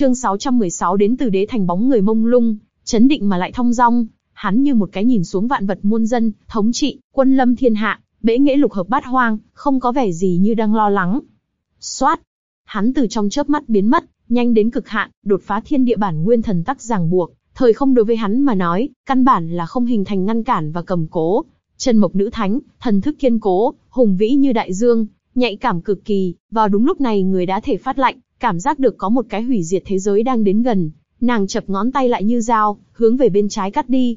Chương 616 đến từ đế thành bóng người mông lung, chấn định mà lại thông dong, hắn như một cái nhìn xuống vạn vật muôn dân, thống trị, quân lâm thiên hạ, bế nghệ lục hợp bát hoang, không có vẻ gì như đang lo lắng. Xoát, hắn từ trong chớp mắt biến mất, nhanh đến cực hạn, đột phá thiên địa bản nguyên thần tắc ràng buộc, thời không đối với hắn mà nói, căn bản là không hình thành ngăn cản và cầm cố. Chân mộc nữ thánh, thần thức kiên cố, hùng vĩ như đại dương, nhạy cảm cực kỳ, vào đúng lúc này người đã thể phát lạnh, cảm giác được có một cái hủy diệt thế giới đang đến gần, nàng chập ngón tay lại như dao, hướng về bên trái cắt đi.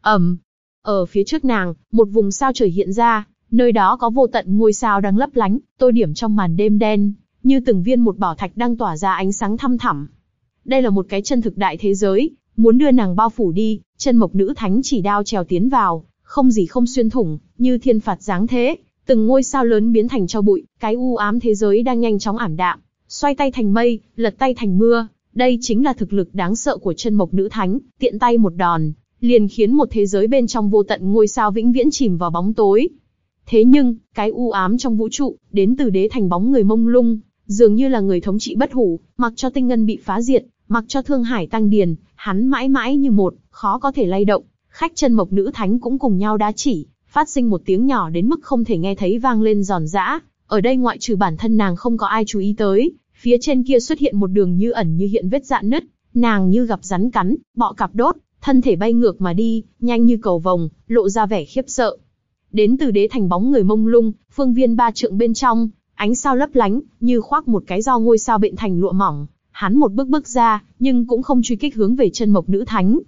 ầm, ở phía trước nàng, một vùng sao trời hiện ra, nơi đó có vô tận ngôi sao đang lấp lánh, tôi điểm trong màn đêm đen, như từng viên một bảo thạch đang tỏa ra ánh sáng thăm thẳm. Đây là một cái chân thực đại thế giới, muốn đưa nàng bao phủ đi, chân mộc nữ thánh chỉ đao trèo tiến vào, không gì không xuyên thủng, như thiên phạt giáng thế, từng ngôi sao lớn biến thành cho bụi, cái u ám thế giới đang nhanh chóng ảm đạm, xoay tay thành mây, lật tay thành mưa, đây chính là thực lực đáng sợ của chân mộc nữ thánh, tiện tay một đòn, liền khiến một thế giới bên trong vô tận ngôi sao vĩnh viễn chìm vào bóng tối. Thế nhưng, cái u ám trong vũ trụ, đến từ đế thành bóng người mông lung, dường như là người thống trị bất hủ, mặc cho tinh ngân bị phá diệt, mặc cho thương hải tăng điền, hắn mãi mãi như một, khó có thể lay động. Khách chân mộc nữ thánh cũng cùng nhau đá chỉ, phát sinh một tiếng nhỏ đến mức không thể nghe thấy vang lên giòn giã. Ở đây ngoại trừ bản thân nàng không có ai chú ý tới, phía trên kia xuất hiện một đường như ẩn như hiện vết dạn nứt, nàng như gặp rắn cắn, bọ cạp đốt, thân thể bay ngược mà đi, nhanh như cầu vồng, lộ ra vẻ khiếp sợ. Đến từ đế thành bóng người mông lung, phương viên ba trượng bên trong, ánh sao lấp lánh, như khoác một cái do ngôi sao bện thành lụa mỏng. Hắn một bước bước ra, nhưng cũng không truy kích hướng về chân mộc nữ thánh.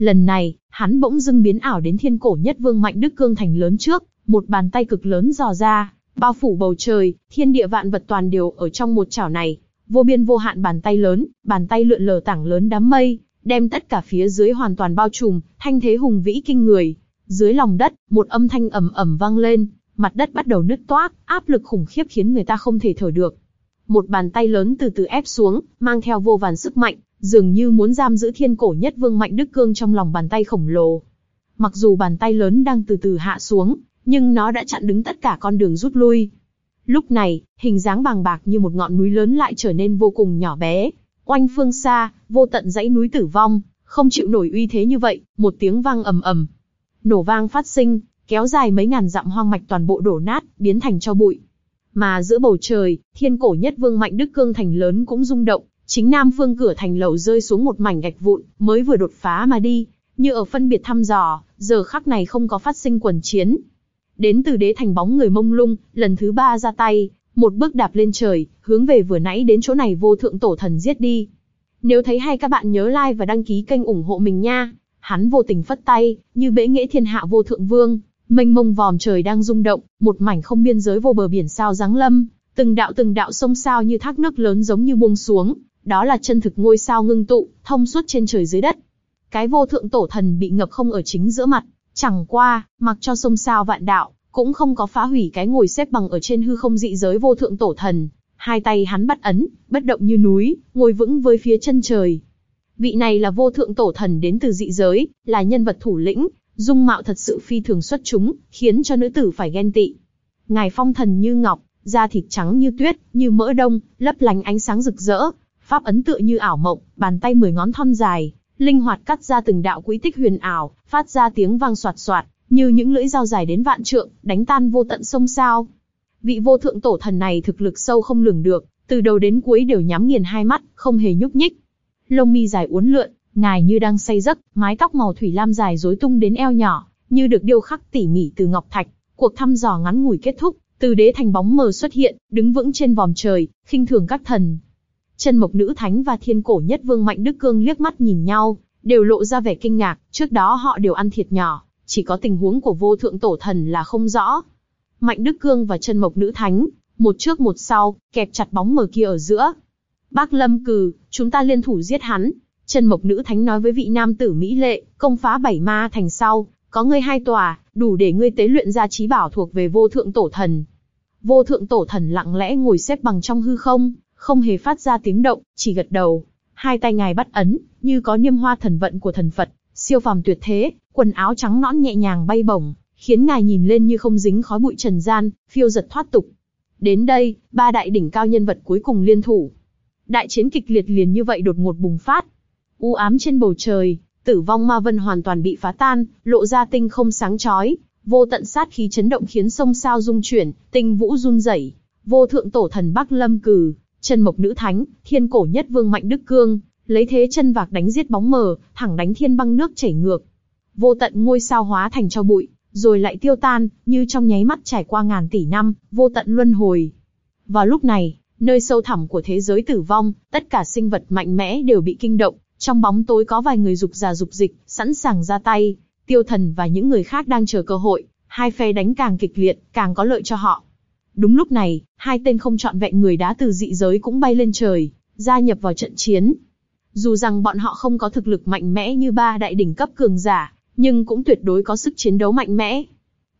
Lần này, hắn bỗng dưng biến ảo đến thiên cổ nhất vương mạnh đức cương thành lớn trước, một bàn tay cực lớn dò ra, bao phủ bầu trời, thiên địa vạn vật toàn đều ở trong một chảo này. Vô biên vô hạn bàn tay lớn, bàn tay lượn lờ tảng lớn đám mây, đem tất cả phía dưới hoàn toàn bao trùm, thanh thế hùng vĩ kinh người. Dưới lòng đất, một âm thanh ầm ầm vang lên, mặt đất bắt đầu nứt toác, áp lực khủng khiếp khiến người ta không thể thở được. Một bàn tay lớn từ từ ép xuống, mang theo vô vàn sức mạnh, dường như muốn giam giữ thiên cổ nhất vương mạnh đức cương trong lòng bàn tay khổng lồ. Mặc dù bàn tay lớn đang từ từ hạ xuống, nhưng nó đã chặn đứng tất cả con đường rút lui. Lúc này, hình dáng bàng bạc như một ngọn núi lớn lại trở nên vô cùng nhỏ bé. Oanh phương xa, vô tận dãy núi tử vong, không chịu nổi uy thế như vậy, một tiếng vang ầm ầm. Nổ vang phát sinh, kéo dài mấy ngàn dặm hoang mạch toàn bộ đổ nát, biến thành cho bụi. Mà giữa bầu trời, thiên cổ nhất vương mạnh đức cương thành lớn cũng rung động, chính nam phương cửa thành lầu rơi xuống một mảnh gạch vụn, mới vừa đột phá mà đi, như ở phân biệt thăm dò, giờ khắc này không có phát sinh quần chiến. Đến từ đế thành bóng người mông lung, lần thứ ba ra tay, một bước đạp lên trời, hướng về vừa nãy đến chỗ này vô thượng tổ thần giết đi. Nếu thấy hay các bạn nhớ like và đăng ký kênh ủng hộ mình nha. Hắn vô tình phất tay, như bế nghĩa thiên hạ vô thượng vương, mênh mông vòm trời đang rung động, một mảnh không biên giới vô bờ biển sao giáng lâm, từng đạo từng đạo sông sao như thác nước lớn giống như buông xuống, đó là chân thực ngôi sao ngưng tụ, thông suốt trên trời dưới đất. Cái vô thượng tổ thần bị ngập không ở chính giữa mặt, chẳng qua, mặc cho sông sao vạn đạo, cũng không có phá hủy cái ngồi xếp bằng ở trên hư không dị giới vô thượng tổ thần. Hai tay hắn bắt ấn, bất động như núi, ngồi vững với phía chân trời. Vị này là vô thượng tổ thần đến từ dị giới, là nhân vật thủ lĩnh, dung mạo thật sự phi thường xuất chúng, khiến cho nữ tử phải ghen tị. Ngài phong thần như ngọc, da thịt trắng như tuyết, như mỡ đông, lấp lánh ánh sáng rực rỡ, pháp ấn tựa như ảo mộng, bàn tay mười ngón thon dài, linh hoạt cắt ra từng đạo quỹ tích huyền ảo, phát ra tiếng vang soạt soạt, như những lưỡi dao dài đến vạn trượng, đánh tan vô tận sông sao. Vị vô thượng tổ thần này thực lực sâu không lường được, từ đầu đến cuối đều nhắm nghiền hai mắt, không hề nhúc nhích. Lông mi dài uốn lượn, ngài như đang say giấc, mái tóc màu thủy lam dài rối tung đến eo nhỏ, như được điêu khắc tỉ mỉ từ ngọc thạch. Cuộc thăm dò ngắn ngủi kết thúc, từ đế thành bóng mờ xuất hiện, đứng vững trên vòm trời, khinh thường các thần. Chân mộc nữ thánh và thiên cổ nhất vương mạnh đức cương liếc mắt nhìn nhau, đều lộ ra vẻ kinh ngạc. Trước đó họ đều ăn thiệt nhỏ, chỉ có tình huống của vô thượng tổ thần là không rõ. Mạnh đức cương và chân mộc nữ thánh, một trước một sau, kẹp chặt bóng mờ kia ở giữa. Bác Lâm cừ, chúng ta liên thủ giết hắn. Chân mộc nữ thánh nói với vị nam tử Mỹ lệ, công phá bảy ma thành sau, có ngươi hai tòa, đủ để ngươi tế luyện ra trí bảo thuộc về vô thượng tổ thần. Vô thượng tổ thần lặng lẽ ngồi xếp bằng trong hư không, không hề phát ra tiếng động, chỉ gật đầu. Hai tay ngài bắt ấn, như có niêm hoa thần vận của thần Phật, siêu phàm tuyệt thế, quần áo trắng nõn nhẹ nhàng bay bổng, khiến ngài nhìn lên như không dính khói bụi trần gian, phiêu giật thoát tục. Đến đây, ba đại đỉnh cao nhân vật cuối cùng liên thủ. đại chiến kịch liệt liền như vậy đột ngột bùng phát. U ám trên bầu trời, tử vong ma vân hoàn toàn bị phá tan, lộ ra tinh không sáng chói, vô tận sát khí chấn động khiến sông sao rung chuyển, tinh vũ run rẩy. Vô thượng tổ thần Bắc Lâm Cử, chân mộc nữ thánh, thiên cổ nhất vương mạnh đức cương, lấy thế chân vạc đánh giết bóng mờ, thẳng đánh thiên băng nước chảy ngược. Vô tận ngôi sao hóa thành cho bụi, rồi lại tiêu tan, như trong nháy mắt trải qua ngàn tỷ năm, vô tận luân hồi. Vào lúc này, nơi sâu thẳm của thế giới tử vong, tất cả sinh vật mạnh mẽ đều bị kinh động, trong bóng tối có vài người dục già dục dịch, sẵn sàng ra tay, tiêu thần và những người khác đang chờ cơ hội, hai phe đánh càng kịch liệt, càng có lợi cho họ. Đúng lúc này, hai tên không chọn vẹn người đá từ dị giới cũng bay lên trời, gia nhập vào trận chiến. Dù rằng bọn họ không có thực lực mạnh mẽ như ba đại đỉnh cấp cường giả, nhưng cũng tuyệt đối có sức chiến đấu mạnh mẽ.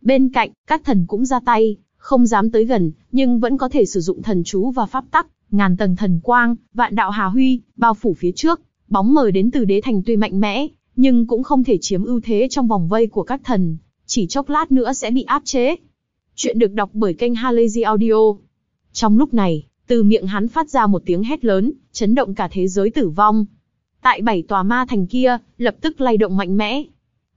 Bên cạnh, các thần cũng ra tay, không dám tới gần, nhưng vẫn có thể sử dụng thần chú và pháp tắc, ngàn tầng thần quang, vạn đạo hà huy, bao phủ phía trước, bóng mờ đến từ đế thành tuy mạnh mẽ, nhưng cũng không thể chiếm ưu thế trong vòng vây của các thần, chỉ chốc lát nữa sẽ bị áp chế. Chuyện được đọc bởi kênh Halazy Audio. Trong lúc này, từ miệng hắn phát ra một tiếng hét lớn, chấn động cả thế giới tử vong. Tại bảy tòa ma thành kia, lập tức lay động mạnh mẽ.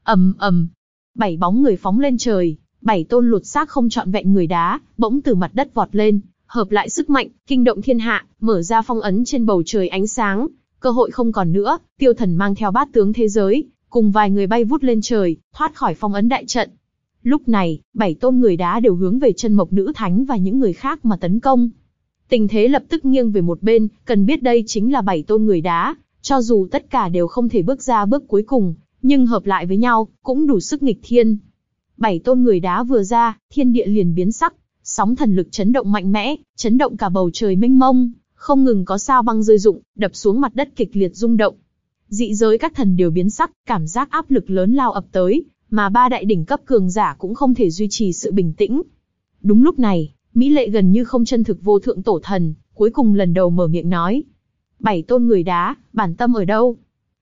ầm ầm, bảy bóng người phóng lên trời, bảy tôn lột xác không trọn vẹn người đá, bỗng từ mặt đất vọt lên, hợp lại sức mạnh, kinh động thiên hạ, mở ra phong ấn trên bầu trời ánh sáng. Cơ hội không còn nữa, tiêu thần mang theo bát tướng thế giới, cùng vài người bay vút lên trời, thoát khỏi phong ấn đại trận. Lúc này, bảy tôn người đá đều hướng về chân mộc nữ thánh và những người khác mà tấn công. Tình thế lập tức nghiêng về một bên, cần biết đây chính là bảy tôn người đá, cho dù tất cả đều không thể bước ra bước cuối cùng, nhưng hợp lại với nhau, cũng đủ sức nghịch thiên. Bảy tôn người đá vừa ra, thiên địa liền biến sắc, sóng thần lực chấn động mạnh mẽ, chấn động cả bầu trời mênh mông, không ngừng có sao băng rơi rụng, đập xuống mặt đất kịch liệt rung động. Dị giới các thần đều biến sắc, cảm giác áp lực lớn lao ập tới, mà ba đại đỉnh cấp cường giả cũng không thể duy trì sự bình tĩnh. Đúng lúc này, Mỹ lệ gần như không chân thực vô thượng tổ thần, cuối cùng lần đầu mở miệng nói. Bảy tôn người đá, bản tâm ở đâu?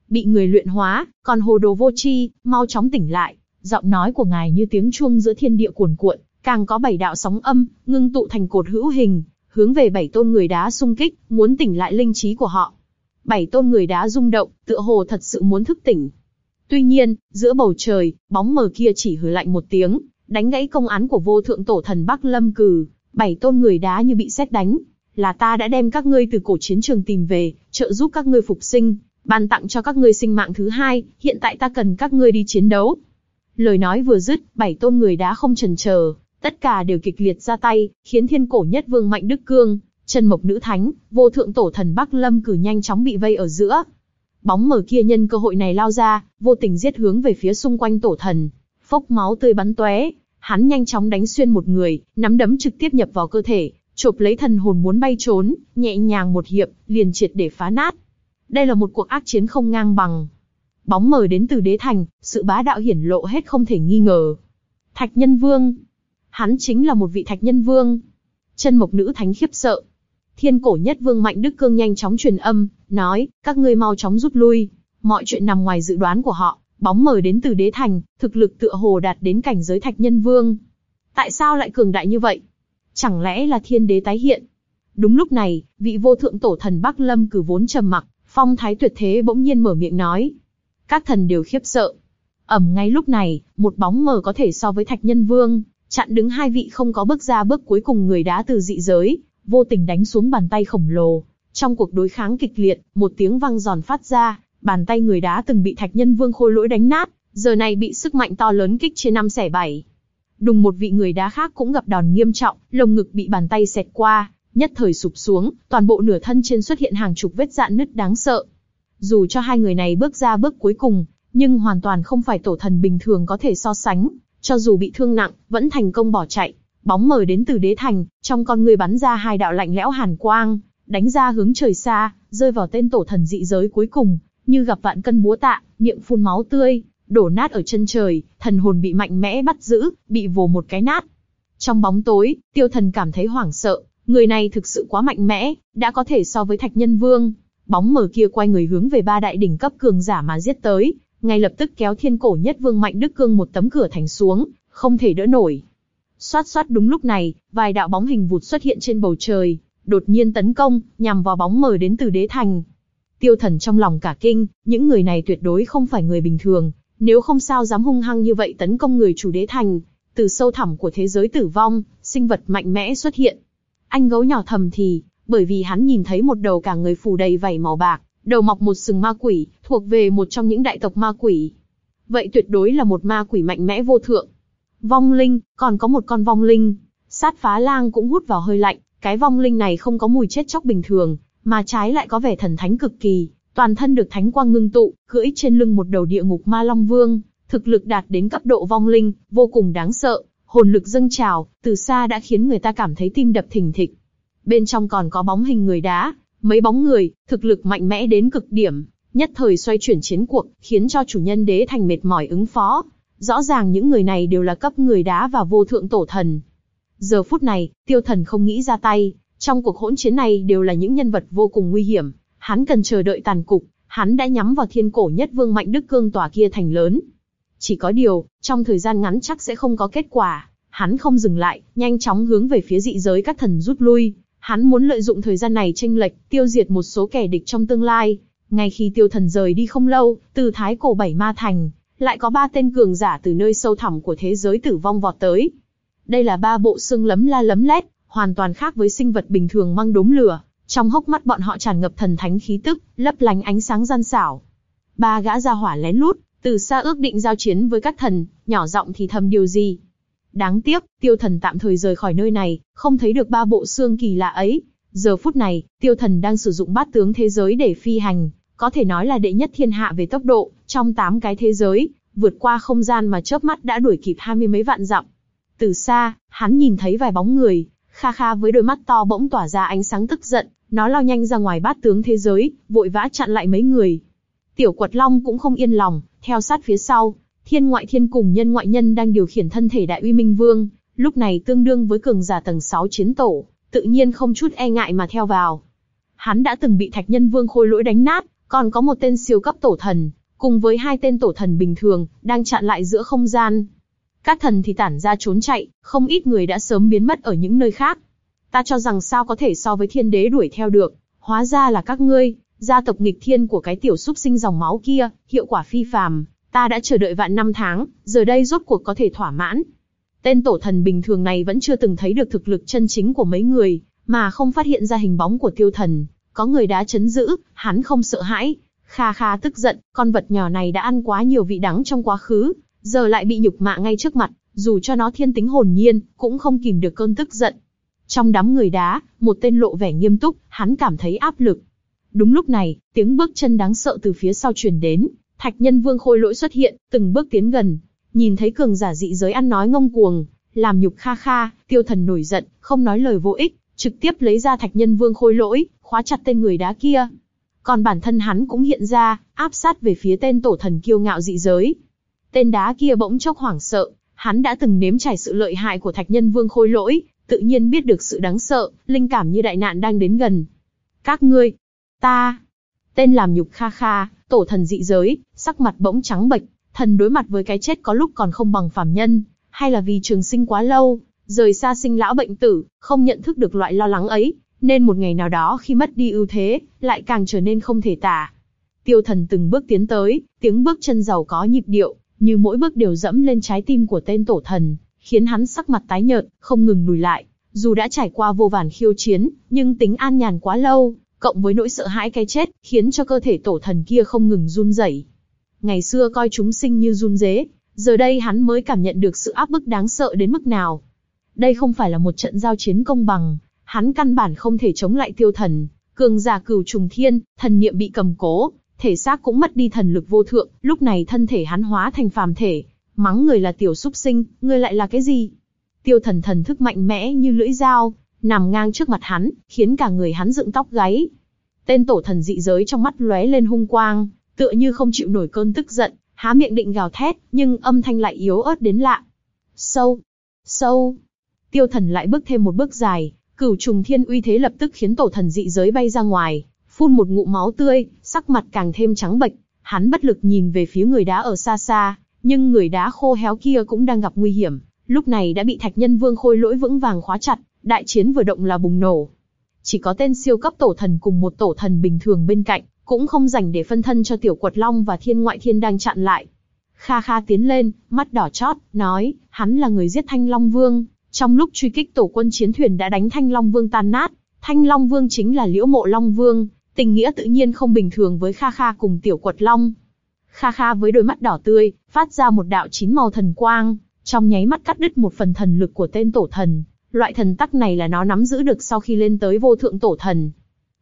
Bị người luyện hóa, còn hồ đồ vô chi, mau chóng tỉnh lại. Giọng nói của ngài như tiếng chuông giữa thiên địa cuồn cuộn, càng có bảy đạo sóng âm, ngưng tụ thành cột hữu hình, hướng về bảy tôn người đá xung kích, muốn tỉnh lại linh trí của họ. Bảy tôn người đá rung động, tựa hồ thật sự muốn thức tỉnh. Tuy nhiên, giữa bầu trời, bóng mờ kia chỉ hừ lạnh một tiếng, đánh gãy công án của vô thượng tổ thần Bắc Lâm Cừ, bảy tôn người đá như bị xét đánh. Là ta đã đem các ngươi từ cổ chiến trường tìm về, trợ giúp các ngươi phục sinh, ban tặng cho các ngươi sinh mạng thứ hai, hiện tại ta cần các ngươi đi chiến đấu. Lời nói vừa dứt, bảy tôn người đá không chần chờ, tất cả đều kịch liệt ra tay, khiến thiên cổ nhất vương mạnh đức cương, chân mộc nữ thánh, vô thượng tổ thần Bắc Lâm cử nhanh chóng bị vây ở giữa. Bóng mờ kia nhân cơ hội này lao ra, vô tình giết hướng về phía xung quanh tổ thần, phốc máu tươi bắn tóe, hắn nhanh chóng đánh xuyên một người, nắm đấm trực tiếp nhập vào cơ thể, chộp lấy thần hồn muốn bay trốn, nhẹ nhàng một hiệp, liền triệt để phá nát. Đây là một cuộc ác chiến không ngang bằng. Bóng mờ đến từ đế thành, sự bá đạo hiển lộ hết không thể nghi ngờ. Thạch Nhân Vương. Hắn chính là một vị Thạch Nhân Vương. Chân mộc nữ thánh khiếp sợ. Thiên cổ nhất vương mạnh đức cương nhanh chóng truyền âm, nói, các ngươi mau chóng rút lui. Mọi chuyện nằm ngoài dự đoán của họ, bóng mờ đến từ đế thành, thực lực tựa hồ đạt đến cảnh giới Thạch Nhân Vương. Tại sao lại cường đại như vậy? Chẳng lẽ là thiên đế tái hiện? Đúng lúc này, vị vô thượng tổ thần Bắc Lâm cử vốn trầm mặc, phong thái tuyệt thế bỗng nhiên mở miệng nói. Các thần đều khiếp sợ. Ẩm ngay lúc này, một bóng mờ có thể so với Thạch Nhân Vương, chặn đứng hai vị không có bước ra bước cuối cùng người đá từ dị giới, vô tình đánh xuống bàn tay khổng lồ. Trong cuộc đối kháng kịch liệt, một tiếng vang giòn phát ra, bàn tay người đá từng bị Thạch Nhân Vương khôi lỗi đánh nát, giờ này bị sức mạnh to lớn kích trên năm xẻ bảy. Đùng một vị người đá khác cũng gặp đòn nghiêm trọng, lồng ngực bị bàn tay xẹt qua, nhất thời sụp xuống, toàn bộ nửa thân trên xuất hiện hàng chục vết dạn nứt đáng sợ. Dù cho hai người này bước ra bước cuối cùng, nhưng hoàn toàn không phải tổ thần bình thường có thể so sánh, cho dù bị thương nặng, vẫn thành công bỏ chạy. Bóng mờ đến từ đế thành, trong con người bắn ra hai đạo lạnh lẽo hàn quang, đánh ra hướng trời xa, rơi vào tên tổ thần dị giới cuối cùng, như gặp vạn cân búa tạ, miệng phun máu tươi, đổ nát ở chân trời, thần hồn bị mạnh mẽ bắt giữ, bị vồ một cái nát. Trong bóng tối, tiêu thần cảm thấy hoảng sợ, người này thực sự quá mạnh mẽ, đã có thể so với thạch nhân vương. Bóng mờ kia quay người hướng về ba đại đỉnh cấp cường giả mà giết tới, ngay lập tức kéo thiên cổ nhất vương mạnh đức cương một tấm cửa thành xuống, không thể đỡ nổi. Xoát xoát đúng lúc này, vài đạo bóng hình vụt xuất hiện trên bầu trời, đột nhiên tấn công, nhằm vào bóng mờ đến từ đế thành. Tiêu thần trong lòng cả kinh, những người này tuyệt đối không phải người bình thường, nếu không sao dám hung hăng như vậy tấn công người chủ đế thành. Từ sâu thẳm của thế giới tử vong, sinh vật mạnh mẽ xuất hiện. Anh gấu nhỏ thầm thì, bởi vì hắn nhìn thấy một đầu cả người phủ đầy vảy màu bạc, đầu mọc một sừng ma quỷ, thuộc về một trong những đại tộc ma quỷ. Vậy tuyệt đối là một ma quỷ mạnh mẽ vô thượng. Vong linh, còn có một con vong linh. Sát phá lang cũng hút vào hơi lạnh, cái vong linh này không có mùi chết chóc bình thường, mà trái lại có vẻ thần thánh cực kỳ, toàn thân được thánh quang ngưng tụ, cưỡi trên lưng một đầu địa ngục ma long vương, thực lực đạt đến cấp độ vong linh, vô cùng đáng sợ, hồn lực dâng trào, từ xa đã khiến người ta cảm thấy tim đập thình thịch. Bên trong còn có bóng hình người đá, mấy bóng người, thực lực mạnh mẽ đến cực điểm, nhất thời xoay chuyển chiến cuộc, khiến cho chủ nhân đế thành mệt mỏi ứng phó. Rõ ràng những người này đều là cấp người đá và vô thượng tổ thần. Giờ phút này, tiêu thần không nghĩ ra tay, trong cuộc hỗn chiến này đều là những nhân vật vô cùng nguy hiểm, hắn cần chờ đợi tàn cục, hắn đã nhắm vào thiên cổ nhất vương mạnh đức cương tòa kia thành lớn. Chỉ có điều, trong thời gian ngắn chắc sẽ không có kết quả, hắn không dừng lại, nhanh chóng hướng về phía dị giới các thần rút lui, hắn muốn lợi dụng thời gian này tranh lệch, tiêu diệt một số kẻ địch trong tương lai. Ngay khi tiêu thần rời đi không lâu, từ thái cổ bảy ma thành, lại có ba tên cường giả từ nơi sâu thẳm của thế giới tử vong vọt tới. Đây là ba bộ xương lấm la lấm lét, hoàn toàn khác với sinh vật bình thường mang đốm lửa. Trong hốc mắt bọn họ tràn ngập thần thánh khí tức, lấp lánh ánh sáng gian xảo. Ba gã ra hỏa lén lút, từ xa ước định giao chiến với các thần, nhỏ giọng thì thầm điều gì. Đáng tiếc, tiêu thần tạm thời rời khỏi nơi này, không thấy được ba bộ xương kỳ lạ ấy. Giờ phút này, tiêu thần đang sử dụng bát tướng thế giới để phi hành, có thể nói là đệ nhất thiên hạ về tốc độ, trong tám cái thế giới, vượt qua không gian mà chớp mắt đã đuổi kịp hai mươi mấy vạn dặm. Từ xa, hắn nhìn thấy vài bóng người, Kha Kha với đôi mắt to bỗng tỏa ra ánh sáng tức giận, nó lao nhanh ra ngoài bát tướng thế giới, vội vã chặn lại mấy người. Tiểu Quật Long cũng không yên lòng, theo sát phía sau. Thiên ngoại thiên cùng nhân ngoại nhân đang điều khiển thân thể Đại Uy Minh Vương, lúc này tương đương với cường giả tầng 6 chiến tổ, tự nhiên không chút e ngại mà theo vào. Hắn đã từng bị Thạch Nhân Vương khôi lỗi đánh nát, còn có một tên siêu cấp tổ thần, cùng với hai tên tổ thần bình thường, đang chặn lại giữa không gian. Các thần thì tản ra trốn chạy, không ít người đã sớm biến mất ở những nơi khác. Ta cho rằng sao có thể so với thiên đế đuổi theo được, hóa ra là các ngươi, gia tộc nghịch thiên của cái tiểu súc sinh dòng máu kia, hiệu quả phi phàm, ta đã chờ đợi vạn năm tháng, giờ đây rốt cuộc có thể thỏa mãn. Tên tổ thần bình thường này vẫn chưa từng thấy được thực lực chân chính của mấy người, mà không phát hiện ra hình bóng của tiêu thần, có người đã chấn giữ, hắn không sợ hãi. Kha kha tức giận, con vật nhỏ này đã ăn quá nhiều vị đắng trong quá khứ, giờ lại bị nhục mạ ngay trước mặt, dù cho nó thiên tính hồn nhiên, cũng không kìm được cơn tức giận. Trong đám người đá, một tên lộ vẻ nghiêm túc, hắn cảm thấy áp lực. Đúng lúc này, tiếng bước chân đáng sợ từ phía sau truyền đến, Thạch Nhân Vương khôi lỗi xuất hiện, từng bước tiến gần, nhìn thấy cường giả dị giới ăn nói ngông cuồng, làm nhục kha kha, tiêu thần nổi giận, không nói lời vô ích, trực tiếp lấy ra Thạch Nhân Vương khôi lỗi, khóa chặt tên người đá kia. Còn bản thân hắn cũng hiện ra, áp sát về phía tên tổ thần kiêu ngạo dị giới. Tên đá kia bỗng chốc hoảng sợ, hắn đã từng nếm trải sự lợi hại của Thạch Nhân Vương khôi lỗi, tự nhiên biết được sự đáng sợ, linh cảm như đại nạn đang đến gần. Các ngươi, ta, tên làm nhục kha kha, tổ thần dị giới, sắc mặt bỗng trắng bệch, thần đối mặt với cái chết có lúc còn không bằng phàm nhân, hay là vì trường sinh quá lâu, rời xa sinh lão bệnh tử, không nhận thức được loại lo lắng ấy, nên một ngày nào đó khi mất đi ưu thế, lại càng trở nên không thể tả. Tiêu thần từng bước tiến tới, tiếng bước chân giàu có nhịp điệu, như mỗi bước đều dẫm lên trái tim của tên tổ thần, khiến hắn sắc mặt tái nhợt, không ngừng lùi lại. Dù đã trải qua vô vàn khiêu chiến, nhưng tính an nhàn quá lâu, cộng với nỗi sợ hãi cái chết, khiến cho cơ thể tổ thần kia không ngừng run rẩy. Ngày xưa coi chúng sinh như run dế, giờ đây hắn mới cảm nhận được sự áp bức đáng sợ đến mức nào. Đây không phải là một trận giao chiến công bằng, hắn căn bản không thể chống lại tiêu thần, cường giả cửu trùng thiên, thần niệm bị cầm cố, thể xác cũng mất đi thần lực vô thượng, lúc này thân thể hắn hóa thành phàm thể, mắng người là tiểu súc sinh, người lại là cái gì? Tiêu thần thần thức mạnh mẽ như lưỡi dao, nằm ngang trước mặt hắn, khiến cả người hắn dựng tóc gáy. Tên tổ thần dị giới trong mắt lóe lên hung quang, tựa như không chịu nổi cơn tức giận, há miệng định gào thét, nhưng âm thanh lại yếu ớt đến lạ. Sâu, sâu. Tiêu thần lại bước thêm một bước dài, cửu trùng thiên uy thế lập tức khiến tổ thần dị giới bay ra ngoài, phun một ngụm máu tươi, sắc mặt càng thêm trắng bệch. Hắn bất lực nhìn về phía người đá ở xa xa, nhưng người đá khô héo kia cũng đang gặp nguy hiểm, lúc này đã bị thạch nhân vương khôi lỗi vững vàng khóa chặt, đại chiến vừa động là bùng nổ. chỉ có tên siêu cấp tổ thần cùng một tổ thần bình thường bên cạnh, cũng không dành để phân thân cho tiểu quật long và thiên ngoại thiên đang chặn lại. Kha Kha tiến lên, mắt đỏ chót, nói, hắn là người giết Thanh Long Vương, trong lúc truy kích tổ quân chiến thuyền đã đánh Thanh Long Vương tan nát, Thanh Long Vương chính là Liễu Mộ Long Vương, tình nghĩa tự nhiên không bình thường với Kha Kha cùng tiểu quật long. Kha Kha với đôi mắt đỏ tươi, phát ra một đạo chín màu thần quang, trong nháy mắt cắt đứt một phần thần lực của tên tổ thần. Loại thần tắc này là nó nắm giữ được sau khi lên tới vô thượng tổ thần.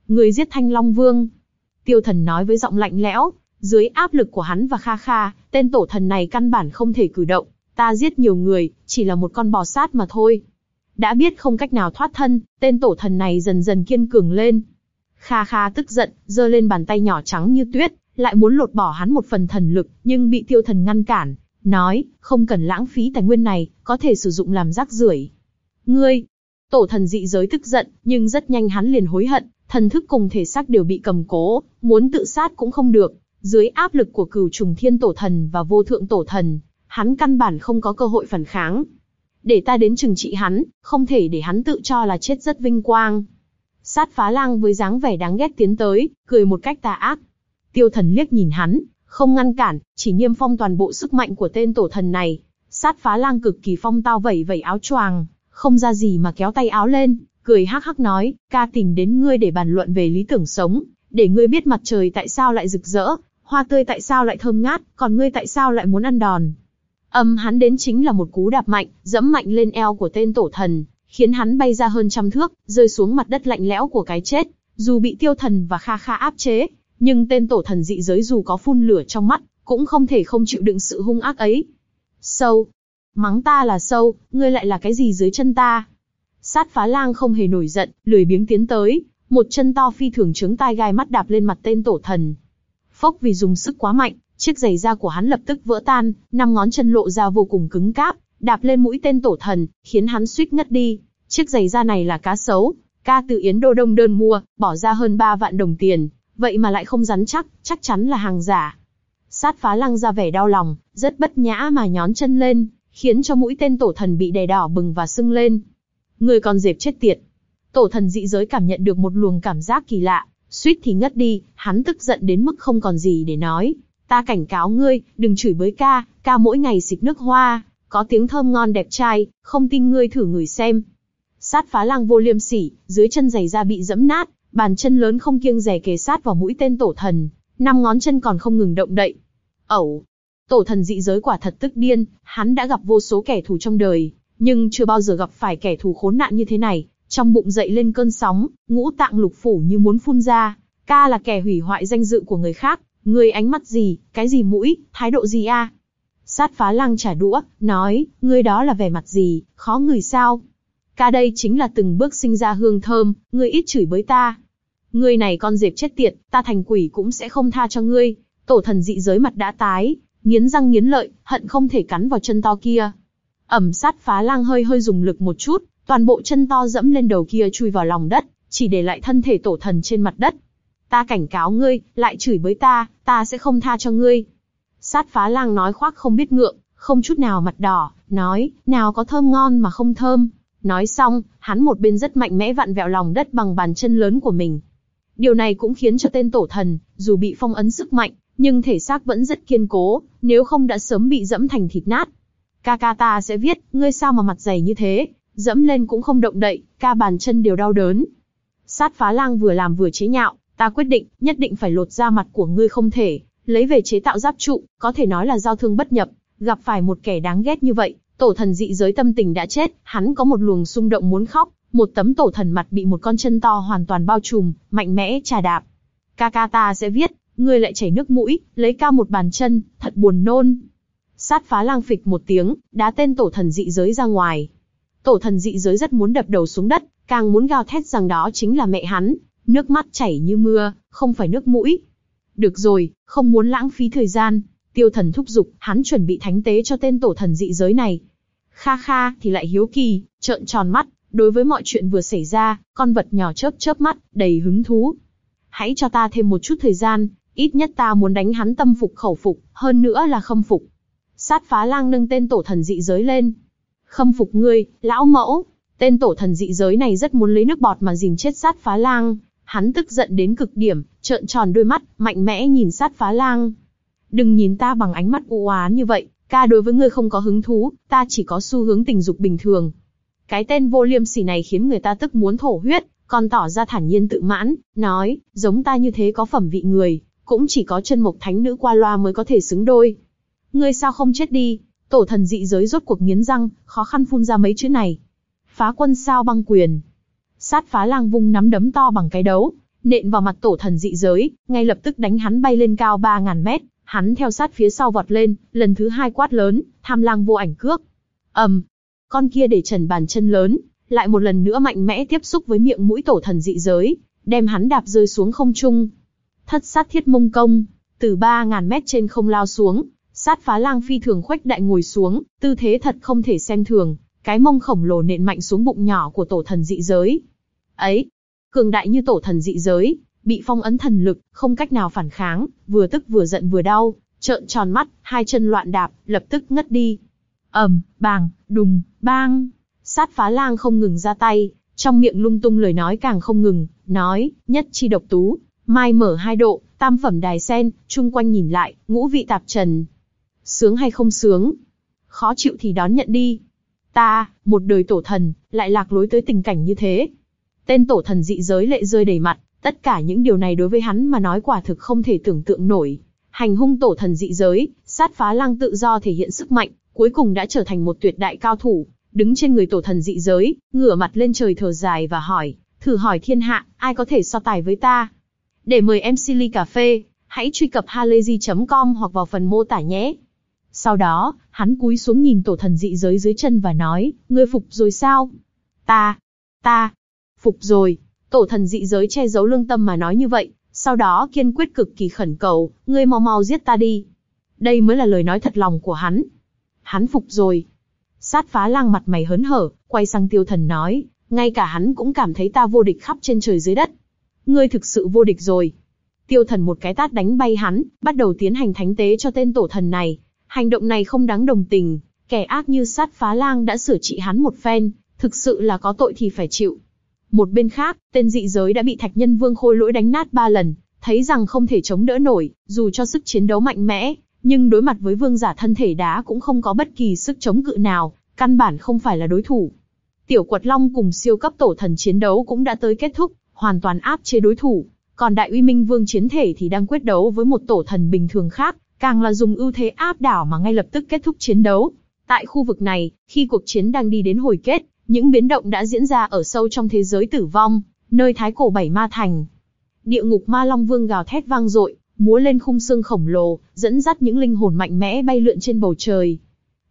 Người giết Thanh Long Vương. Tiêu thần nói với giọng lạnh lẽo, dưới áp lực của hắn và Kha Kha, tên tổ thần này căn bản không thể cử động. Ta giết nhiều người, chỉ là một con bò sát mà thôi. Đã biết không cách nào thoát thân, tên tổ thần này dần dần kiên cường lên. Kha Kha tức giận, giơ lên bàn tay nhỏ trắng như tuyết, lại muốn lột bỏ hắn một phần thần lực, nhưng bị tiêu thần ngăn cản, nói, không cần lãng phí tài nguyên này, có thể sử dụng làm rác rưởi. Ngươi, tổ thần dị giới tức giận, nhưng rất nhanh hắn liền hối hận, thần thức cùng thể xác đều bị cầm cố, muốn tự sát cũng không được. Dưới áp lực của cửu trùng thiên tổ thần và vô thượng tổ thần, hắn căn bản không có cơ hội phản kháng. Để ta đến trừng trị hắn, không thể để hắn tự cho là chết rất vinh quang. Sát phá lang với dáng vẻ đáng ghét tiến tới, cười một cách tà ác. Tiêu thần liếc nhìn hắn, không ngăn cản, chỉ niêm phong toàn bộ sức mạnh của tên tổ thần này. Sát phá lang cực kỳ phong tao vẩy vẩy áo choàng, không ra gì mà kéo tay áo lên, cười hắc hắc nói, ca tìm đến ngươi để bàn luận về lý tưởng sống, để ngươi biết mặt trời tại sao lại rực rỡ, hoa tươi tại sao lại thơm ngát, còn ngươi tại sao lại muốn ăn đòn. Âm hắn đến chính là một cú đạp mạnh, dẫm mạnh lên eo của tên tổ thần, khiến hắn bay ra hơn trăm thước, rơi xuống mặt đất lạnh lẽo của cái chết. Dù bị tiêu thần và kha kha áp chế, nhưng tên tổ thần dị giới dù có phun lửa trong mắt, cũng không thể không chịu đựng sự hung ác ấy. Sâu. Mắng ta là sâu, ngươi lại là cái gì dưới chân ta? Sát phá lang không hề nổi giận, lười biếng tiến tới, một chân to phi thường trướng tai gai mắt đạp lên mặt tên tổ thần. Phốc vì dùng sức quá mạnh, chiếc giày da của hắn lập tức vỡ tan, năm ngón chân lộ ra vô cùng cứng cáp, đạp lên mũi tên tổ thần, khiến hắn suýt ngất đi. Chiếc giày da này là cá sấu, ca từ Yến Đô Đông đơn mua, bỏ ra hơn 3 vạn đồng tiền, vậy mà lại không rắn chắc, chắc chắn là hàng giả. Sát phá lăng ra vẻ đau lòng, rất bất nhã mà nhón chân lên, khiến cho mũi tên tổ thần bị đè đỏ bừng và sưng lên. Người còn dẹp chết tiệt. Tổ thần dị giới cảm nhận được một luồng cảm giác kỳ lạ, suýt thì ngất đi, hắn tức giận đến mức không còn gì để nói. Ta cảnh cáo ngươi, đừng chửi bới ca, ca mỗi ngày xịt nước hoa, có tiếng thơm ngon đẹp trai, không tin ngươi thử người xem. Sát phá lang vô liêm sỉ, dưới chân giày da bị dẫm nát, bàn chân lớn không kiêng rẻ kề sát vào mũi tên tổ thần, năm ngón chân còn không ngừng động đậy. Ẩu, tổ thần dị giới quả thật tức điên, hắn đã gặp vô số kẻ thù trong đời, nhưng chưa bao giờ gặp phải kẻ thù khốn nạn như thế này. Trong bụng dậy lên cơn sóng, ngũ tạng lục phủ như muốn phun ra. Ca là kẻ hủy hoại danh dự của người khác, Ngươi ánh mắt gì, cái gì mũi, thái độ gì a? Sát phá lăng trả đũa, nói, ngươi đó là vẻ mặt gì, khó người sao? Ca đây chính là từng bước sinh ra hương thơm, ngươi ít chửi bới ta. Ngươi này con dẹp chết tiệt, ta thành quỷ cũng sẽ không tha cho ngươi. Tổ thần dị giới mặt đã tái, nghiến răng nghiến lợi, hận không thể cắn vào chân to kia. Ẩm sát phá lang hơi hơi dùng lực một chút, toàn bộ chân to dẫm lên đầu kia chui vào lòng đất, chỉ để lại thân thể tổ thần trên mặt đất. Ta cảnh cáo ngươi, lại chửi bới ta, ta sẽ không tha cho ngươi. Sát phá lang nói khoác không biết ngượng, không chút nào mặt đỏ, nói, nào có thơm ngon mà không thơm. Nói xong, hắn một bên rất mạnh mẽ vặn vẹo lòng đất bằng bàn chân lớn của mình. Điều này cũng khiến cho tên tổ thần, dù bị phong ấn sức mạnh, nhưng thể xác vẫn rất kiên cố, nếu không đã sớm bị dẫm thành thịt nát. Ca ca ta sẽ viết, ngươi sao mà mặt dày như thế, dẫm lên cũng không động đậy, ca bàn chân đều đau đớn. Sát phá lang vừa làm vừa chế nhạo, ta quyết định, nhất định phải lột ra mặt của ngươi không thể, lấy về chế tạo giáp trụ, có thể nói là giao thương bất nhập, gặp phải một kẻ đáng ghét như vậy, tổ thần dị giới tâm tình đã chết, hắn có một luồng xung động muốn khóc, một tấm tổ thần mặt bị một con chân to hoàn toàn bao trùm, mạnh mẽ trà đạp. Ca ca ta sẽ viết, ngươi lại chảy nước mũi, lấy cao một bàn chân, thật buồn nôn. Sát phá lang phịch một tiếng, đá tên tổ thần dị giới ra ngoài. Tổ thần dị giới rất muốn đập đầu xuống đất, càng muốn gào thét rằng đó chính là mẹ hắn, nước mắt chảy như mưa, không phải nước mũi. Được rồi, không muốn lãng phí thời gian, tiêu thần thúc giục, hắn chuẩn bị thánh tế cho tên tổ thần dị giới này. Kha Kha thì lại hiếu kỳ, trợn tròn mắt, đối với mọi chuyện vừa xảy ra, con vật nhỏ chớp chớp mắt, đầy hứng thú. Hãy cho ta thêm một chút thời gian, ít nhất ta muốn đánh hắn tâm phục khẩu phục, hơn nữa là khâm phục. Sát phá lang nâng tên tổ thần dị giới lên. Khâm phục ngươi, lão mẫu. Tên tổ thần dị giới này rất muốn lấy nước bọt mà dìm chết sát phá lang, hắn tức giận đến cực điểm, trợn tròn đôi mắt, mạnh mẽ nhìn sát phá lang. Đừng nhìn ta bằng ánh mắt u oán như vậy, ca đối với ngươi không có hứng thú, ta chỉ có xu hướng tình dục bình thường. Cái tên vô liêm sỉ này khiến người ta tức muốn thổ huyết, còn tỏ ra thản nhiên tự mãn, nói, giống ta như thế có phẩm vị người, cũng chỉ có chân mộc thánh nữ qua loa mới có thể xứng đôi. Ngươi sao không chết đi? Tổ thần dị giới rốt cuộc nghiến răng, khó khăn phun ra mấy chữ này. Phá quân sao băng quyền. Sát phá lang vung nắm đấm to bằng cái đấu, nện vào mặt tổ thần dị giới, ngay lập tức đánh hắn bay lên cao 3.000 mét, hắn theo sát phía sau vọt lên, lần thứ hai quát lớn, tham lang vô ảnh cước. ầm, con kia để trần bàn chân lớn, lại một lần nữa mạnh mẽ tiếp xúc với miệng mũi tổ thần dị giới, đem hắn đạp rơi xuống không trung. Thất sát thiết mông công, từ 3.000 mét trên không lao xuống, sát phá lang phi thường khuếch đại ngồi xuống, tư thế thật không thể xem thường, cái mông khổng lồ nện mạnh xuống bụng nhỏ của tổ thần dị giới. Ấy, cường đại như tổ thần dị giới, bị phong ấn thần lực, không cách nào phản kháng, vừa tức vừa giận vừa đau, trợn tròn mắt, hai chân loạn đạp, lập tức ngất đi. ầm, bàng, đùng, bang. Sát phá lang không ngừng ra tay, trong miệng lung tung lời nói càng không ngừng, nói, nhất chi độc tú, mai mở hai độ, tam phẩm đài sen, chung quanh nhìn lại, ngũ vị tạp trần. Sướng hay không sướng? Khó chịu thì đón nhận đi. Ta, một đời tổ thần, lại lạc lối tới tình cảnh như thế. Tên tổ thần dị giới lệ rơi đầy mặt, tất cả những điều này đối với hắn mà nói quả thực không thể tưởng tượng nổi. Hành hung tổ thần dị giới, sát phá lang tự do thể hiện sức mạnh, cuối cùng đã trở thành một tuyệt đại cao thủ, đứng trên người tổ thần dị giới, ngửa mặt lên trời thở dài và hỏi, thử hỏi thiên hạ, ai có thể so tài với ta? Để mời em Ly Cà Phê, hãy truy cập halayzi.com hoặc vào phần mô tả nhé. Sau đó, hắn cúi xuống nhìn tổ thần dị giới dưới chân và nói, ngươi phục rồi sao? Ta, ta, phục rồi. Tổ thần dị giới che giấu lương tâm mà nói như vậy, sau đó kiên quyết cực kỳ khẩn cầu, ngươi mau mau giết ta đi. Đây mới là lời nói thật lòng của hắn. Hắn phục rồi. Sát phá lang mặt mày hớn hở, quay sang tiêu thần nói, ngay cả hắn cũng cảm thấy ta vô địch khắp trên trời dưới đất. Ngươi thực sự vô địch rồi. Tiêu thần một cái tát đánh bay hắn, bắt đầu tiến hành thánh tế cho tên tổ thần này. Hành động này không đáng đồng tình, kẻ ác như sát phá lang đã sửa trị hắn một phen, thực sự là có tội thì phải chịu. Một bên khác, tên dị giới đã bị thạch nhân vương khôi lỗi đánh nát ba lần, thấy rằng không thể chống đỡ nổi, dù cho sức chiến đấu mạnh mẽ, nhưng đối mặt với vương giả thân thể đá cũng không có bất kỳ sức chống cự nào, căn bản không phải là đối thủ. Tiểu quật long cùng siêu cấp tổ thần chiến đấu cũng đã tới kết thúc, hoàn toàn áp chế đối thủ, còn đại uy minh vương chiến thể thì đang quyết đấu với một tổ thần bình thường khác, càng là dùng ưu thế áp đảo mà ngay lập tức kết thúc chiến đấu. Tại khu vực này, khi cuộc chiến đang đi đến hồi kết, những biến động đã diễn ra ở sâu trong thế giới tử vong, nơi thái cổ bảy ma thành. Địa ngục ma long vương gào thét vang dội, múa lên khung xương khổng lồ, dẫn dắt những linh hồn mạnh mẽ bay lượn trên bầu trời.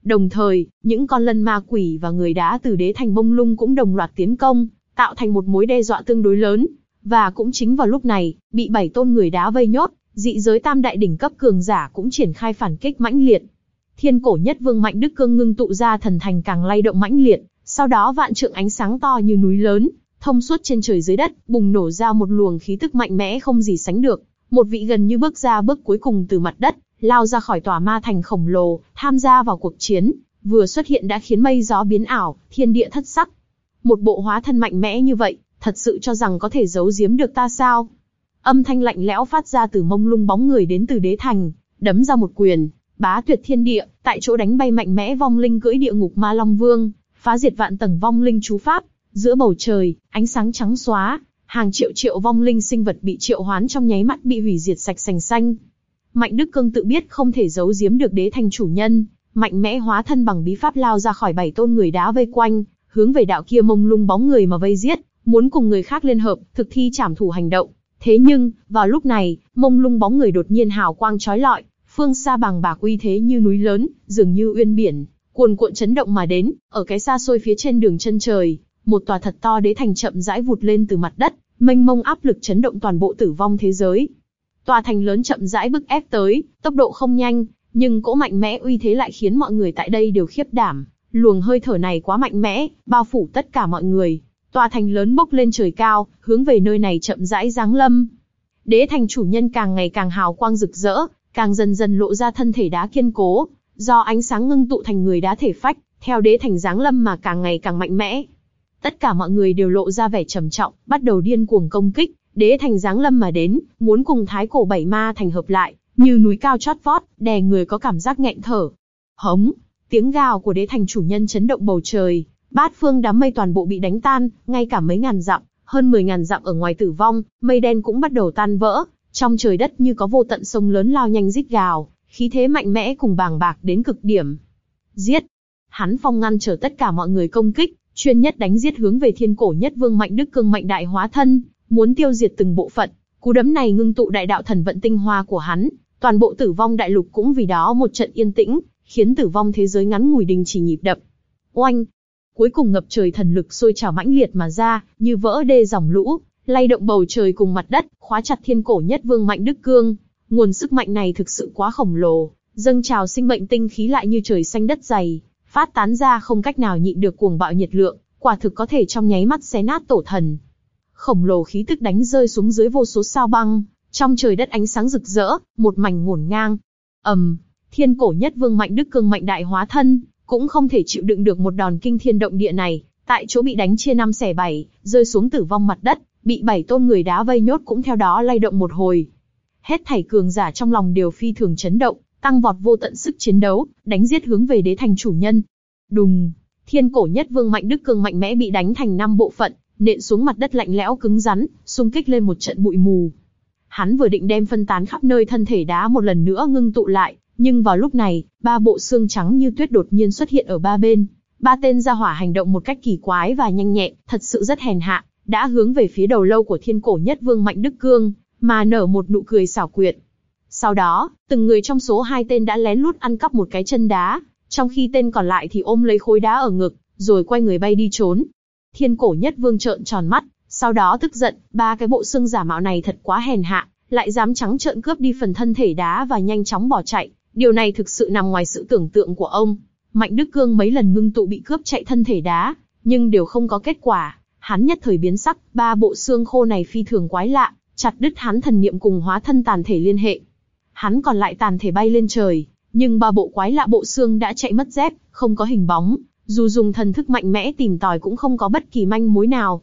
Đồng thời, những con lân ma quỷ và người đá từ đế thành bông lung cũng đồng loạt tiến công, tạo thành một mối đe dọa tương đối lớn. Và cũng chính vào lúc này, bị bảy tôn người đá vây nhốt, dị giới tam đại đỉnh cấp cường giả cũng triển khai phản kích mãnh liệt. Thiên cổ nhất vương mạnh đức cương ngưng tụ ra thần thành càng lay động mãnh liệt, sau đó vạn trượng ánh sáng to như núi lớn, thông suốt trên trời dưới đất, bùng nổ ra một luồng khí tức mạnh mẽ không gì sánh được. Một vị gần như bước ra bước cuối cùng từ mặt đất, lao ra khỏi tòa ma thành khổng lồ, tham gia vào cuộc chiến, vừa xuất hiện đã khiến mây gió biến ảo, thiên địa thất sắc. Một bộ hóa thân mạnh mẽ như vậy, thật sự cho rằng có thể giấu giếm được ta sao? Âm thanh lạnh lẽo phát ra từ mông lung bóng người đến từ đế thành, đấm ra một quyền, bá tuyệt thiên địa, tại chỗ đánh bay mạnh mẽ vong linh cưỡi địa ngục ma long vương, phá diệt vạn tầng vong linh chú pháp, giữa bầu trời, ánh sáng trắng xóa, hàng triệu triệu vong linh sinh vật bị triệu hoán trong nháy mắt bị hủy diệt sạch sành xanh. Mạnh Đức Cương tự biết không thể giấu giếm được đế thành chủ nhân, mạnh mẽ hóa thân bằng bí pháp lao ra khỏi bảy tôn người đá vây quanh, hướng về đạo kia mông lung bóng người mà vây giết, muốn cùng người khác liên hợp, thực thi trảm thủ hành động. Thế nhưng, vào lúc này, mông lung bóng người đột nhiên hào quang chói lọi, phương xa bằng bạc uy thế như núi lớn, dường như uyên biển, cuồn cuộn chấn động mà đến, ở cái xa xôi phía trên đường chân trời, một tòa thật to đế thành chậm rãi vụt lên từ mặt đất, mênh mông áp lực chấn động toàn bộ tử vong thế giới. Tòa thành lớn chậm rãi bức ép tới, tốc độ không nhanh, nhưng cỗ mạnh mẽ uy thế lại khiến mọi người tại đây đều khiếp đảm. Luồng hơi thở này quá mạnh mẽ, bao phủ tất cả mọi người. Tòa thành lớn bốc lên trời cao, hướng về nơi này chậm rãi giáng lâm. Đế thành chủ nhân càng ngày càng hào quang rực rỡ, càng dần dần lộ ra thân thể đá kiên cố, do ánh sáng ngưng tụ thành người đá thể phách, theo đế thành giáng lâm mà càng ngày càng mạnh mẽ. tất cả mọi người đều lộ ra vẻ trầm trọng, bắt đầu điên cuồng công kích, đế thành giáng lâm mà đến, muốn cùng thái cổ bảy ma thành hợp lại, như núi cao chót vót, đè người có cảm giác nghẹn thở. Hống, tiếng gào của đế thành chủ nhân chấn động bầu trời, bát phương đám mây toàn bộ bị đánh tan, ngay cả mấy ngàn dặm, hơn 10 ngàn dặm ở ngoài tử vong, mây đen cũng bắt đầu tan vỡ, trong trời đất như có vô tận sông lớn lao nhanh rít gào, khí thế mạnh mẽ cùng bàng bạc đến cực điểm. Giết! Hắn phong ngăn trở tất cả mọi người công kích, chuyên nhất đánh giết hướng về thiên cổ nhất vương mạnh đức cương mạnh đại hóa thân, muốn tiêu diệt từng bộ phận. Cú đấm này ngưng tụ đại đạo thần vận tinh hoa của hắn, toàn bộ tử vong đại lục cũng vì đó một trận yên tĩnh, khiến tử vong thế giới ngắn ngủi đình chỉ nhịp đập. Oanh! Cuối cùng ngập trời thần lực sôi trào mãnh liệt mà ra, như vỡ đê dòng lũ, lay động bầu trời cùng mặt đất, khóa chặt thiên cổ nhất vương mạnh đức cương. Nguồn sức mạnh này thực sự quá khổng lồ, dâng trào sinh mệnh tinh khí lại như trời xanh đất dày, phát tán ra không cách nào nhịn được cuồng bạo nhiệt lượng, quả thực có thể trong nháy mắt xé nát tổ thần. Khổng lồ khí tức đánh rơi xuống dưới vô số sao băng, trong trời đất ánh sáng rực rỡ, một mảnh ngổn ngang. ầm, um, thiên cổ nhất vương mạnh đức cương mạnh đại hóa thân, cũng không thể chịu đựng được một đòn kinh thiên động địa này, tại chỗ bị đánh chia năm xẻ bảy, rơi xuống tử vong mặt đất, bị bảy tôn người đá vây nhốt cũng theo đó lay động một hồi. Hết thảy cường giả trong lòng đều phi thường chấn động, tăng vọt vô tận sức chiến đấu, đánh giết hướng về đế thành chủ nhân. Đùng, thiên cổ nhất vương mạnh đức cường mạnh mẽ bị đánh thành năm bộ phận, nện xuống mặt đất lạnh lẽo cứng rắn, xung kích lên một trận bụi mù. Hắn vừa định đem phân tán khắp nơi thân thể đá một lần nữa ngưng tụ lại, nhưng vào lúc này, ba bộ xương trắng như tuyết đột nhiên xuất hiện ở ba bên. Ba tên gia hỏa hành động một cách kỳ quái và nhanh nhẹn, thật sự rất hèn hạ, đã hướng về phía đầu lâu của thiên cổ nhất vương Mạnh Đức Cương, mà nở một nụ cười xảo quyệt. Sau đó, từng người trong số hai tên đã lén lút ăn cắp một cái chân đá, trong khi tên còn lại thì ôm lấy khối đá ở ngực, rồi quay người bay đi trốn. Thiên cổ nhất vương trợn tròn mắt, sau đó tức giận, ba cái bộ xương giả mạo này thật quá hèn hạ, lại dám trắng trợn cướp đi phần thân thể đá và nhanh chóng bỏ chạy. Điều này thực sự nằm ngoài sự tưởng tượng của ông. Mạnh Đức Cương mấy lần ngưng tụ bị cướp chạy thân thể đá, nhưng đều không có kết quả. Hắn nhất thời biến sắc, ba bộ xương khô này phi thường quái lạ, chặt đứt hắn thần niệm cùng hóa thân tàn thể liên hệ. Hắn còn lại tàn thể bay lên trời, nhưng ba bộ quái lạ bộ xương đã chạy mất dép, không có hình bóng, dù dùng thần thức mạnh mẽ tìm tòi cũng không có bất kỳ manh mối nào.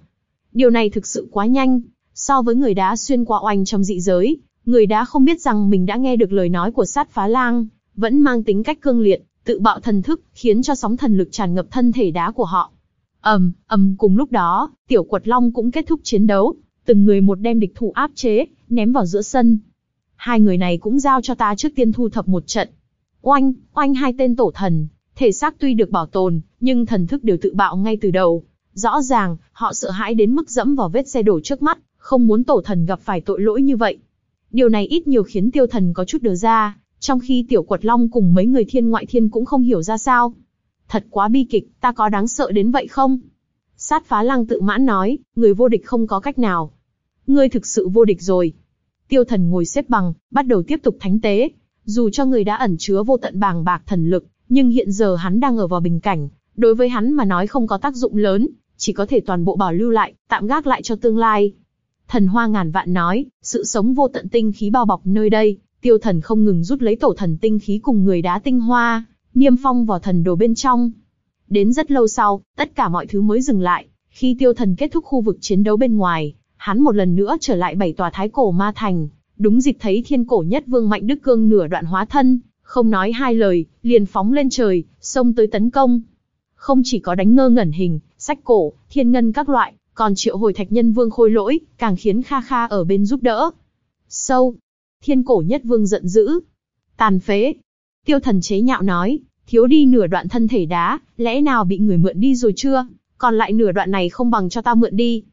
Điều này thực sự quá nhanh, so với người đá xuyên qua oanh trong dị giới, người đá không biết rằng mình đã nghe được lời nói của sát phá lang, vẫn mang tính cách cương liệt, tự bạo thần thức, khiến cho sóng thần lực tràn ngập thân thể đá của họ. ầm, um, ầm cùng lúc đó, tiểu quật long cũng kết thúc chiến đấu, từng người một đem địch thủ áp chế, ném vào giữa sân. Hai người này cũng giao cho ta trước tiên thu thập một trận. Oanh, oanh hai tên tổ thần, thể xác tuy được bảo tồn, nhưng thần thức đều tự bạo ngay từ đầu. Rõ ràng, họ sợ hãi đến mức dẫm vào vết xe đổ trước mắt, không muốn tổ thần gặp phải tội lỗi như vậy. Điều này ít nhiều khiến tiêu thần có chút đờ ra, trong khi tiểu quật long cùng mấy người thiên ngoại thiên cũng không hiểu ra sao. Thật quá bi kịch, ta có đáng sợ đến vậy không? Sát phá lăng tự mãn nói, người vô địch không có cách nào. Ngươi thực sự vô địch rồi. Tiêu thần ngồi xếp bằng, bắt đầu tiếp tục thánh tế. Dù cho người đã ẩn chứa vô tận bàng bạc thần lực, nhưng hiện giờ hắn đang ở vào bình cảnh. Đối với hắn mà nói không có tác dụng lớn, chỉ có thể toàn bộ bảo lưu lại, tạm gác lại cho tương lai. Thần hoa ngàn vạn nói, sự sống vô tận tinh khí bao bọc nơi đây, tiêu thần không ngừng rút lấy tổ thần tinh khí cùng người đá tinh hoa, niêm phong vào thần đồ bên trong. Đến rất lâu sau, tất cả mọi thứ mới dừng lại, khi tiêu thần kết thúc khu vực chiến đấu bên ngoài, hắn một lần nữa trở lại bảy tòa thái cổ ma thành, đúng dịp thấy thiên cổ nhất vương mạnh đức cương nửa đoạn hóa thân, không nói hai lời, liền phóng lên trời, xông tới tấn công. Không chỉ có đánh ngơ ngẩn hình, sách cổ, thiên ngân các loại, còn triệu hồi thạch nhân vương khôi lỗi, càng khiến Kha Kha ở bên giúp đỡ. Sâu. Thiên cổ nhất vương giận dữ. Tàn phế. Tiêu thần chế nhạo nói, thiếu đi nửa đoạn thân thể đá, lẽ nào bị người mượn đi rồi chưa? Còn lại nửa đoạn này không bằng cho ta mượn đi.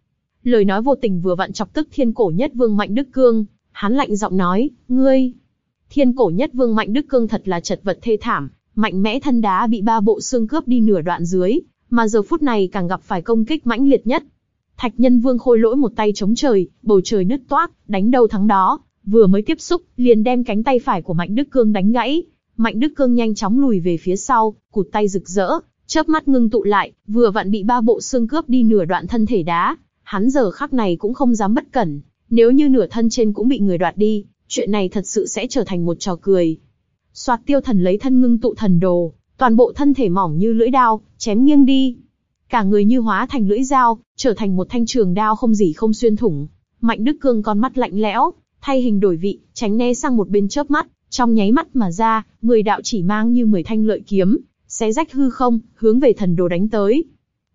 Lời nói vô tình vừa vặn chọc tức thiên cổ nhất vương Mạnh Đức Cương, hắn lạnh giọng nói, ngươi. Thiên cổ nhất vương Mạnh Đức Cương thật là chật vật thê thảm, mạnh mẽ thân đá bị ba bộ xương cướp đi nửa đoạn dưới, mà giờ phút này càng gặp phải công kích mãnh liệt nhất. Thạch Nhân Vương khôi lỗi một tay chống trời, bầu trời nứt toác, đánh đầu thắng đó, vừa mới tiếp xúc, liền đem cánh tay phải của Mạnh Đức Cương đánh gãy. Mạnh Đức Cương nhanh chóng lùi về phía sau, cụt tay rực rỡ, chớp mắt ngưng tụ lại, vừa vặn bị ba bộ xương cướp đi nửa đoạn thân thể đá. Hắn giờ khắc này cũng không dám bất cẩn, nếu như nửa thân trên cũng bị người đoạt đi, chuyện này thật sự sẽ trở thành một trò cười. Soạt tiêu thần lấy thân ngưng tụ thần đồ, toàn bộ thân thể mỏng như lưỡi đao, chém nghiêng đi. cả người như hóa thành lưỡi dao, trở thành một thanh trường đao không gì không xuyên thủng. Mạnh Đức Cương con mắt lạnh lẽo, thay hình đổi vị, tránh né sang một bên chớp mắt, trong nháy mắt mà ra, mười đạo chỉ mang như mười thanh lợi kiếm, xé rách hư không, hướng về thần đồ đánh tới.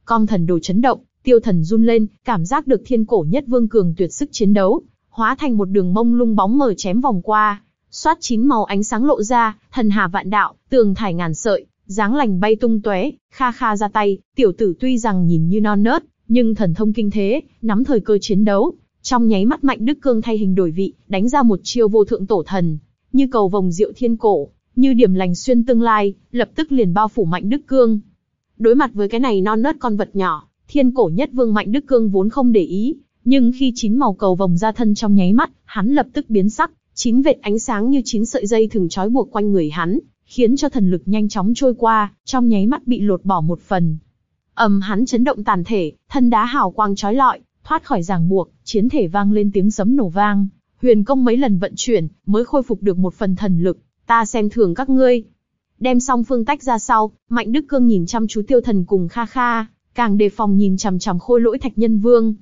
Con thần đồ chấn động, tiêu thần run lên, cảm giác được thiên cổ nhất vương cường tuyệt sức chiến đấu, hóa thành một đường mông lung bóng mờ chém vòng qua, xoát chín màu ánh sáng lộ ra, thần hà vạn đạo, tường thải ngàn sợi, dáng lành bay tung tóe, kha kha ra tay, tiểu tử tuy rằng nhìn như non nớt, nhưng thần thông kinh thế, nắm thời cơ chiến đấu, trong nháy mắt mạnh đức cương thay hình đổi vị, đánh ra một chiêu vô thượng tổ thần, như cầu vòng diệu thiên cổ, như điểm lành xuyên tương lai, lập tức liền bao phủ mạnh đức cương. Đối mặt với cái này non nớt con vật nhỏ, thiên cổ nhất vương mạnh đức cương vốn không để ý, nhưng khi chín màu cầu vòng ra thân trong nháy mắt, hắn lập tức biến sắc, chín vệt ánh sáng như chín sợi dây thường trói buộc quanh người hắn, khiến cho thần lực nhanh chóng trôi qua, trong nháy mắt bị lột bỏ một phần. ầm hắn chấn động tàn thể, thân đá hào quang trói lọi, thoát khỏi ràng buộc, chiến thể vang lên tiếng sấm nổ vang. Huyền công mấy lần vận chuyển, mới khôi phục được một phần thần lực, ta xem thường các ngươi. Đem xong phương tách ra sau, Mạnh Đức Cương nhìn chăm chú tiêu thần cùng Kha Kha, càng đề phòng nhìn chằm chằm khôi lỗi thạch nhân vương.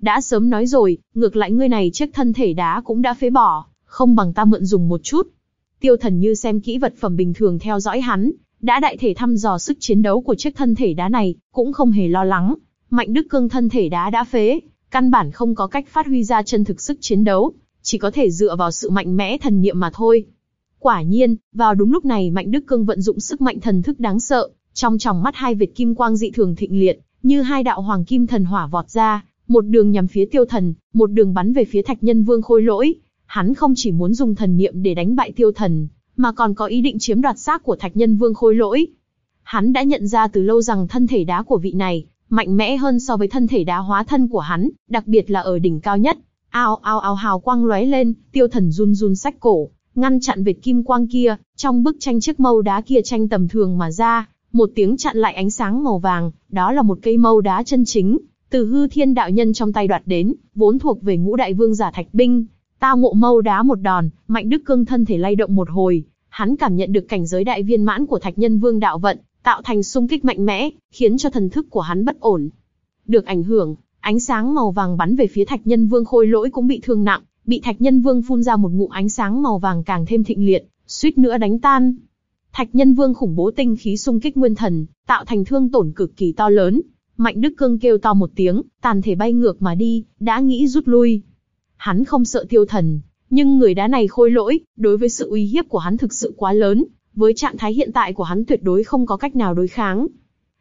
Đã sớm nói rồi, ngược lại ngươi này chiếc thân thể đá cũng đã phế bỏ, không bằng ta mượn dùng một chút. Tiêu thần như xem kỹ vật phẩm bình thường theo dõi hắn, đã đại thể thăm dò sức chiến đấu của chiếc thân thể đá này, cũng không hề lo lắng. Mạnh Đức Cương thân thể đá đã phế, căn bản không có cách phát huy ra chân thực sức chiến đấu, chỉ có thể dựa vào sự mạnh mẽ thần niệm mà thôi. Quả nhiên, vào đúng lúc này Mạnh Đức Cương vận dụng sức mạnh thần thức đáng sợ, trong tròng mắt hai vệt kim quang dị thường thịnh liệt, như hai đạo hoàng kim thần hỏa vọt ra, một đường nhằm phía tiêu thần, một đường bắn về phía thạch nhân vương khôi lỗi. Hắn không chỉ muốn dùng thần niệm để đánh bại tiêu thần, mà còn có ý định chiếm đoạt xác của thạch nhân vương khôi lỗi. Hắn đã nhận ra từ lâu rằng thân thể đá của vị này, mạnh mẽ hơn so với thân thể đá hóa thân của hắn, đặc biệt là ở đỉnh cao nhất. Ao ao ao hào quang lóe lên, tiêu thần run run sách cổ, ngăn chặn vệt kim quang kia, trong bức tranh chiếc mâu đá kia tranh tầm thường mà ra, một tiếng chặn lại ánh sáng màu vàng, đó là một cây mâu đá chân chính, từ hư thiên đạo nhân trong tay đoạt đến, vốn thuộc về ngũ đại vương giả thạch binh. Tao ngộ mâu đá một đòn, mạnh đức cương thân thể lay động một hồi, hắn cảm nhận được cảnh giới đại viên mãn của thạch nhân vương đạo vận, tạo thành xung kích mạnh mẽ, khiến cho thần thức của hắn bất ổn. Được ảnh hưởng, ánh sáng màu vàng bắn về phía thạch nhân vương khôi lỗi cũng bị thương nặng, bị thạch nhân vương phun ra một ngụm ánh sáng màu vàng càng thêm thịnh liệt, suýt nữa đánh tan. Thạch nhân vương khủng bố tinh khí xung kích nguyên thần, tạo thành thương tổn cực kỳ to lớn. Mạnh Đức Cương kêu to một tiếng, tàn thể bay ngược mà đi, đã nghĩ rút lui. Hắn không sợ tiêu thần, nhưng người đá này khôi lỗi, đối với sự uy hiếp của hắn thực sự quá lớn, với trạng thái hiện tại của hắn tuyệt đối không có cách nào đối kháng.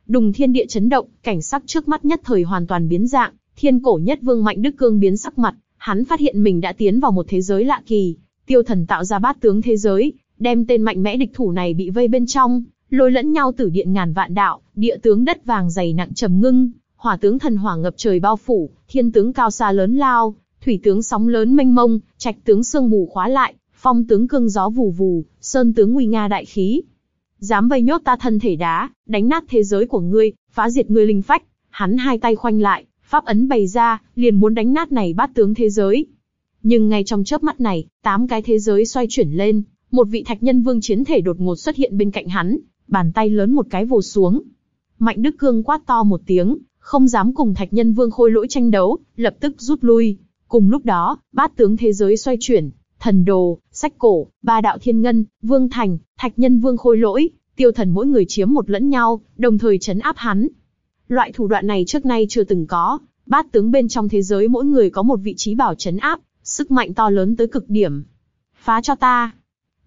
Đùng thiên địa chấn động, cảnh sắc trước mắt nhất thời hoàn toàn biến dạng, thiên cổ nhất vương Mạnh Đức Cương biến sắc mặt, hắn phát hiện mình đã tiến vào một thế giới lạ kỳ, tiêu thần tạo ra bát tướng thế giới, đem tên mạnh mẽ địch thủ này bị vây bên trong, lôi lẫn nhau tử điện ngàn vạn đạo, địa tướng đất vàng dày nặng trầm ngưng, hỏa tướng thần hỏa ngập trời bao phủ, thiên tướng cao xa lớn lao, thủy tướng sóng lớn mênh mông, trạch tướng sương mù khóa lại, phong tướng cương gió vù vù, sơn tướng nguy nga đại khí. Dám vây nhốt ta thân thể đá, đánh nát thế giới của ngươi, phá diệt ngươi linh phách. Hắn hai tay khoanh lại, pháp ấn bày ra, liền muốn đánh nát này bát tướng thế giới. Nhưng ngay trong chớp mắt này, tám cái thế giới xoay chuyển lên, một vị thạch nhân vương chiến thể đột ngột xuất hiện bên cạnh hắn, bàn tay lớn một cái vồ xuống. Mạnh Đức Cương quát to một tiếng, không dám cùng thạch nhân vương khôi lỗi tranh đấu, lập tức rút lui. Cùng lúc đó, bát tướng thế giới xoay chuyển, thần đồ, sách cổ, ba đạo thiên ngân, vương thành, thạch nhân vương khôi lỗi, tiêu thần mỗi người chiếm một lẫn nhau, đồng thời chấn áp hắn. Loại thủ đoạn này trước nay chưa từng có, bát tướng bên trong thế giới mỗi người có một vị trí bảo chấn áp, sức mạnh to lớn tới cực điểm. Phá cho ta!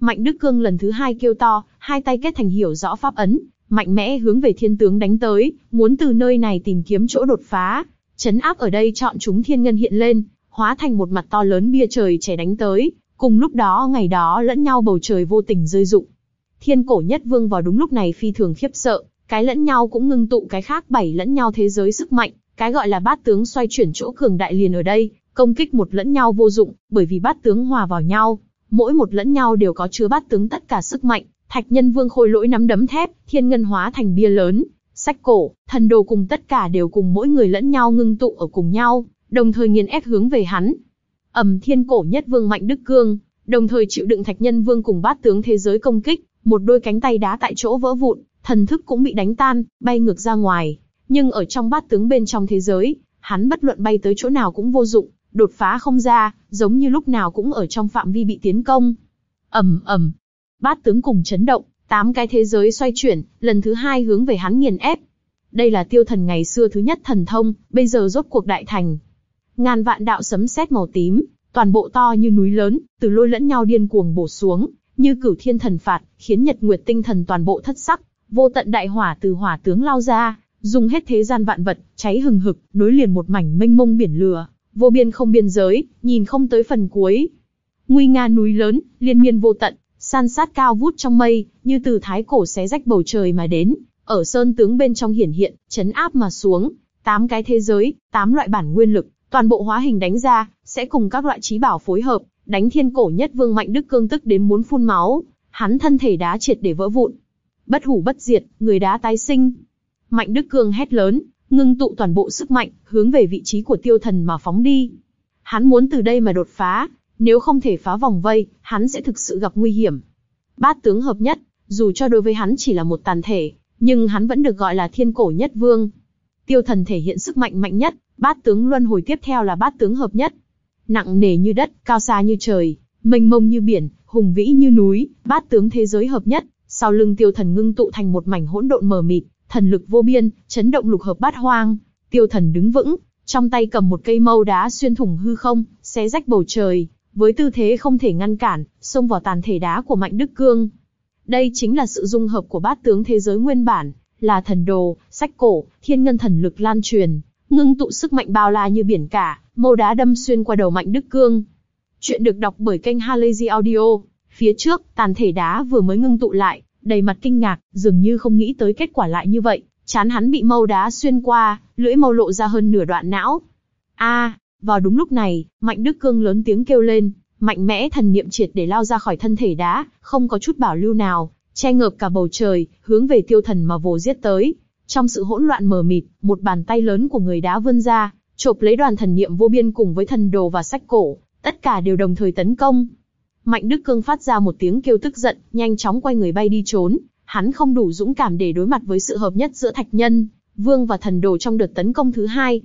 Mạnh Đức Cương lần thứ hai kêu to, hai tay kết thành hiểu rõ pháp ấn, mạnh mẽ hướng về thiên tướng đánh tới, muốn từ nơi này tìm kiếm chỗ đột phá. Chấn áp ở đây chọn chúng thiên ngân hiện lên, hóa thành một mặt to lớn bia trời trẻ đánh tới, cùng lúc đó ngày đó lẫn nhau bầu trời vô tình rơi rụng. Thiên cổ nhất vương vào đúng lúc này phi thường khiếp sợ, cái lẫn nhau cũng ngưng tụ cái khác bảy lẫn nhau thế giới sức mạnh, cái gọi là bát tướng xoay chuyển chỗ cường đại liền ở đây, công kích một lẫn nhau vô dụng, bởi vì bát tướng hòa vào nhau, mỗi một lẫn nhau đều có chứa bát tướng tất cả sức mạnh. Thạch Nhân Vương khôi lỗi nắm đấm thép, thiên ngân hóa thành bia lớn, sách cổ, thần đồ cùng tất cả đều cùng mỗi người lẫn nhau ngưng tụ ở cùng nhau, đồng thời nghiền ép hướng về hắn. Ẩm Thiên cổ nhất vương mạnh đức cương, đồng thời chịu đựng Thạch Nhân Vương cùng bát tướng thế giới công kích, một đôi cánh tay đá tại chỗ vỡ vụn, thần thức cũng bị đánh tan, bay ngược ra ngoài. Nhưng ở trong bát tướng bên trong thế giới, hắn bất luận bay tới chỗ nào cũng vô dụng, đột phá không ra, giống như lúc nào cũng ở trong phạm vi bị tiến công. ầm ầm, bát tướng cùng chấn động, tám cái thế giới xoay chuyển, lần thứ hai hướng về hắn nghiền ép. Đây là tiêu thần ngày xưa thứ nhất thần thông, bây giờ rốt cuộc đại thành. Ngàn vạn đạo sấm sét màu tím, toàn bộ to như núi lớn, từ lôi lẫn nhau điên cuồng bổ xuống, như cửu thiên thần phạt, khiến nhật nguyệt tinh thần toàn bộ thất sắc, vô tận đại hỏa từ hỏa tướng lao ra, dùng hết thế gian vạn vật, cháy hừng hực, nối liền một mảnh mênh mông biển lửa, vô biên không biên giới, nhìn không tới phần cuối. Nguy nga núi lớn, liên miên vô tận, san sát cao vút trong mây, như từ thái cổ xé rách bầu trời mà đến, ở sơn tướng bên trong hiển hiện, chấn áp mà xuống, tám cái thế giới, tám loại bản nguyên lực, toàn bộ hóa hình đánh ra, sẽ cùng các loại trí bảo phối hợp, đánh thiên cổ nhất vương mạnh đức cương tức đến muốn phun máu, hắn thân thể đá triệt để vỡ vụn. Bất hủ bất diệt, người đá tái sinh. Mạnh đức cương hét lớn, ngưng tụ toàn bộ sức mạnh, hướng về vị trí của tiêu thần mà phóng đi. Hắn muốn từ đây mà đột phá, nếu không thể phá vòng vây, hắn sẽ thực sự gặp nguy hiểm. Bát tướng hợp nhất, dù cho đối với hắn chỉ là một tàn thể, nhưng hắn vẫn được gọi là thiên cổ nhất vương. Tiêu thần thể hiện sức mạnh mạnh nhất, bát tướng luân hồi tiếp theo là bát tướng hợp nhất. Nặng nề như đất, cao xa như trời, mênh mông như biển, hùng vĩ như núi, bát tướng thế giới hợp nhất, sau lưng tiêu thần ngưng tụ thành một mảnh hỗn độn mờ mịt, thần lực vô biên, chấn động lục hợp bát hoang. Tiêu thần đứng vững, trong tay cầm một cây mâu đá xuyên thủng hư không, xé rách bầu trời, với tư thế không thể ngăn cản, xông vào tàn thể đá của Mạnh Đức Cương. Đây chính là sự dung hợp của bát tướng thế giới nguyên bản, là thần đồ, sách cổ, thiên ngân thần lực lan truyền, ngưng tụ sức mạnh bao la như biển cả, mâu đá đâm xuyên qua đầu Mạnh Đức Cương. Chuyện được đọc bởi kênh Halazy Audio. Phía trước, tàn thể đá vừa mới ngưng tụ lại, đầy mặt kinh ngạc, dường như không nghĩ tới kết quả lại như vậy. Chán hắn bị mâu đá xuyên qua, lưỡi mâu lộ ra hơn nửa đoạn não. A, vào đúng lúc này, Mạnh Đức Cương lớn tiếng kêu lên, mạnh mẽ thần niệm triệt để lao ra khỏi thân thể đá, không có chút bảo lưu nào, che ngợp cả bầu trời, hướng về tiêu thần mà vồ giết tới. Trong sự hỗn loạn mờ mịt, một bàn tay lớn của người đá vươn ra, chộp lấy đoàn thần niệm vô biên cùng với thần đồ và sách cổ, tất cả đều đồng thời tấn công. Mạnh Đức Cương phát ra một tiếng kêu tức giận, nhanh chóng quay người bay đi trốn. Hắn không đủ dũng cảm để đối mặt với sự hợp nhất giữa thạch nhân, vương và thần đồ trong đợt tấn công thứ hai.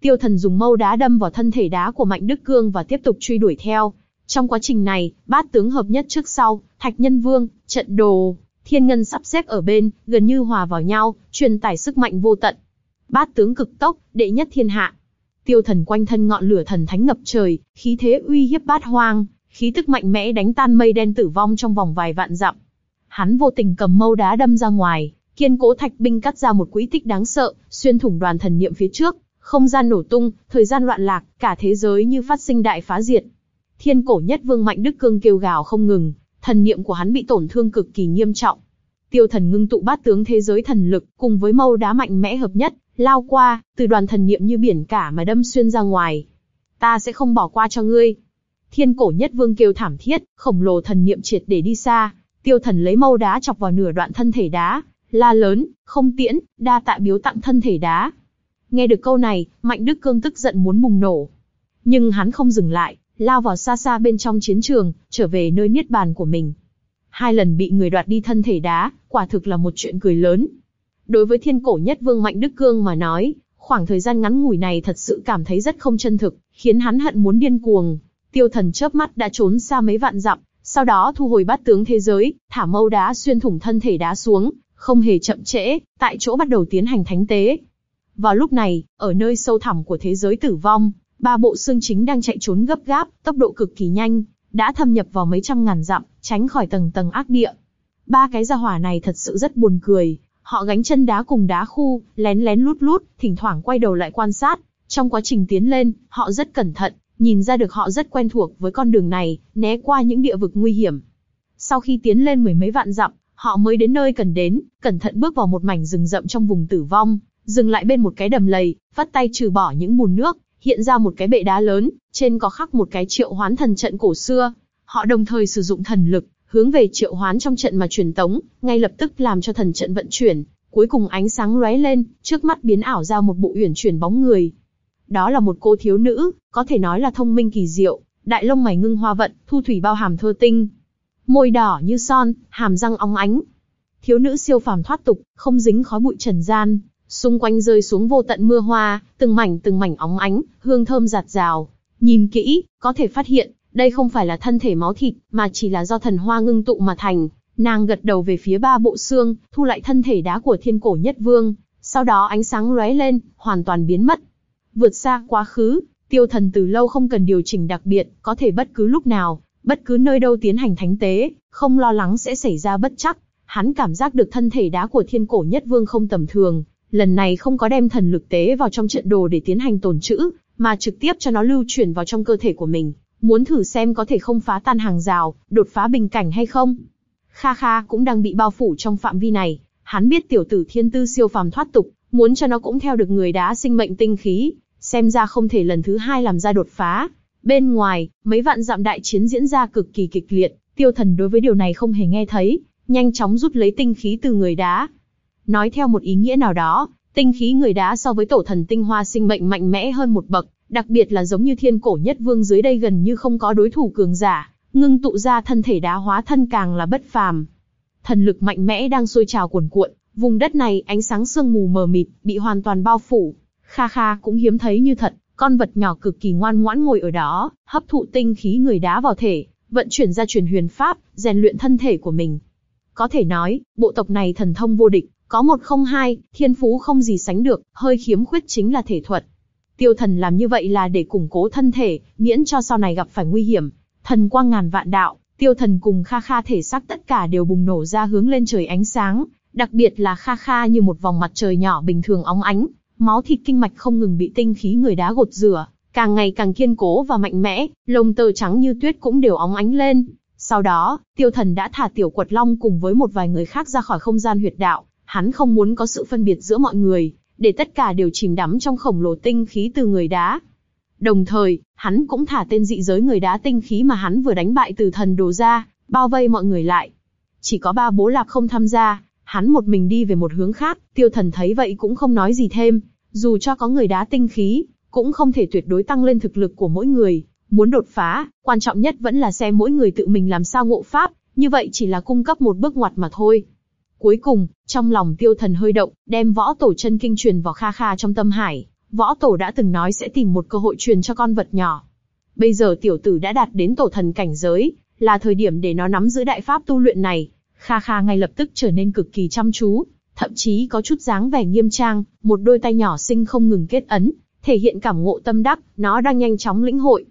Tiêu thần dùng mâu đá đâm vào thân thể đá của Mạnh Đức Cương và tiếp tục truy đuổi theo. Trong quá trình này, bát tướng hợp nhất trước sau, thạch nhân vương, trận đồ, thiên ngân sắp xếp ở bên, gần như hòa vào nhau, truyền tải sức mạnh vô tận. Bát tướng cực tốc, đệ nhất thiên hạ. Tiêu thần quanh thân ngọn lửa thần thánh ngập trời, khí thế uy hiếp bát hoang, khí tức mạnh mẽ đánh tan mây đen tử vong trong vòng vài vạn dặm. Hắn vô tình cầm mâu đá đâm ra ngoài, kiên cố thạch binh cắt ra một quỹ tích đáng sợ, xuyên thủng đoàn thần niệm phía trước, không gian nổ tung, thời gian loạn lạc, cả thế giới như phát sinh đại phá diệt. Thiên cổ nhất vương mạnh đức cương kêu gào không ngừng, thần niệm của hắn bị tổn thương cực kỳ nghiêm trọng. Tiêu thần ngưng tụ bát tướng thế giới thần lực, cùng với mâu đá mạnh mẽ hợp nhất, lao qua, từ đoàn thần niệm như biển cả mà đâm xuyên ra ngoài. Ta sẽ không bỏ qua cho ngươi. Thiên cổ nhất vương kêu thảm thiết, khổng lồ thần niệm triệt để đi xa. Tiêu thần lấy mâu đá chọc vào nửa đoạn thân thể đá, la lớn, không tiễn, đa tạ biếu tặng thân thể đá. Nghe được câu này, Mạnh Đức Cương tức giận muốn bùng nổ. Nhưng hắn không dừng lại, lao vào xa xa bên trong chiến trường, trở về nơi niết bàn của mình. Hai lần bị người đoạt đi thân thể đá, quả thực là một chuyện cười lớn. Đối với thiên cổ nhất vương Mạnh Đức Cương mà nói, khoảng thời gian ngắn ngủi này thật sự cảm thấy rất không chân thực, khiến hắn hận muốn điên cuồng. Tiêu thần chớp mắt đã trốn xa mấy vạn dặm, sau đó thu hồi bát tướng thế giới, thả mâu đá xuyên thủng thân thể đá xuống, không hề chậm trễ, tại chỗ bắt đầu tiến hành thánh tế. Vào lúc này, ở nơi sâu thẳm của thế giới tử vong, ba bộ xương chính đang chạy trốn gấp gáp, tốc độ cực kỳ nhanh, đã thâm nhập vào mấy trăm ngàn dặm, tránh khỏi tầng tầng ác địa. Ba cái gia hỏa này thật sự rất buồn cười, họ gánh chân đá cùng đá khu, lén lén lút lút, thỉnh thoảng quay đầu lại quan sát. Trong quá trình tiến lên, họ rất cẩn thận, nhìn ra được họ rất quen thuộc với con đường này, né qua những địa vực nguy hiểm. Sau khi tiến lên mười mấy vạn dặm, họ mới đến nơi cần đến, cẩn thận bước vào một mảnh rừng rậm trong vùng tử vong, dừng lại bên một cái đầm lầy, vắt tay trừ bỏ những bùn nước, hiện ra một cái bệ đá lớn, trên có khắc một cái triệu hoán thần trận cổ xưa. Họ đồng thời sử dụng thần lực, hướng về triệu hoán trong trận mà truyền tống, ngay lập tức làm cho thần trận vận chuyển, cuối cùng ánh sáng lóe lên, trước mắt biến ảo ra một bộ uyển chuyển bóng người. Đó là một cô thiếu nữ, có thể nói là thông minh kỳ diệu, đại lông mày ngưng hoa vận, thu thủy bao hàm thơ tinh. Môi đỏ như son, hàm răng óng ánh. Thiếu nữ siêu phàm thoát tục, không dính khói bụi trần gian, xung quanh rơi xuống vô tận mưa hoa, từng mảnh từng mảnh óng ánh, hương thơm giạt rào. Nhìn kỹ, có thể phát hiện, đây không phải là thân thể máu thịt, mà chỉ là do thần hoa ngưng tụ mà thành. Nàng gật đầu về phía ba bộ xương, thu lại thân thể đá của thiên cổ nhất vương, sau đó ánh sáng lóe lên, hoàn toàn biến mất. Vượt xa quá khứ, tiêu thần từ lâu không cần điều chỉnh đặc biệt, có thể bất cứ lúc nào, bất cứ nơi đâu tiến hành thánh tế, không lo lắng sẽ xảy ra bất chắc. Hắn cảm giác được thân thể đá của thiên cổ nhất vương không tầm thường, lần này không có đem thần lực tế vào trong trận đồ để tiến hành tồn trữ, mà trực tiếp cho nó lưu chuyển vào trong cơ thể của mình, muốn thử xem có thể không phá tan hàng rào, đột phá bình cảnh hay không. Kha Kha cũng đang bị bao phủ trong phạm vi này, hắn biết tiểu tử thiên tư siêu phàm thoát tục, muốn cho nó cũng theo được người đá sinh mệnh tinh khí, xem ra không thể lần thứ hai làm ra đột phá. Bên ngoài, mấy vạn dặm đại chiến diễn ra cực kỳ kịch liệt, tiêu thần đối với điều này không hề nghe thấy, nhanh chóng rút lấy tinh khí từ người đá. Nói theo một ý nghĩa nào đó, tinh khí người đá so với tổ thần tinh hoa sinh mệnh mạnh mẽ hơn một bậc, đặc biệt là giống như thiên cổ nhất vương dưới đây gần như không có đối thủ cường giả, ngưng tụ ra thân thể đá hóa thân càng là bất phàm. Thần lực mạnh mẽ đang sôi trào cuồn cuộn, vùng đất này ánh sáng sương mù mờ mịt, bị hoàn toàn bao phủ. Kha Kha cũng hiếm thấy như thật, con vật nhỏ cực kỳ ngoan ngoãn ngồi ở đó, hấp thụ tinh khí người đá vào thể, vận chuyển ra truyền huyền pháp, rèn luyện thân thể của mình. Có thể nói, bộ tộc này thần thông vô địch, có một không hai, thiên phú không gì sánh được, hơi khiếm khuyết chính là thể thuật. Tiêu thần làm như vậy là để củng cố thân thể, miễn cho sau này gặp phải nguy hiểm. Thần quang ngàn vạn đạo, tiêu thần cùng kha kha thể xác tất cả đều bùng nổ ra hướng lên trời ánh sáng, đặc biệt là kha kha như một vòng mặt trời nhỏ bình thường óng ánh, máu thịt kinh mạch không ngừng bị tinh khí người đá gột rửa, càng ngày càng kiên cố và mạnh mẽ, lông tơ trắng như tuyết cũng đều óng ánh lên. Sau đó, tiêu thần đã thả tiểu quật long cùng với một vài người khác ra khỏi không gian huyệt đạo, hắn không muốn có sự phân biệt giữa mọi người, để tất cả đều chìm đắm trong khổng lồ tinh khí từ người đá. Đồng thời, hắn cũng thả tên dị giới người đá tinh khí mà hắn vừa đánh bại từ thần đồ ra, bao vây mọi người lại. Chỉ có ba bố lạp không tham gia, hắn một mình đi về một hướng khác, tiêu thần thấy vậy cũng không nói gì thêm, dù cho có người đá tinh khí, cũng không thể tuyệt đối tăng lên thực lực của mỗi người. Muốn đột phá, quan trọng nhất vẫn là xem mỗi người tự mình làm sao ngộ pháp, như vậy chỉ là cung cấp một bước ngoặt mà thôi. Cuối cùng, trong lòng tiêu thần hơi động, đem võ tổ chân kinh truyền vào kha kha trong tâm hải. Võ tổ đã từng nói sẽ tìm một cơ hội truyền cho con vật nhỏ. Bây giờ tiểu tử đã đạt đến tổ thần cảnh giới, là thời điểm để nó nắm giữ đại pháp tu luyện này. Kha kha ngay lập tức trở nên cực kỳ chăm chú, thậm chí có chút dáng vẻ nghiêm trang, một đôi tay nhỏ xinh không ngừng kết ấn, thể hiện cảm ngộ tâm đắc, nó đang nhanh chóng lĩnh hội.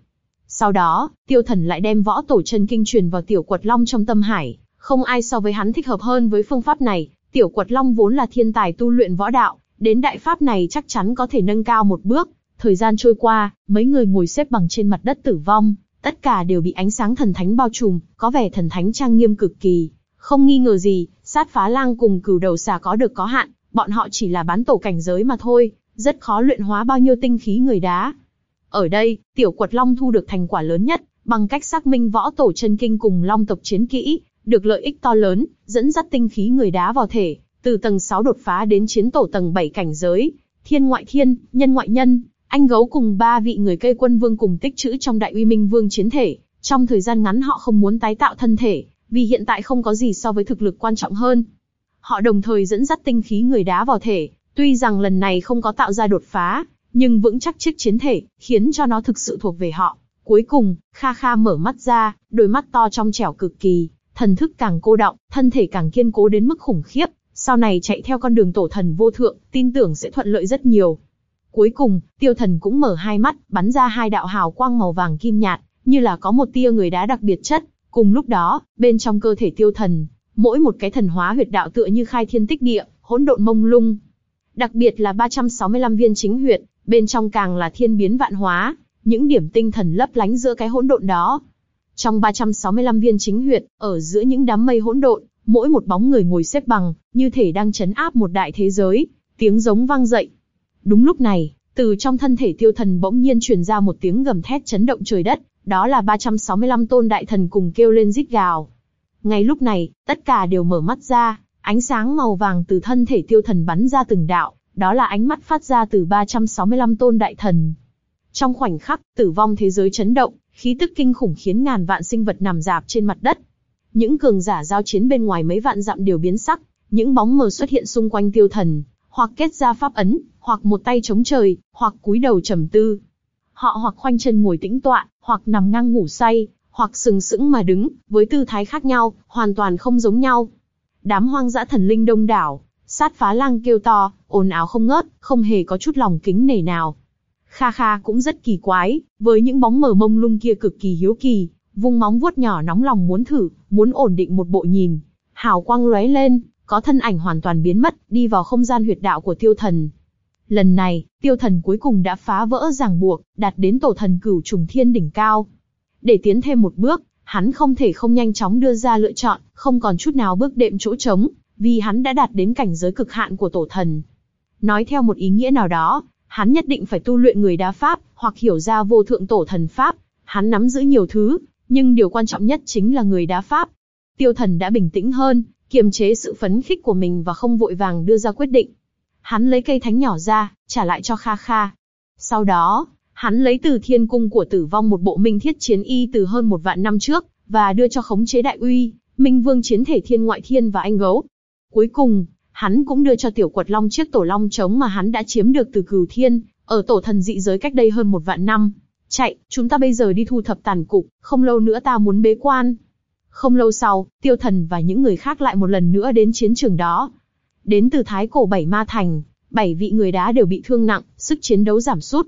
Sau đó, tiêu thần lại đem võ tổ chân kinh truyền vào tiểu quật long trong tâm hải, không ai so với hắn thích hợp hơn với phương pháp này, tiểu quật long vốn là thiên tài tu luyện võ đạo, đến đại pháp này chắc chắn có thể nâng cao một bước. Thời gian trôi qua, mấy người ngồi xếp bằng trên mặt đất tử vong, tất cả đều bị ánh sáng thần thánh bao trùm, có vẻ thần thánh trang nghiêm cực kỳ. Không nghi ngờ gì, sát phá lang cùng cửu đầu xà có được có hạn, bọn họ chỉ là bán tổ cảnh giới mà thôi, rất khó luyện hóa bao nhiêu tinh khí người đá. Ở đây, tiểu quật long thu được thành quả lớn nhất, bằng cách xác minh võ tổ chân kinh cùng long tộc chiến kỹ, được lợi ích to lớn, dẫn dắt tinh khí người đá vào thể, từ tầng 6 đột phá đến chiến tổ tầng 7 cảnh giới, thiên ngoại thiên, nhân ngoại nhân, anh gấu cùng ba vị người cây quân vương cùng tích trữ trong đại uy minh vương chiến thể, trong thời gian ngắn họ không muốn tái tạo thân thể, vì hiện tại không có gì so với thực lực quan trọng hơn. Họ đồng thời dẫn dắt tinh khí người đá vào thể, tuy rằng lần này không có tạo ra đột phá, nhưng vững chắc chiếc chiến thể, khiến cho nó thực sự thuộc về họ. Cuối cùng, Kha Kha mở mắt ra, đôi mắt to trong trẻo cực kỳ, thần thức càng cô động, thân thể càng kiên cố đến mức khủng khiếp, sau này chạy theo con đường tổ thần vô thượng, tin tưởng sẽ thuận lợi rất nhiều. Cuối cùng, tiêu thần cũng mở hai mắt, bắn ra hai đạo hào quang màu vàng kim nhạt, như là có một tia người đá đặc biệt chất. Cùng lúc đó, bên trong cơ thể tiêu thần, mỗi một cái thần hóa huyệt đạo tựa như khai thiên tích địa, hỗn độn mông lung. Đặc biệt là 365 viên chính huyệt, bên trong càng là thiên biến vạn hóa, những điểm tinh thần lấp lánh giữa cái hỗn độn đó. Trong 365 viên chính huyệt, ở giữa những đám mây hỗn độn, mỗi một bóng người ngồi xếp bằng, như thể đang chấn áp một đại thế giới, tiếng giống vang dậy. Đúng lúc này, từ trong thân thể tiêu thần bỗng nhiên truyền ra một tiếng gầm thét chấn động trời đất, đó là 365 tôn đại thần cùng kêu lên rít gào. Ngay lúc này, tất cả đều mở mắt ra, ánh sáng màu vàng từ thân thể tiêu thần bắn ra từng đạo, đó là ánh mắt phát ra từ 365 tôn đại thần. Trong khoảnh khắc, tử vong thế giới chấn động, khí tức kinh khủng khiến ngàn vạn sinh vật nằm dạp trên mặt đất. Những cường giả giao chiến bên ngoài mấy vạn dặm đều biến sắc, những bóng mờ xuất hiện xung quanh tiêu thần, hoặc kết ra pháp ấn, hoặc một tay chống trời, hoặc cúi đầu trầm tư. Họ hoặc khoanh chân ngồi tĩnh tọa, hoặc nằm ngang ngủ say, hoặc sừng sững mà đứng, với tư thái khác nhau, hoàn toàn không giống nhau. Đám hoang dã thần linh đông đảo, sát phá lang kêu to, ồn ào không ngớt, không hề có chút lòng kính nể nào. Kha Kha cũng rất kỳ quái, với những bóng mờ mông lung kia cực kỳ hiếu kỳ, vung móng vuốt nhỏ nóng lòng muốn thử, muốn ổn định một bộ nhìn. Hào quang lóe lên, có thân ảnh hoàn toàn biến mất, đi vào không gian huyệt đạo của tiêu thần. Lần này, tiêu thần cuối cùng đã phá vỡ ràng buộc, đạt đến tổ thần cửu trùng thiên đỉnh cao. Để tiến thêm một bước, hắn không thể không nhanh chóng đưa ra lựa chọn, không còn chút nào bước đệm chỗ trống, vì hắn đã đạt đến cảnh giới cực hạn của tổ thần. Nói theo một ý nghĩa nào đó, hắn nhất định phải tu luyện người đá pháp, hoặc hiểu ra vô thượng tổ thần pháp. Hắn nắm giữ nhiều thứ, nhưng điều quan trọng nhất chính là người đá pháp. Tiêu thần đã bình tĩnh hơn, kiềm chế sự phấn khích của mình và không vội vàng đưa ra quyết định. Hắn lấy cây thánh nhỏ ra, trả lại cho Kha Kha. Sau đó, hắn lấy từ thiên cung của tử vong một bộ minh thiết chiến y từ hơn một vạn năm trước, và đưa cho khống chế đại uy, minh vương chiến thể thiên ngoại thiên và anh gấu. Cuối cùng, hắn cũng đưa cho tiểu quật long chiếc tổ long trống mà hắn đã chiếm được từ cửu thiên, ở tổ thần dị giới cách đây hơn một vạn năm. Chạy, chúng ta bây giờ đi thu thập tàn cục, không lâu nữa ta muốn bế quan. Không lâu sau, tiêu thần và những người khác lại một lần nữa đến chiến trường đó. Đến từ thái cổ bảy ma thành, bảy vị người đá đều bị thương nặng, sức chiến đấu giảm sút.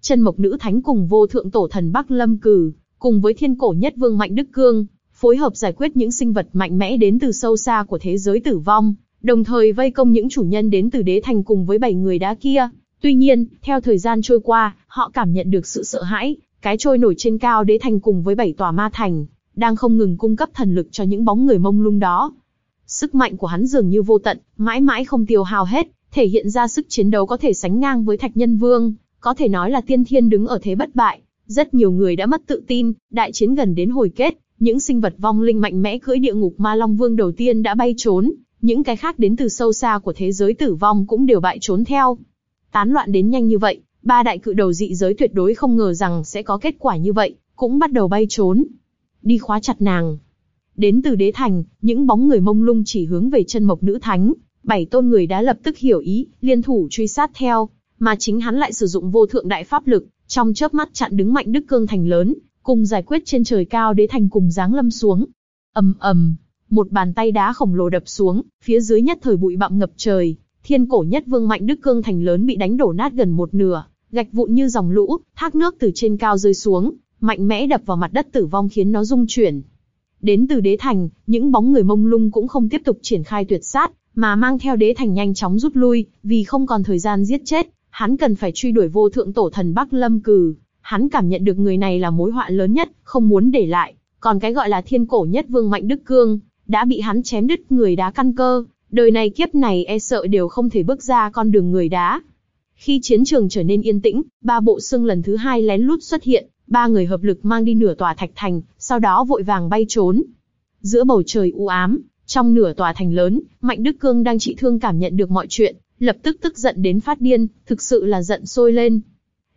Chân mộc nữ thánh cùng vô thượng tổ thần Bắc Lâm Cử, cùng với thiên cổ nhất vương Mạnh Đức Cương, phối hợp giải quyết những sinh vật mạnh mẽ đến từ sâu xa của thế giới tử vong, đồng thời vây công những chủ nhân đến từ đế thành cùng với bảy người đá kia. Tuy nhiên, theo thời gian trôi qua, họ cảm nhận được sự sợ hãi, cái trôi nổi trên cao đế thành cùng với bảy tòa ma thành, đang không ngừng cung cấp thần lực cho những bóng người mông lung đó. Sức mạnh của hắn dường như vô tận, mãi mãi không tiêu hao hết, thể hiện ra sức chiến đấu có thể sánh ngang với Thạch Nhân Vương, có thể nói là tiên thiên đứng ở thế bất bại. Rất nhiều người đã mất tự tin, đại chiến gần đến hồi kết, những sinh vật vong linh mạnh mẽ cưỡi địa ngục ma long vương đầu tiên đã bay trốn, những cái khác đến từ sâu xa của thế giới tử vong cũng đều bại trốn theo. Tán loạn đến nhanh như vậy, ba đại cự đầu dị giới tuyệt đối không ngờ rằng sẽ có kết quả như vậy, cũng bắt đầu bay trốn. Đi khóa chặt nàng. Đến từ đế thành, những bóng người mông lung chỉ hướng về chân mộc nữ thánh, bảy tôn người đã lập tức hiểu ý, liên thủ truy sát theo, mà chính hắn lại sử dụng vô thượng đại pháp lực, trong chớp mắt chặn đứng mạnh đức cương thành lớn, cùng giải quyết trên trời cao đế thành cùng giáng lâm xuống. ầm ầm, một bàn tay đá khổng lồ đập xuống, phía dưới nhất thời bụi bặm ngập trời, thiên cổ nhất vương mạnh đức cương thành lớn bị đánh đổ nát gần một nửa, gạch vụn như dòng lũ, thác nước từ trên cao rơi xuống, mạnh mẽ đập vào mặt đất tử vong khiến nó rung chuyển. Đến từ đế thành, những bóng người mông lung cũng không tiếp tục triển khai tuyệt sát, mà mang theo đế thành nhanh chóng rút lui, vì không còn thời gian giết chết, hắn cần phải truy đuổi vô thượng tổ thần Bắc Lâm Cừ. Hắn cảm nhận được người này là mối họa lớn nhất, không muốn để lại. Còn cái gọi là thiên cổ nhất vương Mạnh Đức Cương, đã bị hắn chém đứt người đá căn cơ, đời này kiếp này e sợ đều không thể bước ra con đường người đá. Khi chiến trường trở nên yên tĩnh, ba bộ xương lần thứ hai lén lút xuất hiện, ba người hợp lực mang đi nửa tòa thạch thành, sau đó vội vàng bay trốn. Giữa bầu trời u ám, trong nửa tòa thành lớn, Mạnh Đức Cương đang trị thương cảm nhận được mọi chuyện, lập tức tức giận đến phát điên, thực sự là giận sôi lên.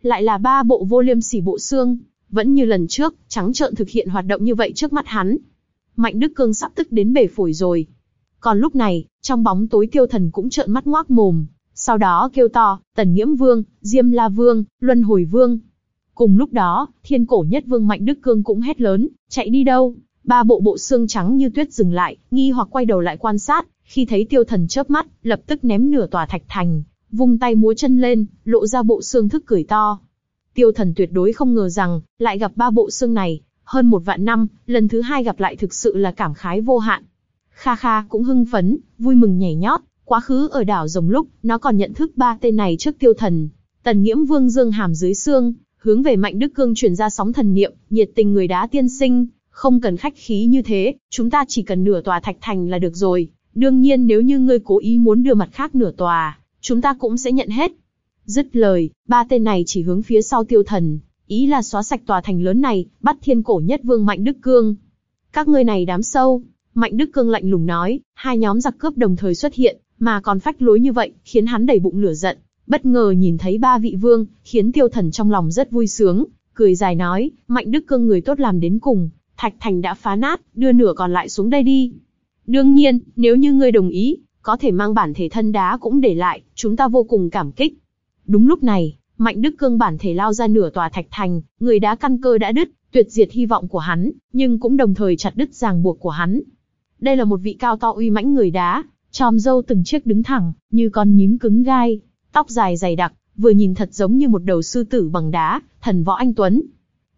Lại là ba bộ vô liêm sỉ bộ xương, vẫn như lần trước, trắng trợn thực hiện hoạt động như vậy trước mắt hắn. Mạnh Đức Cương sắp tức đến bể phổi rồi. Còn lúc này, trong bóng tối tiêu thần cũng trợn mắt ngoác mồm, sau đó kêu to, Tần Nghiễm Vương, Diêm La Vương, Luân Hồi Vương. Cùng lúc đó, thiên cổ nhất vương Mạnh Đức Cương cũng hét lớn, chạy đi đâu? Ba bộ bộ xương trắng như tuyết dừng lại, nghi hoặc quay đầu lại quan sát, khi thấy tiêu thần chớp mắt, lập tức ném nửa tòa thạch thành, vung tay múa chân lên, lộ ra bộ xương thức cười to. Tiêu thần tuyệt đối không ngờ rằng, lại gặp ba bộ xương này, hơn một vạn năm, lần thứ hai gặp lại thực sự là cảm khái vô hạn. Kha Kha cũng hưng phấn, vui mừng nhảy nhót, quá khứ ở đảo rồng lúc, nó còn nhận thức ba tên này trước tiêu thần. Tần Nghiễm Vương dương hàm dưới xương, hướng về Mạnh Đức Cương truyền ra sóng thần niệm, nhiệt tình người đá tiên sinh, không cần khách khí như thế, chúng ta chỉ cần nửa tòa thạch thành là được rồi. Đương nhiên nếu như ngươi cố ý muốn đưa mặt khác nửa tòa, chúng ta cũng sẽ nhận hết. Dứt lời, ba tên này chỉ hướng phía sau tiêu thần, ý là xóa sạch tòa thành lớn này, bắt thiên cổ nhất vương Mạnh Đức Cương. Các ngươi này đám sâu, Mạnh Đức Cương lạnh lùng nói, hai nhóm giặc cướp đồng thời xuất hiện, mà còn phách lối như vậy, khiến hắn đầy bụng lửa giận. Bất ngờ nhìn thấy ba vị vương, khiến tiêu thần trong lòng rất vui sướng, cười dài nói, Mạnh Đức Cương người tốt làm đến cùng, Thạch Thành đã phá nát, đưa nửa còn lại xuống đây đi. Đương nhiên, nếu như ngươi đồng ý, có thể mang bản thể thân đá cũng để lại, chúng ta vô cùng cảm kích. Đúng lúc này, Mạnh Đức Cương bản thể lao ra nửa tòa thạch thành, người đá căn cơ đã đứt, tuyệt diệt hy vọng của hắn, nhưng cũng đồng thời chặt đứt ràng buộc của hắn. Đây là một vị cao to uy mãnh người đá, tròm râu từng chiếc đứng thẳng, như con nhím cứng gai, tóc dài dày đặc, vừa nhìn thật giống như một đầu sư tử bằng đá, thần võ anh tuấn.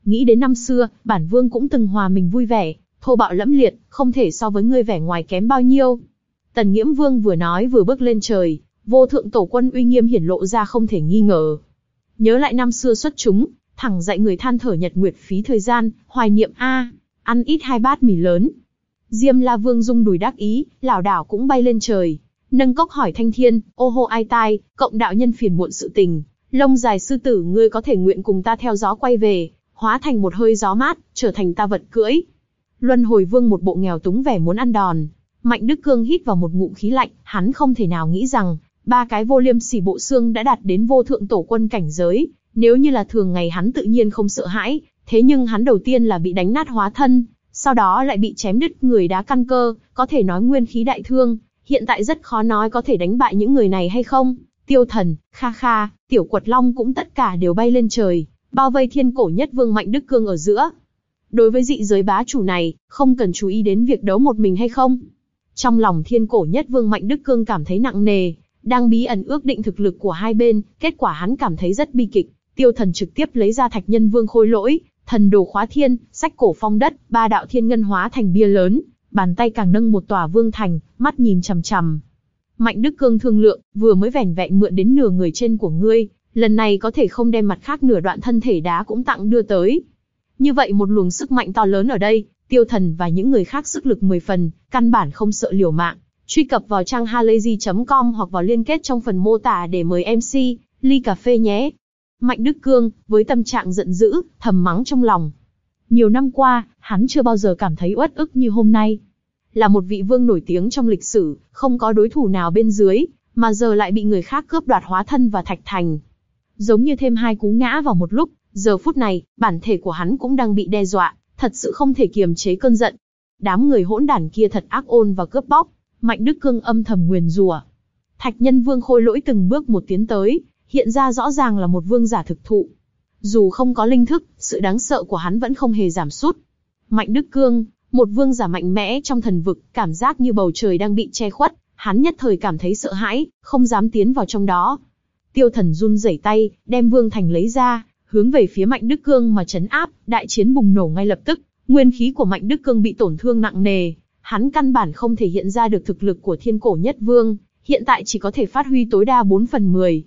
Nghĩ đến năm xưa, bản vương cũng từng hòa mình vui vẻ, thô bạo lẫm liệt, không thể so với ngươi vẻ ngoài kém bao nhiêu. Tần Nghiễm Vương vừa nói vừa bước lên trời, vô thượng tổ quân uy nghiêm hiển lộ ra không thể nghi ngờ. Nhớ lại năm xưa xuất chúng, thẳng dạy người than thở nhật nguyệt phí thời gian, hoài niệm a, ăn ít hai bát mì lớn. Diêm La Vương rung đùi đắc ý, lảo đảo cũng bay lên trời, nâng cốc hỏi Thanh Thiên, ô hô ai tai, cộng đạo nhân phiền muộn sự tình, lông dài sư tử ngươi có thể nguyện cùng ta theo gió quay về, hóa thành một hơi gió mát, trở thành ta vật cưỡi. Luân hồi vương một bộ nghèo túng vẻ muốn ăn đòn. Mạnh Đức Cương hít vào một ngụm khí lạnh, hắn không thể nào nghĩ rằng, ba cái vô liêm sỉ bộ xương đã đạt đến vô thượng tổ quân cảnh giới, nếu như là thường ngày hắn tự nhiên không sợ hãi, thế nhưng hắn đầu tiên là bị đánh nát hóa thân, sau đó lại bị chém đứt người đá căn cơ, có thể nói nguyên khí đại thương, hiện tại rất khó nói có thể đánh bại những người này hay không. Tiêu thần, kha kha, tiểu quật long cũng tất cả đều bay lên trời, bao vây thiên cổ nhất vương mạnh đức cương ở giữa. Đối với dị giới bá chủ này, không cần chú ý đến việc đấu một mình hay không. Trong lòng thiên cổ nhất vương mạnh đức cương cảm thấy nặng nề, đang bí ẩn ước định thực lực của hai bên, kết quả hắn cảm thấy rất bi kịch. Tiêu thần trực tiếp lấy ra thạch nhân vương khôi lỗi, thần đồ khóa thiên, sách cổ phong đất, ba đạo thiên ngân hóa thành bia lớn, bàn tay càng nâng một tòa vương thành, mắt nhìn chằm chằm. Mạnh Đức Cương thương lượng, vừa mới vẻn vẹn mượn đến nửa người trên của ngươi, lần này có thể không đem mặt khác nửa đoạn thân thể đá cũng tặng đưa tới. Như vậy một luồng sức mạnh to lớn ở đây, tiêu thần và những người khác sức lực 10 phần, căn bản không sợ liều mạng. Truy cập vào trang halayzi.com hoặc vào liên kết trong phần mô tả để mời MC, ly cà phê nhé. Mạnh Đức Cương, với tâm trạng giận dữ, thầm mắng trong lòng. Nhiều năm qua, hắn chưa bao giờ cảm thấy uất ức như hôm nay. Là một vị vương nổi tiếng trong lịch sử, không có đối thủ nào bên dưới, mà giờ lại bị người khác cướp đoạt hóa thân và thạch thành. Giống như thêm hai cú ngã vào một lúc, giờ phút này, bản thể của hắn cũng đang bị đe dọa, thật sự không thể kiềm chế cơn giận. Đám người hỗn đản kia thật ác ôn và cướp bóc, Mạnh Đức Cương âm thầm nguyền rủa. Thạch Nhân Vương khôi lỗi từng bước một tiến tới, hiện ra rõ ràng là một vương giả thực thụ. Dù không có linh thức, sự đáng sợ của hắn vẫn không hề giảm sút. Mạnh Đức Cương, một vương giả mạnh mẽ trong thần vực, cảm giác như bầu trời đang bị che khuất, hắn nhất thời cảm thấy sợ hãi, không dám tiến vào trong đó. Tiêu thần run rẩy tay, đem vương thành lấy ra, hướng về phía Mạnh Đức Cương mà chấn áp, đại chiến bùng nổ ngay lập tức, nguyên khí của Mạnh Đức Cương bị tổn thương nặng nề, hắn căn bản không thể hiện ra được thực lực của thiên cổ nhất vương, hiện tại chỉ có thể phát huy tối đa 4 phần 10.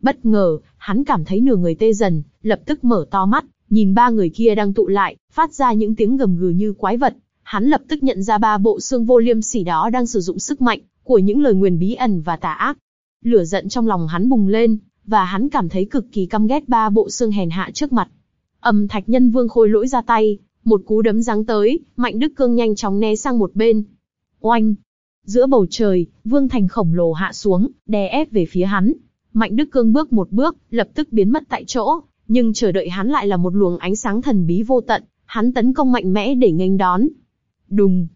Bất ngờ, hắn cảm thấy nửa người tê dần, lập tức mở to mắt, nhìn ba người kia đang tụ lại, phát ra những tiếng gầm gừ như quái vật. Hắn lập tức nhận ra ba bộ xương vô liêm sỉ đó đang sử dụng sức mạnh của những lời nguyền bí ẩn và tà ác. Lửa giận trong lòng hắn bùng lên, và hắn cảm thấy cực kỳ căm ghét ba bộ xương hèn hạ trước mặt. Âm thạch nhân vương khôi lỗi ra tay, một cú đấm giáng tới, mạnh đức cương nhanh chóng né sang một bên. Oanh! Giữa bầu trời, vương thành khổng lồ hạ xuống, đè ép về phía hắn. Mạnh Đức Cương bước một bước, lập tức biến mất tại chỗ, nhưng chờ đợi hắn lại là một luồng ánh sáng thần bí vô tận, hắn tấn công mạnh mẽ để nghênh đón. Đùng!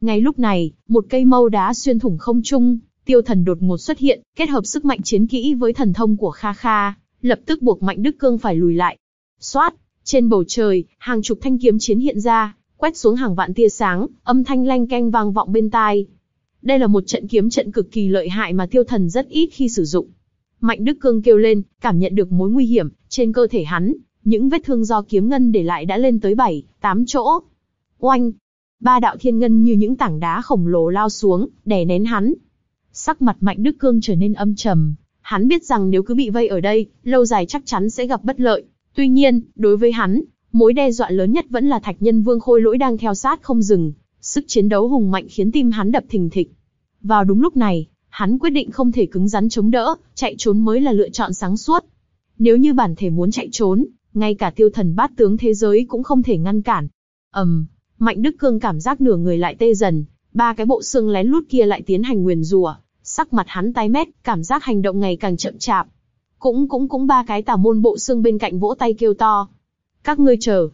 Ngay lúc này, một cây mâu đá xuyên thủng không trung, tiêu thần đột ngột xuất hiện, kết hợp sức mạnh chiến kỹ với thần thông của Kha Kha, lập tức buộc Mạnh Đức Cương phải lùi lại. Xoát! Trên bầu trời, hàng chục thanh kiếm chiến hiện ra, quét xuống hàng vạn tia sáng, âm thanh lanh canh vang vọng bên tai. Đây là một trận kiếm trận cực kỳ lợi hại mà tiêu thần rất ít khi sử dụng. Mạnh Đức Cương kêu lên, cảm nhận được mối nguy hiểm, trên cơ thể hắn, những vết thương do kiếm ngân để lại đã lên tới 7, 8 chỗ. Oanh! Ba đạo thiên ngân như những tảng đá khổng lồ lao xuống, đè nén hắn. Sắc mặt Mạnh Đức Cương trở nên âm trầm, hắn biết rằng nếu cứ bị vây ở đây, lâu dài chắc chắn sẽ gặp bất lợi. Tuy nhiên, đối với hắn, mối đe dọa lớn nhất vẫn là Thạch Nhân Vương Khôi Lỗi đang theo sát không dừng, sức chiến đấu hùng mạnh khiến tim hắn đập thình thịch. Vào đúng lúc này, hắn quyết định không thể cứng rắn chống đỡ, chạy trốn mới là lựa chọn sáng suốt. Nếu như bản thể muốn chạy trốn, ngay cả tiêu thần bát tướng thế giới cũng không thể ngăn cản. ầm, um, Mạnh Đức Cương cảm giác nửa người lại tê dần, ba cái bộ xương lén lút kia lại tiến hành nguyền rủa, sắc mặt hắn tái mét, cảm giác hành động ngày càng chậm chạp. Cũng cũng cũng ba cái tà môn bộ xương bên cạnh vỗ tay kêu to. Các ngươi chờ.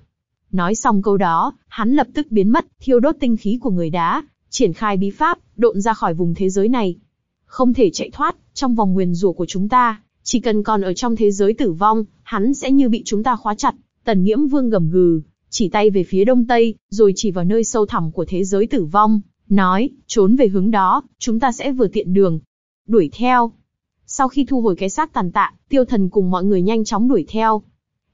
Nói xong câu đó, hắn lập tức biến mất, thiêu đốt tinh khí của người đá, triển khai bí pháp, độn ra khỏi vùng thế giới này. không thể chạy thoát, trong vòng nguyền rủa của chúng ta, chỉ cần còn ở trong thế giới tử vong, hắn sẽ như bị chúng ta khóa chặt. Tần Nghiễm Vương gầm gừ, chỉ tay về phía đông tây, rồi chỉ vào nơi sâu thẳm của thế giới tử vong, nói, trốn về hướng đó, chúng ta sẽ vừa tiện đường. Đuổi theo. Sau khi thu hồi cái xác tàn tạ, tiêu thần cùng mọi người nhanh chóng đuổi theo.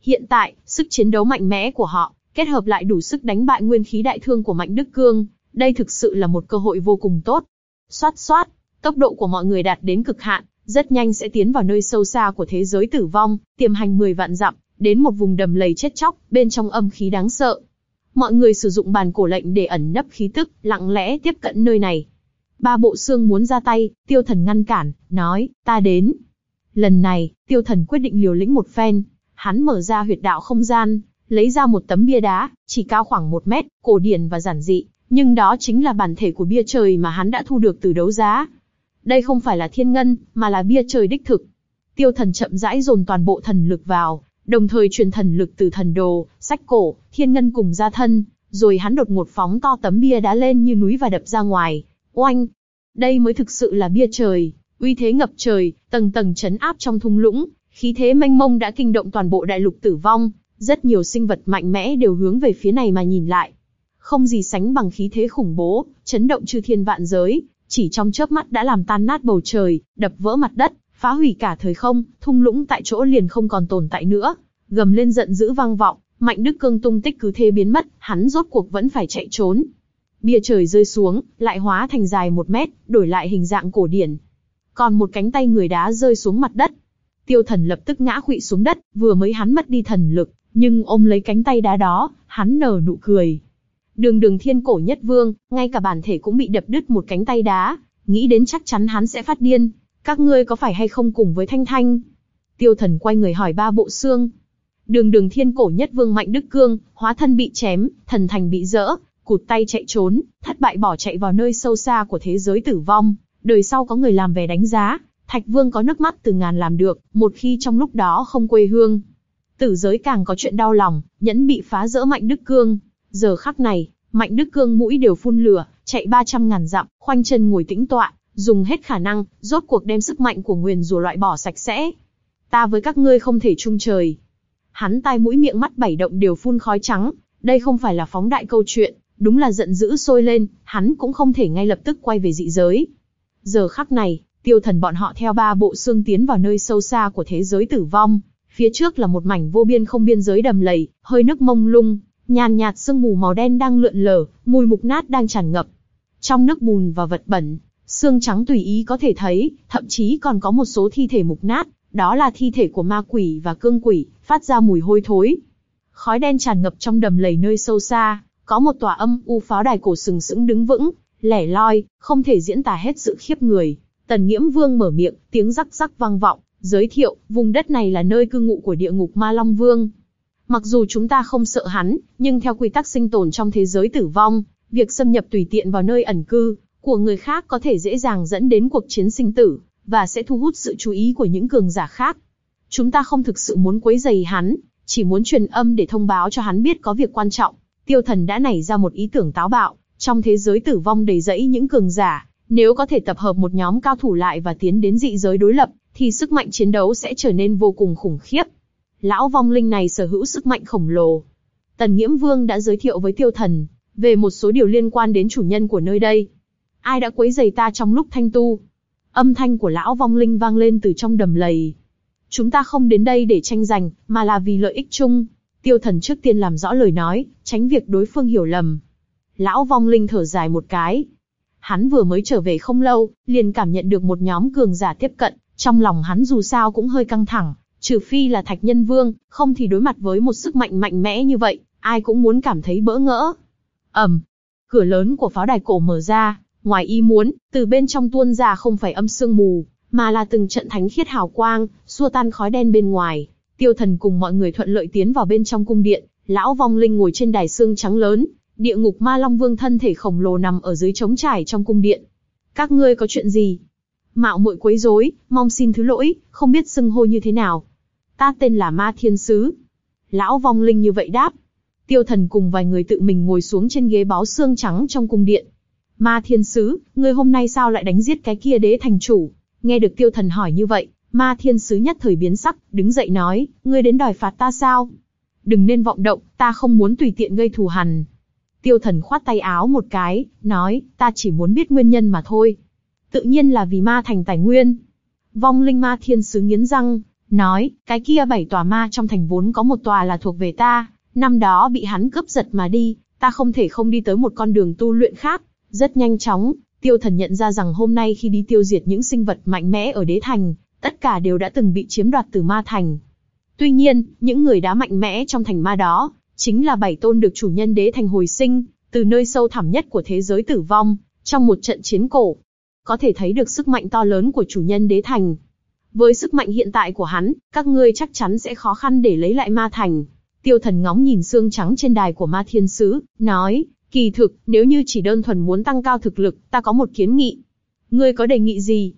Hiện tại, sức chiến đấu mạnh mẽ của họ, kết hợp lại đủ sức đánh bại nguyên khí đại thương của Mạnh Đức Cương, đây thực sự là một cơ hội vô cùng tốt. Xoát xoát, tốc độ của mọi người đạt đến cực hạn, rất nhanh sẽ tiến vào nơi sâu xa của thế giới tử vong, tiềm hành 10 vạn dặm, đến một vùng đầm lầy chết chóc, bên trong âm khí đáng sợ. Mọi người sử dụng bàn cổ lệnh để ẩn nấp khí tức, lặng lẽ tiếp cận nơi này. Ba bộ xương muốn ra tay, tiêu thần ngăn cản, nói, ta đến. Lần này, tiêu thần quyết định liều lĩnh một phen. Hắn mở ra huyệt đạo không gian, lấy ra một tấm bia đá, chỉ cao khoảng một mét, cổ điển và giản dị, nhưng đó chính là bản thể của bia trời mà hắn đã thu được từ đấu giá. Đây không phải là thiên ngân, mà là bia trời đích thực. Tiêu thần chậm rãi dồn toàn bộ thần lực vào, đồng thời truyền thần lực từ thần đồ, sách cổ, thiên ngân cùng ra thân, rồi hắn đột ngột phóng to tấm bia đá lên như núi và đập ra ngoài. Oanh! Đây mới thực sự là bia trời, uy thế ngập trời, tầng tầng chấn áp trong thung lũng, khí thế mênh mông đã kinh động toàn bộ đại lục tử vong, rất nhiều sinh vật mạnh mẽ đều hướng về phía này mà nhìn lại. Không gì sánh bằng khí thế khủng bố, chấn động chư thiên vạn giới, chỉ trong chớp mắt đã làm tan nát bầu trời, đập vỡ mặt đất, phá hủy cả thời không, thung lũng tại chỗ liền không còn tồn tại nữa. Gầm lên giận dữ vang vọng, Mạnh Đức Cương tung tích cứ thế biến mất, hắn rốt cuộc vẫn phải chạy trốn. Bia trời rơi xuống, lại hóa thành dài một mét, đổi lại hình dạng cổ điển. Còn một cánh tay người đá rơi xuống mặt đất. Tiêu thần lập tức ngã quỵ xuống đất, vừa mới hắn mất đi thần lực, nhưng ôm lấy cánh tay đá đó, hắn nở nụ cười. Đường đường thiên cổ nhất vương, ngay cả bản thể cũng bị đập đứt một cánh tay đá, nghĩ đến chắc chắn hắn sẽ phát điên. Các ngươi có phải hay không cùng với Thanh Thanh? Tiêu thần quay người hỏi ba bộ xương. Đường đường thiên cổ nhất vương mạnh đức cương, hóa thân bị chém, thần thành bị dỡ, cụt tay chạy trốn, thất bại bỏ chạy vào nơi sâu xa của thế giới tử vong. Đời sau có người làm về đánh giá, Thạch Vương có nước mắt từ ngàn làm được, một khi trong lúc đó không quê hương. Tử giới càng có chuyện đau lòng, nhẫn bị phá rỡ Mạnh Đức Cương. Giờ khắc này, Mạnh Đức Cương mũi đều phun lửa, chạy 300 ngàn dặm, khoanh chân ngồi tĩnh tọa, dùng hết khả năng, rốt cuộc đem sức mạnh của nguyền rủa loại bỏ sạch sẽ. Ta với các ngươi không thể chung trời. Hắn tai mũi miệng mắt bảy động đều phun khói trắng, đây không phải là phóng đại câu chuyện, đúng là giận dữ sôi lên, hắn cũng không thể ngay lập tức quay về dị giới. Giờ khắc này, tiêu thần bọn họ theo ba bộ xương tiến vào nơi sâu xa của thế giới tử vong. Phía trước là một mảnh vô biên không biên giới đầm lầy, hơi nước mông lung, nhàn nhạt sương mù màu đen đang lượn lờ, mùi mục nát đang tràn ngập. Trong nước bùn và vật bẩn, xương trắng tùy ý có thể thấy, thậm chí còn có một số thi thể mục nát, đó là thi thể của ma quỷ và cương quỷ, phát ra mùi hôi thối. Khói đen tràn ngập trong đầm lầy nơi sâu xa, có một tòa âm u pháo đài cổ sừng sững đứng vững, lẻ loi, không thể diễn tả hết sự khiếp người. Tần Nghiễm Vương mở miệng, tiếng rắc rắc vang vọng, giới thiệu, vùng đất này là nơi cư ngụ của địa ngục Ma Long Vương. Mặc dù chúng ta không sợ hắn, nhưng theo quy tắc sinh tồn trong thế giới tử vong, việc xâm nhập tùy tiện vào nơi ẩn cư của người khác có thể dễ dàng dẫn đến cuộc chiến sinh tử, và sẽ thu hút sự chú ý của những cường giả khác. Chúng ta không thực sự muốn quấy rầy hắn, chỉ muốn truyền âm để thông báo cho hắn biết có việc quan trọng. Tiêu thần đã nảy ra một ý tưởng táo bạo, trong thế giới tử vong đầy rẫy những cường giả, nếu có thể tập hợp một nhóm cao thủ lại và tiến đến dị giới đối lập, thì sức mạnh chiến đấu sẽ trở nên vô cùng khủng khiếp. Lão vong linh này sở hữu sức mạnh khổng lồ. Tần Nghiễm Vương đã giới thiệu với tiêu thần, về một số điều liên quan đến chủ nhân của nơi đây. Ai đã quấy rầy ta trong lúc thanh tu? Âm thanh của lão vong linh vang lên từ trong đầm lầy. Chúng ta không đến đây để tranh giành, mà là vì lợi ích chung. Tiêu thần trước tiên làm rõ lời nói, tránh việc đối phương hiểu lầm. Lão vong linh thở dài một cái. Hắn vừa mới trở về không lâu, liền cảm nhận được một nhóm cường giả tiếp cận, trong lòng hắn dù sao cũng hơi căng thẳng, trừ phi là thạch nhân vương, không thì đối mặt với một sức mạnh mạnh mẽ như vậy, ai cũng muốn cảm thấy bỡ ngỡ. ầm, cửa lớn của pháo đài cổ mở ra, ngoài ý muốn, từ bên trong tuôn ra không phải âm sương mù, mà là từng trận thánh khiết hào quang, xua tan khói đen bên ngoài. Tiêu thần cùng mọi người thuận lợi tiến vào bên trong cung điện, lão vong linh ngồi trên đài xương trắng lớn, địa ngục ma long vương thân thể khổng lồ nằm ở dưới trống trải trong cung điện. Các ngươi có chuyện gì? Mạo muội quấy rối, mong xin thứ lỗi, không biết xưng hô như thế nào. Ta tên là Ma Thiên Sứ. Lão vong linh như vậy đáp. Tiêu thần cùng vài người tự mình ngồi xuống trên ghế báo xương trắng trong cung điện. Ma thiên sứ, ngươi hôm nay sao lại đánh giết cái kia đế thành chủ? Nghe được tiêu thần hỏi như vậy, ma thiên sứ nhất thời biến sắc, đứng dậy nói, ngươi đến đòi phạt ta sao? Đừng nên vọng động, ta không muốn tùy tiện gây thù hằn. Tiêu thần khoát tay áo một cái, nói, ta chỉ muốn biết nguyên nhân mà thôi. Tự nhiên là vì ma thành tài nguyên. Vong linh ma thiên sứ nghiến răng, nói, cái kia bảy tòa ma trong thành vốn có một tòa là thuộc về ta, năm đó bị hắn cướp giật mà đi, ta không thể không đi tới một con đường tu luyện khác. Rất nhanh chóng, tiêu thần nhận ra rằng hôm nay khi đi tiêu diệt những sinh vật mạnh mẽ ở đế thành, tất cả đều đã từng bị chiếm đoạt từ ma thành. Tuy nhiên, những người đá mạnh mẽ trong thành ma đó, chính là bảy tôn được chủ nhân đế thành hồi sinh, từ nơi sâu thẳm nhất của thế giới tử vong, trong một trận chiến cổ. Có thể thấy được sức mạnh to lớn của chủ nhân đế thành. Với sức mạnh hiện tại của hắn, các ngươi chắc chắn sẽ khó khăn để lấy lại ma thành. Tiêu thần ngóng nhìn xương trắng trên đài của ma thiên sứ, nói, kỳ thực, nếu như chỉ đơn thuần muốn tăng cao thực lực, ta có một kiến nghị. Ngươi có đề nghị gì?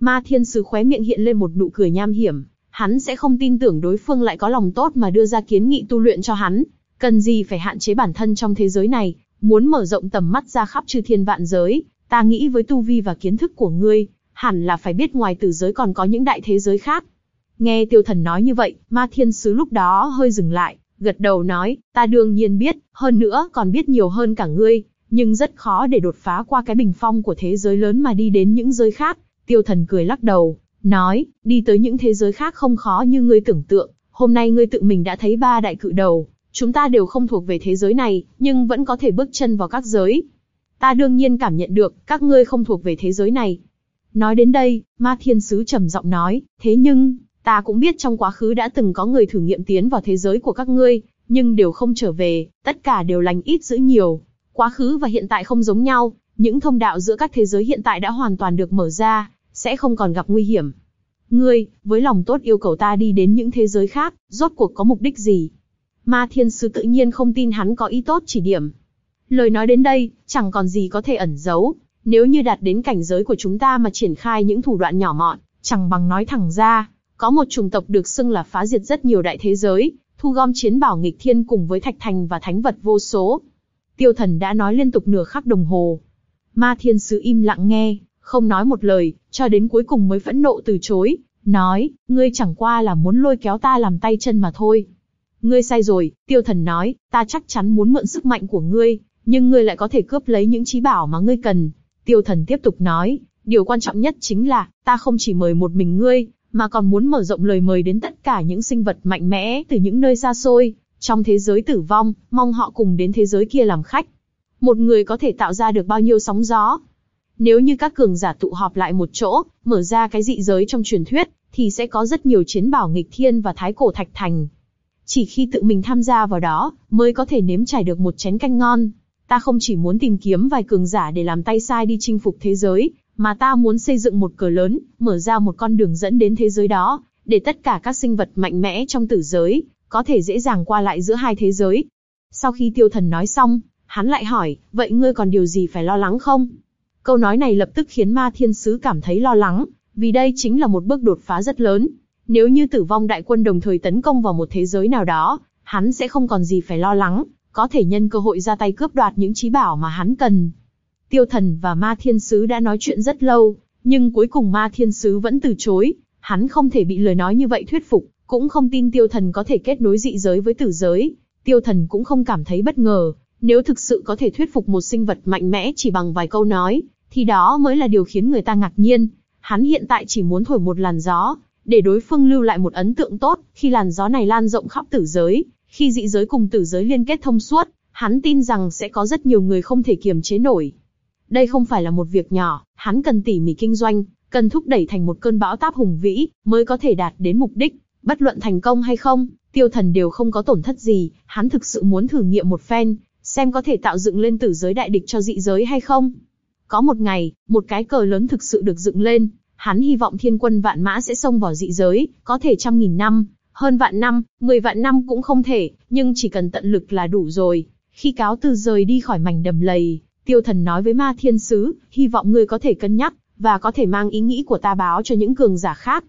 Ma thiên sứ khóe miệng hiện lên một nụ cười nham hiểm, hắn sẽ không tin tưởng đối phương lại có lòng tốt mà đưa ra kiến nghị tu luyện cho hắn. Cần gì phải hạn chế bản thân trong thế giới này, muốn mở rộng tầm mắt ra khắp chư thiên vạn giới, ta nghĩ với tu vi và kiến thức của ngươi, hẳn là phải biết ngoài tử giới còn có những đại thế giới khác. Nghe tiêu thần nói như vậy, ma thiên sứ lúc đó hơi dừng lại, gật đầu nói, ta đương nhiên biết, hơn nữa còn biết nhiều hơn cả ngươi, nhưng rất khó để đột phá qua cái bình phong của thế giới lớn mà đi đến những giới khác. Tiêu thần cười lắc đầu, nói, đi tới những thế giới khác không khó như ngươi tưởng tượng, hôm nay ngươi tự mình đã thấy ba đại cự đầu, chúng ta đều không thuộc về thế giới này, nhưng vẫn có thể bước chân vào các giới. Ta đương nhiên cảm nhận được, các ngươi không thuộc về thế giới này. Nói đến đây, ma thiên sứ trầm giọng nói, thế nhưng, ta cũng biết trong quá khứ đã từng có người thử nghiệm tiến vào thế giới của các ngươi, nhưng đều không trở về, tất cả đều lành ít giữ nhiều. Quá khứ và hiện tại không giống nhau, những thông đạo giữa các thế giới hiện tại đã hoàn toàn được mở ra, sẽ không còn gặp nguy hiểm. Ngươi, với lòng tốt yêu cầu ta đi đến những thế giới khác, rốt cuộc có mục đích gì? Ma thiên sứ tự nhiên không tin hắn có ý tốt chỉ điểm. Lời nói đến đây, chẳng còn gì có thể ẩn giấu. Nếu như đạt đến cảnh giới của chúng ta mà triển khai những thủ đoạn nhỏ mọn, chẳng bằng nói thẳng ra, có một chủng tộc được xưng là phá diệt rất nhiều đại thế giới, thu gom chiến bảo nghịch thiên cùng với thạch thành và thánh vật vô số. Tiêu thần đã nói liên tục nửa khắc đồng hồ. Ma thiên sứ im lặng nghe, không nói một lời, cho đến cuối cùng mới phẫn nộ từ chối, nói, ngươi chẳng qua là muốn lôi kéo ta làm tay chân mà thôi. Ngươi sai rồi, tiêu thần nói, ta chắc chắn muốn mượn sức mạnh của ngươi, nhưng ngươi lại có thể cướp lấy những trí bảo mà ngươi cần. Tiêu thần tiếp tục nói, điều quan trọng nhất chính là, ta không chỉ mời một mình ngươi, mà còn muốn mở rộng lời mời đến tất cả những sinh vật mạnh mẽ từ những nơi xa xôi, trong thế giới tử vong, mong họ cùng đến thế giới kia làm khách. Một người có thể tạo ra được bao nhiêu sóng gió, nếu như các cường giả tụ họp lại một chỗ, mở ra cái dị giới trong truyền thuyết, thì sẽ có rất nhiều chiến bảo nghịch thiên và thái cổ thạch thành. Chỉ khi tự mình tham gia vào đó, mới có thể nếm trải được một chén canh ngon. Ta không chỉ muốn tìm kiếm vài cường giả để làm tay sai đi chinh phục thế giới, mà ta muốn xây dựng một cờ lớn, mở ra một con đường dẫn đến thế giới đó, để tất cả các sinh vật mạnh mẽ trong tử giới, có thể dễ dàng qua lại giữa hai thế giới. Sau khi tiêu thần nói xong, hắn lại hỏi, vậy ngươi còn điều gì phải lo lắng không? Câu nói này lập tức khiến ma thiên sứ cảm thấy lo lắng, vì đây chính là một bước đột phá rất lớn. Nếu như tử vong đại quân đồng thời tấn công vào một thế giới nào đó, hắn sẽ không còn gì phải lo lắng, có thể nhân cơ hội ra tay cướp đoạt những trí bảo mà hắn cần. Tiêu thần và ma thiên sứ đã nói chuyện rất lâu, nhưng cuối cùng ma thiên sứ vẫn từ chối, hắn không thể bị lời nói như vậy thuyết phục, cũng không tin tiêu thần có thể kết nối dị giới với tử giới. Tiêu thần cũng không cảm thấy bất ngờ, nếu thực sự có thể thuyết phục một sinh vật mạnh mẽ chỉ bằng vài câu nói, thì đó mới là điều khiến người ta ngạc nhiên. Hắn hiện tại chỉ muốn thổi một làn gió, để đối phương lưu lại một ấn tượng tốt, khi làn gió này lan rộng khắp tử giới, khi dị giới cùng tử giới liên kết thông suốt, hắn tin rằng sẽ có rất nhiều người không thể kiềm chế nổi. Đây không phải là một việc nhỏ, hắn cần tỉ mỉ kinh doanh, cần thúc đẩy thành một cơn bão táp hùng vĩ, mới có thể đạt đến mục đích. Bất luận thành công hay không, tiêu thần đều không có tổn thất gì, hắn thực sự muốn thử nghiệm một phen, xem có thể tạo dựng lên tử giới đại địch cho dị giới hay không. Có một ngày, một cái cờ lớn thực sự được dựng lên, hắn hy vọng thiên quân vạn mã sẽ xông vào dị giới, có thể trăm nghìn năm, hơn vạn năm, mười vạn năm cũng không thể, nhưng chỉ cần tận lực là đủ rồi. Khi cáo từ rời đi khỏi mảnh đầm lầy, tiêu thần nói với ma thiên sứ, hy vọng ngươi có thể cân nhắc, và có thể mang ý nghĩ của ta báo cho những cường giả khác.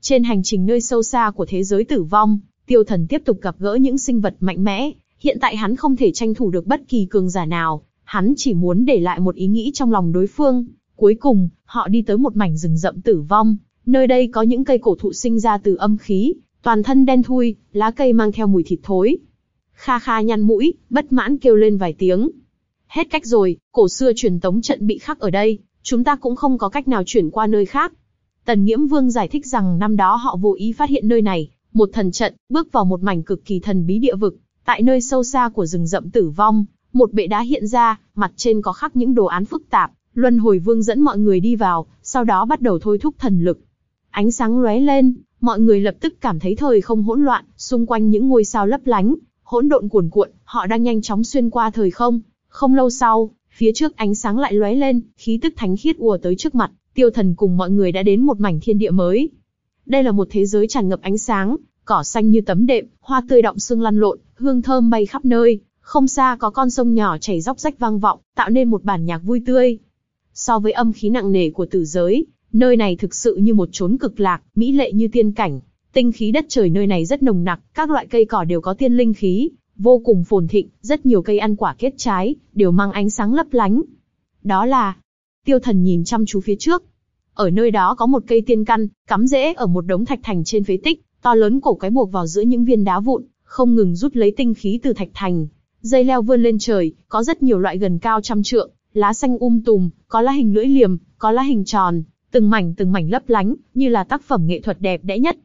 Trên hành trình nơi sâu xa của thế giới tử vong, tiêu thần tiếp tục gặp gỡ những sinh vật mạnh mẽ, hiện tại hắn không thể tranh thủ được bất kỳ cường giả nào, hắn chỉ muốn để lại một ý nghĩ trong lòng đối phương. Cuối cùng, họ đi tới một mảnh rừng rậm tử vong, nơi đây có những cây cổ thụ sinh ra từ âm khí, toàn thân đen thui, lá cây mang theo mùi thịt thối. Kha Kha nhăn mũi, bất mãn kêu lên vài tiếng. Hết cách rồi, cổ xưa truyền tống trận bị khắc ở đây, chúng ta cũng không có cách nào chuyển qua nơi khác. Tần Nghiễm Vương giải thích rằng năm đó họ vô ý phát hiện nơi này, một thần trận, bước vào một mảnh cực kỳ thần bí địa vực, tại nơi sâu xa của rừng rậm tử vong, một bệ đá hiện ra, mặt trên có khắc những đồ án phức tạp, Luân Hồi Vương dẫn mọi người đi vào, sau đó bắt đầu thôi thúc thần lực. Ánh sáng lóe lên, mọi người lập tức cảm thấy thời không hỗn loạn, xung quanh những ngôi sao lấp lánh, hỗn độn cuồn cuộn, họ đang nhanh chóng xuyên qua thời không. Không lâu sau, phía trước ánh sáng lại lóe lên, khí tức thánh khiết ùa tới trước mặt, tiêu thần cùng mọi người đã đến một mảnh thiên địa mới. Đây là một thế giới tràn ngập ánh sáng, cỏ xanh như tấm đệm, hoa tươi động sương lăn lộn, hương thơm bay khắp nơi, không xa có con sông nhỏ chảy róc rách vang vọng, tạo nên một bản nhạc vui tươi. So với âm khí nặng nề của tử giới, nơi này thực sự như một chốn cực lạc, mỹ lệ như tiên cảnh. Tinh khí đất trời nơi này rất nồng nặc, các loại cây cỏ đều có tiên linh khí, vô cùng phồn thịnh, rất nhiều cây ăn quả kết trái, đều mang ánh sáng lấp lánh. Đó là, tiêu thần nhìn chăm chú phía trước. Ở nơi đó có một cây tiên căn, cắm rễ ở một đống thạch thành trên phế tích, to lớn cổ cái buộc vào giữa những viên đá vụn, không ngừng rút lấy tinh khí từ thạch thành. Dây leo vươn lên trời, có rất nhiều loại gần cao trăm trượng, lá xanh um tùm, có lá hình lưỡi liềm, có lá hình tròn, từng mảnh từng mảnh lấp lánh, như là tác phẩm nghệ thuật đẹp đẽ nhất.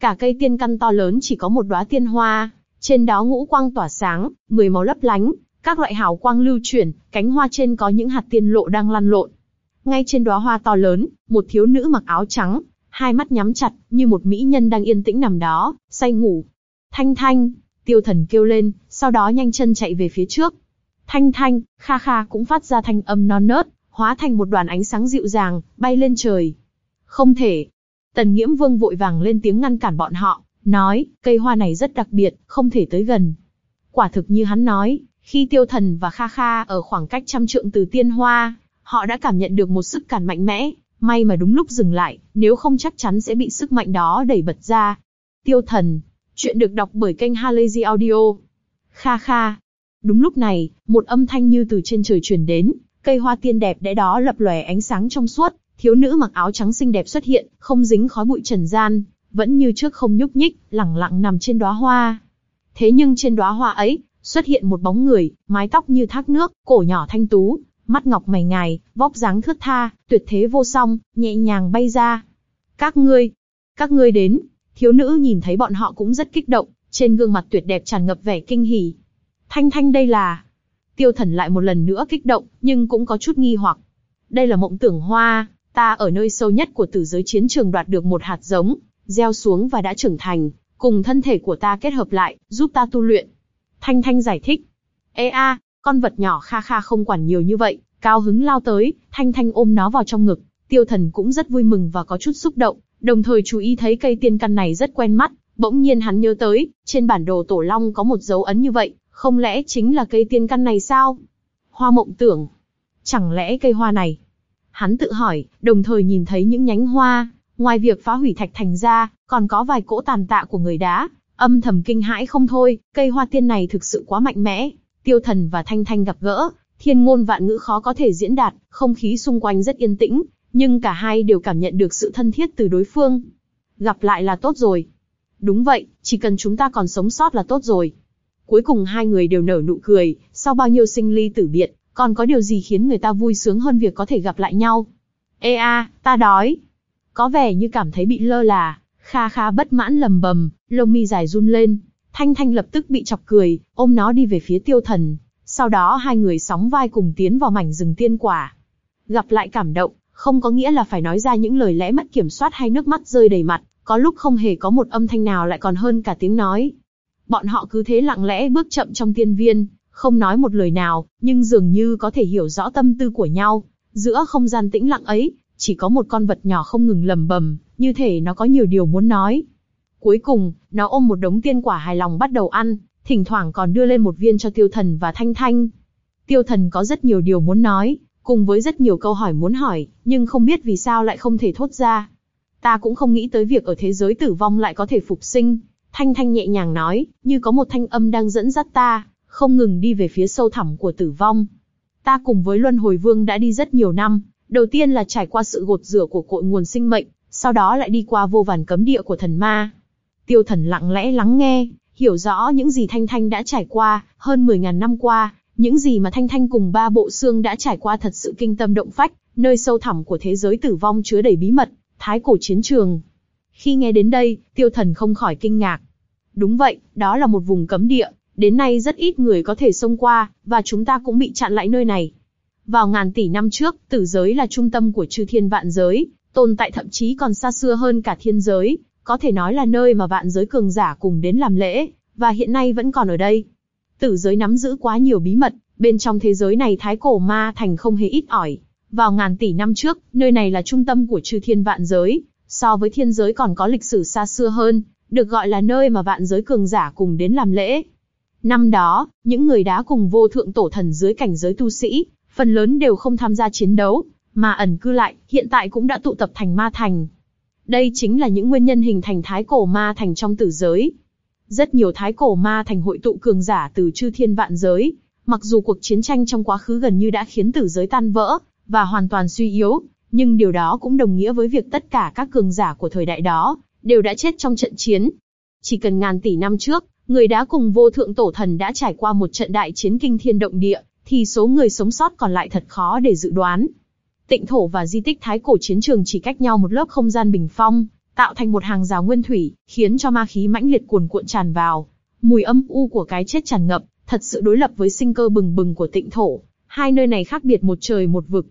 Cả cây tiên căn to lớn chỉ có một đóa tiên hoa, trên đó ngũ quang tỏa sáng, mười màu lấp lánh, các loại hào quang lưu chuyển, cánh hoa trên có những hạt tiên lộ đang lăn lộn. Ngay trên đóa hoa to lớn, một thiếu nữ mặc áo trắng, hai mắt nhắm chặt, như một mỹ nhân đang yên tĩnh nằm đó, say ngủ. Thanh thanh, tiêu thần kêu lên, sau đó nhanh chân chạy về phía trước. Thanh thanh, kha kha cũng phát ra thanh âm non nớt, hóa thành một đoàn ánh sáng dịu dàng, bay lên trời. Không thể. Tần Nghiễm Vương vội vàng lên tiếng ngăn cản bọn họ, nói, cây hoa này rất đặc biệt, không thể tới gần. Quả thực như hắn nói, khi tiêu thần và Kha Kha ở khoảng cách trăm trượng từ tiên hoa, họ đã cảm nhận được một sức cản mạnh mẽ, may mà đúng lúc dừng lại, nếu không chắc chắn sẽ bị sức mạnh đó đẩy bật ra. Tiêu thần, chuyện được đọc bởi kênh Halazy Audio. Kha Kha. Đúng lúc này, một âm thanh như từ trên trời truyền đến, cây hoa tiên đẹp đẽ đó lập lòe ánh sáng trong suốt, thiếu nữ mặc áo trắng xinh đẹp xuất hiện, không dính khói bụi trần gian, vẫn như trước không nhúc nhích, lẳng lặng nằm trên đóa hoa. Thế nhưng trên đóa hoa ấy, xuất hiện một bóng người, mái tóc như thác nước, cổ nhỏ thanh tú, mắt ngọc mày ngài, vóc dáng thướt tha, tuyệt thế vô song, nhẹ nhàng bay ra. Các ngươi, các ngươi đến. Thiếu nữ nhìn thấy bọn họ cũng rất kích động, trên gương mặt tuyệt đẹp tràn ngập vẻ kinh hỉ. Thanh Thanh đây là... Tiêu thần lại một lần nữa kích động, nhưng cũng có chút nghi hoặc. Đây là mộng tưởng hoa, ta ở nơi sâu nhất của tử giới chiến trường đoạt được một hạt giống, gieo xuống và đã trưởng thành, cùng thân thể của ta kết hợp lại, giúp ta tu luyện. Thanh Thanh giải thích. Ê a, con vật nhỏ kha kha không quản nhiều như vậy, cao hứng lao tới, Thanh Thanh ôm nó vào trong ngực. Tiêu thần cũng rất vui mừng và có chút xúc động, đồng thời chú ý thấy cây tiên căn này rất quen mắt. Bỗng nhiên hắn nhớ tới, trên bản đồ tổ long có một dấu ấn như vậy, không lẽ chính là cây tiên căn này sao? Hoa mộng tưởng. Chẳng lẽ cây hoa này? Hắn tự hỏi, đồng thời nhìn thấy những nhánh hoa, ngoài việc phá hủy thạch thành ra, còn có vài cỗ tàn tạ của người đá, âm thầm kinh hãi không thôi, cây hoa tiên này thực sự quá mạnh mẽ. Tiêu thần và Thanh Thanh gặp gỡ, thiên ngôn vạn ngữ khó có thể diễn đạt, không khí xung quanh rất yên tĩnh, nhưng cả hai đều cảm nhận được sự thân thiết từ đối phương. Gặp lại là tốt rồi. Đúng vậy, chỉ cần chúng ta còn sống sót là tốt rồi. Cuối cùng hai người đều nở nụ cười, sau bao nhiêu sinh ly tử biệt, còn có điều gì khiến người ta vui sướng hơn việc có thể gặp lại nhau. Ê a, ta đói. Có vẻ như cảm thấy bị lơ là, Kha Kha bất mãn lầm bầm, lông mi dài run lên. Thanh Thanh lập tức bị chọc cười, ôm nó đi về phía tiêu thần. Sau đó hai người sóng vai cùng tiến vào mảnh rừng tiên quả. Gặp lại cảm động, không có nghĩa là phải nói ra những lời lẽ mất kiểm soát hay nước mắt rơi đầy mặt, có lúc không hề có một âm thanh nào lại còn hơn cả tiếng nói. Bọn họ cứ thế lặng lẽ bước chậm trong tiên viên, không nói một lời nào, nhưng dường như có thể hiểu rõ tâm tư của nhau. Giữa không gian tĩnh lặng ấy, chỉ có một con vật nhỏ không ngừng lầm bầm, như thể nó có nhiều điều muốn nói. Cuối cùng, nó ôm một đống tiên quả hài lòng bắt đầu ăn, thỉnh thoảng còn đưa lên một viên cho tiêu thần và thanh thanh. Tiêu thần có rất nhiều điều muốn nói, cùng với rất nhiều câu hỏi muốn hỏi, nhưng không biết vì sao lại không thể thốt ra. Ta cũng không nghĩ tới việc ở thế giới tử vong lại có thể phục sinh. Thanh thanh nhẹ nhàng nói, như có một thanh âm đang dẫn dắt ta, không ngừng đi về phía sâu thẳm của tử vong. Ta cùng với Luân Hồi Vương đã đi rất nhiều năm, đầu tiên là trải qua sự gột rửa của cội nguồn sinh mệnh, sau đó lại đi qua vô vàn cấm địa của thần ma. Tiêu thần lặng lẽ lắng nghe, hiểu rõ những gì Thanh Thanh đã trải qua, hơn 10.000 năm qua, những gì mà Thanh Thanh cùng ba bộ xương đã trải qua thật sự kinh tâm động phách, nơi sâu thẳm của thế giới tử vong chứa đầy bí mật, thái cổ chiến trường. Khi nghe đến đây, tiêu thần không khỏi kinh ngạc. Đúng vậy, đó là một vùng cấm địa, đến nay rất ít người có thể xông qua, và chúng ta cũng bị chặn lại nơi này. Vào ngàn tỷ năm trước, tử giới là trung tâm của chư thiên vạn giới, tồn tại thậm chí còn xa xưa hơn cả thiên giới, có thể nói là nơi mà vạn giới cường giả cùng đến làm lễ, và hiện nay vẫn còn ở đây. Tử giới nắm giữ quá nhiều bí mật, bên trong thế giới này thái cổ ma thành không hề ít ỏi. Vào ngàn tỷ năm trước, nơi này là trung tâm của chư thiên vạn giới, so với thiên giới còn có lịch sử xa xưa hơn, được gọi là nơi mà vạn giới cường giả cùng đến làm lễ. Năm đó, những người đã cùng vô thượng tổ thần dưới cảnh giới tu sĩ, phần lớn đều không tham gia chiến đấu, mà ẩn cư lại, hiện tại cũng đã tụ tập thành ma thành. Đây chính là những nguyên nhân hình thành thái cổ ma thành trong tử giới. Rất nhiều thái cổ ma thành hội tụ cường giả từ chư thiên vạn giới, mặc dù cuộc chiến tranh trong quá khứ gần như đã khiến tử giới tan vỡ, và hoàn toàn suy yếu, nhưng điều đó cũng đồng nghĩa với việc tất cả các cường giả của thời đại đó, đều đã chết trong trận chiến. Chỉ cần ngàn tỷ năm trước, người đã cùng vô thượng tổ thần đã trải qua một trận đại chiến kinh thiên động địa, thì số người sống sót còn lại thật khó để dự đoán. Tịnh thổ và di tích thái cổ chiến trường chỉ cách nhau một lớp không gian bình phong, tạo thành một hàng rào nguyên thủy, khiến cho ma khí mãnh liệt cuồn cuộn tràn vào. Mùi âm u của cái chết tràn ngập, thật sự đối lập với sinh cơ bừng bừng của tịnh thổ. Hai nơi này khác biệt một trời một vực.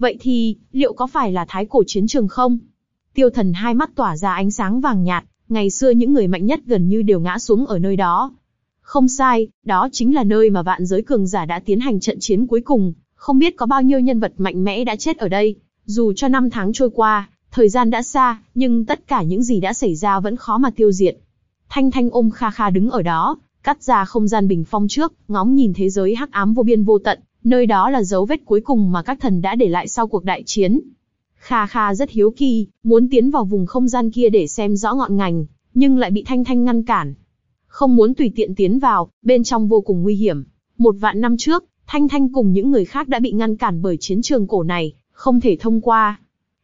Vậy thì, liệu có phải là thái cổ chiến trường không? Tiêu thần hai mắt tỏa ra ánh sáng vàng nhạt, ngày xưa những người mạnh nhất gần như đều ngã xuống ở nơi đó. Không sai, đó chính là nơi mà vạn giới cường giả đã tiến hành trận chiến cuối cùng, không biết có bao nhiêu nhân vật mạnh mẽ đã chết ở đây. Dù cho năm tháng trôi qua, thời gian đã xa, nhưng tất cả những gì đã xảy ra vẫn khó mà tiêu diệt. Thanh Thanh ôm Kha Kha đứng ở đó, cắt ra không gian bình phong trước, ngóng nhìn thế giới hắc ám vô biên vô tận, nơi đó là dấu vết cuối cùng mà các thần đã để lại sau cuộc đại chiến. Kha Kha rất hiếu kỳ, muốn tiến vào vùng không gian kia để xem rõ ngọn ngành, nhưng lại bị Thanh Thanh ngăn cản. Không muốn tùy tiện tiến vào, bên trong vô cùng nguy hiểm. Một vạn năm trước, Thanh Thanh cùng những người khác đã bị ngăn cản bởi chiến trường cổ này, không thể thông qua.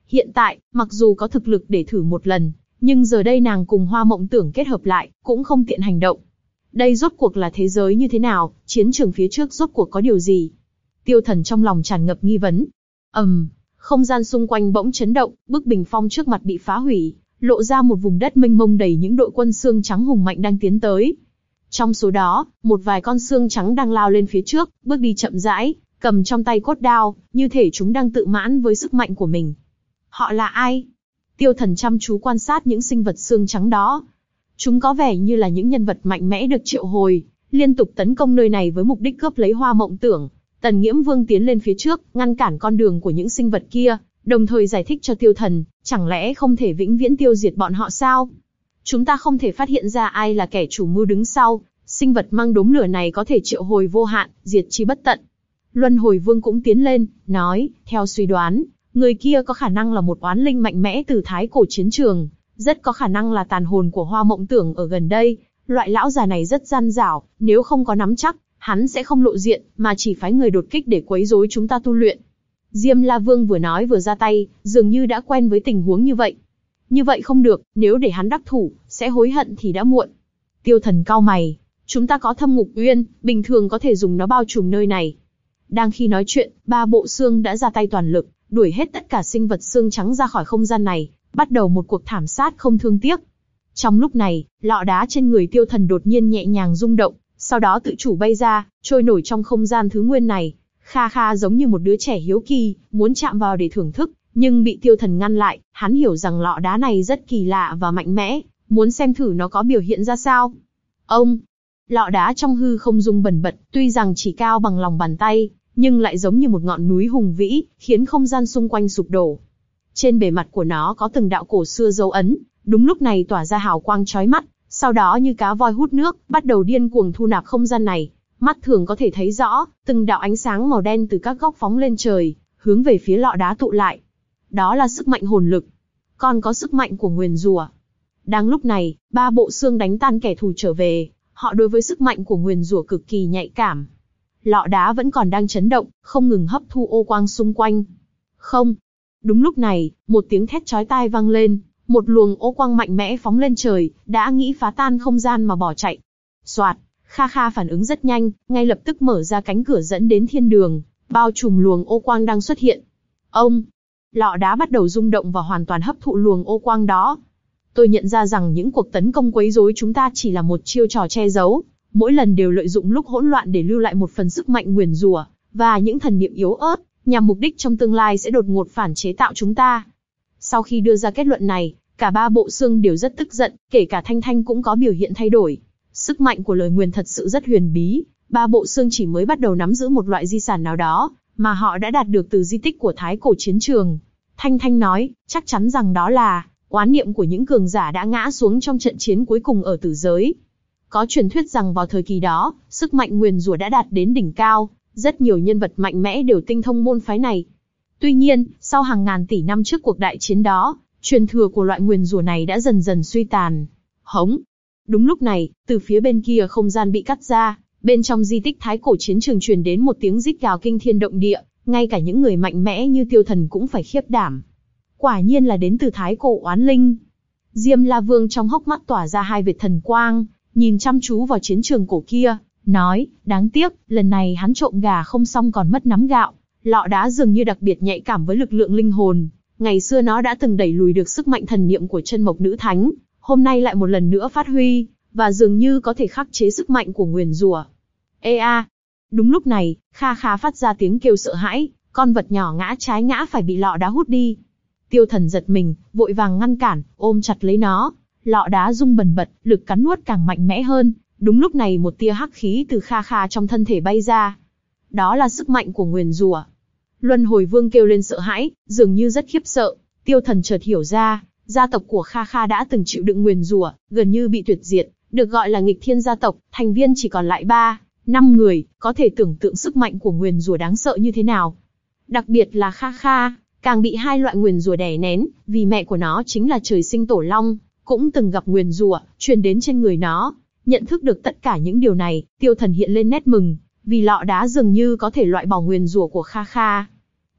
Hiện tại, mặc dù có thực lực để thử một lần, nhưng giờ đây nàng cùng Hoa Mộng Tưởng kết hợp lại, cũng không tiện hành động. Đây rốt cuộc là thế giới như thế nào, chiến trường phía trước rốt cuộc có điều gì? Tiêu thần trong lòng tràn ngập nghi vấn. ầm, um, không gian xung quanh bỗng chấn động, bức bình phong trước mặt bị phá hủy, lộ ra một vùng đất mênh mông đầy những đội quân xương trắng hùng mạnh đang tiến tới. Trong số đó, một vài con xương trắng đang lao lên phía trước, bước đi chậm rãi, cầm trong tay cốt đao, như thể chúng đang tự mãn với sức mạnh của mình. Họ là ai? Tiêu thần chăm chú quan sát những sinh vật xương trắng đó. Chúng có vẻ như là những nhân vật mạnh mẽ được triệu hồi, liên tục tấn công nơi này với mục đích cướp lấy hoa mộng tưởng. Tần Nghiễm Vương tiến lên phía trước, ngăn cản con đường của những sinh vật kia, đồng thời giải thích cho tiêu thần, chẳng lẽ không thể vĩnh viễn tiêu diệt bọn họ sao? Chúng ta không thể phát hiện ra ai là kẻ chủ mưu đứng sau, sinh vật mang đốm lửa này có thể triệu hồi vô hạn, diệt chi bất tận. Luân hồi vương cũng tiến lên, nói, theo suy đoán, người kia có khả năng là một oán linh mạnh mẽ từ thái cổ chiến trường, rất có khả năng là tàn hồn của hoa mộng tưởng ở gần đây. Loại lão già này rất gian dảo, nếu không có nắm chắc, hắn sẽ không lộ diện, mà chỉ phái người đột kích để quấy rối chúng ta tu luyện. Diêm La Vương vừa nói vừa ra tay, dường như đã quen với tình huống như vậy. Như vậy không được, nếu để hắn đắc thủ, sẽ hối hận thì đã muộn. Tiêu thần cao mày, chúng ta có thâm ngục uyên, bình thường có thể dùng nó bao trùm nơi này. Đang khi nói chuyện, ba bộ xương đã ra tay toàn lực, đuổi hết tất cả sinh vật xương trắng ra khỏi không gian này, bắt đầu một cuộc thảm sát không thương tiếc. Trong lúc này, lọ đá trên người tiêu thần đột nhiên nhẹ nhàng rung động, sau đó tự chủ bay ra, trôi nổi trong không gian thứ nguyên này. Kha Kha giống như một đứa trẻ hiếu kỳ, muốn chạm vào để thưởng thức, nhưng bị tiêu thần ngăn lại, hắn hiểu rằng lọ đá này rất kỳ lạ và mạnh mẽ, muốn xem thử nó có biểu hiện ra sao. Ông, lọ đá trong hư không rung bẩn bật, tuy rằng chỉ cao bằng lòng bàn tay, nhưng lại giống như một ngọn núi hùng vĩ, khiến không gian xung quanh sụp đổ. Trên bề mặt của nó có từng đạo cổ xưa dấu ấn, đúng lúc này tỏa ra hào quang chói mắt, sau đó như cá voi hút nước, bắt đầu điên cuồng thu nạp không gian này. Mắt thường có thể thấy rõ, từng đạo ánh sáng màu đen từ các góc phóng lên trời, hướng về phía lọ đá tụ lại. Đó là sức mạnh hồn lực. Còn có sức mạnh của nguyền rùa. Đang lúc này, ba bộ xương đánh tan kẻ thù trở về, họ đối với sức mạnh của nguyền rủa cực kỳ nhạy cảm. lọ đá vẫn còn đang chấn động, không ngừng hấp thu ô quang xung quanh. Không. Đúng lúc này, một tiếng thét chói tai vang lên, một luồng ô quang mạnh mẽ phóng lên trời, đã nghĩ phá tan không gian mà bỏ chạy. Soạt, Kha Kha phản ứng rất nhanh, ngay lập tức mở ra cánh cửa dẫn đến thiên đường, bao trùm luồng ô quang đang xuất hiện. Ông, lọ đá bắt đầu rung động và hoàn toàn hấp thụ luồng ô quang đó. Tôi nhận ra rằng những cuộc tấn công quấy rối chúng ta chỉ là một chiêu trò che giấu, mỗi lần đều lợi dụng lúc hỗn loạn để lưu lại một phần sức mạnh nguyền rủa và những thần niệm yếu ớt, nhằm mục đích trong tương lai sẽ đột ngột phản chế tạo chúng ta. Sau khi đưa ra kết luận này, cả ba bộ xương đều rất tức giận, kể cả Thanh Thanh cũng có biểu hiện thay đổi. Sức mạnh của lời nguyền thật sự rất huyền bí, ba bộ xương chỉ mới bắt đầu nắm giữ một loại di sản nào đó, mà họ đã đạt được từ di tích của Thái Cổ Chiến Trường. Thanh Thanh nói, chắc chắn rằng đó là, oán niệm của những cường giả đã ngã xuống trong trận chiến cuối cùng ở tử giới. Có truyền thuyết rằng vào thời kỳ đó, sức mạnh nguyền rủa đã đạt đến đỉnh cao, rất nhiều nhân vật mạnh mẽ đều tinh thông môn phái này. Tuy nhiên, sau hàng ngàn tỷ năm trước cuộc đại chiến đó, truyền thừa của loại nguyền rủa này đã dần dần suy tàn. Hống. Đúng lúc này, từ phía bên kia không gian bị cắt ra, bên trong di tích thái cổ chiến trường truyền đến một tiếng rít gào kinh thiên động địa, ngay cả những người mạnh mẽ như tiêu thần cũng phải khiếp đảm. Quả nhiên là đến từ thái cổ oán linh. Diêm La Vương trong hốc mắt tỏa ra hai vệt thần quang, nhìn chăm chú vào chiến trường cổ kia, nói, đáng tiếc, lần này hắn trộm gà không xong còn mất nắm gạo. Lọ đá dường như đặc biệt nhạy cảm với lực lượng linh hồn, ngày xưa nó đã từng đẩy lùi được sức mạnh thần niệm của chân mộc nữ thánh, hôm nay lại một lần nữa phát huy, và dường như có thể khắc chế sức mạnh của nguyền rủa. Ê a! Đúng lúc này, Kha Kha phát ra tiếng kêu sợ hãi, con vật nhỏ ngã trái ngã phải bị lọ đá hút đi. Tiêu thần giật mình, vội vàng ngăn cản, ôm chặt lấy nó. Lọ đá rung bần bật, lực cắn nuốt càng mạnh mẽ hơn. Đúng lúc này một tia hắc khí từ Kha Kha trong thân thể bay ra. Đó là sức mạnh của nguyền rủa. Luân hồi vương kêu lên sợ hãi, dường như rất khiếp sợ. Tiêu thần chợt hiểu ra, gia tộc của Kha Kha đã từng chịu đựng nguyền rủa, gần như bị tuyệt diệt, được gọi là nghịch thiên gia tộc, thành viên chỉ còn lại ba, năm người, có thể tưởng tượng sức mạnh của nguyền rủa đáng sợ như thế nào. Đặc biệt là Kha Kha, càng bị hai loại nguyền rủa đè nén, vì mẹ của nó chính là trời sinh tổ long, cũng từng gặp nguyền rủa truyền đến trên người nó. Nhận thức được tất cả những điều này, tiêu thần hiện lên nét mừng, vì lọ đá dường như có thể loại bỏ nguyền rủa của Kha Kha.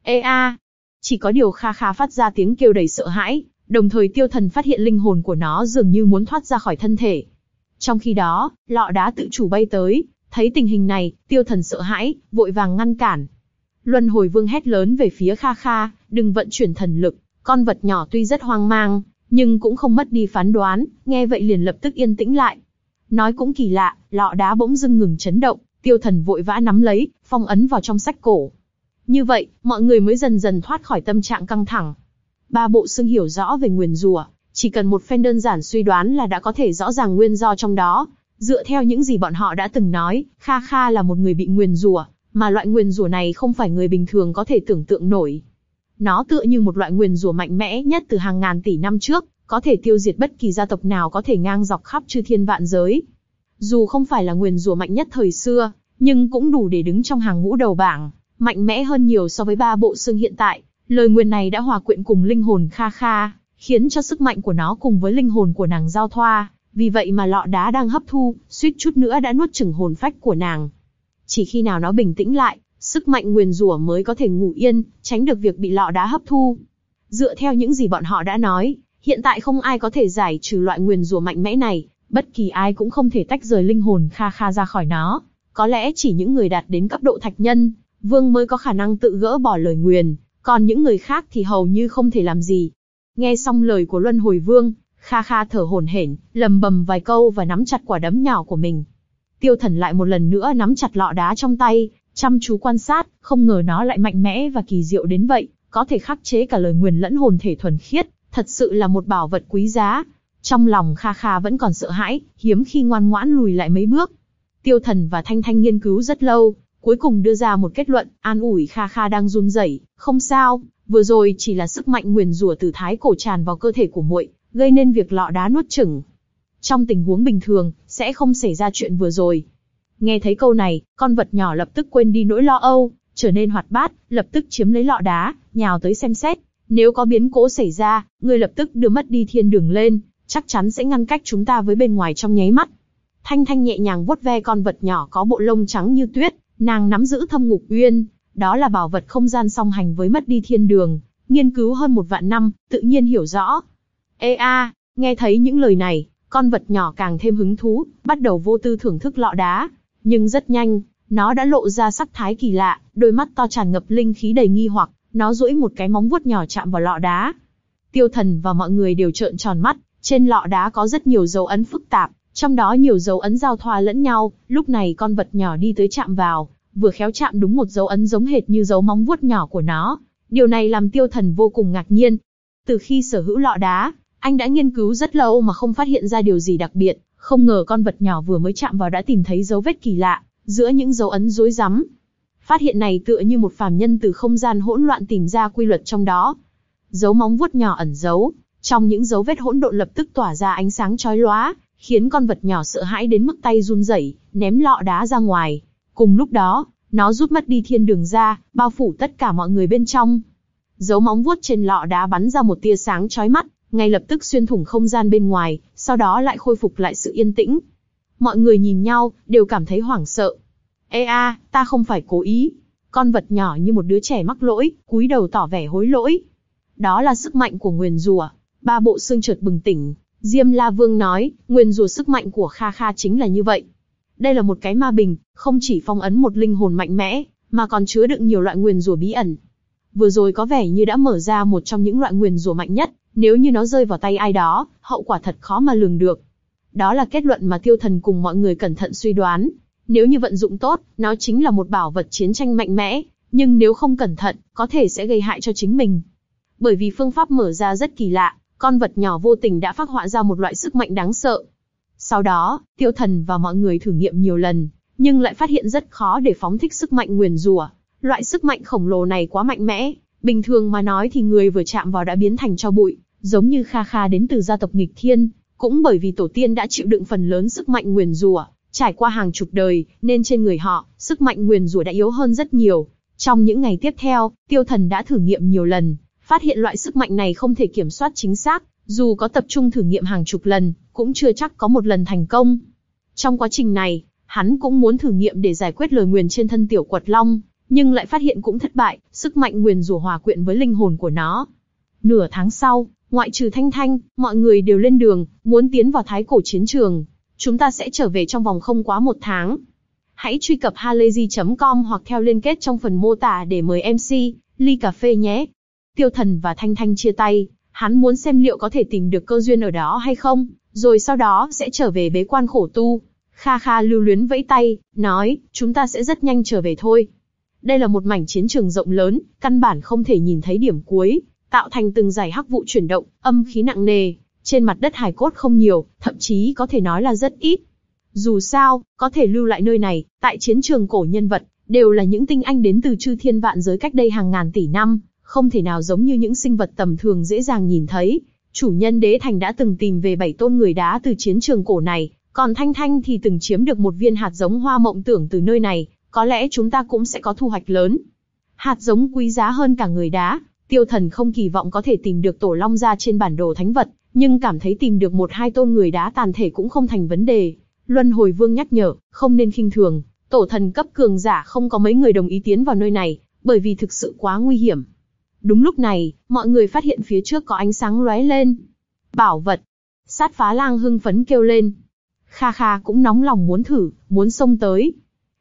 Ê a! Chỉ có điều Kha Kha phát ra tiếng kêu đầy sợ hãi, đồng thời tiêu thần phát hiện linh hồn của nó dường như muốn thoát ra khỏi thân thể. Trong khi đó, lọ đá tự chủ bay tới, thấy tình hình này, tiêu thần sợ hãi, vội vàng ngăn cản. Luân hồi vương hét lớn về phía Kha Kha, đừng vận chuyển thần lực, con vật nhỏ tuy rất hoang mang, nhưng cũng không mất đi phán đoán, nghe vậy liền lập tức yên tĩnh lại. Nói cũng kỳ lạ, lọ đá bỗng dưng ngừng chấn động, tiêu thần vội vã nắm lấy, phong ấn vào trong sách cổ. Như vậy, mọi người mới dần dần thoát khỏi tâm trạng căng thẳng. Ba bộ xương hiểu rõ về nguyền rủa, chỉ cần một phen đơn giản suy đoán là đã có thể rõ ràng nguyên do trong đó. Dựa theo những gì bọn họ đã từng nói, Kha Kha là một người bị nguyền rủa, mà loại nguyền rủa này không phải người bình thường có thể tưởng tượng nổi. Nó tựa như một loại nguyền rủa mạnh mẽ nhất từ hàng ngàn tỷ năm trước, có thể tiêu diệt bất kỳ gia tộc nào có thể ngang dọc khắp chư thiên vạn giới. Dù không phải là nguyền rủa mạnh nhất thời xưa, nhưng cũng đủ để đứng trong hàng ngũ đầu bảng, mạnh mẽ hơn nhiều so với ba bộ xương hiện tại. Lời nguyền này đã hòa quyện cùng linh hồn Kha Kha, khiến cho sức mạnh của nó cùng với linh hồn của nàng giao thoa, vì vậy mà lọ đá đang hấp thu, suýt chút nữa đã nuốt chửng hồn phách của nàng. Chỉ khi nào nó bình tĩnh lại, sức mạnh nguyền rủa mới có thể ngủ yên, tránh được việc bị lọ đá hấp thu. Dựa theo những gì bọn họ đã nói, hiện tại không ai có thể giải trừ loại nguyền rủa mạnh mẽ này, bất kỳ ai cũng không thể tách rời linh hồn Kha Kha ra khỏi nó. Có lẽ chỉ những người đạt đến cấp độ thạch nhân, vương mới có khả năng tự gỡ bỏ lời nguyền, còn những người khác thì hầu như không thể làm gì. Nghe xong lời của Luân Hồi Vương, Kha Kha thở hổn hển, lầm bầm vài câu và nắm chặt quả đấm nhỏ của mình. Tiêu Thần lại một lần nữa nắm chặt lọ đá trong tay, chăm chú quan sát, không ngờ nó lại mạnh mẽ và kỳ diệu đến vậy, có thể khắc chế cả lời nguyền lẫn hồn thể thuần khiết, thật sự là một bảo vật quý giá. Trong lòng Kha Kha vẫn còn sợ hãi, hiếm khi ngoan ngoãn lùi lại mấy bước. Tiêu Thần và Thanh Thanh nghiên cứu rất lâu, cuối cùng đưa ra một kết luận, an ủi Kha Kha đang run rẩy, không sao, vừa rồi chỉ là sức mạnh nguyền rủa từ thái cổ tràn vào cơ thể của muội, gây nên việc lọ đá nuốt chửng. Trong tình huống bình thường, sẽ không xảy ra chuyện vừa rồi. Nghe thấy câu này, con vật nhỏ lập tức quên đi nỗi lo âu, trở nên hoạt bát, lập tức chiếm lấy lọ đá, nhào tới xem xét. Nếu có biến cố xảy ra, ngươi lập tức đưa mất đi thiên đường lên, chắc chắn sẽ ngăn cách chúng ta với bên ngoài trong nháy mắt. Thanh Thanh nhẹ nhàng vuốt ve con vật nhỏ có bộ lông trắng như tuyết, Nàng nắm giữ thâm ngục uyên, đó là bảo vật không gian song hành với mất đi thiên đường, nghiên cứu hơn một vạn năm, tự nhiên hiểu rõ. Ê a, nghe thấy những lời này, con vật nhỏ càng thêm hứng thú, bắt đầu vô tư thưởng thức lọ đá. Nhưng rất nhanh, nó đã lộ ra sắc thái kỳ lạ, đôi mắt to tràn ngập linh khí đầy nghi hoặc, nó duỗi một cái móng vuốt nhỏ chạm vào lọ đá. Tiêu thần và mọi người đều trợn tròn mắt, trên lọ đá có rất nhiều dấu ấn phức tạp, trong đó nhiều dấu ấn giao thoa lẫn nhau, lúc này con vật nhỏ đi tới chạm vào, vừa khéo chạm đúng một dấu ấn giống hệt như dấu móng vuốt nhỏ của nó. Điều này làm tiêu thần vô cùng ngạc nhiên. Từ khi sở hữu lọ đá, anh đã nghiên cứu rất lâu mà không phát hiện ra điều gì đặc biệt, không ngờ con vật nhỏ vừa mới chạm vào đã tìm thấy dấu vết kỳ lạ, giữa những dấu ấn rối rắm. Phát hiện này tựa như một phàm nhân từ không gian hỗn loạn tìm ra quy luật trong đó. Dấu móng vuốt nhỏ ẩn giấu, trong những dấu vết hỗn độn lập tức tỏa ra ánh sáng chói lóa, khiến con vật nhỏ sợ hãi đến mức tay run rẩy, ném lọ đá ra ngoài. Cùng lúc đó, nó rút mất đi thiên đường ra, bao phủ tất cả mọi người bên trong. Dấu móng vuốt trên lọ đá bắn ra một tia sáng chói mắt, ngay lập tức xuyên thủng không gian bên ngoài, sau đó lại khôi phục lại sự yên tĩnh. Mọi người nhìn nhau, đều cảm thấy hoảng sợ. Ê a, ta không phải cố ý. Con vật nhỏ như một đứa trẻ mắc lỗi, cúi đầu tỏ vẻ hối lỗi. Đó là sức mạnh của nguyền rùa. Ba bộ xương chợt bừng tỉnh. Diêm La Vương nói, Nguyên rùa sức mạnh của Kha Kha chính là như vậy. Đây là một cái ma bình, không chỉ phong ấn một linh hồn mạnh mẽ, mà còn chứa đựng nhiều loại Nguyên rùa bí ẩn. Vừa rồi có vẻ như đã mở ra một trong những loại Nguyên rùa mạnh nhất, nếu như nó rơi vào tay ai đó, hậu quả thật khó mà lường được. Đó là kết luận mà tiêu thần cùng mọi người cẩn thận suy đoán. Nếu như vận dụng tốt, nó chính là một bảo vật chiến tranh mạnh mẽ, nhưng nếu không cẩn thận, có thể sẽ gây hại cho chính mình. Bởi vì phương pháp mở ra rất kỳ lạ, con vật nhỏ vô tình đã phát họa ra một loại sức mạnh đáng sợ. Sau đó, tiêu thần và mọi người thử nghiệm nhiều lần, nhưng lại phát hiện rất khó để phóng thích sức mạnh nguyền rủa. Loại sức mạnh khổng lồ này quá mạnh mẽ, bình thường mà nói thì người vừa chạm vào đã biến thành cho bụi, giống như Kha Kha đến từ gia tộc nghịch thiên, cũng bởi vì tổ tiên đã chịu đựng phần lớn sức mạnh nguyền rủa, trải qua hàng chục đời, nên trên người họ, sức mạnh nguyền rủa đã yếu hơn rất nhiều. Trong những ngày tiếp theo, tiêu thần đã thử nghiệm nhiều lần, phát hiện loại sức mạnh này không thể kiểm soát chính xác, dù có tập trung thử nghiệm hàng chục lần, cũng chưa chắc có một lần thành công. Trong quá trình này, hắn cũng muốn thử nghiệm để giải quyết lời nguyền trên thân tiểu quật long, nhưng lại phát hiện cũng thất bại, sức mạnh nguyền rủa hòa quyện với linh hồn của nó. Nửa tháng sau, ngoại trừ Thanh Thanh, mọi người đều lên đường, muốn tiến vào thái cổ chiến trường. Chúng ta sẽ trở về trong vòng không quá một tháng. Hãy truy cập halayzi.com hoặc theo liên kết trong phần mô tả để mời MC, ly cà phê nhé. Tiêu thần và Thanh Thanh chia tay, hắn muốn xem liệu có thể tìm được cơ duyên ở đó hay không, rồi sau đó sẽ trở về bế quan khổ tu. Kha Kha lưu luyến vẫy tay, nói, chúng ta sẽ rất nhanh trở về thôi. Đây là một mảnh chiến trường rộng lớn, căn bản không thể nhìn thấy điểm cuối, tạo thành từng dải hắc vụ chuyển động, âm khí nặng nề. Trên mặt đất hải cốt không nhiều, thậm chí có thể nói là rất ít. Dù sao, có thể lưu lại nơi này, tại chiến trường cổ nhân vật, đều là những tinh anh đến từ chư thiên vạn giới cách đây hàng ngàn tỷ năm, không thể nào giống như những sinh vật tầm thường dễ dàng nhìn thấy. Chủ nhân đế thành đã từng tìm về bảy tôn người đá từ chiến trường cổ này, còn Thanh Thanh thì từng chiếm được một viên hạt giống hoa mộng tưởng từ nơi này, có lẽ chúng ta cũng sẽ có thu hoạch lớn. Hạt giống quý giá hơn cả người đá, tiêu thần không kỳ vọng có thể tìm được tổ long ra trên bản đồ thánh vật, nhưng cảm thấy tìm được một hai tôn người đá tàn thể cũng không thành vấn đề. Luân hồi vương nhắc nhở, không nên khinh thường, tổ thần cấp cường giả không có mấy người đồng ý tiến vào nơi này, bởi vì thực sự quá nguy hiểm. Đúng lúc này, mọi người phát hiện phía trước có ánh sáng lóe lên. Bảo vật. Sát phá lang hưng phấn kêu lên. Kha Kha cũng nóng lòng muốn thử, muốn xông tới.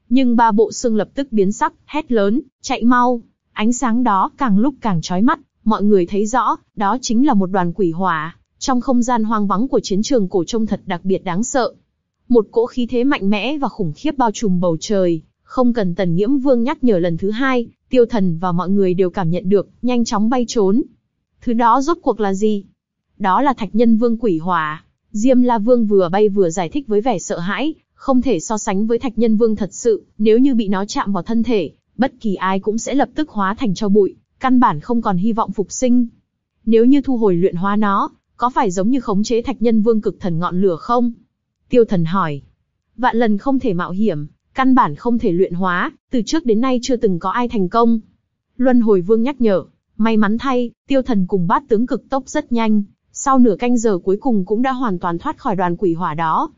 Nhưng ba bộ xương lập tức biến sắc, hét lớn, chạy mau. Ánh sáng đó càng lúc càng chói mắt, mọi người thấy rõ, đó chính là một đoàn quỷ hỏa. Trong không gian hoang vắng của chiến trường cổ trông thật đặc biệt đáng sợ. Một cỗ khí thế mạnh mẽ và khủng khiếp bao trùm bầu trời, không cần tần nghiễm vương nhắc nhở lần thứ hai, tiêu thần và mọi người đều cảm nhận được, nhanh chóng bay trốn. Thứ đó rốt cuộc là gì? Đó là thạch nhân vương quỷ hỏa. Diêm La Vương vừa bay vừa giải thích với vẻ sợ hãi, không thể so sánh với thạch nhân vương thật sự, nếu như bị nó chạm vào thân thể, bất kỳ ai cũng sẽ lập tức hóa thành cho bụi, căn bản không còn hy vọng phục sinh. Nếu như thu hồi luyện hóa nó, có phải giống như khống chế thạch nhân vương cực thần ngọn lửa không? Tiêu thần hỏi. Vạn lần không thể mạo hiểm, căn bản không thể luyện hóa, từ trước đến nay chưa từng có ai thành công. Luân hồi vương nhắc nhở, may mắn thay, tiêu thần cùng bát tướng cực tốc rất nhanh, sau nửa canh giờ cuối cùng cũng đã hoàn toàn thoát khỏi đoàn quỷ hỏa đó.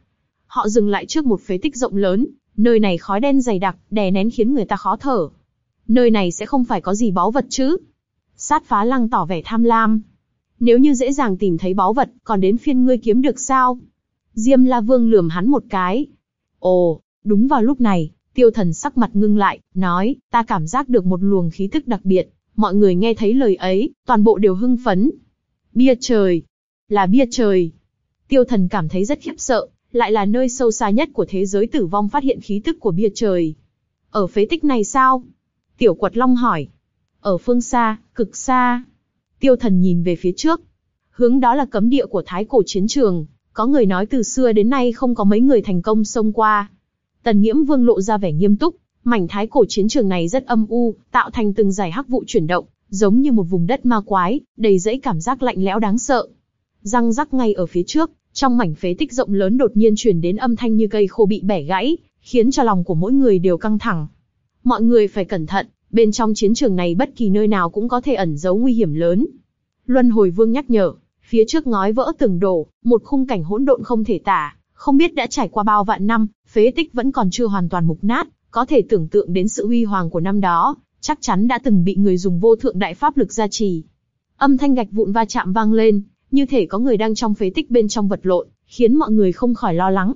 Họ dừng lại trước một phế tích rộng lớn, Nơi này khói đen dày đặc, đè nén khiến người ta khó thở. Nơi này sẽ không phải có gì báu vật chứ? Sát phá lăng tỏ vẻ tham lam. Nếu như dễ dàng tìm thấy báu vật, còn đến phiên ngươi kiếm được sao? Diêm La Vương lườm hắn một cái. Ồ, đúng vào lúc này, tiêu thần sắc mặt ngưng lại, nói, ta cảm giác được một luồng khí tức đặc biệt. Mọi người nghe thấy lời ấy, toàn bộ đều hưng phấn. Bia trời. Là bia trời. Tiêu thần cảm thấy rất khiếp sợ, lại là nơi sâu xa nhất của thế giới tử vong phát hiện khí tức của bia trời. Ở phế tích này sao? Tiểu quật long hỏi. Ở phương xa, cực xa. Tiêu thần nhìn về phía trước. Hướng đó là cấm địa của thái cổ chiến trường. Có người nói từ xưa đến nay không có mấy người thành công xông qua. Tần Nghiễm Vương lộ ra vẻ nghiêm túc. Mảnh thái cổ chiến trường này rất âm u, tạo thành từng giải hắc vụ chuyển động, giống như một vùng đất ma quái, đầy dẫy cảm giác lạnh lẽo đáng sợ. Răng rắc ngay ở phía trước, trong mảnh phế tích rộng lớn đột nhiên truyền đến âm thanh như cây khô bị bẻ gãy, khiến cho lòng của mỗi người đều căng thẳng. Mọi người phải cẩn thận, bên trong chiến trường này bất kỳ nơi nào cũng có thể ẩn giấu nguy hiểm lớn. Luân hồi vương nhắc nhở, phía trước ngói vỡ từng đổ, một khung cảnh hỗn độn không thể tả, không biết đã trải qua bao vạn năm, phế tích vẫn còn chưa hoàn toàn mục nát, có thể tưởng tượng đến sự huy hoàng của năm đó, chắc chắn đã từng bị người dùng vô thượng đại pháp lực gia trì. Âm thanh gạch vụn va chạm vang lên, như thể có người đang trong phế tích bên trong vật lộn, khiến mọi người không khỏi lo lắng.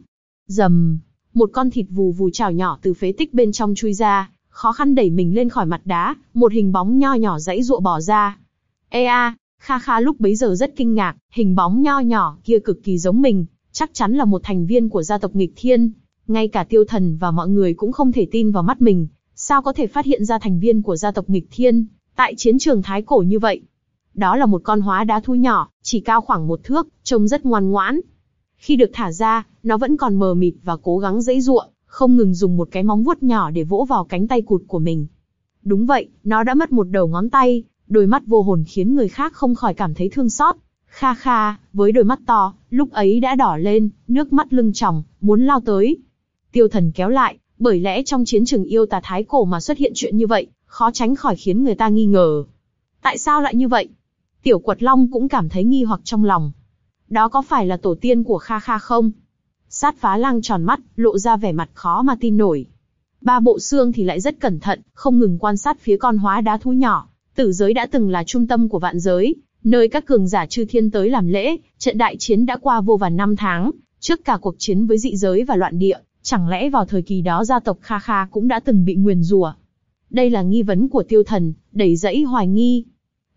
Dầm, một con thịt vù vù trào nhỏ từ phế tích bên trong chui ra, khó khăn đẩy mình lên khỏi mặt đá, một hình bóng nho nhỏ dãy dụa bỏ ra. Ê a, Kha Kha lúc bấy giờ rất kinh ngạc, hình bóng nho nhỏ kia cực kỳ giống mình, chắc chắn là một thành viên của gia tộc nghịch thiên. Ngay cả tiêu thần và mọi người cũng không thể tin vào mắt mình, sao có thể phát hiện ra thành viên của gia tộc nghịch thiên, tại chiến trường thái cổ như vậy. Đó là một con hóa đá thu nhỏ, chỉ cao khoảng một thước, trông rất ngoan ngoãn. Khi được thả ra, nó vẫn còn mờ mịt và cố gắng dãy ruộng, không ngừng dùng một cái móng vuốt nhỏ để vỗ vào cánh tay cụt của mình. Đúng vậy, nó đã mất một đầu ngón tay, đôi mắt vô hồn khiến người khác không khỏi cảm thấy thương xót. Kha kha, với đôi mắt to, lúc ấy đã đỏ lên, nước mắt lưng tròng, muốn lao tới. Tiêu thần kéo lại, bởi lẽ trong chiến trường yêu tà thái cổ mà xuất hiện chuyện như vậy, khó tránh khỏi khiến người ta nghi ngờ. Tại sao lại như vậy? Tiểu quật long cũng cảm thấy nghi hoặc trong lòng. Đó có phải là tổ tiên của Kha Kha không? Sát phá lang tròn mắt, lộ ra vẻ mặt khó mà tin nổi. Ba bộ xương thì lại rất cẩn thận, không ngừng quan sát phía con hóa đá thú nhỏ. Tử giới đã từng là trung tâm của vạn giới, nơi các cường giả chư thiên tới làm lễ, trận đại chiến đã qua vô vàn năm tháng, trước cả cuộc chiến với dị giới và loạn địa, chẳng lẽ vào thời kỳ đó gia tộc Kha Kha cũng đã từng bị nguyền rủa? Đây là nghi vấn của tiêu thần, đầy dẫy hoài nghi.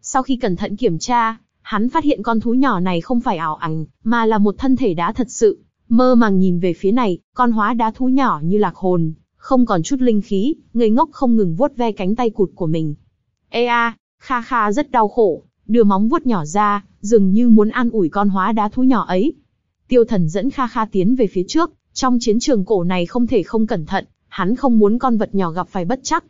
Sau khi cẩn thận kiểm tra, hắn phát hiện con thú nhỏ này không phải ảo ảnh, mà là một thân thể đá thật sự. Mơ màng nhìn về phía này, con hóa đá thú nhỏ như lạc hồn, không còn chút linh khí, người ngốc không ngừng vuốt ve cánh tay cụt của mình. Ê a, Kha Kha rất đau khổ, đưa móng vuốt nhỏ ra, dường như muốn an ủi con hóa đá thú nhỏ ấy. Tiêu thần dẫn Kha Kha tiến về phía trước, trong chiến trường cổ này không thể không cẩn thận, hắn không muốn con vật nhỏ gặp phải bất chắc.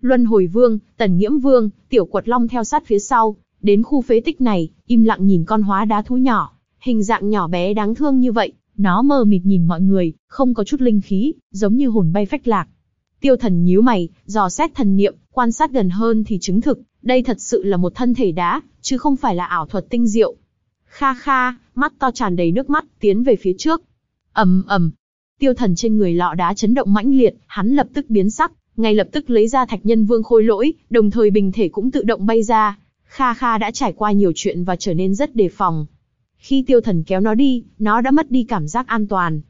Luân hồi vương, tần nghiễm vương, tiểu quật long theo sát phía sau, đến khu phế tích này, im lặng nhìn con hóa đá thú nhỏ, hình dạng nhỏ bé đáng thương như vậy, nó mờ mịt nhìn mọi người, không có chút linh khí, giống như hồn bay phách lạc. Tiêu thần nhíu mày, dò xét thần niệm, quan sát gần hơn thì chứng thực, đây thật sự là một thân thể đá, chứ không phải là ảo thuật tinh diệu. Kha kha, mắt to tràn đầy nước mắt, tiến về phía trước. ầm ầm, tiêu thần trên người lọ đá chấn động mãnh liệt, hắn lập tức biến sắc, ngay lập tức lấy ra thạch nhân vương khôi lỗi, đồng thời bình thể cũng tự động bay ra. Kha Kha đã trải qua nhiều chuyện và trở nên rất đề phòng. Khi tiêu thần kéo nó đi, nó đã mất đi cảm giác an toàn.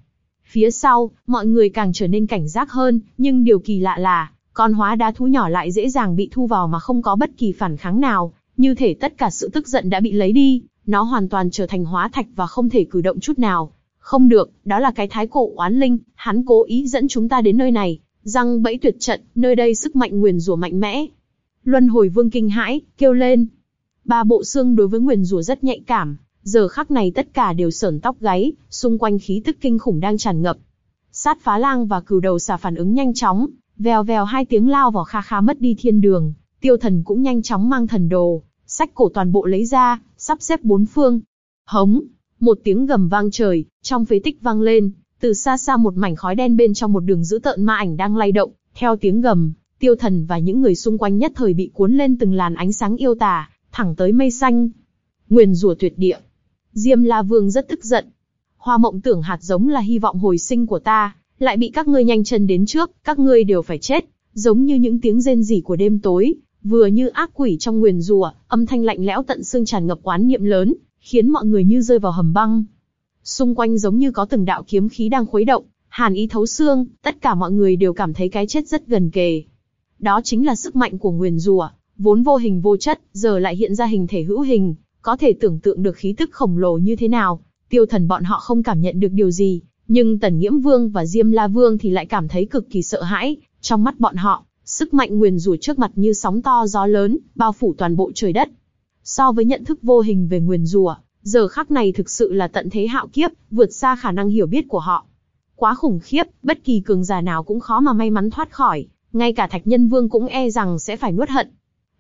Phía sau, mọi người càng trở nên cảnh giác hơn, nhưng điều kỳ lạ là, con hóa đá thú nhỏ lại dễ dàng bị thu vào mà không có bất kỳ phản kháng nào, như thể tất cả sự tức giận đã bị lấy đi, nó hoàn toàn trở thành hóa thạch và không thể cử động chút nào. Không được, đó là cái thái cổ oán linh, hắn cố ý dẫn chúng ta đến nơi này, răng bẫy tuyệt trận, nơi đây sức mạnh nguyền rủa mạnh mẽ. Luân hồi vương kinh hãi, kêu lên. Ba bộ xương đối với nguyền rủa rất nhạy cảm, giờ khắc này tất cả đều sởn tóc gáy, xung quanh khí tức kinh khủng đang tràn ngập. Sát phá lang và cừu đầu xà phản ứng nhanh chóng, vèo vèo hai tiếng lao vào kha kha mất đi thiên đường, tiêu thần cũng nhanh chóng mang thần đồ, sách cổ toàn bộ lấy ra, sắp xếp bốn phương. Hống, một tiếng gầm vang trời, trong phế tích vang lên, từ xa xa một mảnh khói đen bên trong một đường dữ tợn ma ảnh đang lay động, theo tiếng gầm, tiêu thần và những người xung quanh nhất thời bị cuốn lên từng làn ánh sáng yêu tà, thẳng tới mây xanh. Nguyền rủa tuyệt địa. Diêm La Vương rất tức giận. Hoa mộng tưởng hạt giống là hy vọng hồi sinh của ta, lại bị các ngươi nhanh chân đến trước, các ngươi đều phải chết, giống như những tiếng rên rỉ của đêm tối, vừa như ác quỷ trong nguyền rủa, âm thanh lạnh lẽo tận xương tràn ngập oán niệm lớn, khiến mọi người như rơi vào hầm băng. Xung quanh giống như có từng đạo kiếm khí đang khuấy động, hàn ý thấu xương, tất cả mọi người đều cảm thấy cái chết rất gần kề. Đó chính là sức mạnh của nguyền rủa, vốn vô hình vô chất, giờ lại hiện ra hình thể hữu hình, có thể tưởng tượng được khí tức khổng lồ như thế nào. Tiêu thần bọn họ không cảm nhận được điều gì, nhưng Tần Nghiễm Vương và Diêm La Vương thì lại cảm thấy cực kỳ sợ hãi, trong mắt bọn họ, sức mạnh nguyền rủa trước mặt như sóng to gió lớn, bao phủ toàn bộ trời đất. So với nhận thức vô hình về nguyền rủa, giờ khắc này thực sự là tận thế hạo kiếp, vượt xa khả năng hiểu biết của họ. Quá khủng khiếp, bất kỳ cường giả nào cũng khó mà may mắn thoát khỏi, ngay cả Thạch Nhân Vương cũng e rằng sẽ phải nuốt hận.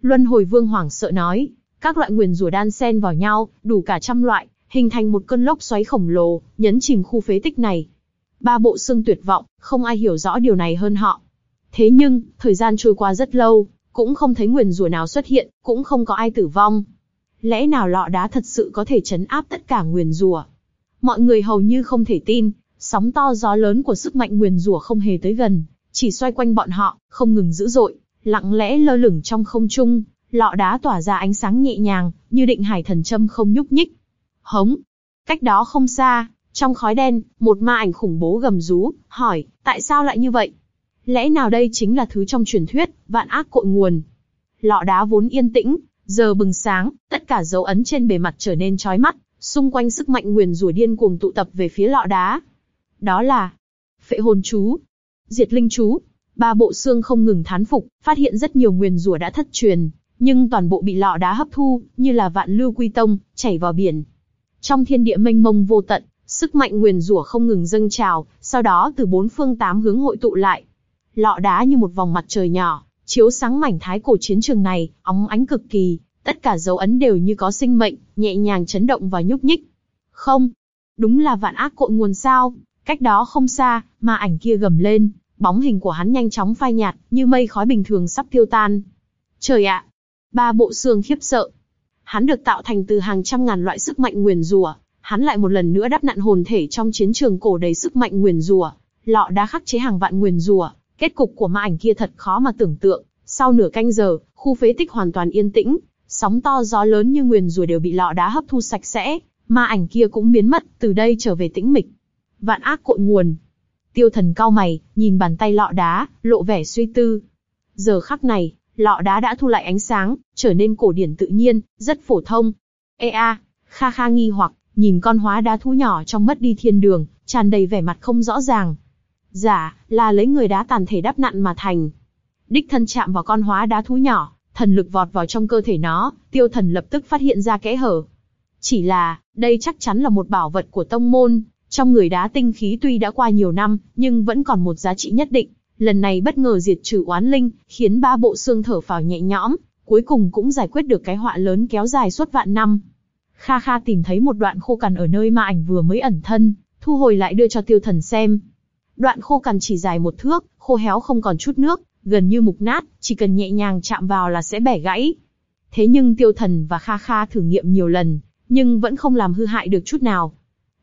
Luân Hồi Vương hoảng sợ nói, các loại nguyền rủa đan xen vào nhau, đủ cả trăm loại, hình thành một cơn lốc xoáy khổng lồ, nhấn chìm khu phế tích này. Ba bộ xương tuyệt vọng, không ai hiểu rõ điều này hơn họ. Thế nhưng, thời gian trôi qua rất lâu, cũng không thấy nguyền rủa nào xuất hiện, cũng không có ai tử vong. Lẽ nào lọ đá thật sự có thể chấn áp tất cả nguyền rủa? Mọi người hầu như không thể tin, sóng to gió lớn của sức mạnh nguyền rủa không hề tới gần, chỉ xoay quanh bọn họ, không ngừng dữ dội, lặng lẽ lơ lửng trong không trung, lọ đá tỏa ra ánh sáng nhẹ nhàng, như định hải thần châm không nhúc nhích. Hống! Cách đó không xa, trong khói đen, một ma ảnh khủng bố gầm rú, hỏi, tại sao lại như vậy? Lẽ nào đây chính là thứ trong truyền thuyết, vạn ác cội nguồn? Lọ đá vốn yên tĩnh, giờ bừng sáng, tất cả dấu ấn trên bề mặt trở nên chói mắt, xung quanh sức mạnh nguyền rủa điên cuồng tụ tập về phía lọ đá. Đó là phệ hồn chú, diệt linh chú. Ba bộ xương không ngừng thán phục, phát hiện rất nhiều nguyền rủa đã thất truyền, nhưng toàn bộ bị lọ đá hấp thu, như là vạn lưu quy tông, chảy vào biển. Trong thiên địa mênh mông vô tận, sức mạnh nguyền rủa không ngừng dâng trào, sau đó từ bốn phương tám hướng hội tụ lại. Lọ đá như một vòng mặt trời nhỏ, chiếu sáng mảnh thái cổ chiến trường này, óng ánh cực kỳ, tất cả dấu ấn đều như có sinh mệnh, nhẹ nhàng chấn động và nhúc nhích. Không, đúng là vạn ác cội nguồn sao, cách đó không xa, mà ảnh kia gầm lên, bóng hình của hắn nhanh chóng phai nhạt, như mây khói bình thường sắp tiêu tan. Trời ạ, Ba bộ xương khiếp sợ. Hắn được tạo thành từ hàng trăm ngàn loại sức mạnh nguyền rủa, hắn lại một lần nữa đắp nặn hồn thể trong chiến trường cổ đầy sức mạnh nguyền rủa, lọ đá khắc chế hàng vạn nguyền rủa, kết cục của ma ảnh kia thật khó mà tưởng tượng. Sau nửa canh giờ, khu phế tích hoàn toàn yên tĩnh, sóng to gió lớn như nguyền rủa đều bị lọ đá hấp thu sạch sẽ, ma ảnh kia cũng biến mất, từ đây trở về tĩnh mịch. Vạn ác cội nguồn. Tiêu thần cao mày, nhìn bàn tay lọ đá, lộ vẻ suy tư. Giờ khắc này, lọ đá đã thu lại ánh sáng, trở nên cổ điển tự nhiên, rất phổ thông. Ê a, Kha Kha nghi hoặc, nhìn con hóa đá thú nhỏ trong mất đi thiên đường, tràn đầy vẻ mặt không rõ ràng. Giả, dạ, là lấy người đá tàn thể đắp nặn mà thành. Đích thân chạm vào con hóa đá thú nhỏ, thần lực vọt vào trong cơ thể nó, tiêu thần lập tức phát hiện ra kẽ hở. Chỉ là, đây chắc chắn là một bảo vật của tông môn, trong người đá tinh khí tuy đã qua nhiều năm, nhưng vẫn còn một giá trị nhất định lần này bất ngờ diệt trừ oán linh, khiến ba bộ xương thở phào nhẹ nhõm, cuối cùng cũng giải quyết được cái họa lớn kéo dài suốt vạn năm. Kha Kha tìm thấy một đoạn khô cằn ở nơi ma ảnh vừa mới ẩn thân, thu hồi lại đưa cho tiêu thần xem. Đoạn khô cằn chỉ dài một thước, khô héo không còn chút nước, gần như mục nát, chỉ cần nhẹ nhàng chạm vào là sẽ bẻ gãy. Thế nhưng tiêu thần và Kha Kha thử nghiệm nhiều lần, nhưng vẫn không làm hư hại được chút nào.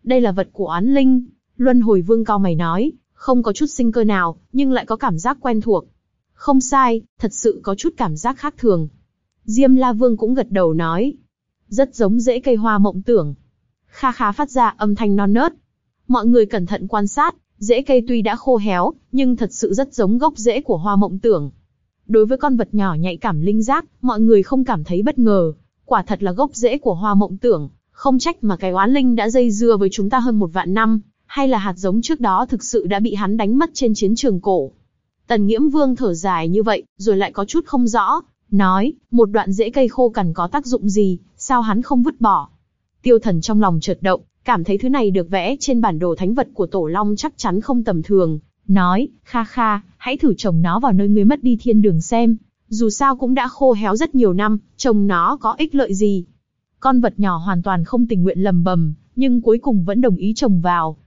Đây là vật của oán linh, Luân Hồi Vương cao mày nói, không có chút sinh cơ nào, nhưng lại có cảm giác quen thuộc. Không sai, thật sự có chút cảm giác khác thường. Diêm La Vương cũng gật đầu nói. Rất giống rễ cây hoa mộng tưởng. Kha khá phát ra âm thanh non nớt. Mọi người cẩn thận quan sát, rễ cây tuy đã khô héo, nhưng thật sự rất giống gốc rễ của hoa mộng tưởng. Đối với con vật nhỏ nhạy cảm linh giác, mọi người không cảm thấy bất ngờ. Quả thật là gốc rễ của hoa mộng tưởng, không trách mà cái oán linh đã dây dưa với chúng ta hơn một vạn năm, hay là hạt giống trước đó thực sự đã bị hắn đánh mất trên chiến trường cổ. Tần Nghiễm Vương thở dài như vậy, rồi lại có chút không rõ, nói, một đoạn rễ cây khô cằn có tác dụng gì, sao hắn không vứt bỏ. Tiêu thần trong lòng chợt động, cảm thấy thứ này được vẽ trên bản đồ thánh vật của Tổ Long chắc chắn không tầm thường, nói, kha kha, hãy thử trồng nó vào nơi ngươi mất đi thiên đường xem, dù sao cũng đã khô héo rất nhiều năm, trồng nó có ích lợi gì. Con vật nhỏ hoàn toàn không tình nguyện lầm bầm, nhưng cuối cùng vẫn đồng ý trồng vào,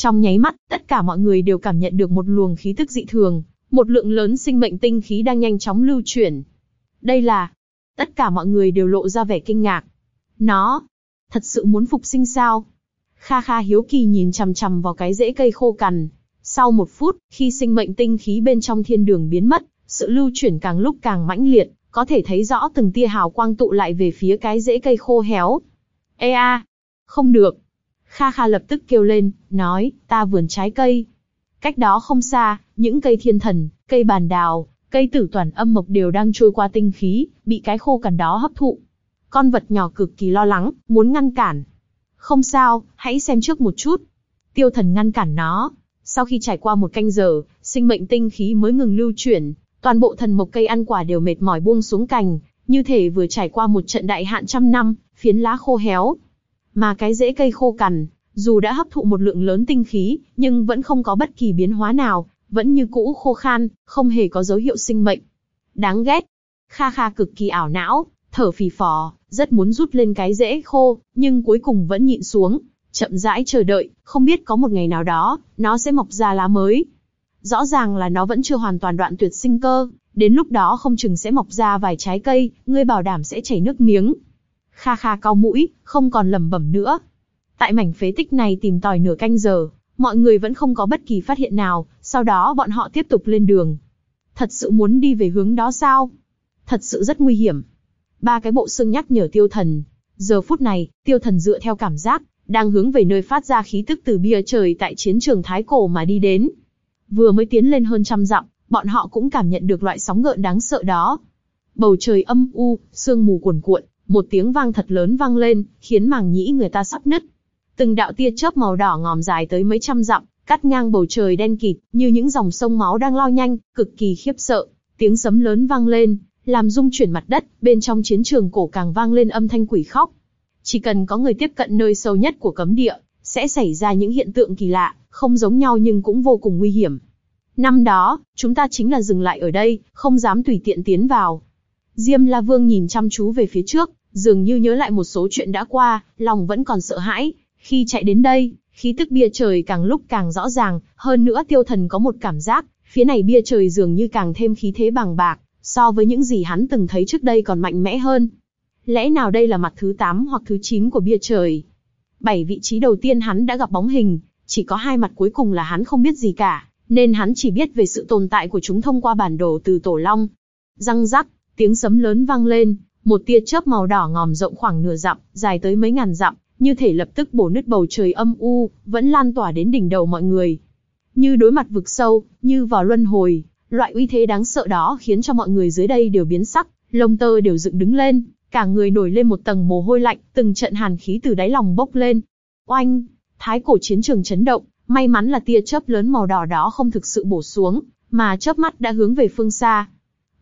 trong nháy mắt, tất cả mọi người đều cảm nhận được một luồng khí tức dị thường, một lượng lớn sinh mệnh tinh khí đang nhanh chóng lưu chuyển. Đây là... Tất cả mọi người đều lộ ra vẻ kinh ngạc. Nó... Thật sự muốn phục sinh sao? Kha Kha hiếu kỳ nhìn chằm chằm vào cái rễ cây khô cằn. Sau một phút, khi sinh mệnh tinh khí bên trong thiên đường biến mất, sự lưu chuyển càng lúc càng mãnh liệt, có thể thấy rõ từng tia hào quang tụ lại về phía cái rễ cây khô héo. Ê a, không được. Kha Kha lập tức kêu lên, nói, ta vườn trái cây. Cách đó không xa, những cây thiên thần, cây bàn đào, cây tử toàn âm mộc đều đang trôi qua tinh khí, bị cái khô cằn đó hấp thụ. Con vật nhỏ cực kỳ lo lắng, muốn ngăn cản. Không sao, hãy xem trước một chút. Tiêu thần ngăn cản nó. Sau khi trải qua một canh giờ, sinh mệnh tinh khí mới ngừng lưu chuyển, toàn bộ thần mộc cây ăn quả đều mệt mỏi buông xuống cành, như thể vừa trải qua một trận đại hạn trăm năm, phiến lá khô héo. Mà cái rễ cây khô cằn, dù đã hấp thụ một lượng lớn tinh khí, nhưng vẫn không có bất kỳ biến hóa nào, vẫn như cũ khô khan, không hề có dấu hiệu sinh mệnh. Đáng ghét. Kha Kha cực kỳ ảo não, thở phì phò, rất muốn rút lên cái rễ khô, nhưng cuối cùng vẫn nhịn xuống, chậm rãi chờ đợi, không biết có một ngày nào đó, nó sẽ mọc ra lá mới. Rõ ràng là nó vẫn chưa hoàn toàn đoạn tuyệt sinh cơ, đến lúc đó không chừng sẽ mọc ra vài trái cây, ngươi bảo đảm sẽ chảy nước miếng. Kha kha cau mũi, không còn lẩm bẩm nữa. Tại mảnh phế tích này tìm tòi nửa canh giờ, mọi người vẫn không có bất kỳ phát hiện nào, sau đó bọn họ tiếp tục lên đường. Thật sự muốn đi về hướng đó sao? Thật sự rất nguy hiểm. Ba cái bộ xương nhắc nhở tiêu thần. Giờ phút này, tiêu thần dựa theo cảm giác, đang hướng về nơi phát ra khí tức từ bia trời tại chiến trường Thái Cổ mà đi đến. Vừa mới tiến lên hơn trăm dặm, bọn họ cũng cảm nhận được loại sóng gợn đáng sợ đó. Bầu trời âm u, sương mù cuồn cuộn, một tiếng vang thật lớn vang lên, khiến màng nhĩ người ta sắp nứt. Từng đạo tia chớp màu đỏ ngòm dài tới mấy trăm dặm, cắt ngang bầu trời đen kịt, như những dòng sông máu đang lao nhanh, cực kỳ khiếp sợ. Tiếng sấm lớn vang lên, làm rung chuyển mặt đất, bên trong chiến trường cổ càng vang lên âm thanh quỷ khóc. Chỉ cần có người tiếp cận nơi sâu nhất của cấm địa, sẽ xảy ra những hiện tượng kỳ lạ, không giống nhau nhưng cũng vô cùng nguy hiểm. Năm đó, chúng ta chính là dừng lại ở đây, không dám tùy tiện tiến vào. Diêm La Vương nhìn chăm chú về phía trước, dường như nhớ lại một số chuyện đã qua, lòng vẫn còn sợ hãi. Khi chạy đến đây, khí tức bia trời càng lúc càng rõ ràng, hơn nữa tiêu thần có một cảm giác, phía này bia trời dường như càng thêm khí thế bằng bạc, so với những gì hắn từng thấy trước đây còn mạnh mẽ hơn. Lẽ nào đây là mặt thứ 8 hoặc thứ 9 của bia trời? Bảy vị trí đầu tiên hắn đã gặp bóng hình, chỉ có hai mặt cuối cùng là hắn không biết gì cả, nên hắn chỉ biết về sự tồn tại của chúng thông qua bản đồ từ tổ long. Răng rắc, tiếng sấm lớn vang lên, một tia chớp màu đỏ ngòm rộng khoảng nửa dặm, dài tới mấy ngàn dặm, như thể lập tức bổ nứt bầu trời âm u, vẫn lan tỏa đến đỉnh đầu mọi người. Như đối mặt vực sâu, như vào luân hồi, loại uy thế đáng sợ đó khiến cho mọi người dưới đây đều biến sắc, lông tơ đều dựng đứng lên, cả người nổi lên một tầng mồ hôi lạnh, từng trận hàn khí từ đáy lòng bốc lên. Oanh, thái cổ chiến trường chấn động, may mắn là tia chớp lớn màu đỏ đó không thực sự bổ xuống, mà chớp mắt đã hướng về phương xa.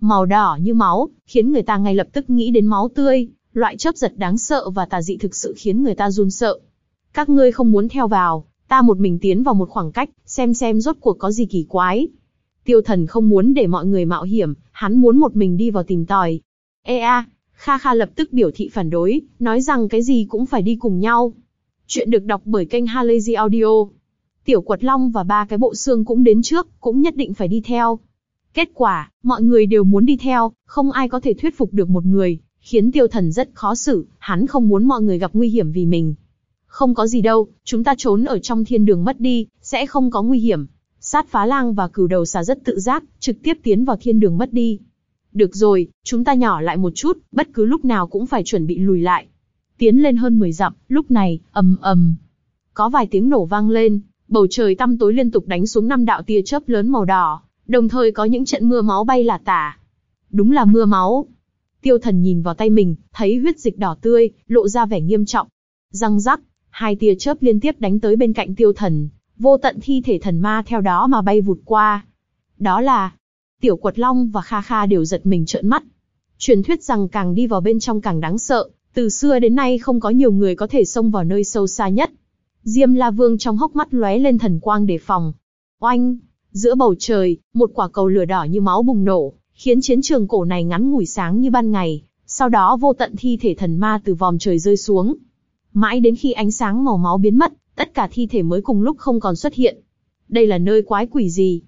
Màu đỏ như máu, khiến người ta ngay lập tức nghĩ đến máu tươi, loại chớp giật đáng sợ và tà dị thực sự khiến người ta run sợ. Các ngươi không muốn theo vào, ta một mình tiến vào một khoảng cách, xem xem rốt cuộc có gì kỳ quái. Tiêu thần không muốn để mọi người mạo hiểm, hắn muốn một mình đi vào tìm tòi. Ê a, Kha Kha lập tức biểu thị phản đối, nói rằng cái gì cũng phải đi cùng nhau. Chuyện được đọc bởi kênh Halazy Audio. Tiểu Quật Long và ba cái bộ xương cũng đến trước, cũng nhất định phải đi theo. Kết quả, mọi người đều muốn đi theo, không ai có thể thuyết phục được một người, khiến tiêu thần rất khó xử, hắn không muốn mọi người gặp nguy hiểm vì mình. Không có gì đâu, chúng ta trốn ở trong thiên đường mất đi, sẽ không có nguy hiểm. Sát phá lang và cửu đầu xà rất tự giác, trực tiếp tiến vào thiên đường mất đi. Được rồi, chúng ta nhỏ lại một chút, bất cứ lúc nào cũng phải chuẩn bị lùi lại. Tiến lên hơn 10 dặm, lúc này, ầm ầm. Có vài tiếng nổ vang lên, bầu trời tăm tối liên tục đánh xuống năm đạo tia chớp lớn màu đỏ, đồng thời có những trận mưa máu bay là tả. Đúng là mưa máu. Tiêu thần nhìn vào tay mình, thấy huyết dịch đỏ tươi, lộ ra vẻ nghiêm trọng. Răng rắc, hai tia chớp liên tiếp đánh tới bên cạnh tiêu thần, vô tận thi thể thần ma theo đó mà bay vụt qua. Đó là, Tiểu Quật Long và Kha Kha đều giật mình trợn mắt. Truyền thuyết rằng càng đi vào bên trong càng đáng sợ, từ xưa đến nay không có nhiều người có thể xông vào nơi sâu xa nhất. Diêm La Vương trong hốc mắt lóe lên thần quang đề phòng. Oanh! Giữa bầu trời, một quả cầu lửa đỏ như máu bùng nổ, khiến chiến trường cổ này ngắn ngủi sáng như ban ngày. Sau đó vô tận thi thể thần ma từ vòm trời rơi xuống. Mãi đến khi ánh sáng màu máu biến mất, tất cả thi thể mới cùng lúc không còn xuất hiện. Đây là nơi quái quỷ gì?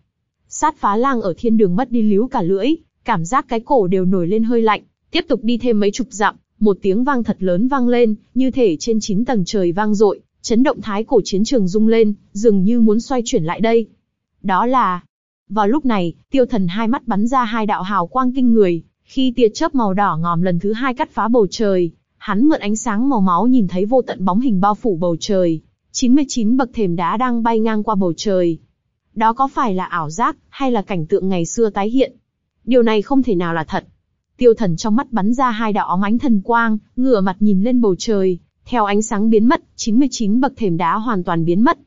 Sát phá lang ở thiên đường mất đi líu cả lưỡi, cảm giác cái cổ đều nổi lên hơi lạnh, tiếp tục đi thêm mấy chục dặm, một tiếng vang thật lớn vang lên, như thể trên chín tầng trời vang dội, chấn động thái cổ chiến trường rung lên, dường như muốn xoay chuyển lại đây. Đó là... Vào lúc này, tiêu thần hai mắt bắn ra hai đạo hào quang kinh người, khi tia chớp màu đỏ ngòm lần thứ hai cắt phá bầu trời, hắn mượn ánh sáng màu máu nhìn thấy vô tận bóng hình bao phủ bầu trời. 99 bậc thềm đá đang bay ngang qua bầu trời. Đó có phải là ảo giác, hay là cảnh tượng ngày xưa tái hiện? Điều này không thể nào là thật. Tiêu thần trong mắt bắn ra hai đạo óng ánh thần quang, ngửa mặt nhìn lên bầu trời. Theo ánh sáng biến mất, 99 bậc thềm đá hoàn toàn biến mất.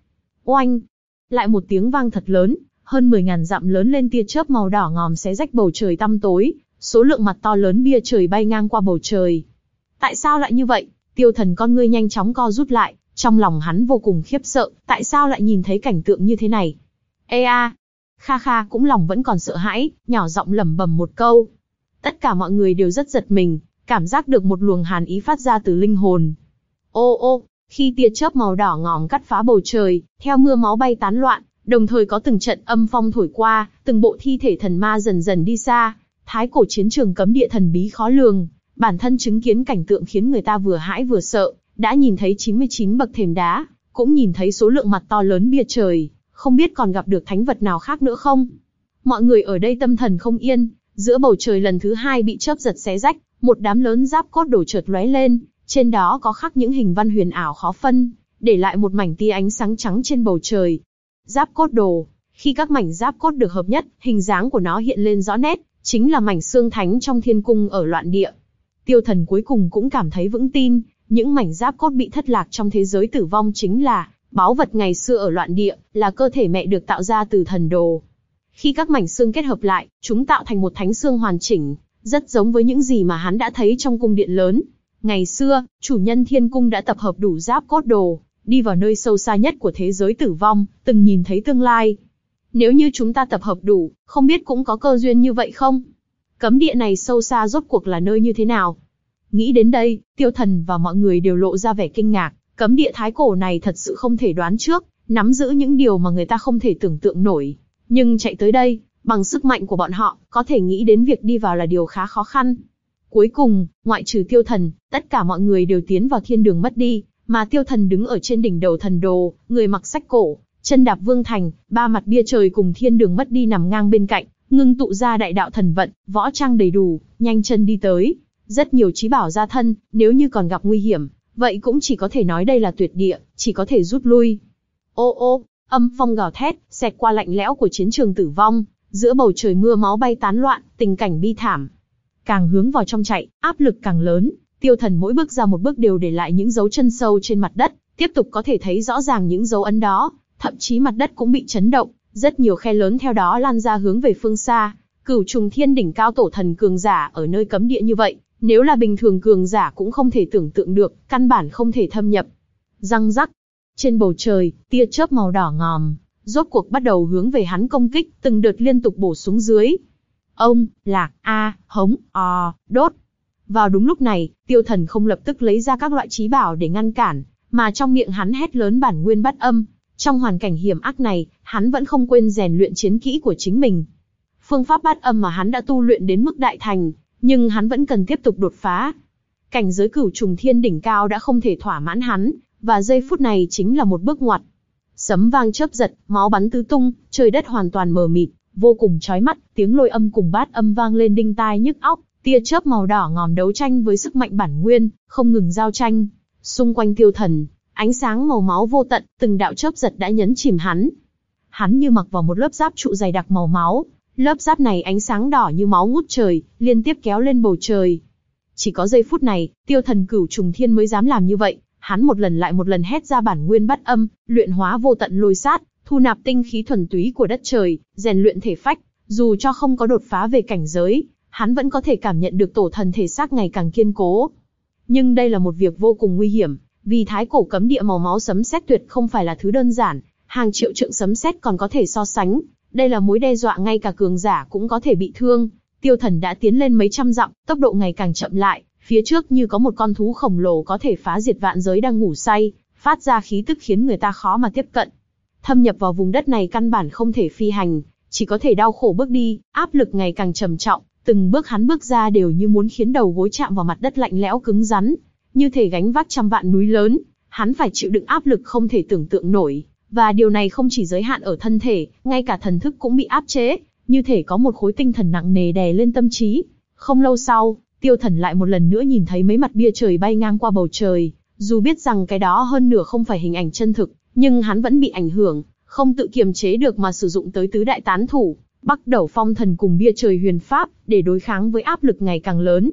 Oanh! Lại một tiếng vang thật lớn, hơn 10.000 dặm lớn lên tia chớp màu đỏ ngòm xé rách bầu trời tăm tối, số lượng mặt to lớn bia trời bay ngang qua bầu trời. Tại sao lại như vậy? Tiêu thần con ngươi nhanh chóng co rút lại, trong lòng hắn vô cùng khiếp sợ, tại sao lại nhìn thấy cảnh tượng như thế này? Ê a! Kha Kha cũng lòng vẫn còn sợ hãi, nhỏ giọng lẩm bẩm một câu. Tất cả mọi người đều rất giật mình, cảm giác được một luồng hàn ý phát ra từ linh hồn. Ô ô, khi tia chớp màu đỏ ngòm cắt phá bầu trời, theo mưa máu bay tán loạn, đồng thời có từng trận âm phong thổi qua, từng bộ thi thể thần ma dần dần đi xa. Thái cổ chiến trường cấm địa thần bí khó lường, bản thân chứng kiến cảnh tượng khiến người ta vừa hãi vừa sợ, đã nhìn thấy 99 bậc thềm đá, cũng nhìn thấy số lượng mặt to lớn bia trời, không biết còn gặp được thánh vật nào khác nữa không. Mọi người ở đây tâm thần không yên, giữa bầu trời lần thứ hai bị chớp giật xé rách, một đám lớn giáp cốt đổ chợt lóe lên, trên đó có khắc những hình văn huyền ảo khó phân, để lại một mảnh tia ánh sáng trắng trên bầu trời. Giáp cốt đồ, khi các mảnh giáp cốt được hợp nhất, hình dáng của nó hiện lên rõ nét, chính là mảnh xương thánh trong thiên cung ở loạn địa. Tiêu thần cuối cùng cũng cảm thấy vững tin, những mảnh giáp cốt bị thất lạc trong thế giới tử vong chính là báu vật ngày xưa ở loạn địa, là cơ thể mẹ được tạo ra từ thần đồ. Khi các mảnh xương kết hợp lại, chúng tạo thành một thánh xương hoàn chỉnh, rất giống với những gì mà hắn đã thấy trong cung điện lớn. Ngày xưa, chủ nhân thiên cung đã tập hợp đủ giáp cốt đồ, đi vào nơi sâu xa nhất của thế giới tử vong, từng nhìn thấy tương lai. Nếu như chúng ta tập hợp đủ, không biết cũng có cơ duyên như vậy không? Cấm địa này sâu xa rốt cuộc là nơi như thế nào? Nghĩ đến đây, tiêu thần và mọi người đều lộ ra vẻ kinh ngạc, cấm địa thái cổ này thật sự không thể đoán trước, nắm giữ những điều mà người ta không thể tưởng tượng nổi. Nhưng chạy tới đây, bằng sức mạnh của bọn họ, có thể nghĩ đến việc đi vào là điều khá khó khăn. Cuối cùng, ngoại trừ tiêu thần, tất cả mọi người đều tiến vào thiên đường mất đi, mà tiêu thần đứng ở trên đỉnh đầu thần đồ, người mặc sách cổ, chân đạp vương thành, ba mặt bia trời cùng thiên đường mất đi nằm ngang bên cạnh, ngưng tụ ra đại đạo thần vận, võ trang đầy đủ, nhanh chân đi tới. Rất nhiều trí bảo ra thân, nếu như còn gặp nguy hiểm, vậy cũng chỉ có thể nói đây là tuyệt địa, chỉ có thể rút lui. Ô ô, âm phong gào thét, xẹt qua lạnh lẽo của chiến trường tử vong, giữa bầu trời mưa máu bay tán loạn, tình cảnh bi thảm. Càng hướng vào trong chạy, áp lực càng lớn, tiêu thần mỗi bước ra một bước đều để lại những dấu chân sâu trên mặt đất, tiếp tục có thể thấy rõ ràng những dấu ấn đó, thậm chí mặt đất cũng bị chấn động, rất nhiều khe lớn theo đó lan ra hướng về phương xa. Cửu trùng thiên đỉnh cao tổ thần cường giả ở nơi cấm địa như vậy, nếu là bình thường cường giả cũng không thể tưởng tượng được, căn bản không thể thâm nhập. Răng rắc. Trên bầu trời, tia chớp màu đỏ ngòm, rốt cuộc bắt đầu hướng về hắn công kích, từng đợt liên tục bổ xuống dưới. Ông, lạc, a, hống, o, đốt. Vào đúng lúc này, tiêu thần không lập tức lấy ra các loại trí bảo để ngăn cản, mà trong miệng hắn hét lớn bản nguyên bắt âm. Trong hoàn cảnh hiểm ác này, hắn vẫn không quên rèn luyện chiến kỹ của chính mình. Phương pháp bắt âm mà hắn đã tu luyện đến mức đại thành, nhưng hắn vẫn cần tiếp tục đột phá. Cảnh giới cửu trùng thiên đỉnh cao đã không thể thỏa mãn hắn, và giây phút này chính là một bước ngoặt. Sấm vang chớp giật, máu bắn tứ tung, trời đất hoàn toàn mờ mịt, vô cùng chói mắt, tiếng lôi âm cùng bát âm vang lên đinh tai nhức óc, tia chớp màu đỏ ngòm đấu tranh với sức mạnh bản nguyên, không ngừng giao tranh. Xung quanh tiêu thần, ánh sáng màu máu vô tận, từng đạo chớp giật đã nhấn chìm hắn. Hắn như mặc vào một lớp giáp trụ dày đặc màu máu, Lớp giáp này ánh sáng đỏ như máu ngút trời, liên tiếp kéo lên bầu trời. Chỉ có giây phút này, tiêu thần cửu trùng thiên mới dám làm như vậy, hắn một lần lại một lần hét ra bản nguyên bắt âm, luyện hóa vô tận lôi sát, thu nạp tinh khí thuần túy của đất trời, rèn luyện thể phách, dù cho không có đột phá về cảnh giới, hắn vẫn có thể cảm nhận được tổ thần thể xác ngày càng kiên cố. Nhưng đây là một việc vô cùng nguy hiểm, vì thái cổ cấm địa màu máu sấm sét tuyệt không phải là thứ đơn giản, hàng triệu trượng sấm sét còn có thể so sánh, đây là mối đe dọa ngay cả cường giả cũng có thể bị thương. Tiêu thần đã tiến lên mấy trăm dặm, tốc độ ngày càng chậm lại, phía trước như có một con thú khổng lồ có thể phá diệt vạn giới đang ngủ say, phát ra khí tức khiến người ta khó mà tiếp cận. Thâm nhập vào vùng đất này căn bản không thể phi hành, chỉ có thể đau khổ bước đi, áp lực ngày càng trầm trọng, từng bước hắn bước ra đều như muốn khiến đầu gối chạm vào mặt đất lạnh lẽo cứng rắn, như thể gánh vác trăm vạn núi lớn, hắn phải chịu đựng áp lực không thể tưởng tượng nổi, Và điều này không chỉ giới hạn ở thân thể, ngay cả thần thức cũng bị áp chế, như thể có một khối tinh thần nặng nề đè lên tâm trí. Không lâu sau, tiêu thần lại một lần nữa nhìn thấy mấy mặt bia trời bay ngang qua bầu trời, dù biết rằng cái đó hơn nửa không phải hình ảnh chân thực, nhưng hắn vẫn bị ảnh hưởng, không tự kiềm chế được mà sử dụng tới tứ đại tán thủ, bắc đầu phong thần cùng bia trời huyền pháp, để đối kháng với áp lực ngày càng lớn.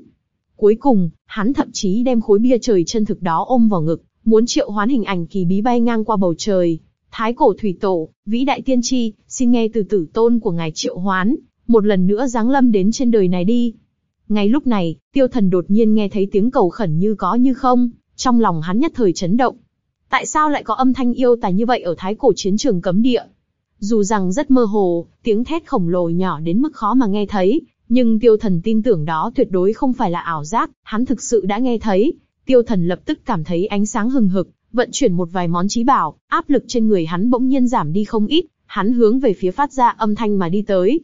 Cuối cùng, hắn thậm chí đem khối bia trời chân thực đó ôm vào ngực, muốn triệu hoán hình ảnh kỳ bí bay ngang qua bầu trời. Thái cổ thủy tổ, vĩ đại tiên tri, xin nghe từ tử tôn của ngài triệu hoán, một lần nữa giáng lâm đến trên đời này đi. Ngay lúc này, tiêu thần đột nhiên nghe thấy tiếng cầu khẩn như có như không, trong lòng hắn nhất thời chấn động. Tại sao lại có âm thanh yêu tài như vậy ở thái cổ chiến trường cấm địa? Dù rằng rất mơ hồ, tiếng thét khổng lồ nhỏ đến mức khó mà nghe thấy, nhưng tiêu thần tin tưởng đó tuyệt đối không phải là ảo giác, hắn thực sự đã nghe thấy. Tiêu thần lập tức cảm thấy ánh sáng hừng hực, vận chuyển một vài món trí bảo, áp lực trên người hắn bỗng nhiên giảm đi không ít, hắn hướng về phía phát ra âm thanh mà đi tới.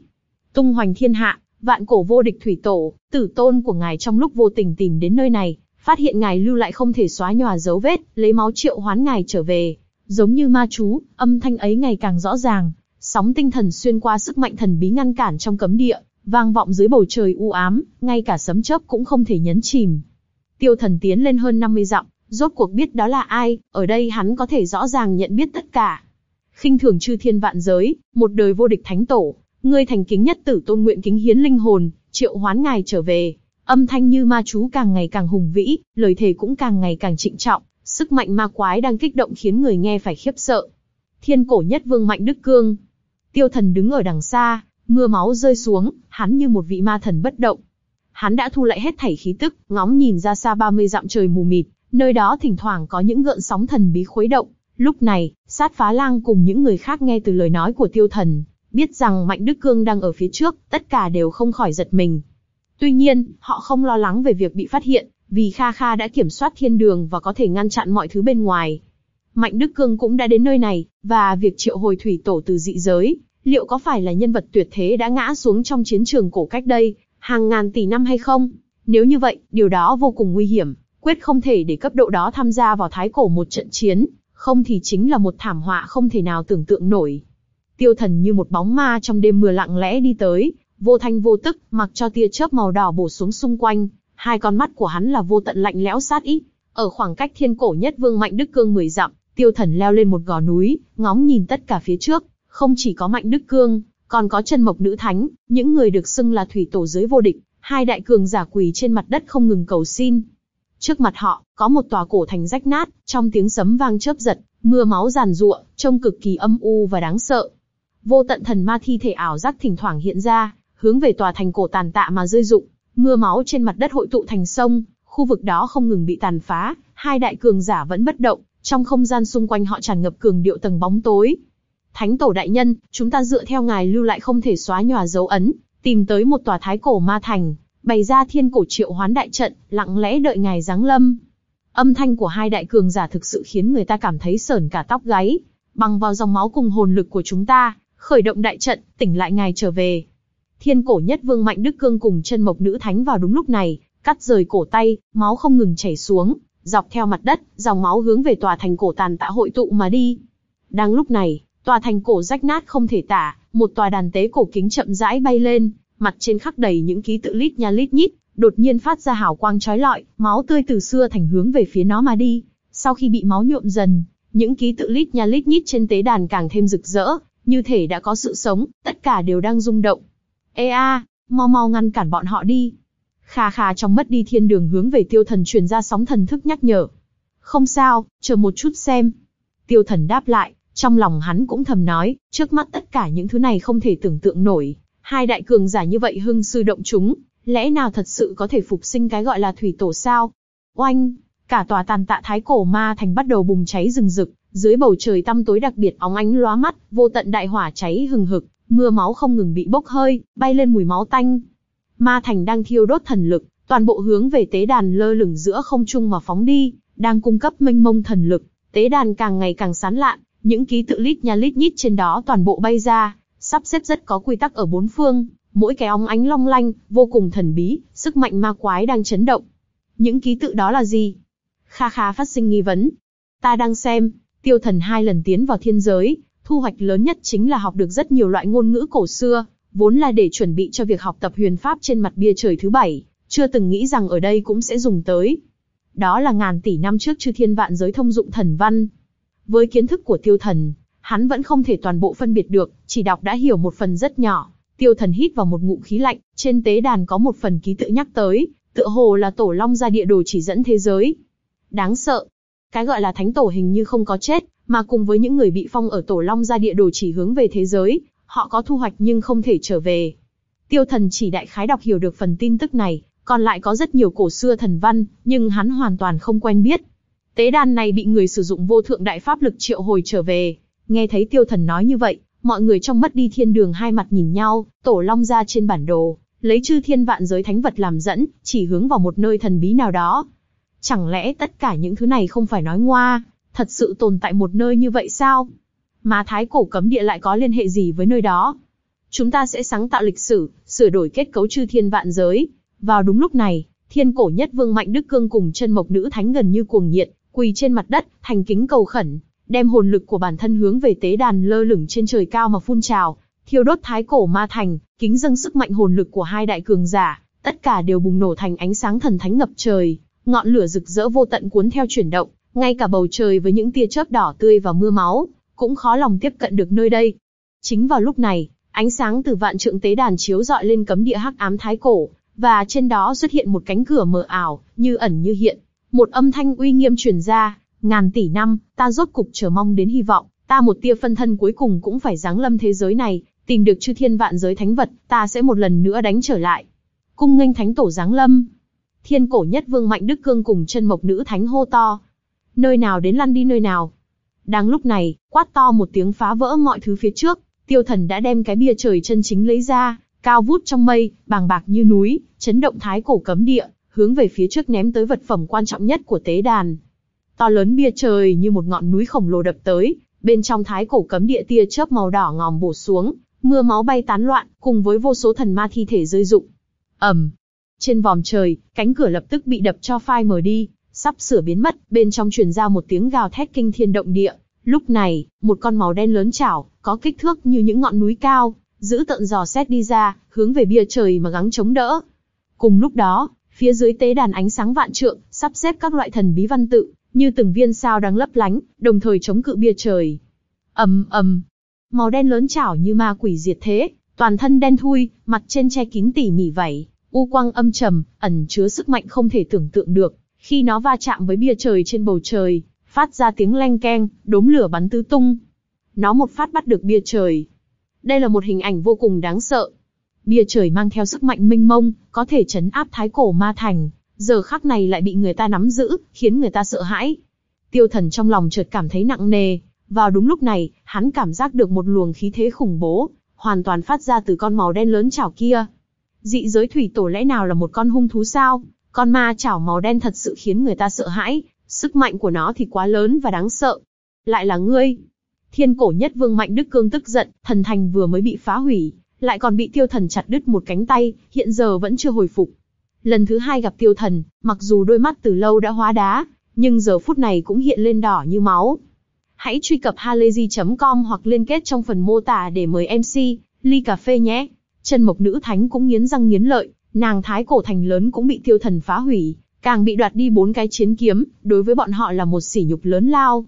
Tung hoành thiên hạ, vạn cổ vô địch thủy tổ, tử tôn của ngài trong lúc vô tình tìm đến nơi này, phát hiện ngài lưu lại không thể xóa nhòa dấu vết, lấy máu triệu hoán ngài trở về. Giống như ma chú, âm thanh ấy ngày càng rõ ràng, sóng tinh thần xuyên qua sức mạnh thần bí ngăn cản trong cấm địa, vang vọng dưới bầu trời u ám, ngay cả sấm chớp cũng không thể nhấn chìm. Tiêu thần tiến lên hơn 50 dặm, rốt cuộc biết đó là ai, ở đây hắn có thể rõ ràng nhận biết tất cả. khinh thường chư thiên vạn giới, một đời vô địch thánh tổ, ngươi thành kính nhất tử tôn nguyện kính hiến linh hồn, triệu hoán ngài trở về. Âm thanh như ma chú càng ngày càng hùng vĩ, lời thề cũng càng ngày càng trịnh trọng, sức mạnh ma quái đang kích động khiến người nghe phải khiếp sợ. Thiên cổ nhất vương mạnh đức cương. Tiêu thần đứng ở đằng xa, mưa máu rơi xuống, hắn như một vị ma thần bất động. Hắn đã thu lại hết thảy khí tức, ngóng nhìn ra xa 30 dặm trời mù mịt, nơi đó thỉnh thoảng có những gợn sóng thần bí khuấy động. Lúc này, sát phá lang cùng những người khác nghe từ lời nói của tiêu thần, biết rằng Mạnh Đức Cương đang ở phía trước, tất cả đều không khỏi giật mình. Tuy nhiên, họ không lo lắng về việc bị phát hiện, vì Kha Kha đã kiểm soát thiên đường và có thể ngăn chặn mọi thứ bên ngoài. Mạnh Đức Cương cũng đã đến nơi này, và việc triệu hồi thủy tổ từ dị giới, liệu có phải là nhân vật tuyệt thế đã ngã xuống trong chiến trường cổ cách đây, hàng ngàn tỷ năm hay không? Nếu như vậy, điều đó vô cùng nguy hiểm, quyết không thể để cấp độ đó tham gia vào thái cổ một trận chiến, không thì chính là một thảm họa không thể nào tưởng tượng nổi. Tiêu thần như một bóng ma trong đêm mưa lặng lẽ đi tới, vô thanh vô tức, mặc cho tia chớp màu đỏ bổ xuống xung quanh, hai con mắt của hắn là vô tận lạnh lẽo sát ý. Ở khoảng cách thiên cổ nhất vương mạnh đức cương 10 dặm, tiêu thần leo lên một gò núi, ngóng nhìn tất cả phía trước, không chỉ có mạnh đức cương, còn có chân mộc nữ thánh, những người được xưng là thủy tổ giới vô địch, hai đại cường giả quỳ trên mặt đất không ngừng cầu xin. Trước mặt họ, có một tòa cổ thành rách nát, trong tiếng sấm vang chớp giật, mưa máu giàn giụa, trông cực kỳ âm u và đáng sợ. Vô tận thần ma thi thể ảo giác thỉnh thoảng hiện ra, hướng về tòa thành cổ tàn tạ mà rơi rụng, mưa máu trên mặt đất hội tụ thành sông, khu vực đó không ngừng bị tàn phá, hai đại cường giả vẫn bất động, trong không gian xung quanh họ tràn ngập cường điệu tầng bóng tối. Thánh tổ đại nhân, chúng ta dựa theo ngài lưu lại không thể xóa nhòa dấu ấn, tìm tới một tòa thái cổ ma thành, bày ra thiên cổ triệu hoán đại trận, lặng lẽ đợi ngài giáng lâm. Âm thanh của hai đại cường giả thực sự khiến người ta cảm thấy sờn cả tóc gáy. Bằng vào dòng máu cùng hồn lực của chúng ta, khởi động đại trận, tỉnh lại ngài trở về. Thiên cổ nhất vương mạnh đức cương cùng chân mộc nữ thánh vào đúng lúc này, cắt rời cổ tay, máu không ngừng chảy xuống, dọc theo mặt đất, dòng máu hướng về tòa thành cổ tàn tạ hội tụ mà đi. Đang lúc này, tòa thành cổ rách nát không thể tả, một tòa đàn tế cổ kính chậm rãi bay lên, mặt trên khắc đầy những ký tự lít nha lít nhít, đột nhiên phát ra hào quang chói lọi, máu tươi từ xưa thành hướng về phía nó mà đi. Sau khi bị máu nhuộm dần, những ký tự lít nha lít nhít trên tế đàn càng thêm rực rỡ, như thể đã có sự sống, tất cả đều đang rung động. Ê a, mau mau ngăn cản bọn họ đi. Kha kha trong mất đi thiên đường hướng về tiêu thần truyền ra sóng thần thức nhắc nhở. Không sao, chờ một chút xem. Tiêu thần đáp lại, trong lòng hắn cũng thầm nói, trước mắt tất cả những thứ này không thể tưởng tượng nổi. Hai đại cường giả như vậy hưng sư động chúng, lẽ nào thật sự có thể phục sinh cái gọi là thủy tổ sao? Oanh! Cả tòa tàn tạ thái cổ ma thành bắt đầu bùng cháy rừng rực, dưới bầu trời tăm tối đặc biệt óng ánh lóa mắt, vô tận đại hỏa cháy hừng hực, mưa máu không ngừng bị bốc hơi, bay lên mùi máu tanh. Ma thành đang thiêu đốt thần lực, toàn bộ hướng về tế đàn lơ lửng giữa không trung mà phóng đi, đang cung cấp mênh mông thần lực. Tế đàn càng ngày càng sán lạn, những ký tự lít nha lít nhít trên đó toàn bộ bay ra, sắp xếp rất có quy tắc ở bốn phương, mỗi cái óng ánh long lanh, vô cùng thần bí, sức mạnh ma quái đang chấn động. Những ký tự đó là gì? Kha kha phát sinh nghi vấn. Ta đang xem, Tiêu thần hai lần tiến vào thiên giới, thu hoạch lớn nhất chính là học được rất nhiều loại ngôn ngữ cổ xưa, vốn là để chuẩn bị cho việc học tập huyền pháp trên mặt bia trời thứ bảy, chưa từng nghĩ rằng ở đây cũng sẽ dùng tới. Đó là ngàn tỷ năm trước chư thiên vạn giới thông dụng thần văn. Với kiến thức của tiêu thần, hắn vẫn không thể toàn bộ phân biệt được, chỉ đọc đã hiểu một phần rất nhỏ. Tiêu thần hít vào một ngụm khí lạnh, trên tế đàn có một phần ký tự nhắc tới, tựa hồ là tổ long ra địa đồ chỉ dẫn thế giới. Đáng sợ. Cái gọi là thánh tổ hình như không có chết, mà cùng với những người bị phong ở tổ long ra địa đồ chỉ hướng về thế giới, họ có thu hoạch nhưng không thể trở về. Tiêu thần chỉ đại khái đọc hiểu được phần tin tức này, còn lại có rất nhiều cổ xưa thần văn, nhưng hắn hoàn toàn không quen biết. Tế đàn này bị người sử dụng vô thượng đại pháp lực triệu hồi trở về. Nghe thấy tiêu thần nói như vậy, mọi người trong mất đi thiên đường hai mặt nhìn nhau, tổ long ra trên bản đồ, lấy chư thiên vạn giới thánh vật làm dẫn, chỉ hướng vào một nơi thần bí nào đó. Chẳng lẽ tất cả những thứ này không phải nói ngoa, thật sự tồn tại một nơi như vậy sao? Mà thái cổ cấm địa lại có liên hệ gì với nơi đó? Chúng ta sẽ sáng tạo lịch sử, sửa đổi kết cấu chư thiên vạn giới. Vào đúng lúc này, thiên cổ nhất vương mạnh đức cương cùng chân mộc nữ thánh gần như cuồng nhiệt, quỳ trên mặt đất, thành kính cầu khẩn, đem hồn lực của bản thân hướng về tế đàn lơ lửng trên trời cao mà phun trào, thiêu đốt thái cổ ma thành, kính dâng sức mạnh hồn lực của hai đại cường giả, tất cả đều bùng nổ thành ánh sáng thần thánh ngập trời, ngọn lửa rực rỡ vô tận cuốn theo chuyển động, ngay cả bầu trời với những tia chớp đỏ tươi và mưa máu, cũng khó lòng tiếp cận được nơi đây. Chính vào lúc này, ánh sáng từ vạn trượng tế đàn chiếu dọi lên cấm địa hắc ám thái cổ, và trên đó xuất hiện một cánh cửa mờ ảo, như ẩn như hiện. Một âm thanh uy nghiêm truyền ra, ngàn tỷ năm, ta rốt cục chờ mong đến hy vọng, ta một tia phân thân cuối cùng cũng phải giáng lâm thế giới này, tìm được chư thiên vạn giới thánh vật, ta sẽ một lần nữa đánh trở lại. Cung nghênh thánh tổ giáng lâm. Thiên cổ nhất vương mạnh đức cương cùng chân mộc nữ thánh hô to. Nơi nào đến lăn đi nơi nào. Đang lúc này, quát to một tiếng phá vỡ mọi thứ phía trước, tiêu thần đã đem cái bia trời chân chính lấy ra, cao vút trong mây, bàng bạc như núi, chấn động thái cổ cấm địa, hướng về phía trước ném tới vật phẩm quan trọng nhất của tế đàn. To lớn bia trời như một ngọn núi khổng lồ đập tới, bên trong thái cổ cấm địa tia chớp màu đỏ ngòm bổ xuống, mưa máu bay tán loạn, cùng với vô số thần ma thi thể rơi rụng. ầm, trên vòm trời, cánh cửa lập tức bị đập cho phai mờ đi, sắp sửa biến mất, bên trong truyền ra một tiếng gào thét kinh thiên động địa. Lúc này, một con màu đen lớn chảo, có kích thước như những ngọn núi cao, giữ tận dò xét đi ra, hướng về bia trời mà gắng chống đỡ. Cùng lúc đó, phía dưới tế đàn ánh sáng vạn trượng, sắp xếp các loại thần bí văn tự, như từng viên sao đang lấp lánh, đồng thời chống cự bia trời. ầm ầm, màu đen lớn chảo như ma quỷ diệt thế, toàn thân đen thui, mặt trên che kín tỉ mỉ vảy, u quang âm trầm, ẩn chứa sức mạnh không thể tưởng tượng được. Khi nó va chạm với bia trời trên bầu trời, phát ra tiếng leng keng, đốm lửa bắn tứ tung. Nó một phát bắt được bia trời. Đây là một hình ảnh vô cùng đáng sợ. Bia trời mang theo sức mạnh minh mông, có thể chấn áp thái cổ ma thành, giờ khắc này lại bị người ta nắm giữ, khiến người ta sợ hãi. Tiêu thần trong lòng chợt cảm thấy nặng nề, vào đúng lúc này, hắn cảm giác được một luồng khí thế khủng bố, hoàn toàn phát ra từ con màu đen lớn chảo kia. Dị giới thủy tổ lẽ nào là một con hung thú sao? Con ma chảo màu đen thật sự khiến người ta sợ hãi, sức mạnh của nó thì quá lớn và đáng sợ. Lại là ngươi. Thiên cổ nhất vương mạnh đức cương tức giận, thần thành vừa mới bị phá hủy, lại còn bị tiêu thần chặt đứt một cánh tay, hiện giờ vẫn chưa hồi phục. Lần thứ hai gặp tiêu thần, mặc dù đôi mắt từ lâu đã hóa đá, nhưng giờ phút này cũng hiện lên đỏ như máu. Hãy truy cập halayzi.com hoặc liên kết trong phần mô tả để mời MC, ly cà phê nhé. Chân mộc nữ thánh cũng nghiến răng nghiến lợi, nàng thái cổ thành lớn cũng bị tiêu thần phá hủy, càng bị đoạt đi bốn cái chiến kiếm, đối với bọn họ là một sỉ nhục lớn lao.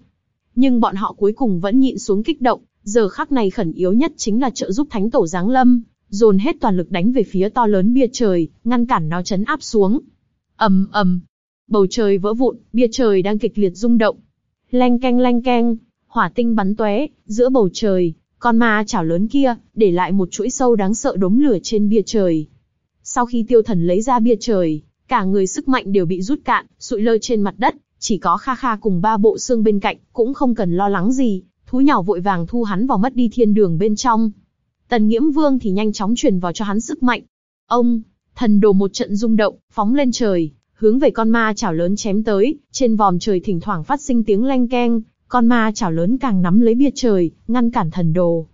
Nhưng bọn họ cuối cùng vẫn nhịn xuống kích động, giờ khắc này khẩn yếu nhất chính là trợ giúp thánh tổ giáng lâm, dồn hết toàn lực đánh về phía to lớn bia trời, ngăn cản nó chấn áp xuống. ầm ầm, bầu trời vỡ vụn, bia trời đang kịch liệt rung động. Leng keng leng keng, hỏa tinh bắn tóe, giữa bầu trời, con ma chảo lớn kia, để lại một chuỗi sâu đáng sợ đốm lửa trên bia trời. Sau khi tiêu thần lấy ra bia trời, cả người sức mạnh đều bị rút cạn, sụi lơ trên mặt đất, chỉ có Kha Kha cùng ba bộ xương bên cạnh, cũng không cần lo lắng gì, thú nhỏ vội vàng thu hắn vào mất đi thiên đường bên trong. Tần Nghiễm Vương thì nhanh chóng truyền vào cho hắn sức mạnh. Ông, thần đồ một trận rung động, phóng lên trời, hướng về con ma chảo lớn chém tới, trên vòm trời thỉnh thoảng phát sinh tiếng leng keng, con ma chảo lớn càng nắm lấy bia trời, ngăn cản thần đồ.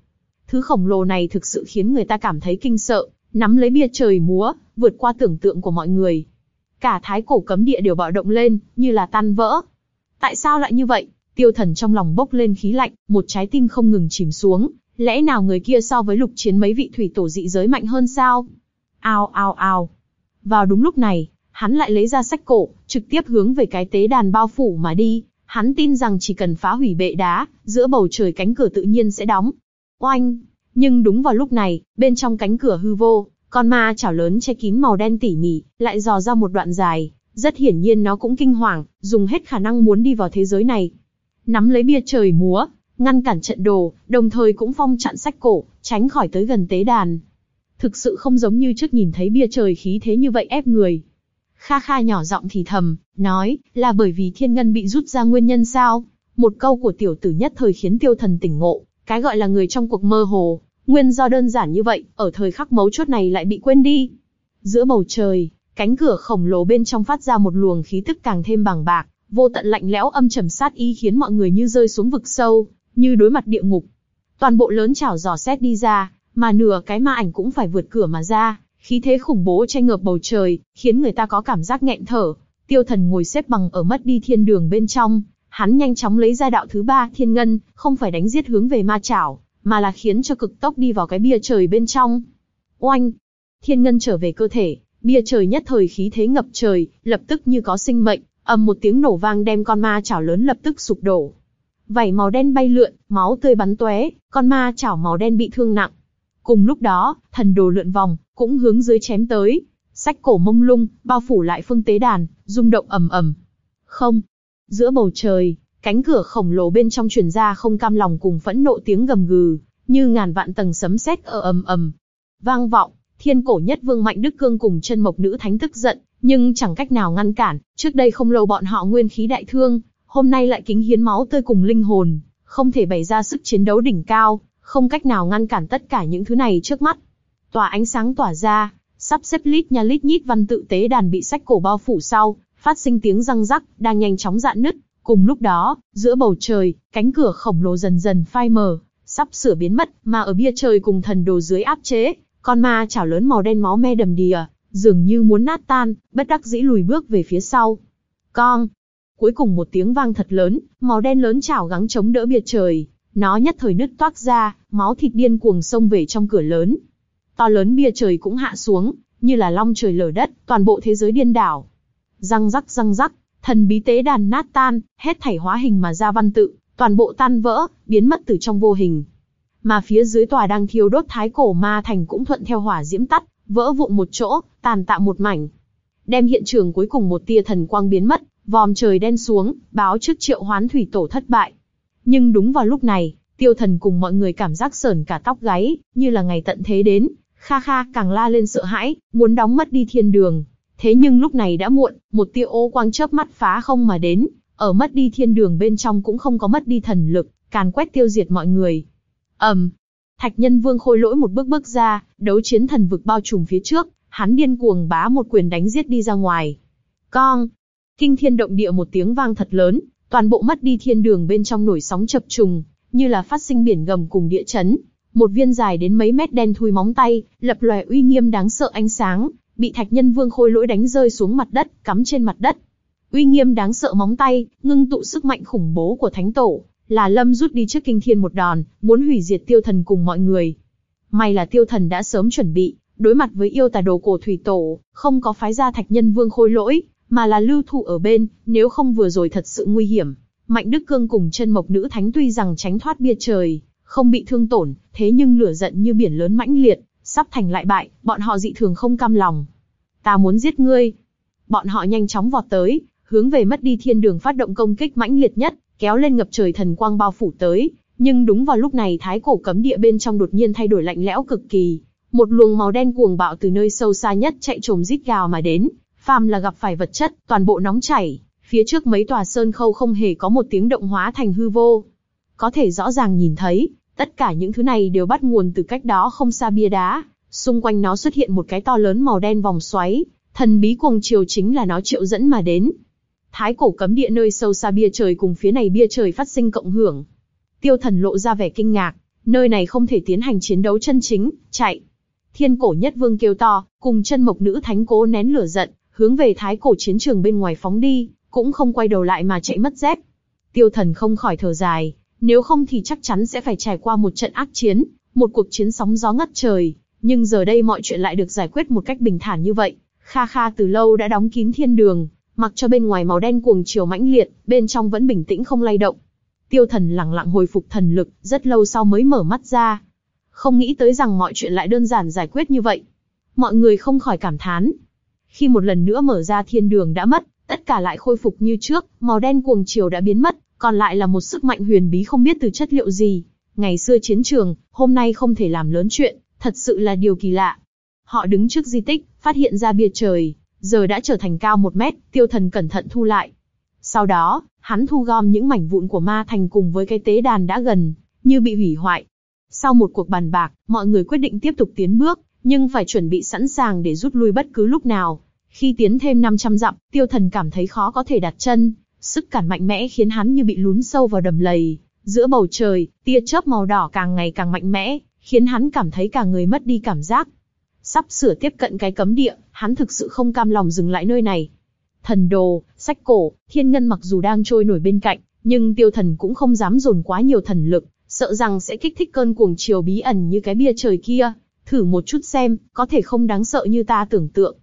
Thứ khổng lồ này thực sự khiến người ta cảm thấy kinh sợ, nắm lấy bia trời múa, vượt qua tưởng tượng của mọi người. Cả thái cổ cấm địa đều bạo động lên, như là tan vỡ. Tại sao lại như vậy? Tiêu thần trong lòng bốc lên khí lạnh, một trái tim không ngừng chìm xuống, lẽ nào người kia so với lục chiến mấy vị thủy tổ dị giới mạnh hơn sao? Ao ao ao. Vào đúng lúc này, hắn lại lấy ra sách cổ, trực tiếp hướng về cái tế đàn bao phủ mà đi. Hắn tin rằng chỉ cần phá hủy bệ đá, giữa bầu trời cánh cửa tự nhiên sẽ đóng. Oanh! Nhưng đúng vào lúc này, bên trong cánh cửa hư vô, con ma chảo lớn che kín màu đen tỉ mỉ, lại dò ra một đoạn dài. Rất hiển nhiên nó cũng kinh hoàng, dùng hết khả năng muốn đi vào thế giới này. Nắm lấy bia trời múa, ngăn cản trận đồ, đồng thời cũng phong chặn sách cổ, tránh khỏi tới gần tế đàn. Thực sự không giống như trước nhìn thấy bia trời khí thế như vậy ép người. Kha Kha nhỏ giọng thì thầm, nói, là bởi vì thiên ngân bị rút ra nguyên nhân sao? Một câu của tiểu tử nhất thời khiến tiêu thần tỉnh ngộ, cái gọi là người trong cuộc mơ hồ, nguyên do đơn giản như vậy, ở thời khắc mấu chốt này lại bị quên đi. Giữa bầu trời, cánh cửa khổng lồ bên trong phát ra một luồng khí tức càng thêm bằng bạc, vô tận lạnh lẽo âm trầm sát ý khiến mọi người như rơi xuống vực sâu, như đối mặt địa ngục. Toàn bộ lớn chảo dò xét đi ra, mà nửa cái ma ảnh cũng phải vượt cửa mà ra, khí thế khủng bố che ngợp bầu trời, khiến người ta có cảm giác nghẹn thở. Tiêu thần ngồi xếp bằng ở mất đi thiên đường bên trong, hắn nhanh chóng lấy ra đạo thứ ba thiên ngân, không phải đánh giết hướng về ma chảo, mà là khiến cho cực tốc đi vào cái bia trời bên trong. Oanh! Thiên ngân trở về cơ thể, bia trời nhất thời khí thế ngập trời, lập tức như có sinh mệnh, ầm một tiếng nổ vang đem con ma chảo lớn lập tức sụp đổ. Vảy màu đen bay lượn, máu tươi bắn tóe, con ma chảo màu đen bị thương nặng. Cùng lúc đó, thần đồ lượn vòng, cũng hướng dưới chém tới. Sách cổ mông lung, bao phủ lại phương tế đàn, rung động ầm ầm. Không. Giữa bầu trời, cánh cửa khổng lồ bên trong truyền ra không cam lòng cùng phẫn nộ tiếng gầm gừ, như ngàn vạn tầng sấm sét ở ầm ầm. Vang vọng, thiên cổ nhất vương mạnh đức cương cùng chân mộc nữ thánh tức giận, nhưng chẳng cách nào ngăn cản, trước đây không lâu bọn họ nguyên khí đại thương, hôm nay lại kính hiến máu tươi cùng linh hồn, không thể bày ra sức chiến đấu đỉnh cao, không cách nào ngăn cản tất cả những thứ này trước mắt. Tòa ánh sáng tỏa ra, sắp xếp lít nha lít nhít văn tự tế đàn bị sách cổ bao phủ sau, phát sinh tiếng răng rắc, đang nhanh chóng dạn nứt. Cùng lúc đó, giữa bầu trời, cánh cửa khổng lồ dần dần phai mờ, sắp sửa biến mất, mà ở bia trời cùng thần đồ dưới áp chế, con ma chảo lớn màu đen máu me đầm đìa, dường như muốn nát tan, bất đắc dĩ lùi bước về phía sau. Con! Cuối cùng một tiếng vang thật lớn, màu đen lớn chảo gắng chống đỡ bia trời, nó nhất thời nứt toác ra, máu thịt điên cuồng xông về trong cửa lớn. To lớn bia trời cũng hạ xuống, như là long trời lở đất, toàn bộ thế giới điên đảo. Răng rắc răng rắc, thần bí tế đàn nát tan, hết thảy hóa hình mà ra văn tự, toàn bộ tan vỡ, biến mất từ trong vô hình. Mà phía dưới tòa đang thiêu đốt thái cổ ma thành cũng thuận theo hỏa diễm tắt, vỡ vụn một chỗ, tàn tạ một mảnh. Đem hiện trường cuối cùng một tia thần quang biến mất, vòm trời đen xuống, báo trước triệu hoán thủy tổ thất bại. Nhưng đúng vào lúc này, tiêu thần cùng mọi người cảm giác sờn cả tóc gáy, như là ngày tận thế đến, kha kha càng la lên sợ hãi, muốn đóng mất đi thiên đường. Thế nhưng lúc này đã muộn, một tia ô quang chớp mắt phá không mà đến, ở mất đi thiên đường bên trong cũng không có mất đi thần lực, càn quét tiêu diệt mọi người. ầm, um, Thạch Nhân Vương khôi lỗi một bước bước ra, đấu chiến thần vực bao trùm phía trước, hắn điên cuồng bá một quyền đánh giết đi ra ngoài. Con, kinh thiên động địa một tiếng vang thật lớn, toàn bộ mất đi thiên đường bên trong nổi sóng chập trùng, như là phát sinh biển gầm cùng địa chấn. Một viên dài đến mấy mét đen thui móng tay, lập lòe uy nghiêm đáng sợ ánh sáng, bị Thạch Nhân Vương khôi lỗi đánh rơi xuống mặt đất, cắm trên mặt đất. Uy nghiêm đáng sợ móng tay, ngưng tụ sức mạnh khủng bố của Thánh Tổ, là Lâm rút đi trước kinh thiên một đòn, muốn hủy diệt tiêu thần cùng mọi người. May là tiêu thần đã sớm chuẩn bị, đối mặt với yêu tà đồ cổ thủy tổ, không có phái ra thạch nhân vương khôi lỗi, mà là lưu thủ ở bên, nếu không vừa rồi thật sự nguy hiểm. Mạnh Đức Cương cùng chân mộc nữ thánh tuy rằng tránh thoát bia trời, không bị thương tổn, thế nhưng lửa giận như biển lớn mãnh liệt, sắp thành lại bại, bọn họ dị thường không cam lòng. Ta muốn giết ngươi. Bọn họ nhanh chóng vọt tới, hướng về mất đi thiên đường phát động công kích mãnh liệt nhất, kéo lên ngập trời thần quang bao phủ tới. Nhưng đúng vào lúc này thái cổ cấm địa bên trong đột nhiên thay đổi lạnh lẽo cực kỳ. Một luồng màu đen cuồng bạo từ nơi sâu xa nhất chạy trồm rít gào mà đến, phàm là gặp phải vật chất, toàn bộ nóng chảy, phía trước mấy tòa sơn khâu không hề có một tiếng động hóa thành hư vô. Có thể rõ ràng nhìn thấy, tất cả những thứ này đều bắt nguồn từ cách đó không xa bia đá, xung quanh nó xuất hiện một cái to lớn màu đen vòng xoáy, thần bí cuồng chiều chính là nó triệu dẫn mà đến, Thái cổ cấm địa nơi sâu xa bia trời cùng phía này bia trời phát sinh cộng hưởng. Tiêu thần lộ ra vẻ kinh ngạc, nơi này không thể tiến hành chiến đấu chân chính, chạy. Thiên cổ nhất vương kêu to, cùng chân mộc nữ thánh cố nén lửa giận, hướng về thái cổ chiến trường bên ngoài phóng đi, cũng không quay đầu lại mà chạy mất dép. Tiêu thần không khỏi thở dài, nếu không thì chắc chắn sẽ phải trải qua một trận ác chiến, một cuộc chiến sóng gió ngất trời, nhưng giờ đây mọi chuyện lại được giải quyết một cách bình thản như vậy. Kha Kha từ lâu đã đóng kín thiên đường, mặc cho bên ngoài màu đen cuồng chiều mãnh liệt, bên trong vẫn bình tĩnh không lay động. Tiêu thần lặng lặng hồi phục thần lực, rất lâu sau mới mở mắt ra. Không nghĩ tới rằng mọi chuyện lại đơn giản giải quyết như vậy. Mọi người không khỏi cảm thán. Khi một lần nữa mở ra thiên đường đã mất, tất cả lại khôi phục như trước, màu đen cuồng chiều đã biến mất, còn lại là một sức mạnh huyền bí không biết từ chất liệu gì. Ngày xưa chiến trường, hôm nay không thể làm lớn chuyện, thật sự là điều kỳ lạ. Họ đứng trước di tích, phát hiện ra bia trời, giờ đã trở thành cao một mét, tiêu thần cẩn thận thu lại. Sau đó, hắn thu gom những mảnh vụn của ma thành cùng với cái tế đàn đã gần, như bị hủy hoại. Sau một cuộc bàn bạc, mọi người quyết định tiếp tục tiến bước, nhưng phải chuẩn bị sẵn sàng để rút lui bất cứ lúc nào. Khi tiến thêm 500 dặm, tiêu thần cảm thấy khó có thể đặt chân, sức cản mạnh mẽ khiến hắn như bị lún sâu vào đầm lầy. Giữa bầu trời, tia chớp màu đỏ càng ngày càng mạnh mẽ, khiến hắn cảm thấy cả người mất đi cảm giác. Sắp sửa tiếp cận cái cấm địa, hắn thực sự không cam lòng dừng lại nơi này. Thần đồ, sách cổ, thiên ngân mặc dù đang trôi nổi bên cạnh, nhưng tiêu thần cũng không dám dồn quá nhiều thần lực, sợ rằng sẽ kích thích cơn cuồng chiều bí ẩn như cái bia trời kia. Thử một chút xem, có thể không đáng sợ như ta tưởng tượng.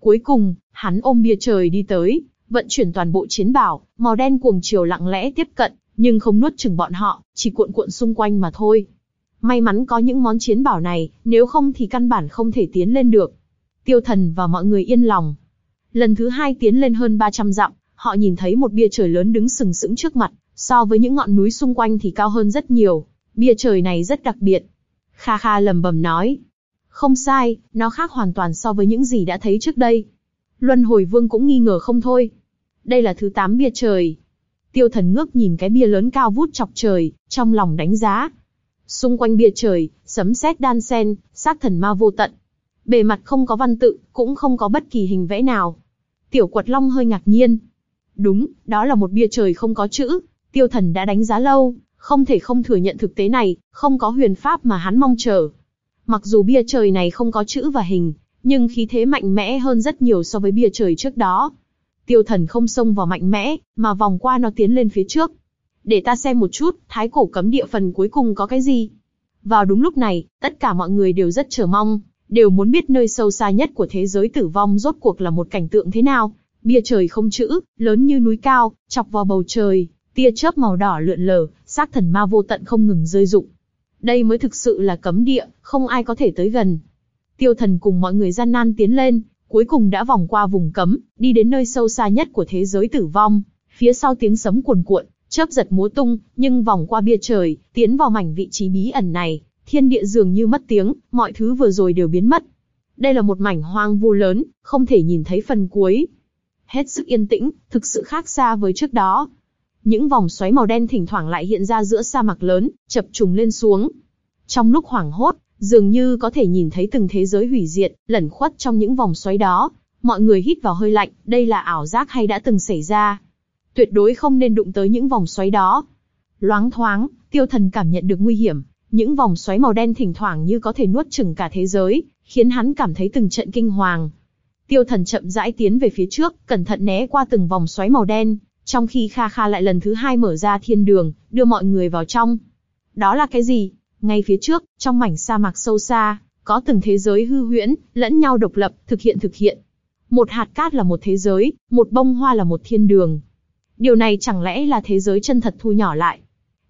Cuối cùng, hắn ôm bia trời đi tới, vận chuyển toàn bộ chiến bảo, màu đen cuồng chiều lặng lẽ tiếp cận, nhưng không nuốt chừng bọn họ, chỉ cuộn cuộn xung quanh mà thôi. May mắn có những món chiến bảo này, nếu không thì căn bản không thể tiến lên được. Tiêu thần và mọi người yên lòng. Lần thứ hai tiến lên hơn 300 dặm, họ nhìn thấy một bia trời lớn đứng sừng sững trước mặt, so với những ngọn núi xung quanh thì cao hơn rất nhiều. Bia trời này rất đặc biệt. Kha Kha lầm bầm nói. Không sai, nó khác hoàn toàn so với những gì đã thấy trước đây. Luân hồi vương cũng nghi ngờ không thôi. Đây là thứ tám bia trời. Tiêu thần ngước nhìn cái bia lớn cao vút chọc trời, trong lòng đánh giá. Xung quanh bia trời, sấm sét đan sen, sát thần ma vô tận. Bề mặt không có văn tự, cũng không có bất kỳ hình vẽ nào. Tiểu quật long hơi ngạc nhiên. Đúng, đó là một bia trời không có chữ. Tiêu thần đã đánh giá lâu, không thể không thừa nhận thực tế này, không có huyền pháp mà hắn mong chờ. Mặc dù bia trời này không có chữ và hình, nhưng khí thế mạnh mẽ hơn rất nhiều so với bia trời trước đó. Tiêu thần không xông vào mạnh mẽ, mà vòng qua nó tiến lên phía trước. Để ta xem một chút, thái cổ cấm địa phần cuối cùng có cái gì. Vào đúng lúc này, tất cả mọi người đều rất chờ mong, đều muốn biết nơi sâu xa nhất của thế giới tử vong rốt cuộc là một cảnh tượng thế nào. Bia trời không chữ, lớn như núi cao, chọc vào bầu trời, tia chớp màu đỏ lượn lờ, xác thần ma vô tận không ngừng rơi rụng. Đây mới thực sự là cấm địa, không ai có thể tới gần. Tiêu thần cùng mọi người gian nan tiến lên, cuối cùng đã vòng qua vùng cấm, đi đến nơi sâu xa nhất của thế giới tử vong. Phía sau tiếng sấm cuồn cuộn, chớp giật múa tung, nhưng vòng qua bia trời, tiến vào mảnh vị trí bí ẩn này, thiên địa dường như mất tiếng, mọi thứ vừa rồi đều biến mất. Đây là một mảnh hoang vu lớn, không thể nhìn thấy phần cuối. Hết sức yên tĩnh, thực sự khác xa với trước đó. Những vòng xoáy màu đen thỉnh thoảng lại hiện ra giữa sa mạc lớn, chập trùng lên xuống. Trong lúc hoảng hốt, dường như có thể nhìn thấy từng thế giới hủy diệt, lẩn khuất trong những vòng xoáy đó. Mọi người hít vào hơi lạnh, đây là ảo giác hay đã từng xảy ra. Tuyệt đối không nên đụng tới những vòng xoáy đó. Loáng thoáng, tiêu thần cảm nhận được nguy hiểm, những vòng xoáy màu đen thỉnh thoảng như có thể nuốt chửng cả thế giới, khiến hắn cảm thấy từng trận kinh hoàng. Tiêu thần chậm rãi tiến về phía trước, cẩn thận né qua từng vòng xoáy màu đen, trong khi Kha Kha lại lần thứ hai mở ra thiên đường, đưa mọi người vào trong. Đó là cái gì? Ngay phía trước, trong mảnh sa mạc sâu xa, có từng thế giới hư huyễn, lẫn nhau độc lập, thực hiện thực hiện. Một hạt cát là một thế giới, một bông hoa là một thiên đường. Điều này chẳng lẽ là thế giới chân thật thu nhỏ lại?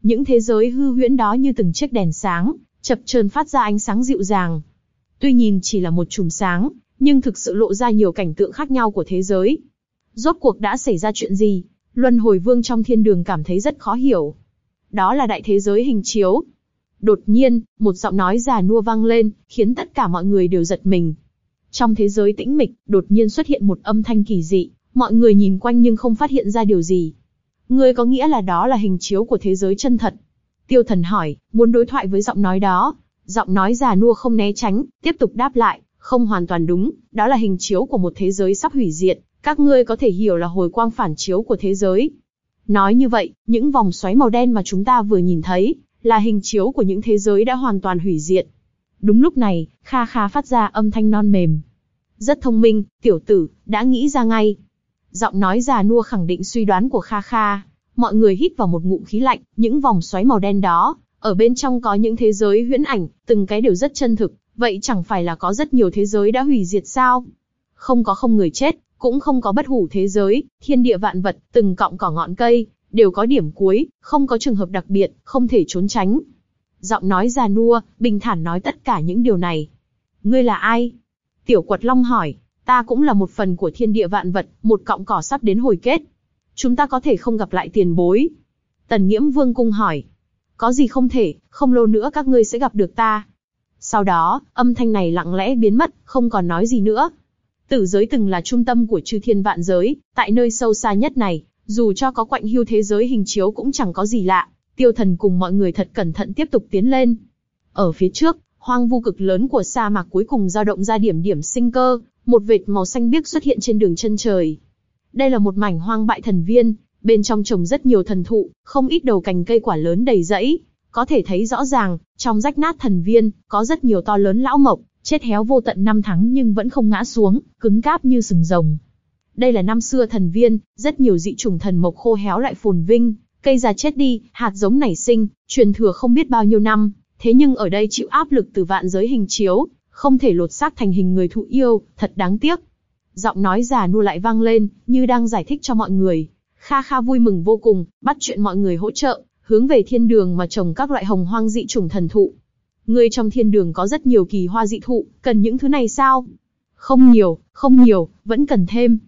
Những thế giới hư huyễn đó như từng chiếc đèn sáng, chập chờn phát ra ánh sáng dịu dàng. Tuy nhìn chỉ là một chùm sáng, nhưng thực sự lộ ra nhiều cảnh tượng khác nhau của thế giới. Rốt cuộc đã xảy ra chuyện gì? Luân hồi vương trong thiên đường cảm thấy rất khó hiểu. Đó là đại thế giới hình chiếu. Đột nhiên, một giọng nói già nua vang lên, khiến tất cả mọi người đều giật mình. Trong thế giới tĩnh mịch, đột nhiên xuất hiện một âm thanh kỳ dị, mọi người nhìn quanh nhưng không phát hiện ra điều gì. Ngươi có nghĩa là đó là hình chiếu của thế giới chân thật. Tiêu thần hỏi, muốn đối thoại với giọng nói đó. Giọng nói già nua không né tránh, tiếp tục đáp lại, không hoàn toàn đúng, đó là hình chiếu của một thế giới sắp hủy diệt, các ngươi có thể hiểu là hồi quang phản chiếu của thế giới. Nói như vậy, những vòng xoáy màu đen mà chúng ta vừa nhìn thấy, là hình chiếu của những thế giới đã hoàn toàn hủy diệt. Đúng lúc này, Kha Kha phát ra âm thanh non mềm. Rất thông minh, tiểu tử, đã nghĩ ra ngay. Giọng nói già nua khẳng định suy đoán của Kha Kha. Mọi người hít vào một ngụm khí lạnh, những vòng xoáy màu đen đó, ở bên trong có những thế giới huyễn ảnh, từng cái đều rất chân thực, vậy chẳng phải là có rất nhiều thế giới đã hủy diệt sao? Không có không người chết, cũng không có bất hủ thế giới, thiên địa vạn vật, từng cọng cỏ ngọn cây, đều có điểm cuối, không có trường hợp đặc biệt, không thể trốn tránh. Giọng nói già nua, bình thản nói tất cả những điều này. Ngươi là ai? Tiểu quật long hỏi, ta cũng là một phần của thiên địa vạn vật, một cọng cỏ sắp đến hồi kết. Chúng ta có thể không gặp lại tiền bối. Tần Nghiễm Vương cung hỏi, có gì không thể, không lâu nữa các ngươi sẽ gặp được ta. Sau đó, âm thanh này lặng lẽ biến mất, không còn nói gì nữa. Tử giới từng là trung tâm của chư thiên vạn giới, tại nơi sâu xa nhất này, dù cho có quạnh hưu thế giới hình chiếu cũng chẳng có gì lạ. Tiêu thần cùng mọi người thật cẩn thận tiếp tục tiến lên. Ở phía trước, hoang vu cực lớn của sa mạc cuối cùng dao động ra điểm điểm sinh cơ, một vệt màu xanh biếc xuất hiện trên đường chân trời. Đây là một mảnh hoang bại thần viên, bên trong trồng rất nhiều thần thụ, không ít đầu cành cây quả lớn đầy rẫy. Có thể thấy rõ ràng, trong rách nát thần viên, có rất nhiều to lớn lão mộc, chết héo vô tận năm tháng nhưng vẫn không ngã xuống, cứng cáp như sừng rồng. Đây là năm xưa thần viên, rất nhiều dị chủng thần mộc khô héo lại phồn vinh, cây già chết đi, hạt giống nảy sinh, truyền thừa không biết bao nhiêu năm, thế nhưng ở đây chịu áp lực từ vạn giới hình chiếu, không thể lột xác thành hình người thụ yêu, thật đáng tiếc. Giọng nói già nua lại vang lên, như đang giải thích cho mọi người. Kha Kha vui mừng vô cùng, bắt chuyện mọi người hỗ trợ, hướng về thiên đường mà trồng các loại hồng hoang dị chủng thần thụ. Ngươi trong thiên đường có rất nhiều kỳ hoa dị thụ, cần những thứ này sao? Không nhiều, không nhiều, vẫn cần thêm.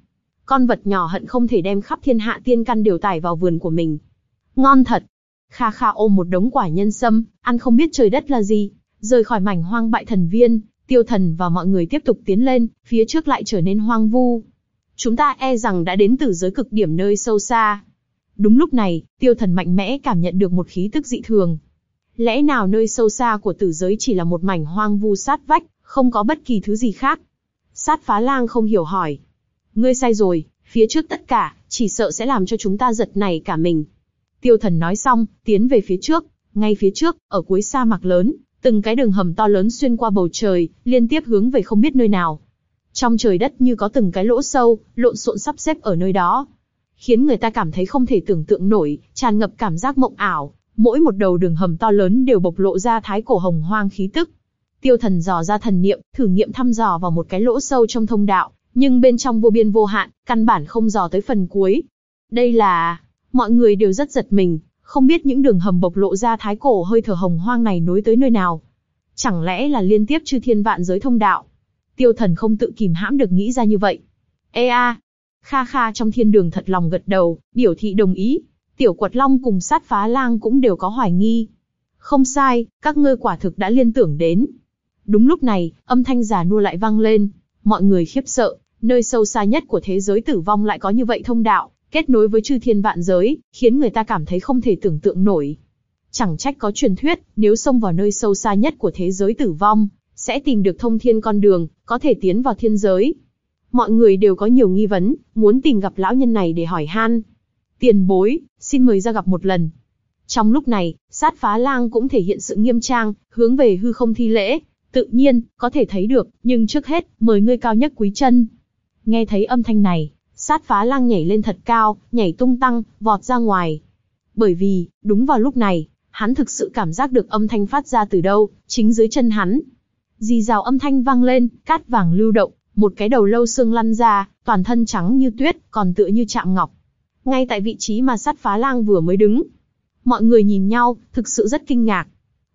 Con vật nhỏ hận không thể đem khắp thiên hạ tiên căn đều tải vào vườn của mình. Ngon thật. Kha Kha ôm một đống quả nhân sâm, ăn không biết trời đất là gì. Rời khỏi mảnh hoang bại thần viên, tiêu thần và mọi người tiếp tục tiến lên, phía trước lại trở nên hoang vu. Chúng ta e rằng đã đến từ giới cực điểm nơi sâu xa. Đúng lúc này, tiêu thần mạnh mẽ cảm nhận được một khí tức dị thường. Lẽ nào nơi sâu xa của tử giới chỉ là một mảnh hoang vu sát vách, không có bất kỳ thứ gì khác? Sát phá lang không hiểu hỏi. Ngươi sai rồi, phía trước tất cả, chỉ sợ sẽ làm cho chúng ta giật này cả mình. Tiêu thần nói xong, tiến về phía trước, ngay phía trước, ở cuối sa mạc lớn, từng cái đường hầm to lớn xuyên qua bầu trời, liên tiếp hướng về không biết nơi nào. Trong trời đất như có từng cái lỗ sâu, lộn xộn sắp xếp ở nơi đó. Khiến người ta cảm thấy không thể tưởng tượng nổi, tràn ngập cảm giác mộng ảo, mỗi một đầu đường hầm to lớn đều bộc lộ ra thái cổ hồng hoang khí tức. Tiêu thần dò ra thần niệm, thử nghiệm thăm dò vào một cái lỗ sâu trong thông đạo, nhưng bên trong vô biên vô hạn, căn bản không dò tới phần cuối. Đây là... Mọi người đều rất giật mình, không biết những đường hầm bộc lộ ra thái cổ hơi thở hồng hoang này nối tới nơi nào. Chẳng lẽ là liên tiếp chư thiên vạn giới thông đạo? Tiêu thần không tự kìm hãm được nghĩ ra như vậy. Ê a! Kha kha trong thiên đường thật lòng gật đầu, biểu thị đồng ý. Tiểu quật long cùng sát phá lang cũng đều có hoài nghi. Không sai, các ngươi quả thực đã liên tưởng đến. Đúng lúc này, âm thanh giả nua lại vang lên. Mọi người khiếp sợ, nơi sâu xa nhất của thế giới tử vong lại có như vậy thông đạo, kết nối với chư thiên vạn giới, khiến người ta cảm thấy không thể tưởng tượng nổi. Chẳng trách có truyền thuyết, nếu xông vào nơi sâu xa nhất của thế giới tử vong, sẽ tìm được thông thiên con đường, có thể tiến vào thiên giới. Mọi người đều có nhiều nghi vấn, muốn tìm gặp lão nhân này để hỏi han. Tiền bối, xin mời ra gặp một lần. Trong lúc này, sát phá lang cũng thể hiện sự nghiêm trang, hướng về hư không thi lễ. Tự nhiên, có thể thấy được, nhưng trước hết, mời ngươi cao nhất quý chân. Nghe thấy âm thanh này, sát phá lang nhảy lên thật cao, nhảy tung tăng, vọt ra ngoài. Bởi vì, đúng vào lúc này, hắn thực sự cảm giác được âm thanh phát ra từ đâu, chính dưới chân hắn. Dì rào âm thanh vang lên, cát vàng lưu động, một cái đầu lâu xương lăn ra, toàn thân trắng như tuyết, còn tựa như chạm ngọc. Ngay tại vị trí mà sát phá lang vừa mới đứng. Mọi người nhìn nhau, thực sự rất kinh ngạc.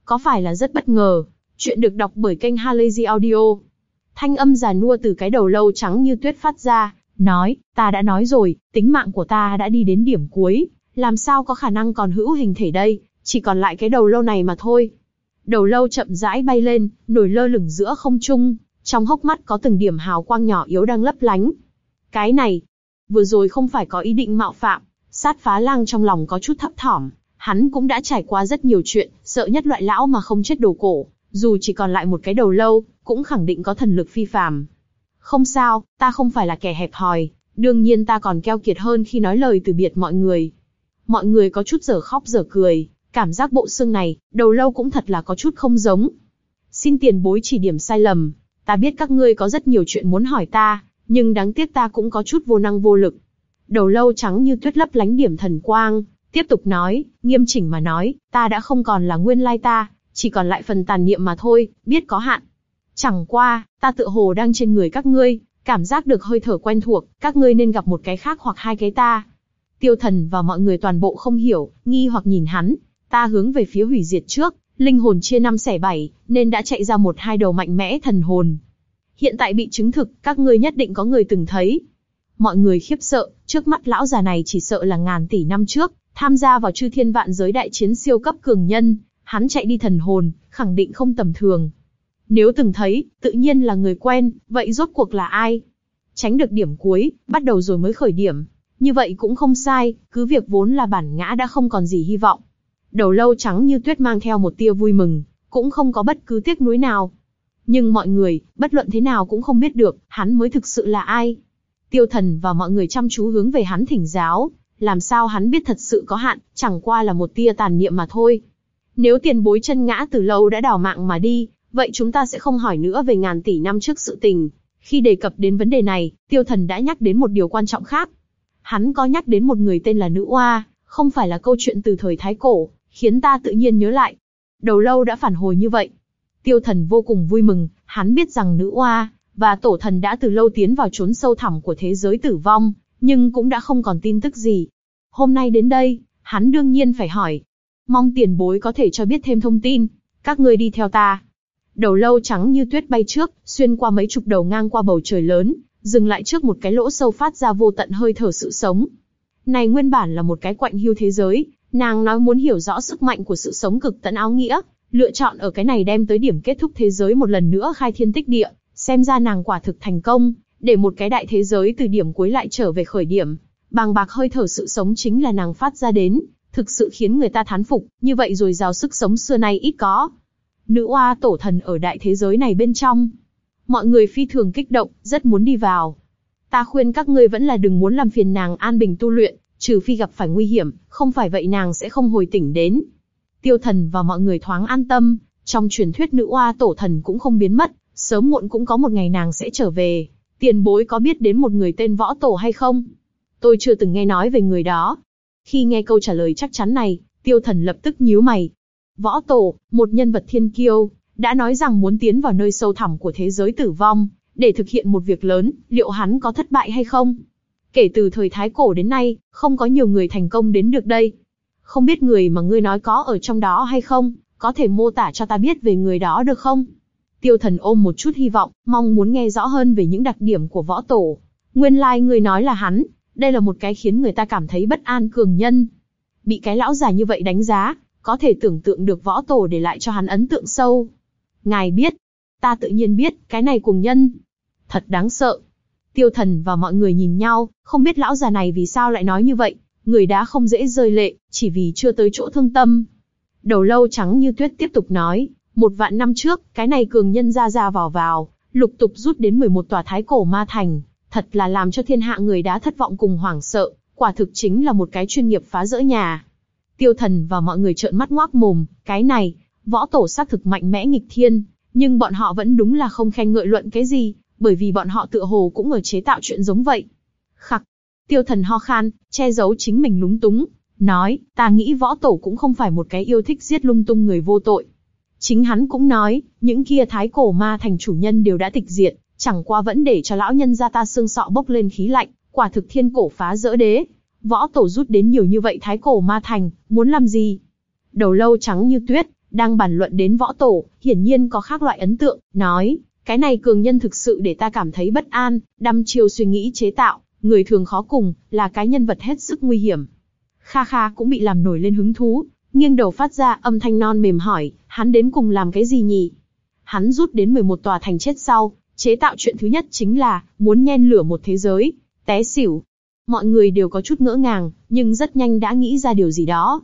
Có phải là rất bất ngờ? Chuyện được đọc bởi kênh Halazy Audio. Thanh âm già nua từ cái đầu lâu trắng như tuyết phát ra, nói, ta đã nói rồi, tính mạng của ta đã đi đến điểm cuối, làm sao có khả năng còn hữu hình thể đây, chỉ còn lại cái đầu lâu này mà thôi. Đầu lâu chậm rãi bay lên, nổi lơ lửng giữa không trung, trong hốc mắt có từng điểm hào quang nhỏ yếu đang lấp lánh. Cái này, vừa rồi không phải có ý định mạo phạm, sát phá lang trong lòng có chút thấp thỏm, hắn cũng đã trải qua rất nhiều chuyện, sợ nhất loại lão mà không chết đồ cổ, dù chỉ còn lại một cái đầu lâu, cũng khẳng định có thần lực phi phàm. Không sao, ta không phải là kẻ hẹp hòi, đương nhiên ta còn keo kiệt hơn khi nói lời từ biệt mọi người. Mọi người có chút giờ khóc giờ cười, cảm giác bộ xương này, đầu lâu cũng thật là có chút không giống. Xin tiền bối chỉ điểm sai lầm, ta biết các ngươi có rất nhiều chuyện muốn hỏi ta, nhưng đáng tiếc ta cũng có chút vô năng vô lực. Đầu lâu trắng như tuyết lấp lánh điểm thần quang, tiếp tục nói, nghiêm chỉnh mà nói, ta đã không còn là nguyên lai ta, chỉ còn lại phần tàn niệm mà thôi, biết có hạn. Chẳng qua, ta tự hồ đang trên người các ngươi, cảm giác được hơi thở quen thuộc, các ngươi nên gặp một cái khác hoặc hai cái ta. Tiêu thần và mọi người toàn bộ không hiểu, nghi hoặc nhìn hắn, ta hướng về phía hủy diệt trước, linh hồn chia năm xẻ bảy, nên đã chạy ra một hai đầu mạnh mẽ thần hồn. Hiện tại bị chứng thực, các ngươi nhất định có người từng thấy. Mọi người khiếp sợ, trước mắt lão già này chỉ sợ là ngàn tỷ năm trước, tham gia vào chư thiên vạn giới đại chiến siêu cấp cường nhân, hắn chạy đi thần hồn, khẳng định không tầm thường. Nếu từng thấy, tự nhiên là người quen, vậy rốt cuộc là ai? Tránh được điểm cuối, bắt đầu rồi mới khởi điểm. Như vậy cũng không sai, cứ việc vốn là bản ngã đã không còn gì hy vọng. Đầu lâu trắng như tuyết mang theo một tia vui mừng, cũng không có bất cứ tiếc nuối nào. Nhưng mọi người, bất luận thế nào cũng không biết được, hắn mới thực sự là ai. Tiêu thần và mọi người chăm chú hướng về hắn thỉnh giáo, làm sao hắn biết thật sự có hạn, chẳng qua là một tia tàn niệm mà thôi. Nếu tiền bối chân ngã từ lâu đã đào mạng mà đi, vậy chúng ta sẽ không hỏi nữa về ngàn tỷ năm trước sự tình. Khi đề cập đến vấn đề này, tiêu thần đã nhắc đến một điều quan trọng khác. Hắn có nhắc đến một người tên là nữ oa, không phải là câu chuyện từ thời Thái Cổ, khiến ta tự nhiên nhớ lại. Đầu lâu đã phản hồi như vậy. Tiêu thần vô cùng vui mừng, hắn biết rằng nữ oa, và tổ thần đã từ lâu tiến vào chốn sâu thẳm của thế giới tử vong, nhưng cũng đã không còn tin tức gì. Hôm nay đến đây, hắn đương nhiên phải hỏi. Mong tiền bối có thể cho biết thêm thông tin, các ngươi đi theo ta. Đầu lâu trắng như tuyết bay trước, xuyên qua mấy chục đầu ngang qua bầu trời lớn, dừng lại trước một cái lỗ sâu phát ra vô tận hơi thở sự sống. Này nguyên bản là một cái quạnh hưu thế giới, nàng nói muốn hiểu rõ sức mạnh của sự sống cực tận áo nghĩa, lựa chọn ở cái này đem tới điểm kết thúc thế giới một lần nữa khai thiên tích địa, xem ra nàng quả thực thành công, để một cái đại thế giới từ điểm cuối lại trở về khởi điểm. Bàng bạc hơi thở sự sống chính là nàng phát ra đến, thực sự khiến người ta thán phục, như vậy rồi giàu sức sống xưa nay ít có. Nữ oa tổ thần ở đại thế giới này bên trong. Mọi người phi thường kích động, rất muốn đi vào. Ta khuyên các ngươi vẫn là đừng muốn làm phiền nàng an bình tu luyện, trừ phi gặp phải nguy hiểm, không phải vậy nàng sẽ không hồi tỉnh đến. Tiêu thần và mọi người thoáng an tâm, trong truyền thuyết nữ oa tổ thần cũng không biến mất, sớm muộn cũng có một ngày nàng sẽ trở về. Tiền bối có biết đến một người tên võ tổ hay không? Tôi chưa từng nghe nói về người đó. Khi nghe câu trả lời chắc chắn này, tiêu thần lập tức nhíu mày. Võ tổ, một nhân vật thiên kiêu, đã nói rằng muốn tiến vào nơi sâu thẳm của thế giới tử vong, để thực hiện một việc lớn, liệu hắn có thất bại hay không? Kể từ thời Thái Cổ đến nay, không có nhiều người thành công đến được đây. Không biết người mà ngươi nói có ở trong đó hay không, có thể mô tả cho ta biết về người đó được không? Tiêu thần ôm một chút hy vọng, mong muốn nghe rõ hơn về những đặc điểm của võ tổ. Nguyên lai like người nói là hắn, đây là một cái khiến người ta cảm thấy bất an cường nhân. Bị cái lão già như vậy đánh giá, có thể tưởng tượng được võ tổ để lại cho hắn ấn tượng sâu. Ngài biết, ta tự nhiên biết, cái này cùng nhân. Thật đáng sợ. Tiêu thần và mọi người nhìn nhau, không biết lão già này vì sao lại nói như vậy. Người đã không dễ rơi lệ, chỉ vì chưa tới chỗ thương tâm. Đầu lâu trắng như tuyết tiếp tục nói, một vạn năm trước, cái này cường nhân ra ra vào vào, lục tục rút đến 11 tòa thái cổ ma thành, thật là làm cho thiên hạ người đã thất vọng cùng hoảng sợ, quả thực chính là một cái chuyên nghiệp phá rỡ nhà. Tiêu thần và mọi người trợn mắt ngoác mồm, cái này, võ tổ xác thực mạnh mẽ nghịch thiên, nhưng bọn họ vẫn đúng là không khen ngợi luận cái gì, bởi vì bọn họ tựa hồ cũng ở chế tạo chuyện giống vậy. Tiêu thần ho khan, che giấu chính mình lúng túng, nói, ta nghĩ võ tổ cũng không phải một cái yêu thích giết lung tung người vô tội. Chính hắn cũng nói, những kia thái cổ ma thành chủ nhân đều đã tịch diệt, chẳng qua vẫn để cho lão nhân gia ta xương sọ bốc lên khí lạnh, quả thực thiên cổ phá dỡ đế. Võ tổ rút đến nhiều như vậy thái cổ ma thành, muốn làm gì? Đầu lâu trắng như tuyết, đang bàn luận đến võ tổ, hiển nhiên có khác loại ấn tượng, nói, cái này cường nhân thực sự để ta cảm thấy bất an, đăm chiêu suy nghĩ chế tạo, người thường khó cùng, là cái nhân vật hết sức nguy hiểm. Kha Kha cũng bị làm nổi lên hứng thú, nghiêng đầu phát ra âm thanh non mềm hỏi, hắn đến cùng làm cái gì nhỉ? Hắn rút đến 11 tòa thành chết sau, chế tạo chuyện thứ nhất chính là, muốn nhen lửa một thế giới, té xỉu. Mọi người đều có chút ngỡ ngàng, nhưng rất nhanh đã nghĩ ra điều gì đó.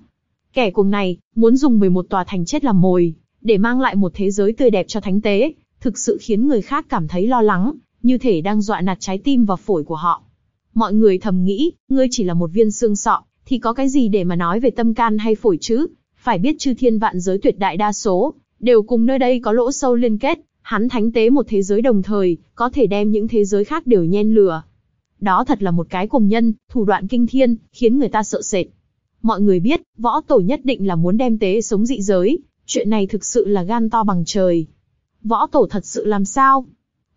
Kẻ cùng này, muốn dùng 11 tòa thành chết làm mồi, để mang lại một thế giới tươi đẹp cho thánh tế, thực sự khiến người khác cảm thấy lo lắng, như thể đang dọa nạt trái tim và phổi của họ. Mọi người thầm nghĩ, ngươi chỉ là một viên xương sọ, thì có cái gì để mà nói về tâm can hay phổi chứ? Phải biết chư thiên vạn giới tuyệt đại đa số, đều cùng nơi đây có lỗ sâu liên kết, hắn thánh tế một thế giới đồng thời, có thể đem những thế giới khác đều nhen lửa. Đó thật là một cái cùng nhân, thủ đoạn kinh thiên, khiến người ta sợ sệt. Mọi người biết, võ tổ nhất định là muốn đem tế sống dị giới, chuyện này thực sự là gan to bằng trời. Võ tổ thật sự làm sao?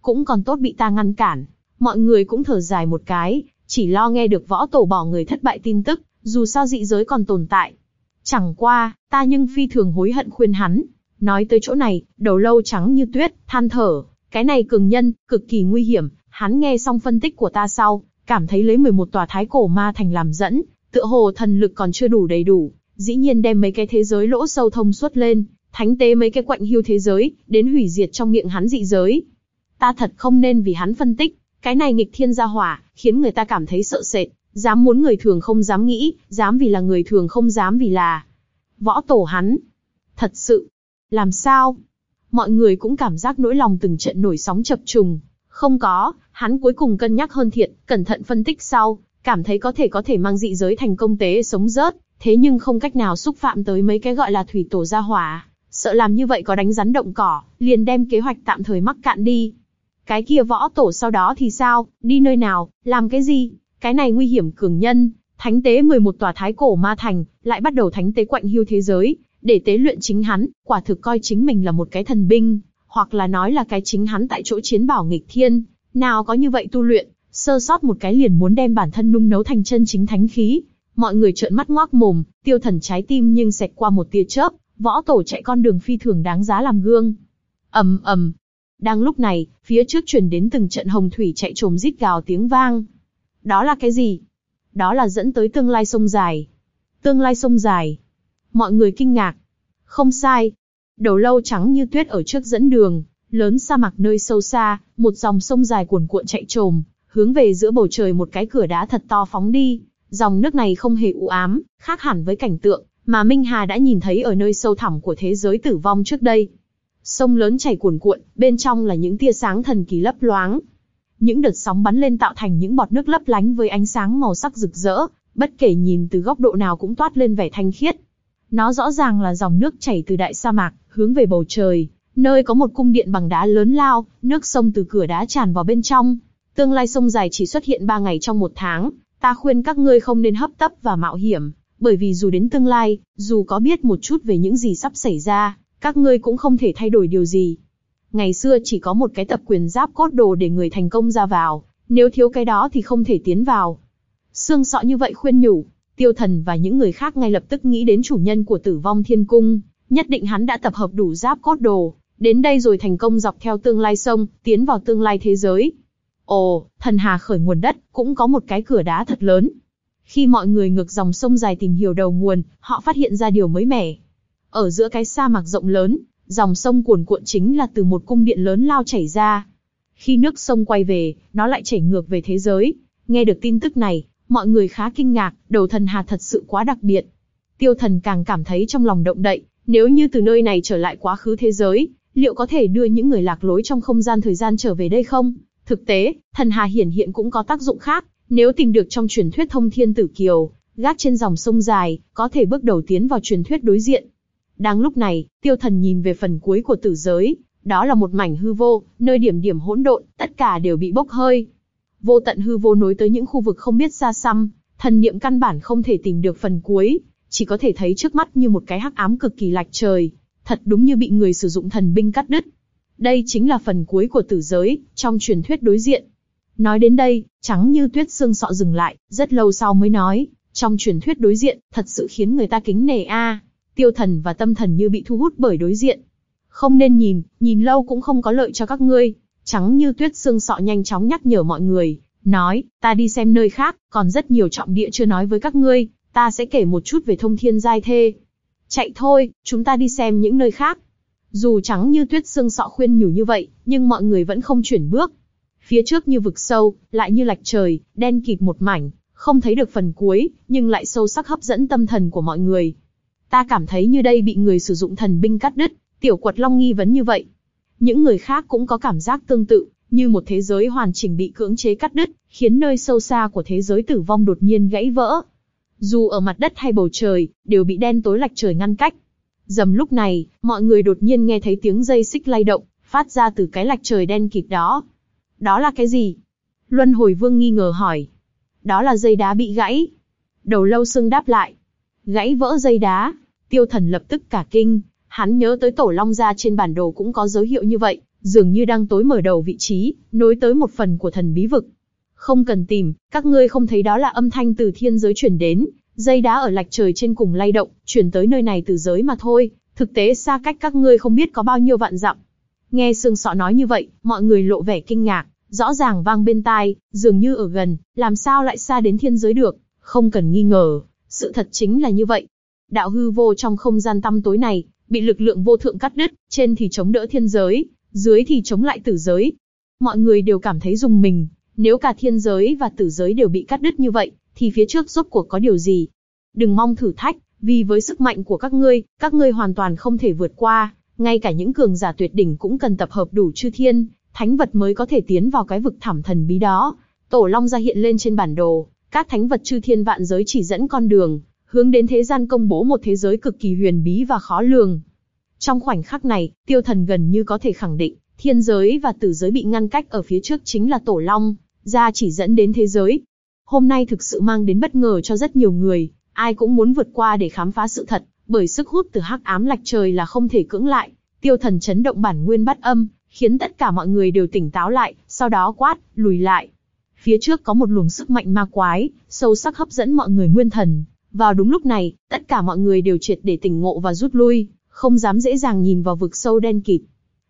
Cũng còn tốt bị ta ngăn cản. Mọi người cũng thở dài một cái, chỉ lo nghe được võ tổ bỏ người thất bại tin tức, dù sao dị giới còn tồn tại. Chẳng qua, ta nhưng phi thường hối hận khuyên hắn. Nói tới chỗ này, đầu lâu trắng như tuyết, than thở, cái này cường nhân, cực kỳ nguy hiểm, hắn nghe xong phân tích của ta sau, cảm thấy lấy 11 tòa thái cổ ma thành làm dẫn, tựa hồ thần lực còn chưa đủ đầy đủ, dĩ nhiên đem mấy cái thế giới lỗ sâu thông suốt lên, thánh tế mấy cái quạnh hiu thế giới, đến hủy diệt trong miệng hắn dị giới. Ta thật không nên vì hắn phân tích, cái này nghịch thiên gia hỏa, khiến người ta cảm thấy sợ sệt, dám muốn người thường không dám nghĩ, dám vì là người thường không dám vì là. Võ tổ hắn. Thật sự. Làm sao? Mọi người cũng cảm giác nỗi lòng từng trận nổi sóng chập trùng. Không có, hắn cuối cùng cân nhắc hơn thiện, cẩn thận phân tích sau, cảm thấy có thể có thể mang dị giới thành công tế sống rớt, thế nhưng không cách nào xúc phạm tới mấy cái gọi là thủy tổ gia hỏa, sợ làm như vậy có đánh rắn động cỏ, liền đem kế hoạch tạm thời mắc cạn đi. Cái kia võ tổ sau đó thì sao, đi nơi nào, làm cái gì, cái này nguy hiểm cường nhân, thánh tế 11 tòa thái cổ ma thành, lại bắt đầu thánh tế quạnh hưu thế giới, để tế luyện chính hắn, quả thực coi chính mình là một cái thần binh, hoặc là nói là cái chính hắn tại chỗ chiến bảo nghịch thiên, nào có như vậy tu luyện, sơ sót một cái liền muốn đem bản thân nung nấu thành chân chính thánh khí. Mọi người trợn mắt ngoác mồm, tiêu thần trái tim nhưng xẹt qua một tia chớp, võ tổ chạy con đường phi thường đáng giá làm gương. ầm ầm. Đang lúc này, phía trước truyền đến từng trận hồng thủy chạy trồm rít gào tiếng vang. Đó là cái gì? Đó là dẫn tới tương lai sông dài. Tương lai sông dài. Mọi người kinh ngạc. Không sai. Đầu lâu trắng như tuyết ở trước dẫn đường, lớn sa mạc nơi sâu xa, một dòng sông dài cuồn cuộn chạy trồm, hướng về giữa bầu trời một cái cửa đá thật to phóng đi. Dòng nước này không hề u ám, khác hẳn với cảnh tượng mà Minh Hà đã nhìn thấy ở nơi sâu thẳm của thế giới tử vong trước đây. Sông lớn chảy cuồn cuộn, bên trong là những tia sáng thần kỳ lấp loáng. Những đợt sóng bắn lên tạo thành những bọt nước lấp lánh với ánh sáng màu sắc rực rỡ, bất kể nhìn từ góc độ nào cũng toát lên vẻ thanh khiết. Nó rõ ràng là dòng nước chảy từ đại sa mạc, hướng về bầu trời, nơi có một cung điện bằng đá lớn lao, nước sông từ cửa đá tràn vào bên trong. Tương lai sông dài chỉ xuất hiện 3 ngày trong một tháng, ta khuyên các ngươi không nên hấp tấp và mạo hiểm, bởi vì dù đến tương lai, dù có biết một chút về những gì sắp xảy ra, các ngươi cũng không thể thay đổi điều gì. Ngày xưa chỉ có một cái tập quyền giáp cốt đồ để người thành công ra vào, nếu thiếu cái đó thì không thể tiến vào. Sương sọ như vậy khuyên nhủ, tiêu thần và những người khác ngay lập tức nghĩ đến chủ nhân của tử vong thiên cung, nhất định hắn đã tập hợp đủ giáp cốt đồ, đến đây rồi thành công dọc theo tương lai sông, tiến vào tương lai thế giới. Ồ, thần hà khởi nguồn đất, cũng có một cái cửa đá thật lớn. Khi mọi người ngược dòng sông dài tìm hiểu đầu nguồn, họ phát hiện ra điều mới mẻ. Ở giữa cái sa mạc rộng lớn, dòng sông cuồn cuộn chính là từ một cung điện lớn lao chảy ra. Khi nước sông quay về, nó lại chảy ngược về thế giới. Nghe được tin tức này, mọi người khá kinh ngạc, đầu thần hà thật sự quá đặc biệt. Tiêu thần càng cảm thấy trong lòng động đậy, nếu như từ nơi này trở lại quá khứ thế giới, liệu có thể đưa những người lạc lối trong không gian thời gian trở về đây không? Thực tế, thần hà hiển hiện cũng có tác dụng khác, nếu tìm được trong truyền thuyết thông thiên tử kiều, gác trên dòng sông dài, có thể bước đầu tiến vào truyền thuyết đối diện. Đang lúc này, tiêu thần nhìn về phần cuối của tử giới, đó là một mảnh hư vô, nơi điểm điểm hỗn độn, tất cả đều bị bốc hơi. Vô tận hư vô nối tới những khu vực không biết xa xăm, thần niệm căn bản không thể tìm được phần cuối, chỉ có thể thấy trước mắt như một cái hắc ám cực kỳ lạch trời, thật đúng như bị người sử dụng thần binh cắt đứt. Đây chính là phần cuối của tử giới, trong truyền thuyết đối diện. Nói đến đây, trắng như tuyết xương sọ dừng lại, rất lâu sau mới nói, trong truyền thuyết đối diện, thật sự khiến người ta kính nể a. Tiêu thần và tâm thần như bị thu hút bởi đối diện. Không nên nhìn, nhìn lâu cũng không có lợi cho các ngươi. Trắng như tuyết xương sọ nhanh chóng nhắc nhở mọi người, nói, ta đi xem nơi khác, còn rất nhiều trọng địa chưa nói với các ngươi, ta sẽ kể một chút về thông thiên giai thê. Chạy thôi, chúng ta đi xem những nơi khác. Dù trắng như tuyết xương sọ khuyên nhủ như vậy, nhưng mọi người vẫn không chuyển bước, Phía trước như vực sâu, lại như lạch trời, đen kịt một mảnh, không thấy được phần cuối, nhưng lại sâu sắc hấp dẫn tâm thần của mọi người. Ta cảm thấy như đây bị người sử dụng thần binh cắt đứt, tiểu quật long nghi vấn như vậy. Những người khác cũng có cảm giác tương tự, như một thế giới hoàn chỉnh bị cưỡng chế cắt đứt, khiến nơi sâu xa của thế giới tử vong đột nhiên gãy vỡ. Dù ở mặt đất hay bầu trời, đều bị đen tối lạch trời ngăn cách. Dầm lúc này, mọi người đột nhiên nghe thấy tiếng dây xích lay động, phát ra từ cái lạch trời đen kịt đó. Đó là cái gì? Luân hồi vương nghi ngờ hỏi. Đó là dây đá bị gãy. Đầu lâu xương đáp lại. gãy vỡ dây đá. Tiêu thần lập tức cả kinh, hắn nhớ tới tổ long gia trên bản đồ cũng có dấu hiệu như vậy, dường như đang tối mở đầu vị trí, nối tới một phần của thần bí vực. Không cần tìm, các ngươi không thấy đó là âm thanh từ thiên giới chuyển đến, dây đá ở lạch trời trên cùng lay động, chuyển tới nơi này từ giới mà thôi, thực tế xa cách các ngươi không biết có bao nhiêu vạn dặm. Nghe xương sọ nói như vậy, mọi người lộ vẻ kinh ngạc, rõ ràng vang bên tai, dường như ở gần, làm sao lại xa đến thiên giới được, không cần nghi ngờ, sự thật chính là như vậy. Đạo hư vô trong không gian tăm tối này, bị lực lượng vô thượng cắt đứt, trên thì chống đỡ thiên giới, dưới thì chống lại tử giới. Mọi người đều cảm thấy dùng mình, nếu cả thiên giới và tử giới đều bị cắt đứt như vậy, thì phía trước rốt cuộc có điều gì? Đừng mong thử thách, vì với sức mạnh của các ngươi, các ngươi hoàn toàn không thể vượt qua, ngay cả những cường giả tuyệt đỉnh cũng cần tập hợp đủ chư thiên, thánh vật mới có thể tiến vào cái vực thảm thần bí đó. Tổ Long ra hiện lên trên bản đồ, các thánh vật chư thiên vạn giới chỉ dẫn con đường, hướng đến thế gian công bố một thế giới cực kỳ huyền bí và khó lường. Trong khoảnh khắc này, tiêu thần gần như có thể khẳng định, thiên giới và tử giới bị ngăn cách ở phía trước chính là Tổ Long, ra chỉ dẫn đến thế giới. Hôm nay thực sự mang đến bất ngờ cho rất nhiều người, ai cũng muốn vượt qua để khám phá sự thật, bởi sức hút từ hắc ám lạch trời là không thể cưỡng lại. Tiêu thần chấn động bản nguyên bắt âm, khiến tất cả mọi người đều tỉnh táo lại, sau đó quát, lùi lại. Phía trước có một luồng sức mạnh ma quái, sâu sắc hấp dẫn mọi người nguyên thần. Vào đúng lúc này, tất cả mọi người đều triệt để tỉnh ngộ và rút lui, không dám dễ dàng nhìn vào vực sâu đen kịt.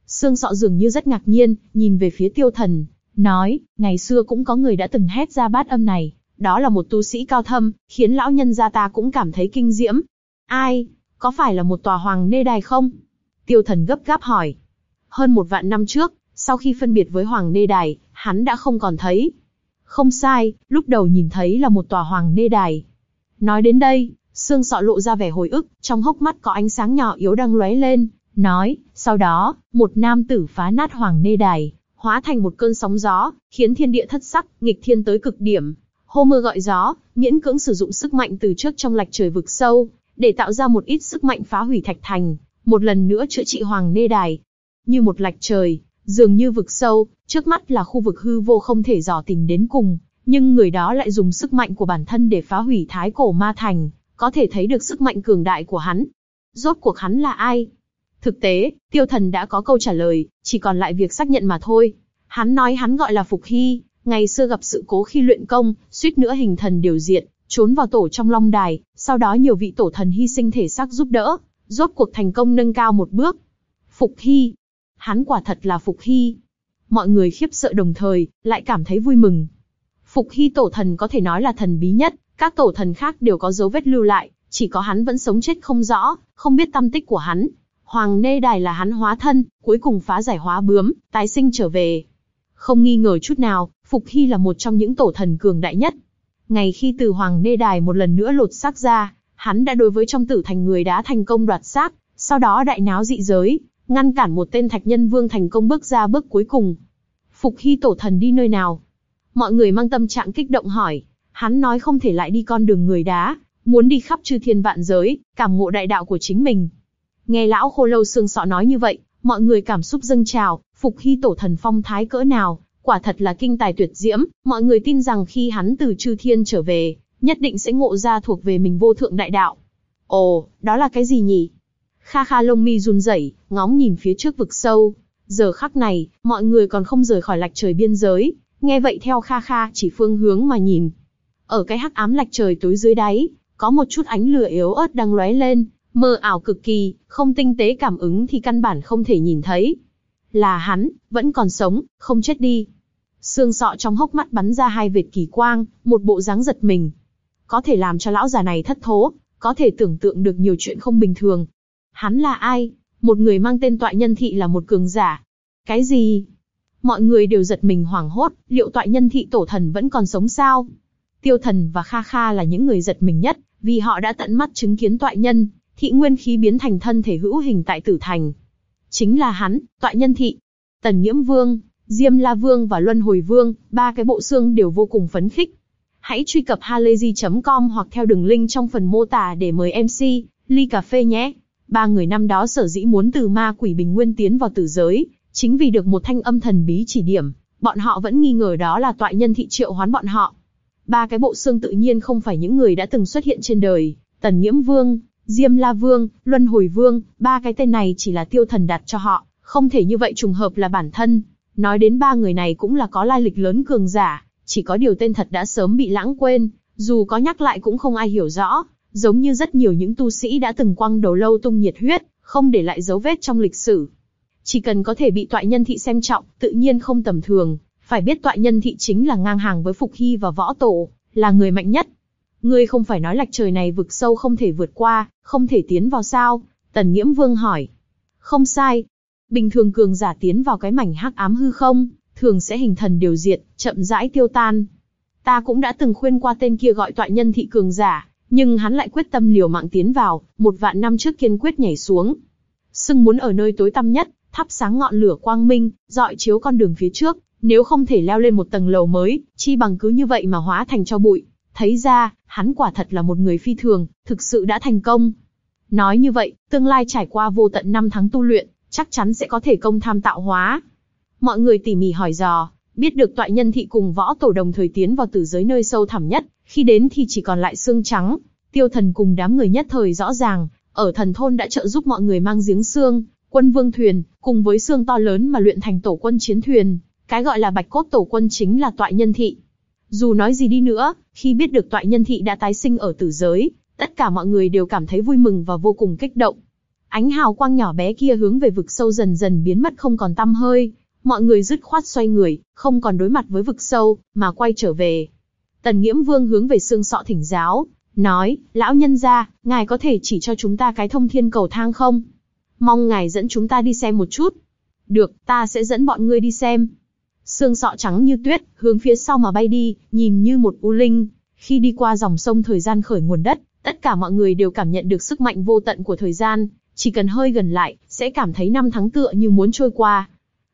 Sương sọ dường như rất ngạc nhiên, nhìn về phía tiêu thần, nói, ngày xưa cũng có người đã từng hét ra bát âm này, đó là một tu sĩ cao thâm, khiến lão nhân gia ta cũng cảm thấy kinh diễm. Ai? Có phải là một tòa hoàng nê đài không? Tiêu thần gấp gáp hỏi. Hơn một vạn năm trước, sau khi phân biệt với hoàng nê đài, hắn đã không còn thấy. Không sai, lúc đầu nhìn thấy là một tòa hoàng nê đài. Nói đến đây, xương sọ lộ ra vẻ hồi ức, trong hốc mắt có ánh sáng nhỏ yếu đang lóe lên, nói, sau đó, một nam tử phá nát hoàng nê đài, hóa thành một cơn sóng gió, khiến thiên địa thất sắc, nghịch thiên tới cực điểm. Hô mưa gọi gió, miễn cưỡng sử dụng sức mạnh từ trước trong lạch trời vực sâu, để tạo ra một ít sức mạnh phá hủy thạch thành, một lần nữa chữa trị hoàng nê đài. Như một lạch trời, dường như vực sâu, trước mắt là khu vực hư vô không thể dò tìm đến cùng, nhưng người đó lại dùng sức mạnh của bản thân để phá hủy thái cổ ma thành, có thể thấy được sức mạnh cường đại của hắn. Rốt cuộc hắn là ai? Thực tế, tiêu thần đã có câu trả lời, chỉ còn lại việc xác nhận mà thôi. Hắn nói hắn gọi là Phục Hy, ngày xưa gặp sự cố khi luyện công, suýt nữa hình thần điều diện, trốn vào tổ trong long đài, sau đó nhiều vị tổ thần hy sinh thể xác giúp đỡ, rốt cuộc thành công nâng cao một bước. Phục Hy. Hắn quả thật là Phục Hy. Mọi người khiếp sợ đồng thời, lại cảm thấy vui mừng. Phục Hy tổ thần có thể nói là thần bí nhất, các tổ thần khác đều có dấu vết lưu lại, chỉ có hắn vẫn sống chết không rõ, không biết tâm tích của hắn. Hoàng Nê Đài là hắn hóa thân, cuối cùng phá giải hóa bướm, tái sinh trở về. Không nghi ngờ chút nào, Phục Hy là một trong những tổ thần cường đại nhất. Ngày khi từ Hoàng Nê Đài một lần nữa lột xác ra, hắn đã đối với trong tử thành người đã thành công đoạt xác, sau đó đại náo dị giới, ngăn cản một tên thạch nhân vương thành công bước ra bước cuối cùng. Phục Hy tổ thần đi nơi nào? Mọi người mang tâm trạng kích động hỏi, hắn nói không thể lại đi con đường người đá, muốn đi khắp chư thiên vạn giới, cảm ngộ đại đạo của chính mình. Nghe lão khô lâu xương sọ nói như vậy, mọi người cảm xúc dâng trào, Phục Hy tổ thần phong thái cỡ nào, quả thật là kinh tài tuyệt diễm, mọi người tin rằng khi hắn từ chư thiên trở về, nhất định sẽ ngộ ra thuộc về mình vô thượng đại đạo. Ồ, đó là cái gì nhỉ? Kha kha lông mi run rẩy, ngóng nhìn phía trước vực sâu. Giờ khắc này, mọi người còn không rời khỏi lạch trời biên giới, nghe vậy theo kha kha chỉ phương hướng mà nhìn. Ở cái hắc ám lạch trời tối dưới đáy, có một chút ánh lửa yếu ớt đang lóe lên, mờ ảo cực kỳ, không tinh tế cảm ứng thì căn bản không thể nhìn thấy. Là hắn, vẫn còn sống, không chết đi. Xương sọ trong hốc mắt bắn ra hai vệt kỳ quang, một bộ dáng giật mình. Có thể làm cho lão già này thất thố, có thể tưởng tượng được nhiều chuyện không bình thường. Hắn là ai? Một người mang tên toại nhân thị là một cường giả. Cái gì? Mọi người đều giật mình hoảng hốt, liệu toại nhân thị tổ thần vẫn còn sống sao? Tiêu thần và Kha Kha là những người giật mình nhất, vì họ đã tận mắt chứng kiến toại nhân, thị nguyên khí biến thành thân thể hữu hình tại tử thành. Chính là hắn, toại nhân thị. Tần Nhiễm Vương, Diêm La Vương và Luân Hồi Vương, ba cái bộ xương đều vô cùng phấn khích. Hãy truy cập halayzi.com hoặc theo đường link trong phần mô tả để mời MC, ly cà phê nhé. Ba người năm đó sở dĩ muốn từ ma quỷ bình nguyên tiến vào tử giới, chính vì được một thanh âm thần bí chỉ điểm, bọn họ vẫn nghi ngờ đó là toại nhân thị triệu hoán bọn họ. Ba cái bộ xương tự nhiên không phải những người đã từng xuất hiện trên đời, Tần Nghiễm Vương, Diêm La Vương, Luân Hồi Vương, ba cái tên này chỉ là tiêu thần đặt cho họ, không thể như vậy trùng hợp là bản thân. Nói đến ba người này cũng là có lai lịch lớn cường giả, chỉ có điều tên thật đã sớm bị lãng quên, dù có nhắc lại cũng không ai hiểu rõ, giống như rất nhiều những tu sĩ đã từng quăng đầu lâu tung nhiệt huyết, không để lại dấu vết trong lịch sử. Chỉ cần có thể bị toại nhân thị xem trọng, tự nhiên không tầm thường, phải biết toại nhân thị chính là ngang hàng với Phục Hy và Võ Tổ, là người mạnh nhất. Ngươi không phải nói lạch trời này vực sâu không thể vượt qua, không thể tiến vào sao? Tần Nghiễm Vương hỏi. Không sai. Bình thường cường giả tiến vào cái mảnh hắc ám hư không, thường sẽ hình thần điều diệt, chậm rãi tiêu tan. Ta cũng đã từng khuyên qua tên kia gọi toại nhân thị cường giả, nhưng hắn lại quyết tâm liều mạng tiến vào, một vạn năm trước kiên quyết nhảy xuống. Sưng muốn ở nơi tối tăm nhất, thắp sáng ngọn lửa quang minh, dọi chiếu con đường phía trước, nếu không thể leo lên một tầng lầu mới, chi bằng cứ như vậy mà hóa thành cho bụi. Thấy ra, hắn quả thật là một người phi thường, thực sự đã thành công. Nói như vậy, tương lai trải qua vô tận năm tháng tu luyện, chắc chắn sẽ có thể công tham tạo hóa. Mọi người tỉ mỉ hỏi dò, biết được tọa nhân thị cùng võ tổ đồng thời tiến vào tử giới nơi sâu thẳm nhất, khi đến thì chỉ còn lại xương trắng. Tiêu thần cùng đám người nhất thời rõ ràng, ở thần thôn đã trợ giúp mọi người mang giếng xương, quân vương thuyền, cùng với xương to lớn mà luyện thành tổ quân chiến thuyền. Cái gọi là bạch cốt tổ quân chính là toại nhân thị. Dù nói gì đi nữa, khi biết được toại nhân thị đã tái sinh ở tử giới, tất cả mọi người đều cảm thấy vui mừng và vô cùng kích động. Ánh hào quang nhỏ bé kia hướng về vực sâu dần dần biến mất không còn tăm hơi, mọi người dứt khoát xoay người, không còn đối mặt với vực sâu, mà quay trở về. Tần Nghiễm Vương hướng về xương sọ thỉnh giáo, nói, lão nhân gia, ngài có thể chỉ cho chúng ta cái thông thiên cầu thang không? Mong ngài dẫn chúng ta đi xem một chút. Được, ta sẽ dẫn bọn ngươi đi xem. Sương sọ trắng như tuyết, hướng phía sau mà bay đi, nhìn như một u linh. Khi đi qua dòng sông thời gian khởi nguồn đất, tất cả mọi người đều cảm nhận được sức mạnh vô tận của thời gian, chỉ cần hơi gần lại, sẽ cảm thấy năm tháng tựa như muốn trôi qua.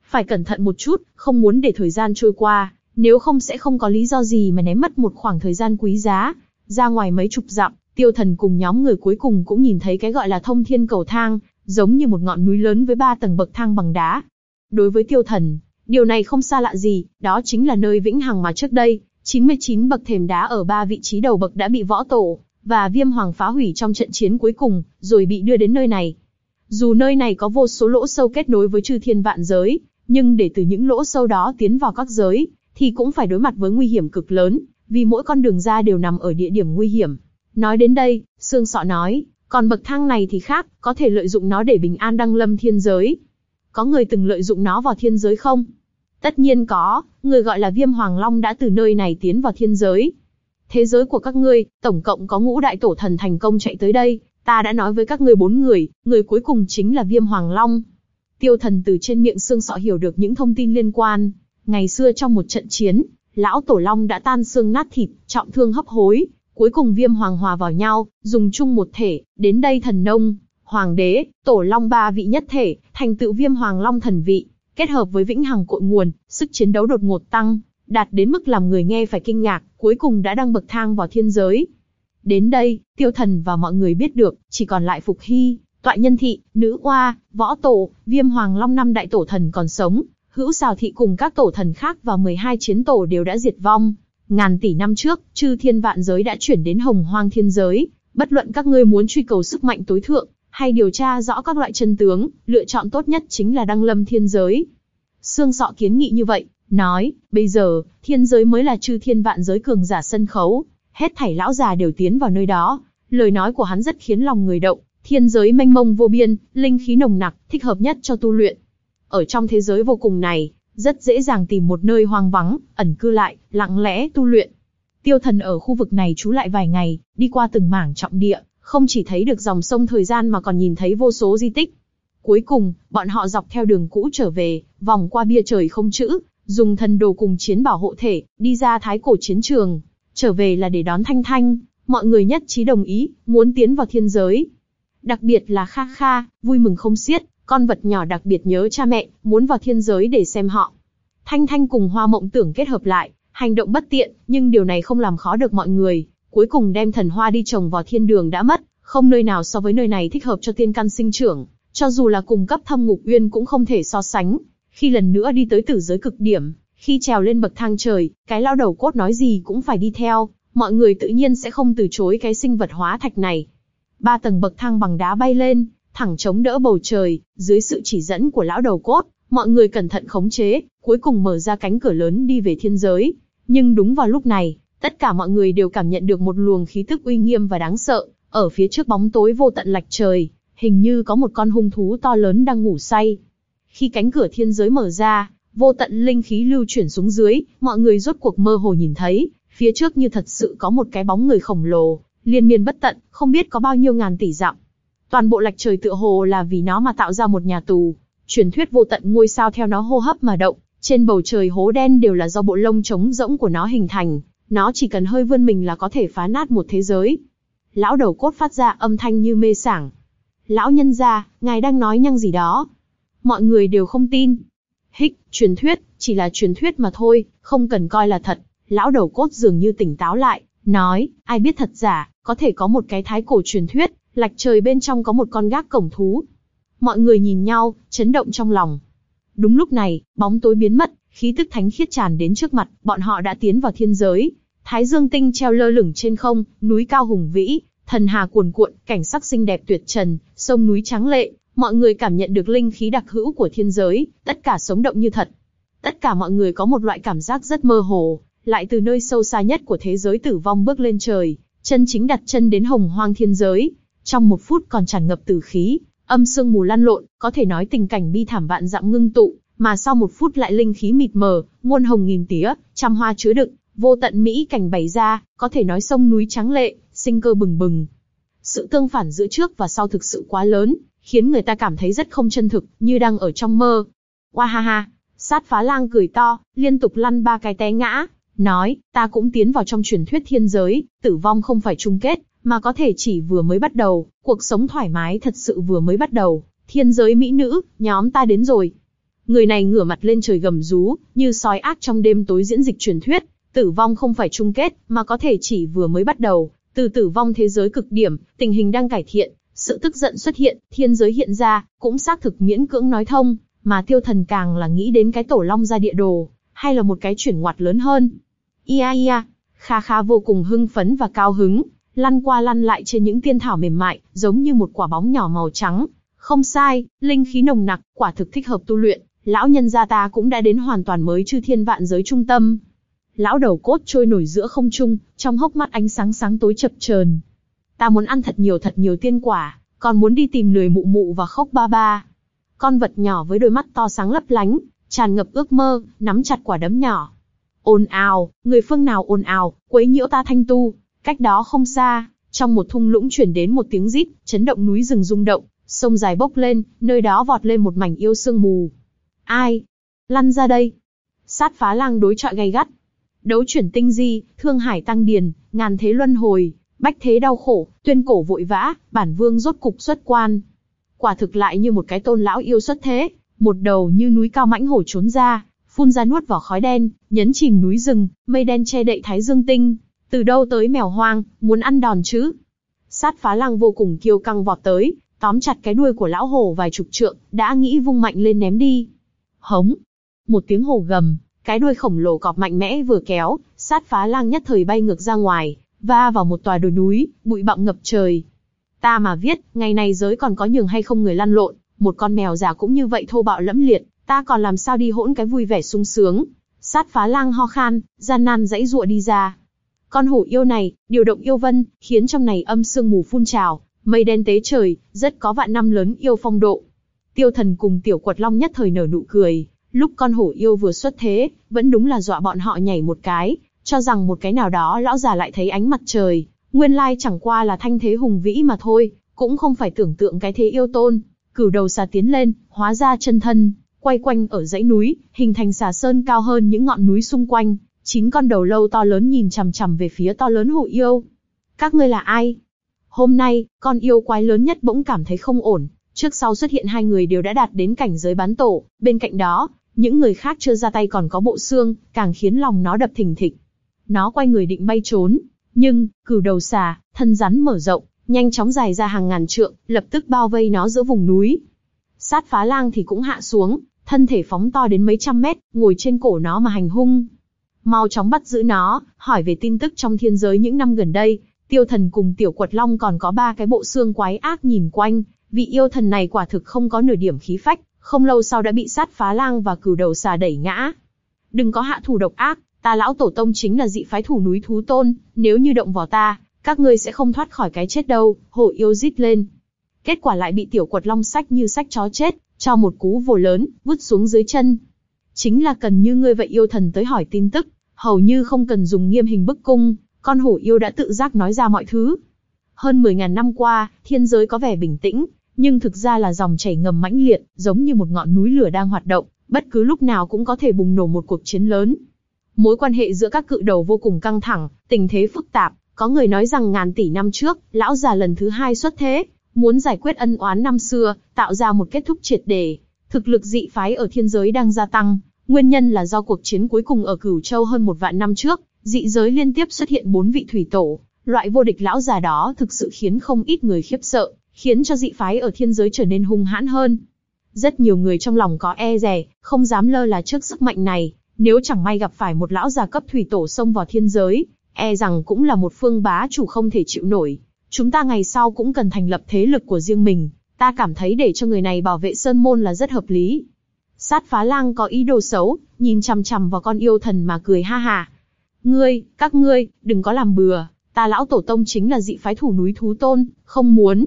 Phải cẩn thận một chút, không muốn để thời gian trôi qua, nếu không sẽ không có lý do gì mà ném mất một khoảng thời gian quý giá. Ra ngoài mấy chục dặm, tiêu thần cùng nhóm người cuối cùng cũng nhìn thấy cái gọi là thông thiên cầu thang, giống như một ngọn núi lớn với ba tầng bậc thang bằng đá. Đối với tiêu thần, điều này không xa lạ gì, đó chính là nơi vĩnh hằng mà trước đây, 99 bậc thềm đá ở ba vị trí đầu bậc đã bị võ tổ và viêm hoàng phá hủy trong trận chiến cuối cùng, rồi bị đưa đến nơi này. Dù nơi này có vô số lỗ sâu kết nối với chư thiên vạn giới, nhưng để từ những lỗ sâu đó tiến vào các giới, thì cũng phải đối mặt với nguy hiểm cực lớn, vì mỗi con đường ra đều nằm ở địa điểm nguy hiểm. Nói đến đây, Sương Sọ nói, còn bậc thang này thì khác, có thể lợi dụng nó để bình an đăng lâm thiên giới. Có người từng lợi dụng nó vào thiên giới không? Tất nhiên có, người gọi là Viêm Hoàng Long đã từ nơi này tiến vào thiên giới. Thế giới của các ngươi, tổng cộng có ngũ đại tổ thần thành công chạy tới đây, ta đã nói với các ngươi bốn người, người cuối cùng chính là Viêm Hoàng Long. Tiêu thần từ trên miệng xương sọ hiểu được những thông tin liên quan. Ngày xưa trong một trận chiến, lão tổ long đã tan xương nát thịt, trọng thương hấp hối, cuối cùng viêm hoàng hòa vào nhau, dùng chung một thể, đến đây thần nông, hoàng đế, tổ long ba vị nhất thể, thành tựu viêm hoàng long thần vị, kết hợp với vĩnh hằng cội nguồn, sức chiến đấu đột ngột tăng, đạt đến mức làm người nghe phải kinh ngạc, cuối cùng đã đăng bậc thang vào thiên giới. Đến đây, tiêu thần và mọi người biết được, chỉ còn lại Phục Hy, tọa Nhân Thị, Nữ Oa, Võ Tổ, Viêm Hoàng Long năm đại tổ thần còn sống, hữu xào thị cùng các tổ thần khác và 12 chiến tổ đều đã diệt vong. Ngàn tỷ năm trước, chư thiên vạn giới đã chuyển đến hồng hoang thiên giới, bất luận các ngươi muốn truy cầu sức mạnh tối thượng, hay điều tra rõ các loại chân tướng, lựa chọn tốt nhất chính là đăng lâm thiên giới. Sương sọ kiến nghị như vậy, nói, bây giờ, thiên giới mới là chư thiên vạn giới cường giả sân khấu, hết thảy lão già đều tiến vào nơi đó. Lời nói của hắn rất khiến lòng người động, thiên giới mênh mông vô biên, linh khí nồng nặc, thích hợp nhất cho tu luyện. Ở trong thế giới vô cùng này, rất dễ dàng tìm một nơi hoang vắng, ẩn cư lại, lặng lẽ tu luyện. Tiêu thần ở khu vực này trú lại vài ngày, đi qua từng mảng trọng địa, không chỉ thấy được dòng sông thời gian mà còn nhìn thấy vô số di tích. Cuối cùng, bọn họ dọc theo đường cũ trở về, vòng qua bia trời không chữ, dùng thần đồ cùng chiến bảo hộ thể, đi ra thái cổ chiến trường. Trở về là để đón Thanh Thanh, mọi người nhất trí đồng ý, muốn tiến vào thiên giới. Đặc biệt là Kha Kha, vui mừng không xiết, con vật nhỏ đặc biệt nhớ cha mẹ, muốn vào thiên giới để xem họ. Thanh Thanh cùng Hoa Mộng tưởng kết hợp lại, hành động bất tiện, nhưng điều này không làm khó được mọi người. Cuối cùng đem thần hoa đi trồng vào thiên đường đã mất, không nơi nào so với nơi này thích hợp cho tiên căn sinh trưởng, cho dù là cùng cấp thâm ngục uyên cũng không thể so sánh. Khi lần nữa đi tới tử giới cực điểm, khi trèo lên bậc thang trời, cái lao đầu cốt nói gì cũng phải đi theo, mọi người tự nhiên sẽ không từ chối cái sinh vật hóa thạch này. Ba tầng bậc thang bằng đá bay lên, thẳng chống đỡ bầu trời, dưới sự chỉ dẫn của lão đầu cốt, mọi người cẩn thận khống chế, cuối cùng mở ra cánh cửa lớn đi về thiên giới. Nhưng đúng vào lúc này, tất cả mọi người đều cảm nhận được một luồng khí tức uy nghiêm và đáng sợ, ở phía trước bóng tối vô tận lạch trời, hình như có một con hung thú to lớn đang ngủ say. Khi cánh cửa thiên giới mở ra, vô tận linh khí lưu chuyển xuống dưới, mọi người rốt cuộc mơ hồ nhìn thấy, phía trước như thật sự có một cái bóng người khổng lồ, liên miên bất tận, không biết có bao nhiêu ngàn tỷ dặm. Toàn bộ lạch trời tựa hồ là vì nó mà tạo ra một nhà tù, truyền thuyết vô tận ngôi sao theo nó hô hấp mà động, trên bầu trời hố đen đều là do bộ lông trống rỗng của nó hình thành, nó chỉ cần hơi vươn mình là có thể phá nát một thế giới. Lão đầu cốt phát ra âm thanh như mê sảng. Lão nhân gia, ngài đang nói nhăng gì đó. Mọi người đều không tin. Hích, truyền thuyết, chỉ là truyền thuyết mà thôi, không cần coi là thật. Lão đầu cốt dường như tỉnh táo lại, nói, ai biết thật giả, có thể có một cái thái cổ truyền thuyết, lạch trời bên trong có một con gác cổng thú. Mọi người nhìn nhau, chấn động trong lòng. Đúng lúc này, bóng tối biến mất, khí tức thánh khiết tràn đến trước mặt, bọn họ đã tiến vào thiên giới. Thái dương tinh treo lơ lửng trên không, núi cao hùng vĩ, thần hà cuồn cuộn, cảnh sắc xinh đẹp tuyệt trần, sông núi trắng lệ, mọi người cảm nhận được linh khí đặc hữu của thiên giới, tất cả sống động như thật. Tất cả mọi người có một loại cảm giác rất mơ hồ, lại từ nơi sâu xa nhất của thế giới tử vong bước lên trời, chân chính đặt chân đến hồng hoang thiên giới. Trong một phút còn tràn ngập tử khí, âm sương mù lăn lộn, có thể nói tình cảnh bi thảm vạn dặm ngưng tụ, mà sau một phút lại linh khí mịt mờ, muôn hồng nghìn tía, trăm hoa chứa đựng, vô tận mỹ cảnh bày ra, có thể nói sông núi trắng lệ, sinh cơ bừng bừng. Sự tương phản giữa trước và sau thực sự quá lớn, khiến người ta cảm thấy rất không chân thực, như đang ở trong mơ. Wa ha ha, sát phá lang cười to, liên tục lăn ba cái té ngã, nói, ta cũng tiến vào trong truyền thuyết thiên giới, tử vong không phải chung kết, mà có thể chỉ vừa mới bắt đầu, cuộc sống thoải mái thật sự vừa mới bắt đầu. Thiên giới mỹ nữ, nhóm ta đến rồi. Người này ngửa mặt lên trời gầm rú, như sói ác trong đêm tối diễn dịch truyền thuyết, tử vong không phải chung kết, mà có thể chỉ vừa mới bắt đầu. Từ tử vong thế giới cực điểm, tình hình đang cải thiện, sự tức giận xuất hiện, thiên giới hiện ra, cũng xác thực miễn cưỡng nói thông, mà tiêu thần càng là nghĩ đến cái tổ long ra địa đồ, hay là một cái chuyển ngoặt lớn hơn. Ia ia, Kha Kha vô cùng hưng phấn và cao hứng, lăn qua lăn lại trên những tiên thảo mềm mại, giống như một quả bóng nhỏ màu trắng. Không sai, linh khí nồng nặc, quả thực thích hợp tu luyện, lão nhân gia ta cũng đã đến hoàn toàn mới chư thiên vạn giới trung tâm. Lão đầu cốt trôi nổi giữa không trung, trong hốc mắt ánh sáng sáng tối chập chờn. Ta muốn ăn thật nhiều thật nhiều tiên quả, còn muốn đi tìm lười mụ mụ và khóc ba ba. Con vật nhỏ với đôi mắt to sáng lấp lánh, tràn ngập ước mơ, nắm chặt quả đấm nhỏ. Ồn ào, người phương nào ồn ào, quấy nhiễu ta thanh tu. Cách đó không xa, trong một thung lũng chuyển đến một tiếng rít, chấn động núi rừng rung động, sông dài bốc lên, nơi đó vọt lên một mảnh yêu sương mù. Ai? Lăn ra đây. Sát phá lang đối trọi gay gắt. Đấu chuyển tinh di, thương hải tăng điền, ngàn thế luân hồi, bách thế đau khổ, tuyên cổ vội vã, bản vương rốt cục xuất quan. Quả thực lại như một cái tôn lão yêu xuất thế, một đầu như núi cao mãnh hổ trốn ra, phun ra nuốt vào khói đen, nhấn chìm núi rừng, mây đen che đậy thái dương tinh. Từ đâu tới mèo hoang, muốn ăn đòn chứ? Sát phá lang vô cùng kiêu căng vọt tới, tóm chặt cái đuôi của lão hổ vài chục trượng, đã nghĩ vung mạnh lên ném đi. Hống! Một tiếng hổ gầm, cái đuôi khổng lồ cọp mạnh mẽ vừa kéo, sát phá lang nhất thời bay ngược ra ngoài, va vào một tòa đồi núi, bụi bặm ngập trời. Ta mà viết, ngày này giới còn có nhường hay không người lăn lộn, một con mèo già cũng như vậy thô bạo lẫm liệt, ta còn làm sao đi hỗn cái vui vẻ sung sướng. Sát phá lang ho khan, gian nan dãy ruộ đi ra. Con hổ yêu này, điều động yêu vân, khiến trong này âm sương mù phun trào, mây đen tế trời, rất có vạn năm lớn yêu phong độ. Tiêu thần cùng tiểu quật long nhất thời nở nụ cười, lúc con hổ yêu vừa xuất thế, vẫn đúng là dọa bọn họ nhảy một cái, cho rằng một cái nào đó lão già lại thấy ánh mặt trời, nguyên lai chẳng qua là thanh thế hùng vĩ mà thôi, cũng không phải tưởng tượng cái thế yêu tôn. Cửu đầu xà tiến lên, hóa ra chân thân, quay quanh ở dãy núi, hình thành xà sơn cao hơn những ngọn núi xung quanh, chín con đầu lâu to lớn nhìn chằm chằm về phía to lớn hụ yêu. Các ngươi là ai? Hôm nay, con yêu quái lớn nhất bỗng cảm thấy không ổn, trước sau xuất hiện hai người đều đã đạt đến cảnh giới bán tổ, bên cạnh đó, những người khác chưa ra tay còn có bộ xương, càng khiến lòng nó đập thình thịch. Nó quay người định bay trốn, nhưng, cừu đầu xà, thân rắn mở rộng, nhanh chóng dài ra hàng ngàn trượng, lập tức bao vây nó giữa vùng núi. Sát phá lang thì cũng hạ xuống, thân thể phóng to đến mấy trăm mét, ngồi trên cổ nó mà hành hung mau chóng bắt giữ nó, hỏi về tin tức trong thiên giới những năm gần đây. Tiêu thần cùng tiểu quật long còn có ba cái bộ xương quái ác nhìn quanh, vị yêu thần này quả thực không có nửa điểm khí phách, không lâu sau đã bị sát phá lang và cửu đầu xà đẩy ngã. Đừng có hạ thủ độc ác, ta lão tổ tông chính là dị phái thủ núi thú tôn, nếu như động vào ta, các ngươi sẽ không thoát khỏi cái chết đâu, hổ yêu rít lên. Kết quả lại bị tiểu quật long sách như sách chó chết, cho một cú vồ lớn, vứt xuống dưới chân. Chính là cần như ngươi vậy yêu thần tới hỏi tin tức, hầu như không cần dùng nghiêm hình bức cung, con hổ yêu đã tự giác nói ra mọi thứ. Hơn 10.000 năm qua, thiên giới có vẻ bình tĩnh, nhưng thực ra là dòng chảy ngầm mãnh liệt, giống như một ngọn núi lửa đang hoạt động, bất cứ lúc nào cũng có thể bùng nổ một cuộc chiến lớn. Mối quan hệ giữa các cự đầu vô cùng căng thẳng, tình thế phức tạp, có người nói rằng ngàn tỷ năm trước, lão già lần thứ hai xuất thế, muốn giải quyết ân oán năm xưa, tạo ra một kết thúc triệt để. Thực lực dị phái ở thiên giới đang gia tăng, nguyên nhân là do cuộc chiến cuối cùng ở Cửu Châu hơn một vạn năm trước, dị giới liên tiếp xuất hiện bốn vị thủy tổ, loại vô địch lão già đó thực sự khiến không ít người khiếp sợ, khiến cho dị phái ở thiên giới trở nên hung hãn hơn. Rất nhiều người trong lòng có e dè, không dám lơ là trước sức mạnh này, nếu chẳng may gặp phải một lão già cấp thủy tổ xông vào thiên giới, e rằng cũng là một phương bá chủ không thể chịu nổi. Chúng ta ngày sau cũng cần thành lập thế lực của riêng mình, ta cảm thấy để cho người này bảo vệ sơn môn là rất hợp lý. Sát phá lang có ý đồ xấu, nhìn chằm chằm vào con yêu thần mà cười ha ha. Ngươi, các ngươi, đừng có làm bừa, ta lão tổ tông chính là dị phái thủ núi thú tôn, không muốn.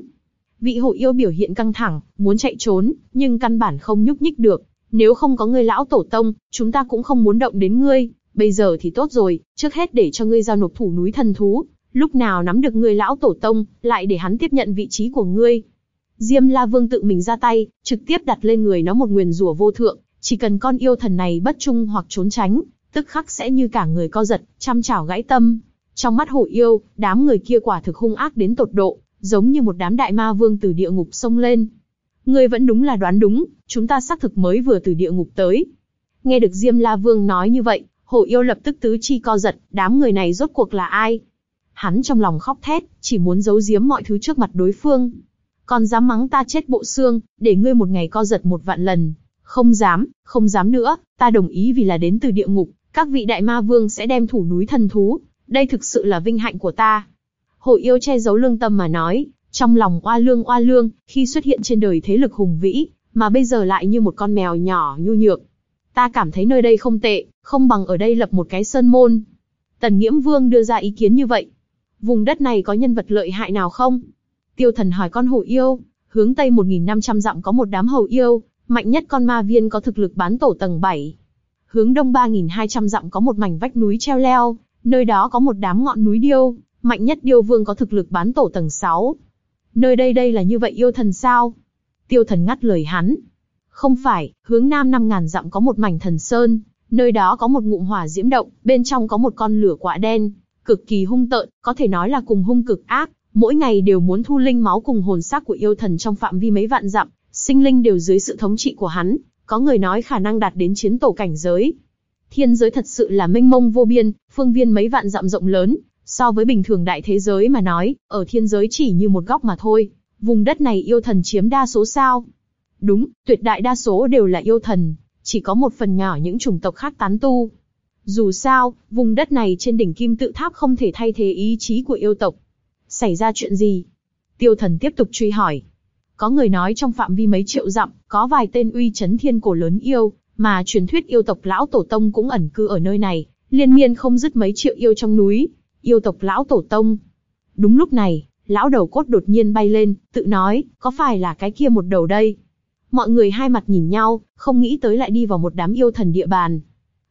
Vị hộ yêu biểu hiện căng thẳng, muốn chạy trốn, nhưng căn bản không nhúc nhích được. Nếu không có ngươi lão tổ tông, chúng ta cũng không muốn động đến ngươi. Bây giờ thì tốt rồi, trước hết để cho ngươi giao nộp thủ núi thần thú. Lúc nào nắm được ngươi lão tổ tông, lại để hắn tiếp nhận vị trí của ngươi. Diêm La Vương tự mình ra tay, trực tiếp đặt lên người nó một nguyền rủa vô thượng. Chỉ cần con yêu thần này bất trung hoặc trốn tránh, tức khắc sẽ như cả người co giật, chăm chảo gãy tâm. Trong mắt hổ yêu, đám người kia quả thực hung ác đến tột độ, giống như một đám đại ma vương từ địa ngục xông lên. Ngươi vẫn đúng là đoán đúng, chúng ta xác thực mới vừa từ địa ngục tới. Nghe được Diêm La Vương nói như vậy, hổ yêu lập tức tứ chi co giật, đám người này rốt cuộc là ai? Hắn trong lòng khóc thét, chỉ muốn giấu giếm mọi thứ trước mặt đối phương. Còn dám mắng ta chết bộ xương, để ngươi một ngày co giật một vạn lần. Không dám, không dám nữa, ta đồng ý vì là đến từ địa ngục, các vị đại ma vương sẽ đem thủ núi thần thú. Đây thực sự là vinh hạnh của ta. Hồ yêu che giấu lương tâm mà nói, trong lòng oa lương oa lương, khi xuất hiện trên đời thế lực hùng vĩ, mà bây giờ lại như một con mèo nhỏ nhu nhược. Ta cảm thấy nơi đây không tệ, không bằng ở đây lập một cái sơn môn. Tần Nghiễm Vương đưa ra ý kiến như vậy. Vùng đất này có nhân vật lợi hại nào không? Tiêu thần hỏi con hổ yêu, hướng tây 1.500 dặm có một đám hầu yêu, mạnh nhất con ma viên có thực lực bán tổ tầng 7. Hướng đông 3.200 dặm có một mảnh vách núi treo leo, nơi đó có một đám ngọn núi điêu, mạnh nhất điêu vương có thực lực bán tổ tầng 6. Nơi đây đây là như vậy yêu thần sao? Tiêu thần ngắt lời hắn. Không phải, hướng nam 5.000 dặm có một mảnh thần sơn, nơi đó có một ngụm hỏa diễm động, bên trong có một con lửa quạ đen, cực kỳ hung tợn, có thể nói là cùng hung cực ác, mỗi ngày đều muốn thu linh máu cùng hồn xác của yêu thần trong phạm vi mấy vạn dặm, sinh linh đều dưới sự thống trị của hắn, có người nói khả năng đạt đến chiến tổ cảnh giới. Thiên giới thật sự là mênh mông vô biên, phương viên mấy vạn dặm rộng lớn, so với bình thường đại thế giới mà nói, ở thiên giới chỉ như một góc mà thôi. Vùng đất này yêu thần chiếm đa số sao? Đúng, tuyệt đại đa số đều là yêu thần, chỉ có một phần nhỏ những chủng tộc khác tán tu. Dù sao, vùng đất này trên đỉnh kim tự tháp không thể thay thế ý chí của yêu tộc. Xảy ra chuyện gì? Tiêu thần tiếp tục truy hỏi. Có người nói trong phạm vi mấy triệu dặm, có vài tên uy chấn thiên cổ lớn yêu, mà truyền thuyết yêu tộc lão tổ tông cũng ẩn cư ở nơi này, liên miên không dứt mấy triệu yêu trong núi, yêu tộc lão tổ tông. Đúng lúc này, lão đầu cốt đột nhiên bay lên, tự nói, có phải là cái kia một đầu đây? Mọi người hai mặt nhìn nhau, không nghĩ tới lại đi vào một đám yêu thần địa bàn.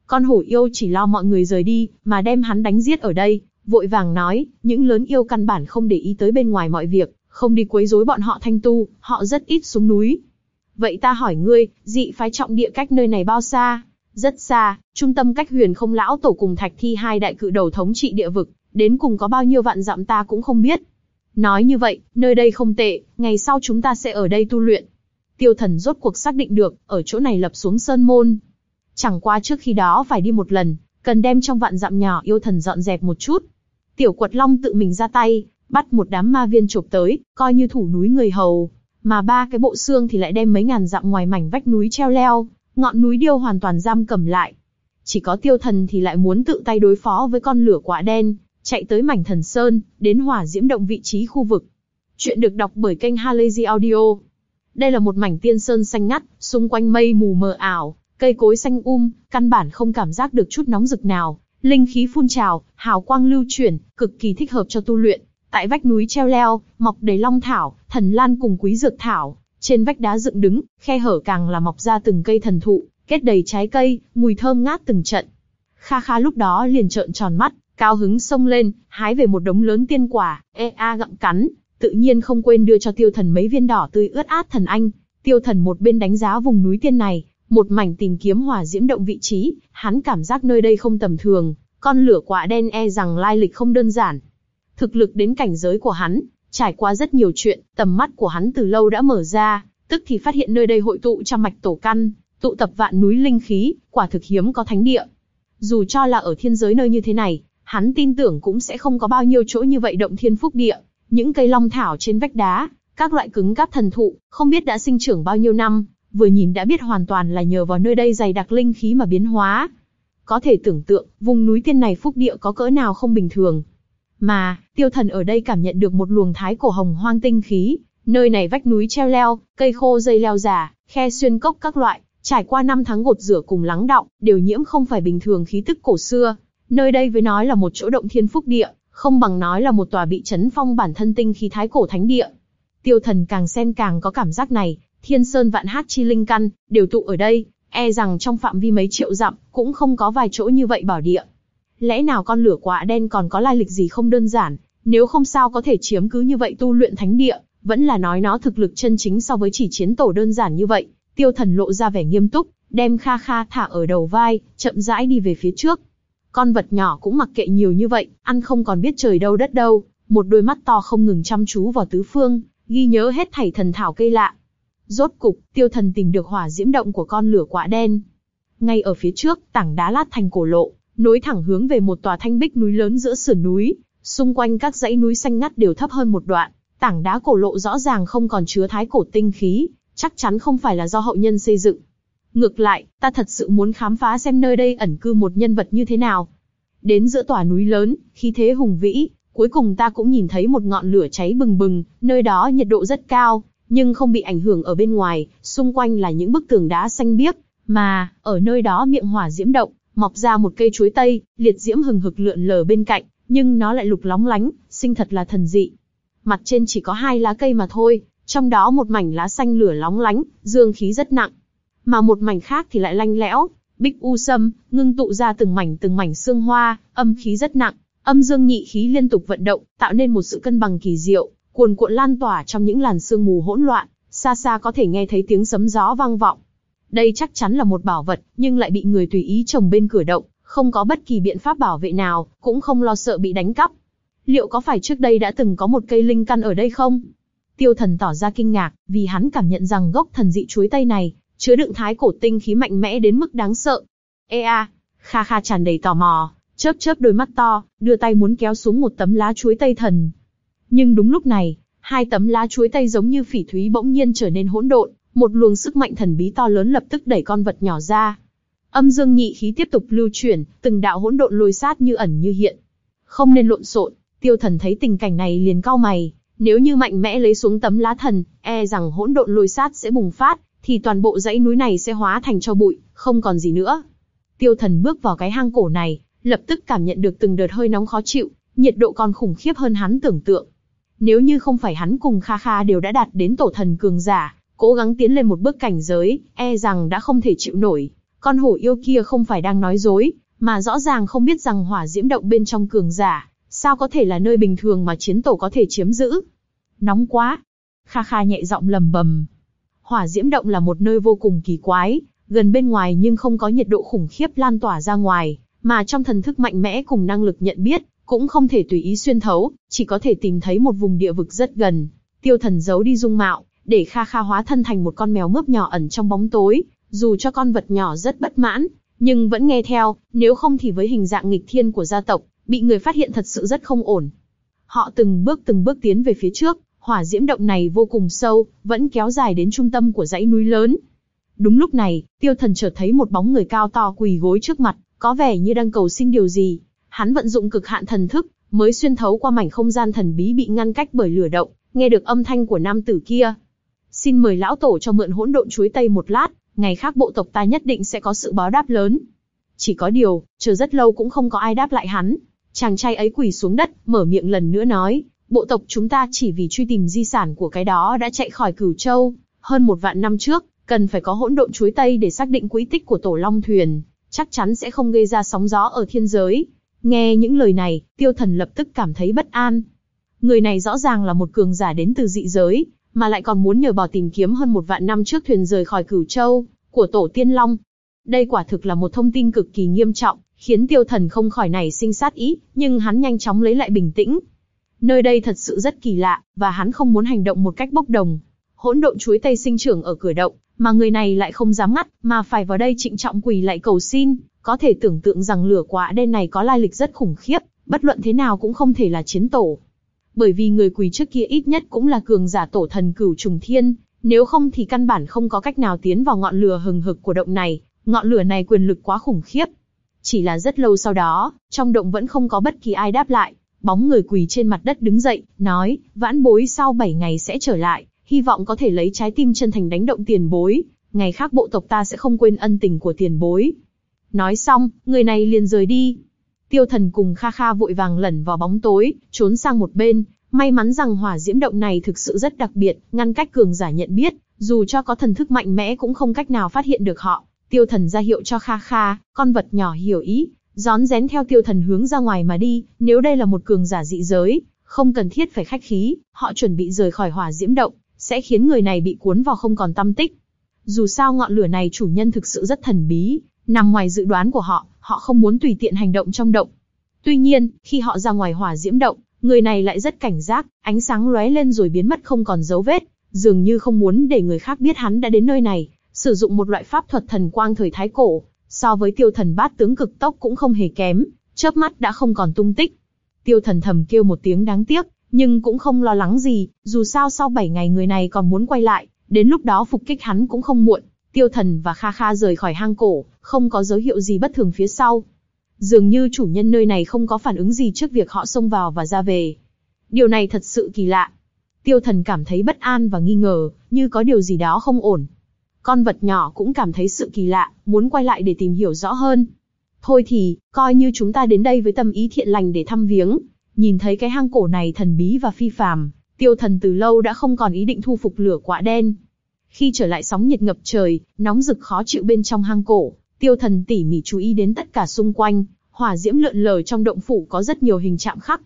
Con hổ yêu chỉ lo mọi người rời đi, mà đem hắn đánh giết ở đây, vội vàng nói, những lớn yêu căn bản không để ý tới bên ngoài mọi việc, không đi quấy rối bọn họ thanh tu, họ rất ít xuống núi. Vậy ta hỏi ngươi, dị phái trọng địa cách nơi này bao xa? Rất xa, trung tâm cách huyền không lão tổ cùng thạch thi hai đại cự đầu thống trị địa vực, đến cùng có bao nhiêu vạn dặm ta cũng không biết. Nói như vậy, nơi đây không tệ, ngày sau chúng ta sẽ ở đây tu luyện. Tiêu thần rốt cuộc xác định được, ở chỗ này lập xuống sơn môn. Chẳng qua trước khi đó phải đi một lần, cần đem trong vạn dặm nhỏ yêu thần dọn dẹp một chút. Tiểu quật long tự mình ra tay, bắt một đám ma viên chộp tới, coi như thủ núi người hầu. Mà ba cái bộ xương thì lại đem mấy ngàn dặm ngoài mảnh vách núi treo leo, ngọn núi điêu hoàn toàn giam cầm lại. Chỉ có tiêu thần thì lại muốn tự tay đối phó với con lửa quả đen, chạy tới mảnh thần sơn, đến hỏa diễm động vị trí khu vực. Chuyện được đọc bởi kênh Halazy Audio. Đây là một mảnh tiên sơn xanh ngắt, xung quanh mây mù mờ ảo, cây cối xanh um, căn bản không cảm giác được chút nóng rực nào. Linh khí phun trào, hào quang lưu chuyển, cực kỳ thích hợp cho tu luyện. Tại vách núi treo leo, mọc đầy long thảo, thần lan cùng quý dược thảo. Trên vách đá dựng đứng, khe hở càng là mọc ra từng cây thần thụ, kết đầy trái cây, mùi thơm ngát từng trận. Kha Kha lúc đó liền trợn tròn mắt, cao hứng xông lên, hái về một đống lớn tiên quả, e a gặm cắn, tự nhiên không quên đưa cho tiêu thần mấy viên đỏ tươi ướt át thần anh. Tiêu thần một bên đánh giá vùng núi tiên này, một mảnh tìm kiếm hỏa diễm động vị trí, hắn cảm giác nơi đây không tầm thường, con lửa quạ đen e rằng lai lịch không đơn giản. Thực lực đến cảnh giới của hắn, trải qua rất nhiều chuyện, tầm mắt của hắn từ lâu đã mở ra, tức thì phát hiện nơi đây hội tụ trăm mạch tổ căn, tụ tập vạn núi linh khí, quả thực hiếm có thánh địa. Dù cho là ở thiên giới nơi như thế này, hắn tin tưởng cũng sẽ không có bao nhiêu chỗ như vậy động thiên phúc địa. Những cây long thảo trên vách đá, các loại cứng cáp thần thụ, không biết đã sinh trưởng bao nhiêu năm, vừa nhìn đã biết hoàn toàn là nhờ vào nơi đây dày đặc linh khí mà biến hóa. Có thể tưởng tượng, vùng núi tiên này phúc địa có cỡ nào không bình thường. Mà, tiêu thần ở đây cảm nhận được một luồng thái cổ hồng hoang tinh khí, nơi này vách núi treo leo, cây khô dây leo già, khe xuyên cốc các loại, trải qua năm tháng gột rửa cùng lắng đọng, đều nhiễm không phải bình thường khí tức cổ xưa. Nơi đây với nói là một chỗ động thiên phúc địa, không bằng nói là một tòa bị chấn phong bản thân tinh khí thái cổ thánh địa. Tiêu thần càng xem càng có cảm giác này, thiên sơn vạn hát chi linh căn, đều tụ ở đây, e rằng trong phạm vi mấy triệu dặm, cũng không có vài chỗ như vậy bảo địa. Lẽ nào con lửa quả đen còn có lai lịch gì không đơn giản, nếu không sao có thể chiếm cứ như vậy tu luyện thánh địa, vẫn là nói nó thực lực chân chính so với chỉ chiến tổ đơn giản như vậy. Tiêu thần lộ ra vẻ nghiêm túc, đem kha kha thả ở đầu vai, chậm rãi đi về phía trước. Con vật nhỏ cũng mặc kệ nhiều như vậy, ăn không còn biết trời đâu đất đâu, một đôi mắt to không ngừng chăm chú vào tứ phương, ghi nhớ hết thảy thần thảo cây lạ. Rốt cục, tiêu thần tìm được hỏa diễm động của con lửa quạ đen. Ngay ở phía trước, tảng đá lát thành cổ lộ, nối thẳng hướng về một tòa thanh bích núi lớn giữa sườn núi, xung quanh các dãy núi xanh ngắt đều thấp hơn một đoạn, tảng đá cổ lộ rõ ràng không còn chứa thái cổ tinh khí, chắc chắn không phải là do hậu nhân xây dựng. Ngược lại, ta thật sự muốn khám phá xem nơi đây ẩn cư một nhân vật như thế nào. Đến giữa tòa núi lớn, khí thế hùng vĩ, cuối cùng ta cũng nhìn thấy một ngọn lửa cháy bừng bừng, nơi đó nhiệt độ rất cao, nhưng không bị ảnh hưởng ở bên ngoài, xung quanh là những bức tường đá xanh biếc, mà, ở nơi đó miệng hỏa diễm động, mọc ra một cây chuối tây, liệt diễm hừng hực lượn lờ bên cạnh, nhưng nó lại lục lóng lánh, sinh thật là thần dị. Mặt trên chỉ có hai lá cây mà thôi, trong đó một mảnh lá xanh lửa lóng lánh, dương khí rất nặng. Mà một mảnh khác thì lại lanh lẽo, bích u sâm, ngưng tụ ra từng mảnh từng mảnh xương hoa, âm khí rất nặng, âm dương nhị khí liên tục vận động, tạo nên một sự cân bằng kỳ diệu, cuồn cuộn lan tỏa trong những làn sương mù hỗn loạn, xa xa có thể nghe thấy tiếng sấm gió vang vọng. Đây chắc chắn là một bảo vật, nhưng lại bị người tùy ý trồng bên cửa động, không có bất kỳ biện pháp bảo vệ nào, cũng không lo sợ bị đánh cắp. Liệu có phải trước đây đã từng có một cây linh căn ở đây không? Tiêu thần tỏ ra kinh ngạc, vì hắn cảm nhận rằng gốc thần dị chuối tây này, chứa đựng thái cổ tinh khí mạnh mẽ đến mức đáng sợ. Ê a, Kha Kha tràn đầy tò mò, chớp chớp đôi mắt to, đưa tay muốn kéo xuống một tấm lá chuối tây thần. Nhưng đúng lúc này, hai tấm lá chuối tay giống như phỉ thúy bỗng nhiên trở nên hỗn độn, một luồng sức mạnh thần bí to lớn lập tức đẩy con vật nhỏ ra. Âm dương nhị khí tiếp tục lưu chuyển, từng đạo hỗn độn lôi sát như ẩn như hiện. Không nên lộn xộn, tiêu thần thấy tình cảnh này liền cau mày, nếu như mạnh mẽ lấy xuống tấm lá thần, e rằng hỗn độn lôi sát sẽ bùng phát, thì toàn bộ dãy núi này sẽ hóa thành cho bụi, không còn gì nữa. Tiêu thần bước vào cái hang cổ này, lập tức cảm nhận được từng đợt hơi nóng khó chịu, nhiệt độ còn khủng khiếp hơn hắn tưởng tượng. Nếu như không phải hắn cùng Kha Kha đều đã đạt đến tổ thần cường giả, cố gắng tiến lên một bước cảnh giới, e rằng đã không thể chịu nổi. Con hổ yêu kia không phải đang nói dối, mà rõ ràng không biết rằng hỏa diễm động bên trong cường giả, sao có thể là nơi bình thường mà chiến tổ có thể chiếm giữ. Nóng quá. Kha Kha nhẹ giọng lầm bầm. Hỏa diễm động là một nơi vô cùng kỳ quái, gần bên ngoài nhưng không có nhiệt độ khủng khiếp lan tỏa ra ngoài, mà trong thần thức mạnh mẽ cùng năng lực nhận biết, cũng không thể tùy ý xuyên thấu, chỉ có thể tìm thấy một vùng địa vực rất gần. Tiêu thần giấu đi dung mạo, để Kha Kha hóa thân thành một con mèo mướp nhỏ ẩn trong bóng tối, dù cho con vật nhỏ rất bất mãn, nhưng vẫn nghe theo, nếu không thì với hình dạng nghịch thiên của gia tộc, bị người phát hiện thật sự rất không ổn. Họ từng bước từng bước tiến về phía trước, hỏa diễm động này vô cùng sâu, vẫn kéo dài đến trung tâm của dãy núi lớn. Đúng lúc này, tiêu thần chợt thấy một bóng người cao to quỳ gối trước mặt, có vẻ như đang cầu xin điều gì. Hắn vận dụng cực hạn thần thức, mới xuyên thấu qua mảnh không gian thần bí bị ngăn cách bởi lửa động, nghe được âm thanh của nam tử kia. Xin mời lão tổ cho mượn hỗn độn chuối tây một lát, ngày khác bộ tộc ta nhất định sẽ có sự báo đáp lớn. Chỉ có điều, chờ rất lâu cũng không có ai đáp lại hắn. Chàng trai ấy quỳ xuống đất, mở miệng lần nữa nói, bộ tộc chúng ta chỉ vì truy tìm di sản của cái đó đã chạy khỏi cửu châu, hơn một vạn năm trước, cần phải có hỗn độn chuối tây để xác định quỹ tích của tổ long thuyền, chắc chắn sẽ không gây ra sóng gió ở thiên giới. Nghe những lời này, tiêu thần lập tức cảm thấy bất an. Người này rõ ràng là một cường giả đến từ dị giới, mà lại còn muốn nhờ bỏ tìm kiếm hơn một vạn năm trước thuyền rời khỏi cửu châu, của tổ tiên long. Đây quả thực là một thông tin cực kỳ nghiêm trọng, khiến tiêu thần không khỏi nảy sinh sát ý, nhưng hắn nhanh chóng lấy lại bình tĩnh. Nơi đây thật sự rất kỳ lạ, và hắn không muốn hành động một cách bốc đồng. Hỗn độn chuối tây sinh trưởng ở cửa động, mà người này lại không dám ngắt, mà phải vào đây trịnh trọng quỳ lại cầu xin, có thể tưởng tượng rằng lửa quạ đen này có lai lịch rất khủng khiếp, bất luận thế nào cũng không thể là chiến tổ. Bởi vì người quỳ trước kia ít nhất cũng là cường giả tổ thần cửu trùng thiên, nếu không thì căn bản không có cách nào tiến vào ngọn lửa hừng hực của động này, ngọn lửa này quyền lực quá khủng khiếp. Chỉ là rất lâu sau đó, trong động vẫn không có bất kỳ ai đáp lại, bóng người quỳ trên mặt đất đứng dậy, nói, vãn bối sau 7 ngày sẽ trở lại, hy vọng có thể lấy trái tim chân thành đánh động tiền bối, ngày khác bộ tộc ta sẽ không quên ân tình của tiền bối. Nói xong, người này liền rời đi. Tiêu thần cùng Kha Kha vội vàng lẩn vào bóng tối, trốn sang một bên, may mắn rằng hỏa diễm động này thực sự rất đặc biệt, ngăn cách cường giả nhận biết, dù cho có thần thức mạnh mẽ cũng không cách nào phát hiện được họ. Tiêu thần ra hiệu cho Kha Kha, con vật nhỏ hiểu ý, rón rén theo tiêu thần hướng ra ngoài mà đi, nếu đây là một cường giả dị giới, không cần thiết phải khách khí, họ chuẩn bị rời khỏi hỏa diễm động, sẽ khiến người này bị cuốn vào không còn tâm tích. Dù sao ngọn lửa này chủ nhân thực sự rất thần bí, nằm ngoài dự đoán của họ, họ không muốn tùy tiện hành động trong động. Tuy nhiên, khi họ ra ngoài hỏa diễm động, người này lại rất cảnh giác, ánh sáng lóe lên rồi biến mất không còn dấu vết, dường như không muốn để người khác biết hắn đã đến nơi này, sử dụng một loại pháp thuật thần quang thời thái cổ, so với tiêu thần bát tướng cực tốc cũng không hề kém, chớp mắt đã không còn tung tích. Tiêu thần thầm kêu một tiếng đáng tiếc, nhưng cũng không lo lắng gì, dù sao sau 7 ngày người này còn muốn quay lại, đến lúc đó phục kích hắn cũng không muộn. Tiêu thần và Kha Kha rời khỏi hang cổ, không có dấu hiệu gì bất thường phía sau. Dường như chủ nhân nơi này không có phản ứng gì trước việc họ xông vào và ra về. Điều này thật sự kỳ lạ. Tiêu thần cảm thấy bất an và nghi ngờ, như có điều gì đó không ổn. Con vật nhỏ cũng cảm thấy sự kỳ lạ, muốn quay lại để tìm hiểu rõ hơn. Thôi thì, coi như chúng ta đến đây với tâm ý thiện lành để thăm viếng. Nhìn thấy cái hang cổ này thần bí và phi phàm, tiêu thần từ lâu đã không còn ý định thu phục lửa quạ đen. Khi trở lại sóng nhiệt ngập trời, nóng rực khó chịu bên trong hang cổ, tiêu thần tỉ mỉ chú ý đến tất cả xung quanh, hỏa diễm lượn lờ trong động phủ có rất nhiều hình chạm khắc.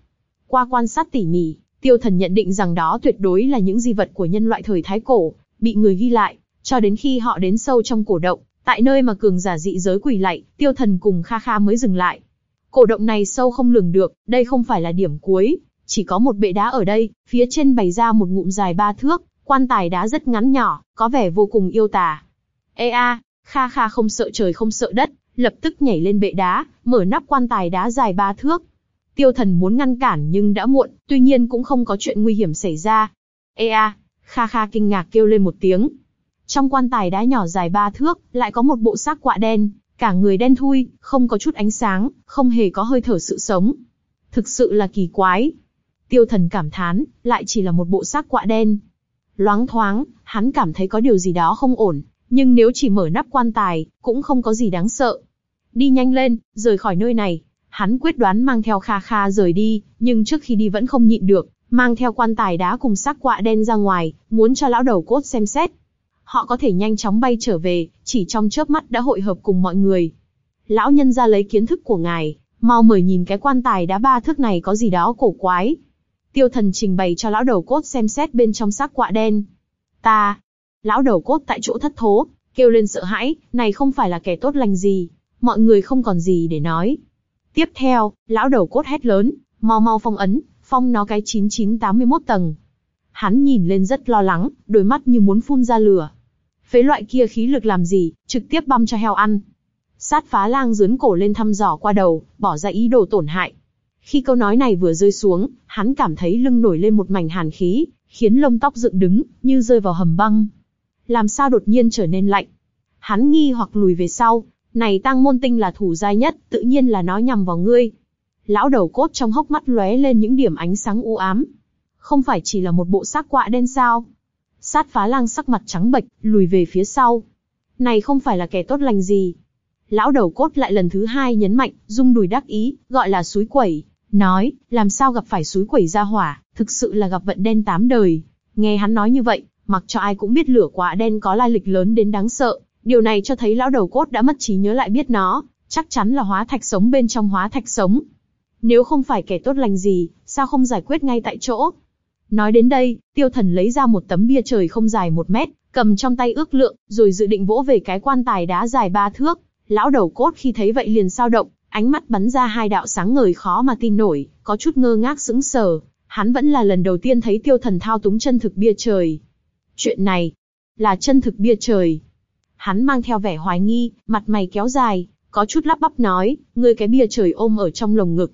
Qua quan sát tỉ mỉ, tiêu thần nhận định rằng đó tuyệt đối là những di vật của nhân loại thời thái cổ, bị người ghi lại, cho đến khi họ đến sâu trong cổ động, tại nơi mà cường giả dị giới quỳ lạy, tiêu thần cùng Kha Kha mới dừng lại. Cổ động này sâu không lường được, đây không phải là điểm cuối, chỉ có một bệ đá ở đây, phía trên bày ra một ngụm dài ba thước, quan tài đá rất ngắn nhỏ, có vẻ vô cùng yêu tà. Ê a, Kha Kha không sợ trời không sợ đất, lập tức nhảy lên bệ đá, mở nắp quan tài đá dài ba thước. Tiêu thần muốn ngăn cản nhưng đã muộn, tuy nhiên cũng không có chuyện nguy hiểm xảy ra. Ê a, Kha Kha kinh ngạc kêu lên một tiếng. Trong quan tài đá nhỏ dài ba thước, lại có một bộ xác quạ đen, cả người đen thui, không có chút ánh sáng, không hề có hơi thở sự sống. Thực sự là kỳ quái. Tiêu thần cảm thán, lại chỉ là một bộ xác quạ đen. Loáng thoáng, hắn cảm thấy có điều gì đó không ổn, nhưng nếu chỉ mở nắp quan tài, cũng không có gì đáng sợ. Đi nhanh lên, rời khỏi nơi này. Hắn quyết đoán mang theo Kha Kha rời đi, nhưng trước khi đi vẫn không nhịn được, mang theo quan tài đá cùng xác quạ đen ra ngoài, muốn cho lão đầu cốt xem xét. Họ có thể nhanh chóng bay trở về, chỉ trong chớp mắt đã hội hợp cùng mọi người. Lão nhân ra lấy kiến thức của ngài, mau mời nhìn cái quan tài đá ba thước này có gì đó cổ quái. Tiêu thần trình bày cho lão đầu cốt xem xét bên trong xác quạ đen. Ta, lão đầu cốt tại chỗ thất thố, kêu lên sợ hãi, này không phải là kẻ tốt lành gì, mọi người không còn gì để nói. Tiếp theo, lão đầu cốt hét lớn, mau mau phong ấn, phong nó cái 9981 tầng. Hắn nhìn lên rất lo lắng, đôi mắt như muốn phun ra lửa. Phế loại kia khí lực làm gì, trực tiếp băm cho heo ăn. Sát phá lang dướn cổ lên thăm dò qua đầu, bỏ ra ý đồ tổn hại. Khi câu nói này vừa rơi xuống, hắn cảm thấy lưng nổi lên một mảnh hàn khí, khiến lông tóc dựng đứng, như rơi vào hầm băng. Làm sao đột nhiên trở nên lạnh? Hắn nghi hoặc lùi về sau, Này tăng môn tinh là thủ giai nhất, tự nhiên là nó nhằm vào ngươi. Lão đầu cốt trong hốc mắt lóe lên những điểm ánh sáng u ám. Không phải chỉ là một bộ xác quạ đen sao? Sát phá lang sắc mặt trắng bệch, lùi về phía sau. Này không phải là kẻ tốt lành gì. Lão đầu cốt lại lần thứ hai nhấn mạnh, rung đùi đắc ý, gọi là suối quẩy. Nói, làm sao gặp phải suối quẩy ra hỏa, thực sự là gặp vận đen tám đời. Nghe hắn nói như vậy, mặc cho ai cũng biết lửa quả đen có lai lịch lớn đến đáng sợ. Điều này cho thấy lão đầu cốt đã mất trí nhớ lại biết nó, chắc chắn là hóa thạch sống bên trong hóa thạch sống. Nếu không phải kẻ tốt lành gì, sao không giải quyết ngay tại chỗ? Nói đến đây, tiêu thần lấy ra một tấm bia trời không dài một mét, cầm trong tay ước lượng, rồi dự định vỗ về cái quan tài đá dài ba thước. Lão đầu cốt khi thấy vậy liền sao động, ánh mắt bắn ra hai đạo sáng ngời khó mà tin nổi, có chút ngơ ngác sững sờ. Hắn vẫn là lần đầu tiên thấy tiêu thần thao túng chân thực bia trời. Chuyện này, là chân thực bia trời. Hắn mang theo vẻ hoài nghi, mặt mày kéo dài, có chút lắp bắp nói, ngươi cái bia trời ôm ở trong lồng ngực.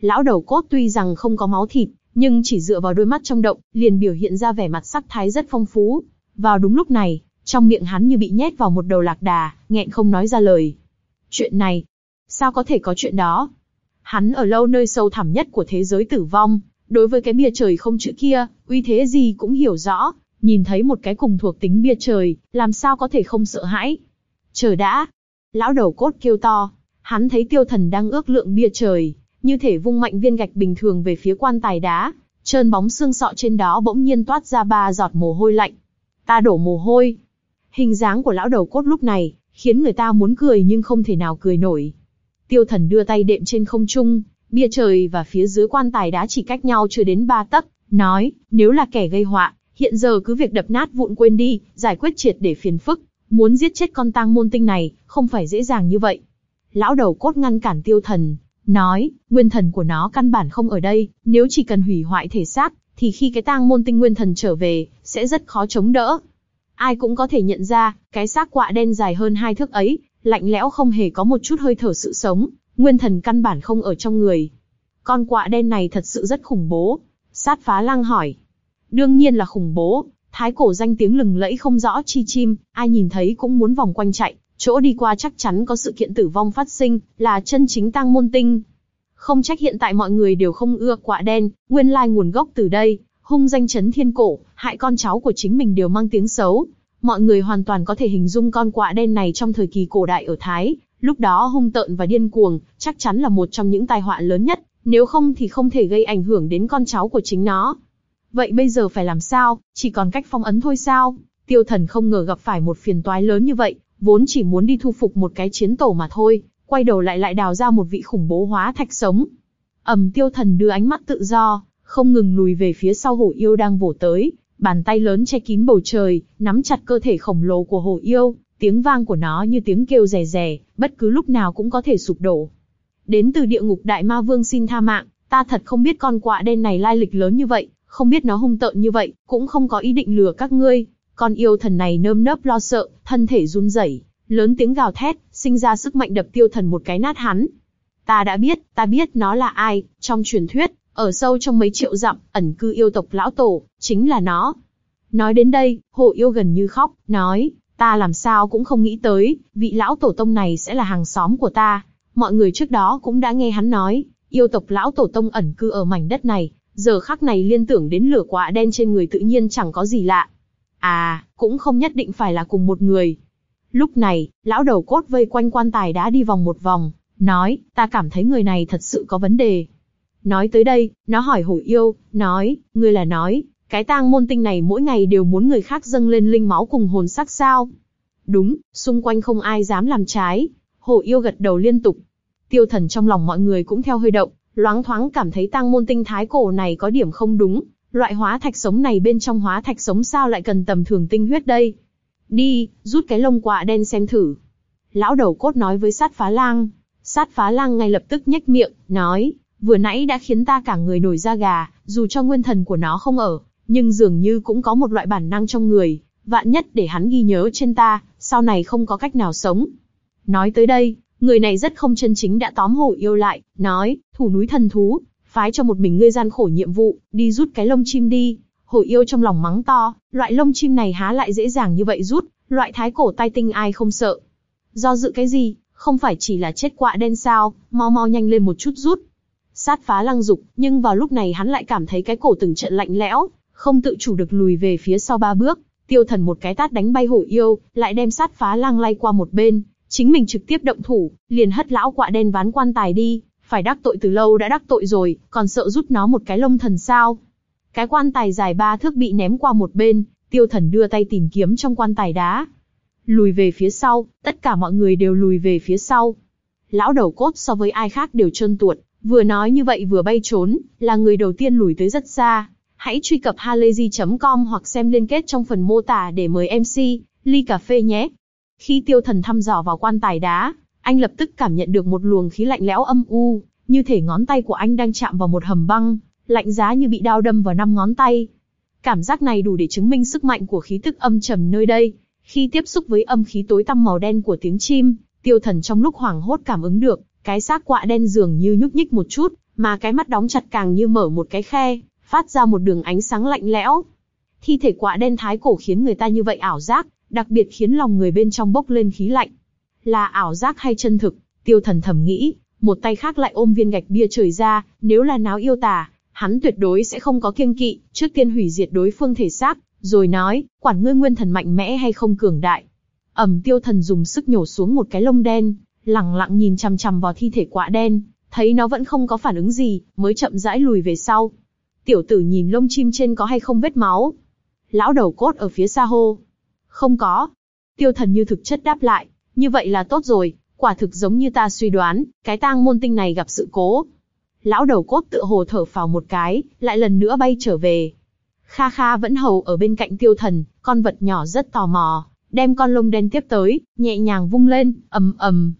Lão đầu cốt tuy rằng không có máu thịt, nhưng chỉ dựa vào đôi mắt trong động, liền biểu hiện ra vẻ mặt sắc thái rất phong phú. Vào đúng lúc này, trong miệng hắn như bị nhét vào một đầu lạc đà, nghẹn không nói ra lời. Chuyện này, sao có thể có chuyện đó? Hắn ở lâu nơi sâu thẳm nhất của thế giới tử vong, đối với cái bia trời không chữ kia, uy thế gì cũng hiểu rõ, nhìn thấy một cái cùng thuộc tính bia trời, làm sao có thể không sợ hãi. Chờ đã. Lão đầu cốt kêu to, hắn thấy tiêu thần đang ước lượng bia trời, như thể vung mạnh viên gạch bình thường về phía quan tài đá, trơn bóng xương sọ trên đó bỗng nhiên toát ra ba giọt mồ hôi lạnh. Ta đổ mồ hôi. Hình dáng của lão đầu cốt lúc này, khiến người ta muốn cười nhưng không thể nào cười nổi. Tiêu thần đưa tay đệm trên không trung, bia trời và phía dưới quan tài đá chỉ cách nhau chưa đến ba tấc, nói, nếu là kẻ gây họa, hiện giờ cứ việc đập nát vụn quên đi, giải quyết triệt để phiền phức, muốn giết chết con tang môn tinh này, không phải dễ dàng như vậy. Lão đầu cốt ngăn cản tiêu thần, nói, nguyên thần của nó căn bản không ở đây, nếu chỉ cần hủy hoại thể xác, thì khi cái tang môn tinh nguyên thần trở về, sẽ rất khó chống đỡ. Ai cũng có thể nhận ra, cái xác quạ đen dài hơn hai thước ấy, lạnh lẽo không hề có một chút hơi thở sự sống, nguyên thần căn bản không ở trong người. Con quạ đen này thật sự rất khủng bố. Sát phá lăng hỏi. Đương nhiên là khủng bố, thái cổ danh tiếng lừng lẫy không rõ chi chim, ai nhìn thấy cũng muốn vòng quanh chạy, chỗ đi qua chắc chắn có sự kiện tử vong phát sinh, là chân chính tăng môn tinh. Không trách hiện tại mọi người đều không ưa quạ đen, nguyên lai nguồn gốc từ đây, hung danh chấn thiên cổ, hại con cháu của chính mình đều mang tiếng xấu. Mọi người hoàn toàn có thể hình dung con quạ đen này trong thời kỳ cổ đại ở Thái, lúc đó hung tợn và điên cuồng, chắc chắn là một trong những tai họa lớn nhất, nếu không thì không thể gây ảnh hưởng đến con cháu của chính nó. Vậy bây giờ phải làm sao, chỉ còn cách phong ấn thôi sao? Tiêu thần không ngờ gặp phải một phiền toái lớn như vậy, vốn chỉ muốn đi thu phục một cái chiến tổ mà thôi, quay đầu lại lại đào ra một vị khủng bố hóa thạch sống. Ẩm tiêu thần đưa ánh mắt tự do, không ngừng lùi về phía sau hổ yêu đang vồ tới, bàn tay lớn che kín bầu trời, nắm chặt cơ thể khổng lồ của hồ yêu, tiếng vang của nó như tiếng kêu rè rè, bất cứ lúc nào cũng có thể sụp đổ. Đến từ địa ngục đại ma vương xin tha mạng, ta thật không biết con quạ đen này lai lịch lớn như vậy, không biết nó hung tợn như vậy, cũng không có ý định lừa các ngươi. Con yêu thần này nơm nớp lo sợ, thân thể run rẩy, lớn tiếng gào thét, sinh ra sức mạnh đập tiêu thần một cái nát hắn. Ta đã biết, ta biết nó là ai, trong truyền thuyết, ở sâu trong mấy triệu dặm, ẩn cư yêu tộc lão tổ, chính là nó. Nói đến đây, hồ yêu gần như khóc, nói, ta làm sao cũng không nghĩ tới, vị lão tổ tông này sẽ là hàng xóm của ta. Mọi người trước đó cũng đã nghe hắn nói, yêu tộc lão tổ tông ẩn cư ở mảnh đất này, giờ khắc này liên tưởng đến lửa quạ đen trên người tự nhiên chẳng có gì lạ. À, cũng không nhất định phải là cùng một người. Lúc này, lão đầu cốt vây quanh quan tài đã đi vòng một vòng, nói, ta cảm thấy người này thật sự có vấn đề. Nói tới đây, nó hỏi hổ yêu, nói, ngươi là nói, cái tang môn tinh này mỗi ngày đều muốn người khác dâng lên linh máu cùng hồn sắc sao? Đúng, xung quanh không ai dám làm trái. Hổ yêu gật đầu liên tục. Tiêu thần trong lòng mọi người cũng theo hơi động, loáng thoáng cảm thấy tang môn tinh thái cổ này có điểm không đúng. Loại hóa thạch sống này bên trong hóa thạch sống sao lại cần tầm thường tinh huyết đây? Đi, rút cái lông quạ đen xem thử. Lão đầu cốt nói với sát phá lang. Sát phá lang ngay lập tức nhếch miệng, nói, vừa nãy đã khiến ta cả người nổi da gà, dù cho nguyên thần của nó không ở, nhưng dường như cũng có một loại bản năng trong người, vạn nhất để hắn ghi nhớ trên ta, sau này không có cách nào sống. Nói tới đây, người này rất không chân chính đã tóm hổ yêu lại, nói, thủ núi thần thú, phái cho một mình ngươi gian khổ nhiệm vụ, đi rút cái lông chim đi. Hổ yêu trong lòng mắng to, loại lông chim này há lại dễ dàng như vậy rút, loại thái cổ tai tinh ai không sợ. Do dự cái gì, không phải chỉ là chết quạ đen sao, mau mau nhanh lên một chút rút. Sát phá lăng dục, nhưng vào lúc này hắn lại cảm thấy cái cổ từng trận lạnh lẽo, không tự chủ được lùi về phía sau ba bước. Tiêu thần một cái tát đánh bay hổ yêu, lại đem sát phá lăng lay qua một bên, chính mình trực tiếp động thủ, liền hất lão quạ đen ván quan tài đi, phải đắc tội từ lâu đã đắc tội rồi, còn sợ rút nó một cái lông thần sao. Cái quan tài dài ba thước bị ném qua một bên, tiêu thần đưa tay tìm kiếm trong quan tài đá. Lùi về phía sau, tất cả mọi người đều lùi về phía sau. Lão đầu cốt so với ai khác đều trơn tuột, vừa nói như vậy vừa bay trốn, là người đầu tiên lùi tới rất xa. Hãy truy cập halayzi.com hoặc xem liên kết trong phần mô tả để mời MC, ly cà phê nhé. Khi tiêu thần thăm dò vào quan tài đá, anh lập tức cảm nhận được một luồng khí lạnh lẽo âm u, như thể ngón tay của anh đang chạm vào một hầm băng, lạnh giá như bị đao đâm vào năm ngón tay. Cảm giác này đủ để chứng minh sức mạnh của khí tức âm trầm nơi đây. Khi tiếp xúc với âm khí tối tăm màu đen của tiếng chim, tiêu thần trong lúc hoảng hốt cảm ứng được, cái xác quạ đen dường như nhúc nhích một chút, mà cái mắt đóng chặt càng như mở một cái khe, phát ra một đường ánh sáng lạnh lẽo. Thi thể quạ đen thái cổ khiến người ta như vậy ảo giác, đặc biệt khiến lòng người bên trong bốc lên khí lạnh. Là ảo giác hay chân thực, tiêu thần thầm nghĩ, một tay khác lại ôm viên gạch bia trời ra, nếu là náo yêu tà, hắn tuyệt đối sẽ không có kiêng kỵ, trước tiên hủy diệt đối phương thể xác, rồi nói, quản ngươi nguyên thần mạnh mẽ hay không cường đại. Ẩm tiêu thần dùng sức nhổ xuống một cái lông đen, lặng lặng nhìn chằm chằm vào thi thể quạ đen, thấy nó vẫn không có phản ứng gì, mới chậm rãi lùi về sau. Tiểu tử nhìn lông chim trên có hay không vết máu. Lão đầu cốt ở phía xa hô. Không có. Tiêu thần như thực chất đáp lại, như vậy là tốt rồi, quả thực giống như ta suy đoán, cái tang môn tinh này gặp sự cố. Lão đầu cốt tựa hồ thở phào một cái, lại lần nữa bay trở về. Kha Kha vẫn hầu ở bên cạnh tiêu thần, con vật nhỏ rất tò mò, đem con lông đen tiếp tới, nhẹ nhàng vung lên, ầm ầm.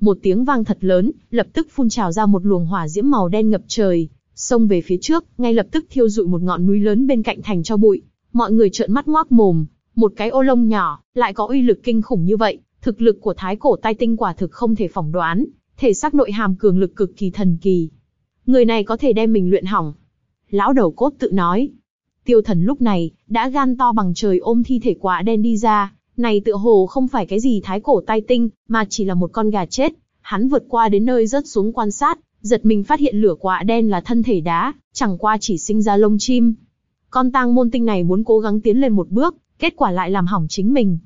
Một tiếng vang thật lớn, lập tức phun trào ra một luồng hỏa diễm màu đen ngập trời, xông về phía trước, ngay lập tức thiêu dụi một ngọn núi lớn bên cạnh thành cho bụi. Mọi người trợn mắt ngoác mồm, một cái ô lông nhỏ, lại có uy lực kinh khủng như vậy, thực lực của thái cổ tai tinh quả thực không thể phỏng đoán, thể xác nội hàm cường lực cực kỳ thần kỳ. Người này có thể đem mình luyện hỏng. Lão đầu cốt tự nói. Tiêu thần lúc này, đã gan to bằng trời ôm thi thể quả đen đi ra, này tựa hồ không phải cái gì thái cổ tai tinh, mà chỉ là một con gà chết. Hắn vượt qua đến nơi rớt xuống quan sát, giật mình phát hiện lửa quạ đen là thân thể đá, chẳng qua chỉ sinh ra lông chim. Con tang môn tinh này muốn cố gắng tiến lên một bước, kết quả lại làm hỏng chính mình.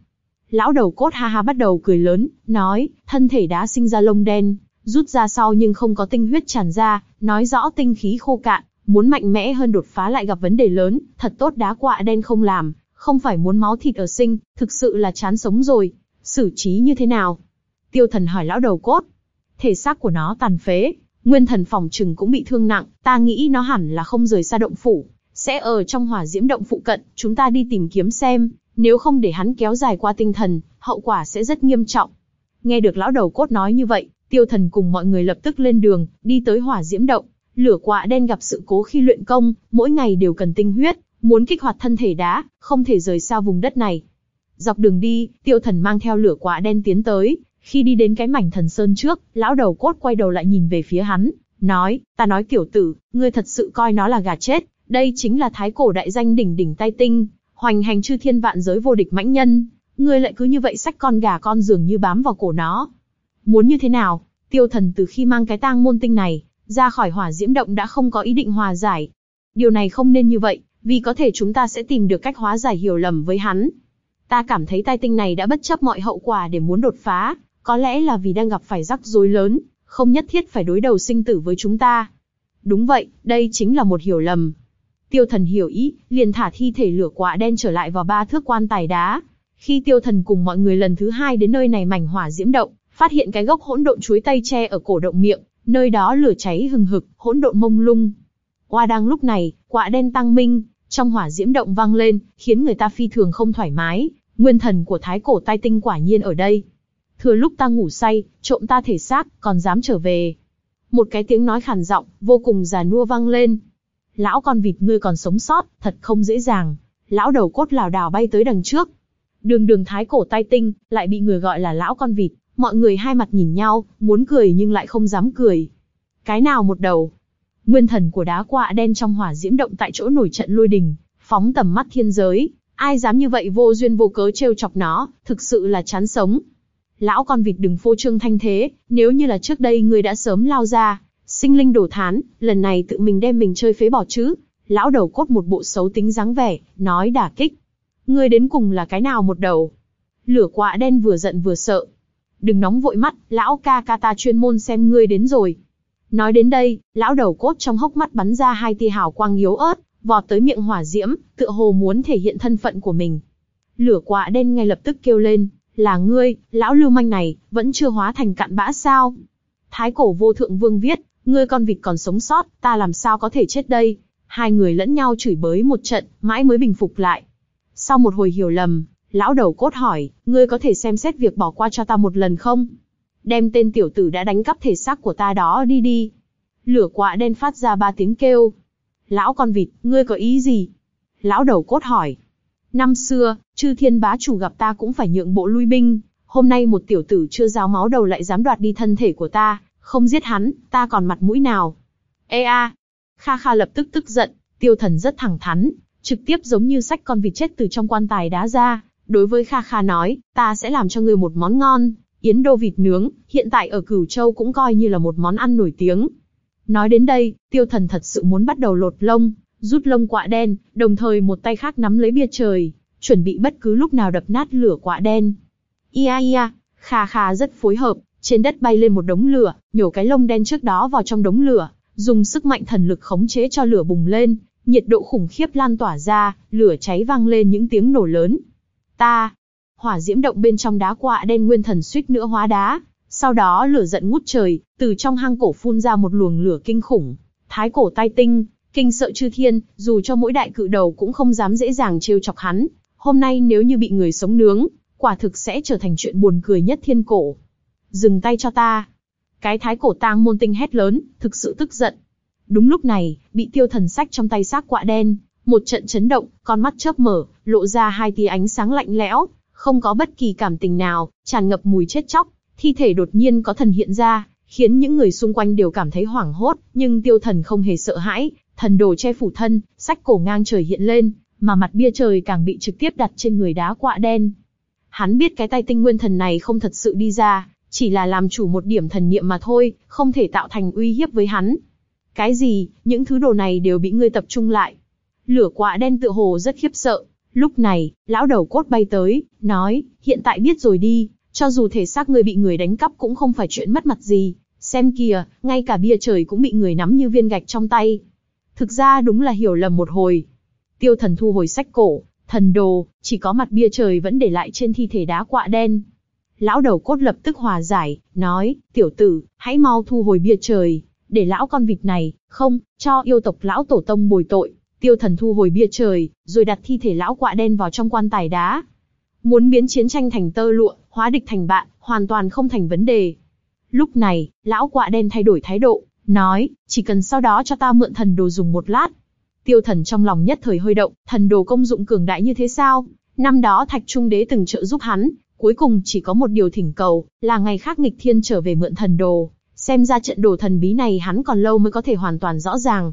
Lão đầu cốt ha ha bắt đầu cười lớn, nói, thân thể đá sinh ra lông đen, rút ra sau nhưng không có tinh huyết tràn ra, nói rõ tinh khí khô cạn, muốn mạnh mẽ hơn đột phá lại gặp vấn đề lớn, thật tốt đá quạ đen không làm, không phải muốn máu thịt ở sinh, thực sự là chán sống rồi, xử trí như thế nào? Tiêu thần hỏi lão đầu cốt, thể xác của nó tàn phế, nguyên thần phòng trừng cũng bị thương nặng, ta nghĩ nó hẳn là không rời xa động phủ, sẽ ở trong hỏa diễm động phụ cận, chúng ta đi tìm kiếm xem, nếu không để hắn kéo dài qua tinh thần, hậu quả sẽ rất nghiêm trọng. Nghe được lão đầu cốt nói như vậy, tiêu thần cùng mọi người lập tức lên đường, đi tới hỏa diễm động. Lửa quạ đen gặp sự cố khi luyện công, mỗi ngày đều cần tinh huyết, muốn kích hoạt thân thể đá, không thể rời xa vùng đất này. Dọc đường đi, tiêu thần mang theo lửa quả đen tiến tới, khi đi đến cái mảnh thần sơn trước, lão đầu cốt quay đầu lại nhìn về phía hắn, nói, ta nói tiểu tử, ngươi thật sự coi nó là gà chết, đây chính là thái cổ đại danh đỉnh đỉnh tay tinh, hoành hành chư thiên vạn giới vô địch mãnh nhân, ngươi lại cứ như vậy xách con gà con dường như bám vào cổ nó. Muốn như thế nào? Tiêu thần từ khi mang cái tang môn tinh này, ra khỏi hỏa diễm động đã không có ý định hòa giải. Điều này không nên như vậy, vì có thể chúng ta sẽ tìm được cách hóa giải hiểu lầm với hắn. Ta cảm thấy tai tinh này đã bất chấp mọi hậu quả để muốn đột phá, có lẽ là vì đang gặp phải rắc rối lớn, không nhất thiết phải đối đầu sinh tử với chúng ta. Đúng vậy, đây chính là một hiểu lầm. Tiêu thần hiểu ý, liền thả thi thể lửa quạ đen trở lại vào ba thước quan tài đá. Khi tiêu thần cùng mọi người lần thứ hai đến nơi này mảnh hỏa diễm động, phát hiện cái gốc hỗn độn chuối tây tre ở cổ động miệng, nơi đó lửa cháy hừng hực, hỗn độn mông lung. qua đang lúc này, quạ đen tăng minh, trong hỏa diễm động vang lên, khiến người ta phi thường không thoải mái. Nguyên thần của thái cổ tai tinh quả nhiên ở đây. Thừa lúc ta ngủ say, trộm ta thể xác, còn dám trở về. Một cái tiếng nói khàn giọng, vô cùng già nua vang lên. Lão con vịt ngươi còn sống sót, thật không dễ dàng. Lão đầu cốt lảo đảo bay tới đằng trước. Đường đường thái cổ tai tinh, lại bị người gọi là lão con vịt. Mọi người hai mặt nhìn nhau, muốn cười nhưng lại không dám cười. Cái nào một đầu? Nguyên thần của đá quạ đen trong hỏa diễm động tại chỗ nổi trận lôi đình, phóng tầm mắt thiên giới. Ai dám như vậy vô duyên vô cớ trêu chọc nó, thực sự là chán sống. Lão con vịt đừng phô trương thanh thế, nếu như là trước đây ngươi đã sớm lao ra, sinh linh đổ thán, lần này tự mình đem mình chơi phế bỏ chứ. Lão đầu cốt một bộ xấu tính dáng vẻ, nói đả kích. Ngươi đến cùng là cái nào một đầu? Lửa quạ đen vừa giận vừa sợ. Đừng nóng vội mắt, lão ca ca ta chuyên môn xem ngươi đến rồi. Nói đến đây, lão đầu cốt trong hốc mắt bắn ra hai tia hào quang yếu ớt, vọt tới miệng hỏa diễm, tựa hồ muốn thể hiện thân phận của mình. Lửa quạ đen ngay lập tức kêu lên, là ngươi, lão lưu manh này, vẫn chưa hóa thành cặn bã sao? Thái cổ vô thượng vương viết, ngươi con vịt còn sống sót, ta làm sao có thể chết đây? Hai người lẫn nhau chửi bới một trận, mãi mới bình phục lại. Sau một hồi hiểu lầm, lão đầu cốt hỏi, ngươi có thể xem xét việc bỏ qua cho ta một lần không? Đem tên tiểu tử đã đánh cắp thể xác của ta đó đi đi. Lửa quạ đen phát ra ba tiếng kêu. Lão con vịt, ngươi có ý gì? Lão đầu cốt hỏi. Năm xưa, chư thiên bá chủ gặp ta cũng phải nhượng bộ lui binh, hôm nay một tiểu tử chưa giao máu đầu lại dám đoạt đi thân thể của ta, không giết hắn, ta còn mặt mũi nào. Ê a! Kha Kha lập tức tức giận, tiêu thần rất thẳng thắn, trực tiếp giống như sách con vịt chết từ trong quan tài đá ra, đối với Kha Kha nói, ta sẽ làm cho ngươi một món ngon, yến đô vịt nướng, hiện tại ở Cửu Châu cũng coi như là một món ăn nổi tiếng. Nói đến đây, tiêu thần thật sự muốn bắt đầu lột lông, rút lông quạ đen, đồng thời một tay khác nắm lấy bia trời, chuẩn bị bất cứ lúc nào đập nát lửa quạ đen. Ia ia, Kha Kha rất phối hợp, trên đất bay lên một đống lửa, nhổ cái lông đen trước đó vào trong đống lửa, dùng sức mạnh thần lực khống chế cho lửa bùng lên, nhiệt độ khủng khiếp lan tỏa ra, lửa cháy vang lên những tiếng nổ lớn. Ta, hỏa diễm động bên trong đá quạ đen nguyên thần suýt nữa hóa đá, sau đó lửa giận ngút trời, từ trong hang cổ phun ra một luồng lửa kinh khủng. Thái cổ tai tinh, kinh sợ chư thiên, dù cho mỗi đại cự đầu cũng không dám dễ dàng trêu chọc hắn. Hôm nay nếu như bị người sống nướng, quả thực sẽ trở thành chuyện buồn cười nhất thiên cổ. Dừng tay cho ta. Cái thái cổ tang môn tinh hét lớn, thực sự tức giận. Đúng lúc này, bị tiêu thần sách trong tay xác quạ đen, một trận chấn động, con mắt chớp mở, lộ ra hai tia ánh sáng lạnh lẽo, không có bất kỳ cảm tình nào, tràn ngập mùi chết chóc, thi thể đột nhiên có thần hiện ra, khiến những người xung quanh đều cảm thấy hoảng hốt, nhưng tiêu thần không hề sợ hãi, thần đồ che phủ thân, sách cổ ngang trời hiện lên, mà mặt bia trời càng bị trực tiếp đặt trên người đá quạ đen. Hắn biết cái tay tinh nguyên thần này không thật sự đi ra, chỉ là làm chủ một điểm thần niệm mà thôi, không thể tạo thành uy hiếp với hắn. Cái gì, những thứ đồ này đều bị ngươi tập trung lại. Lửa quạ đen tựa hồ rất khiếp sợ. Lúc này, lão đầu cốt bay tới, nói, hiện tại biết rồi đi, cho dù thể xác ngươi bị người đánh cắp cũng không phải chuyện mất mặt gì. Xem kìa, ngay cả bia trời cũng bị người nắm như viên gạch trong tay. Thực ra đúng là hiểu lầm một hồi. Tiêu thần thu hồi sách cổ, thần đồ, chỉ có mặt bia trời vẫn để lại trên thi thể đá quạ đen. Lão đầu cốt lập tức hòa giải, nói, tiểu tử, hãy mau thu hồi bia trời, để lão con vịt này, không, cho yêu tộc lão tổ tông bồi tội. Tiêu thần thu hồi bia trời, rồi đặt thi thể lão quạ đen vào trong quan tài đá. Muốn biến chiến tranh thành tơ lụa, hóa địch thành bạn, hoàn toàn không thành vấn đề. Lúc này, lão quạ đen thay đổi thái độ, nói, chỉ cần sau đó cho ta mượn thần đồ dùng một lát. Tiêu thần trong lòng nhất thời hơi động, thần đồ công dụng cường đại như thế sao? Năm đó Thạch Trung Đế từng trợ giúp hắn, cuối cùng chỉ có một điều thỉnh cầu, là ngày khác nghịch thiên trở về mượn thần đồ. Xem ra trận đồ thần bí này hắn còn lâu mới có thể hoàn toàn rõ ràng.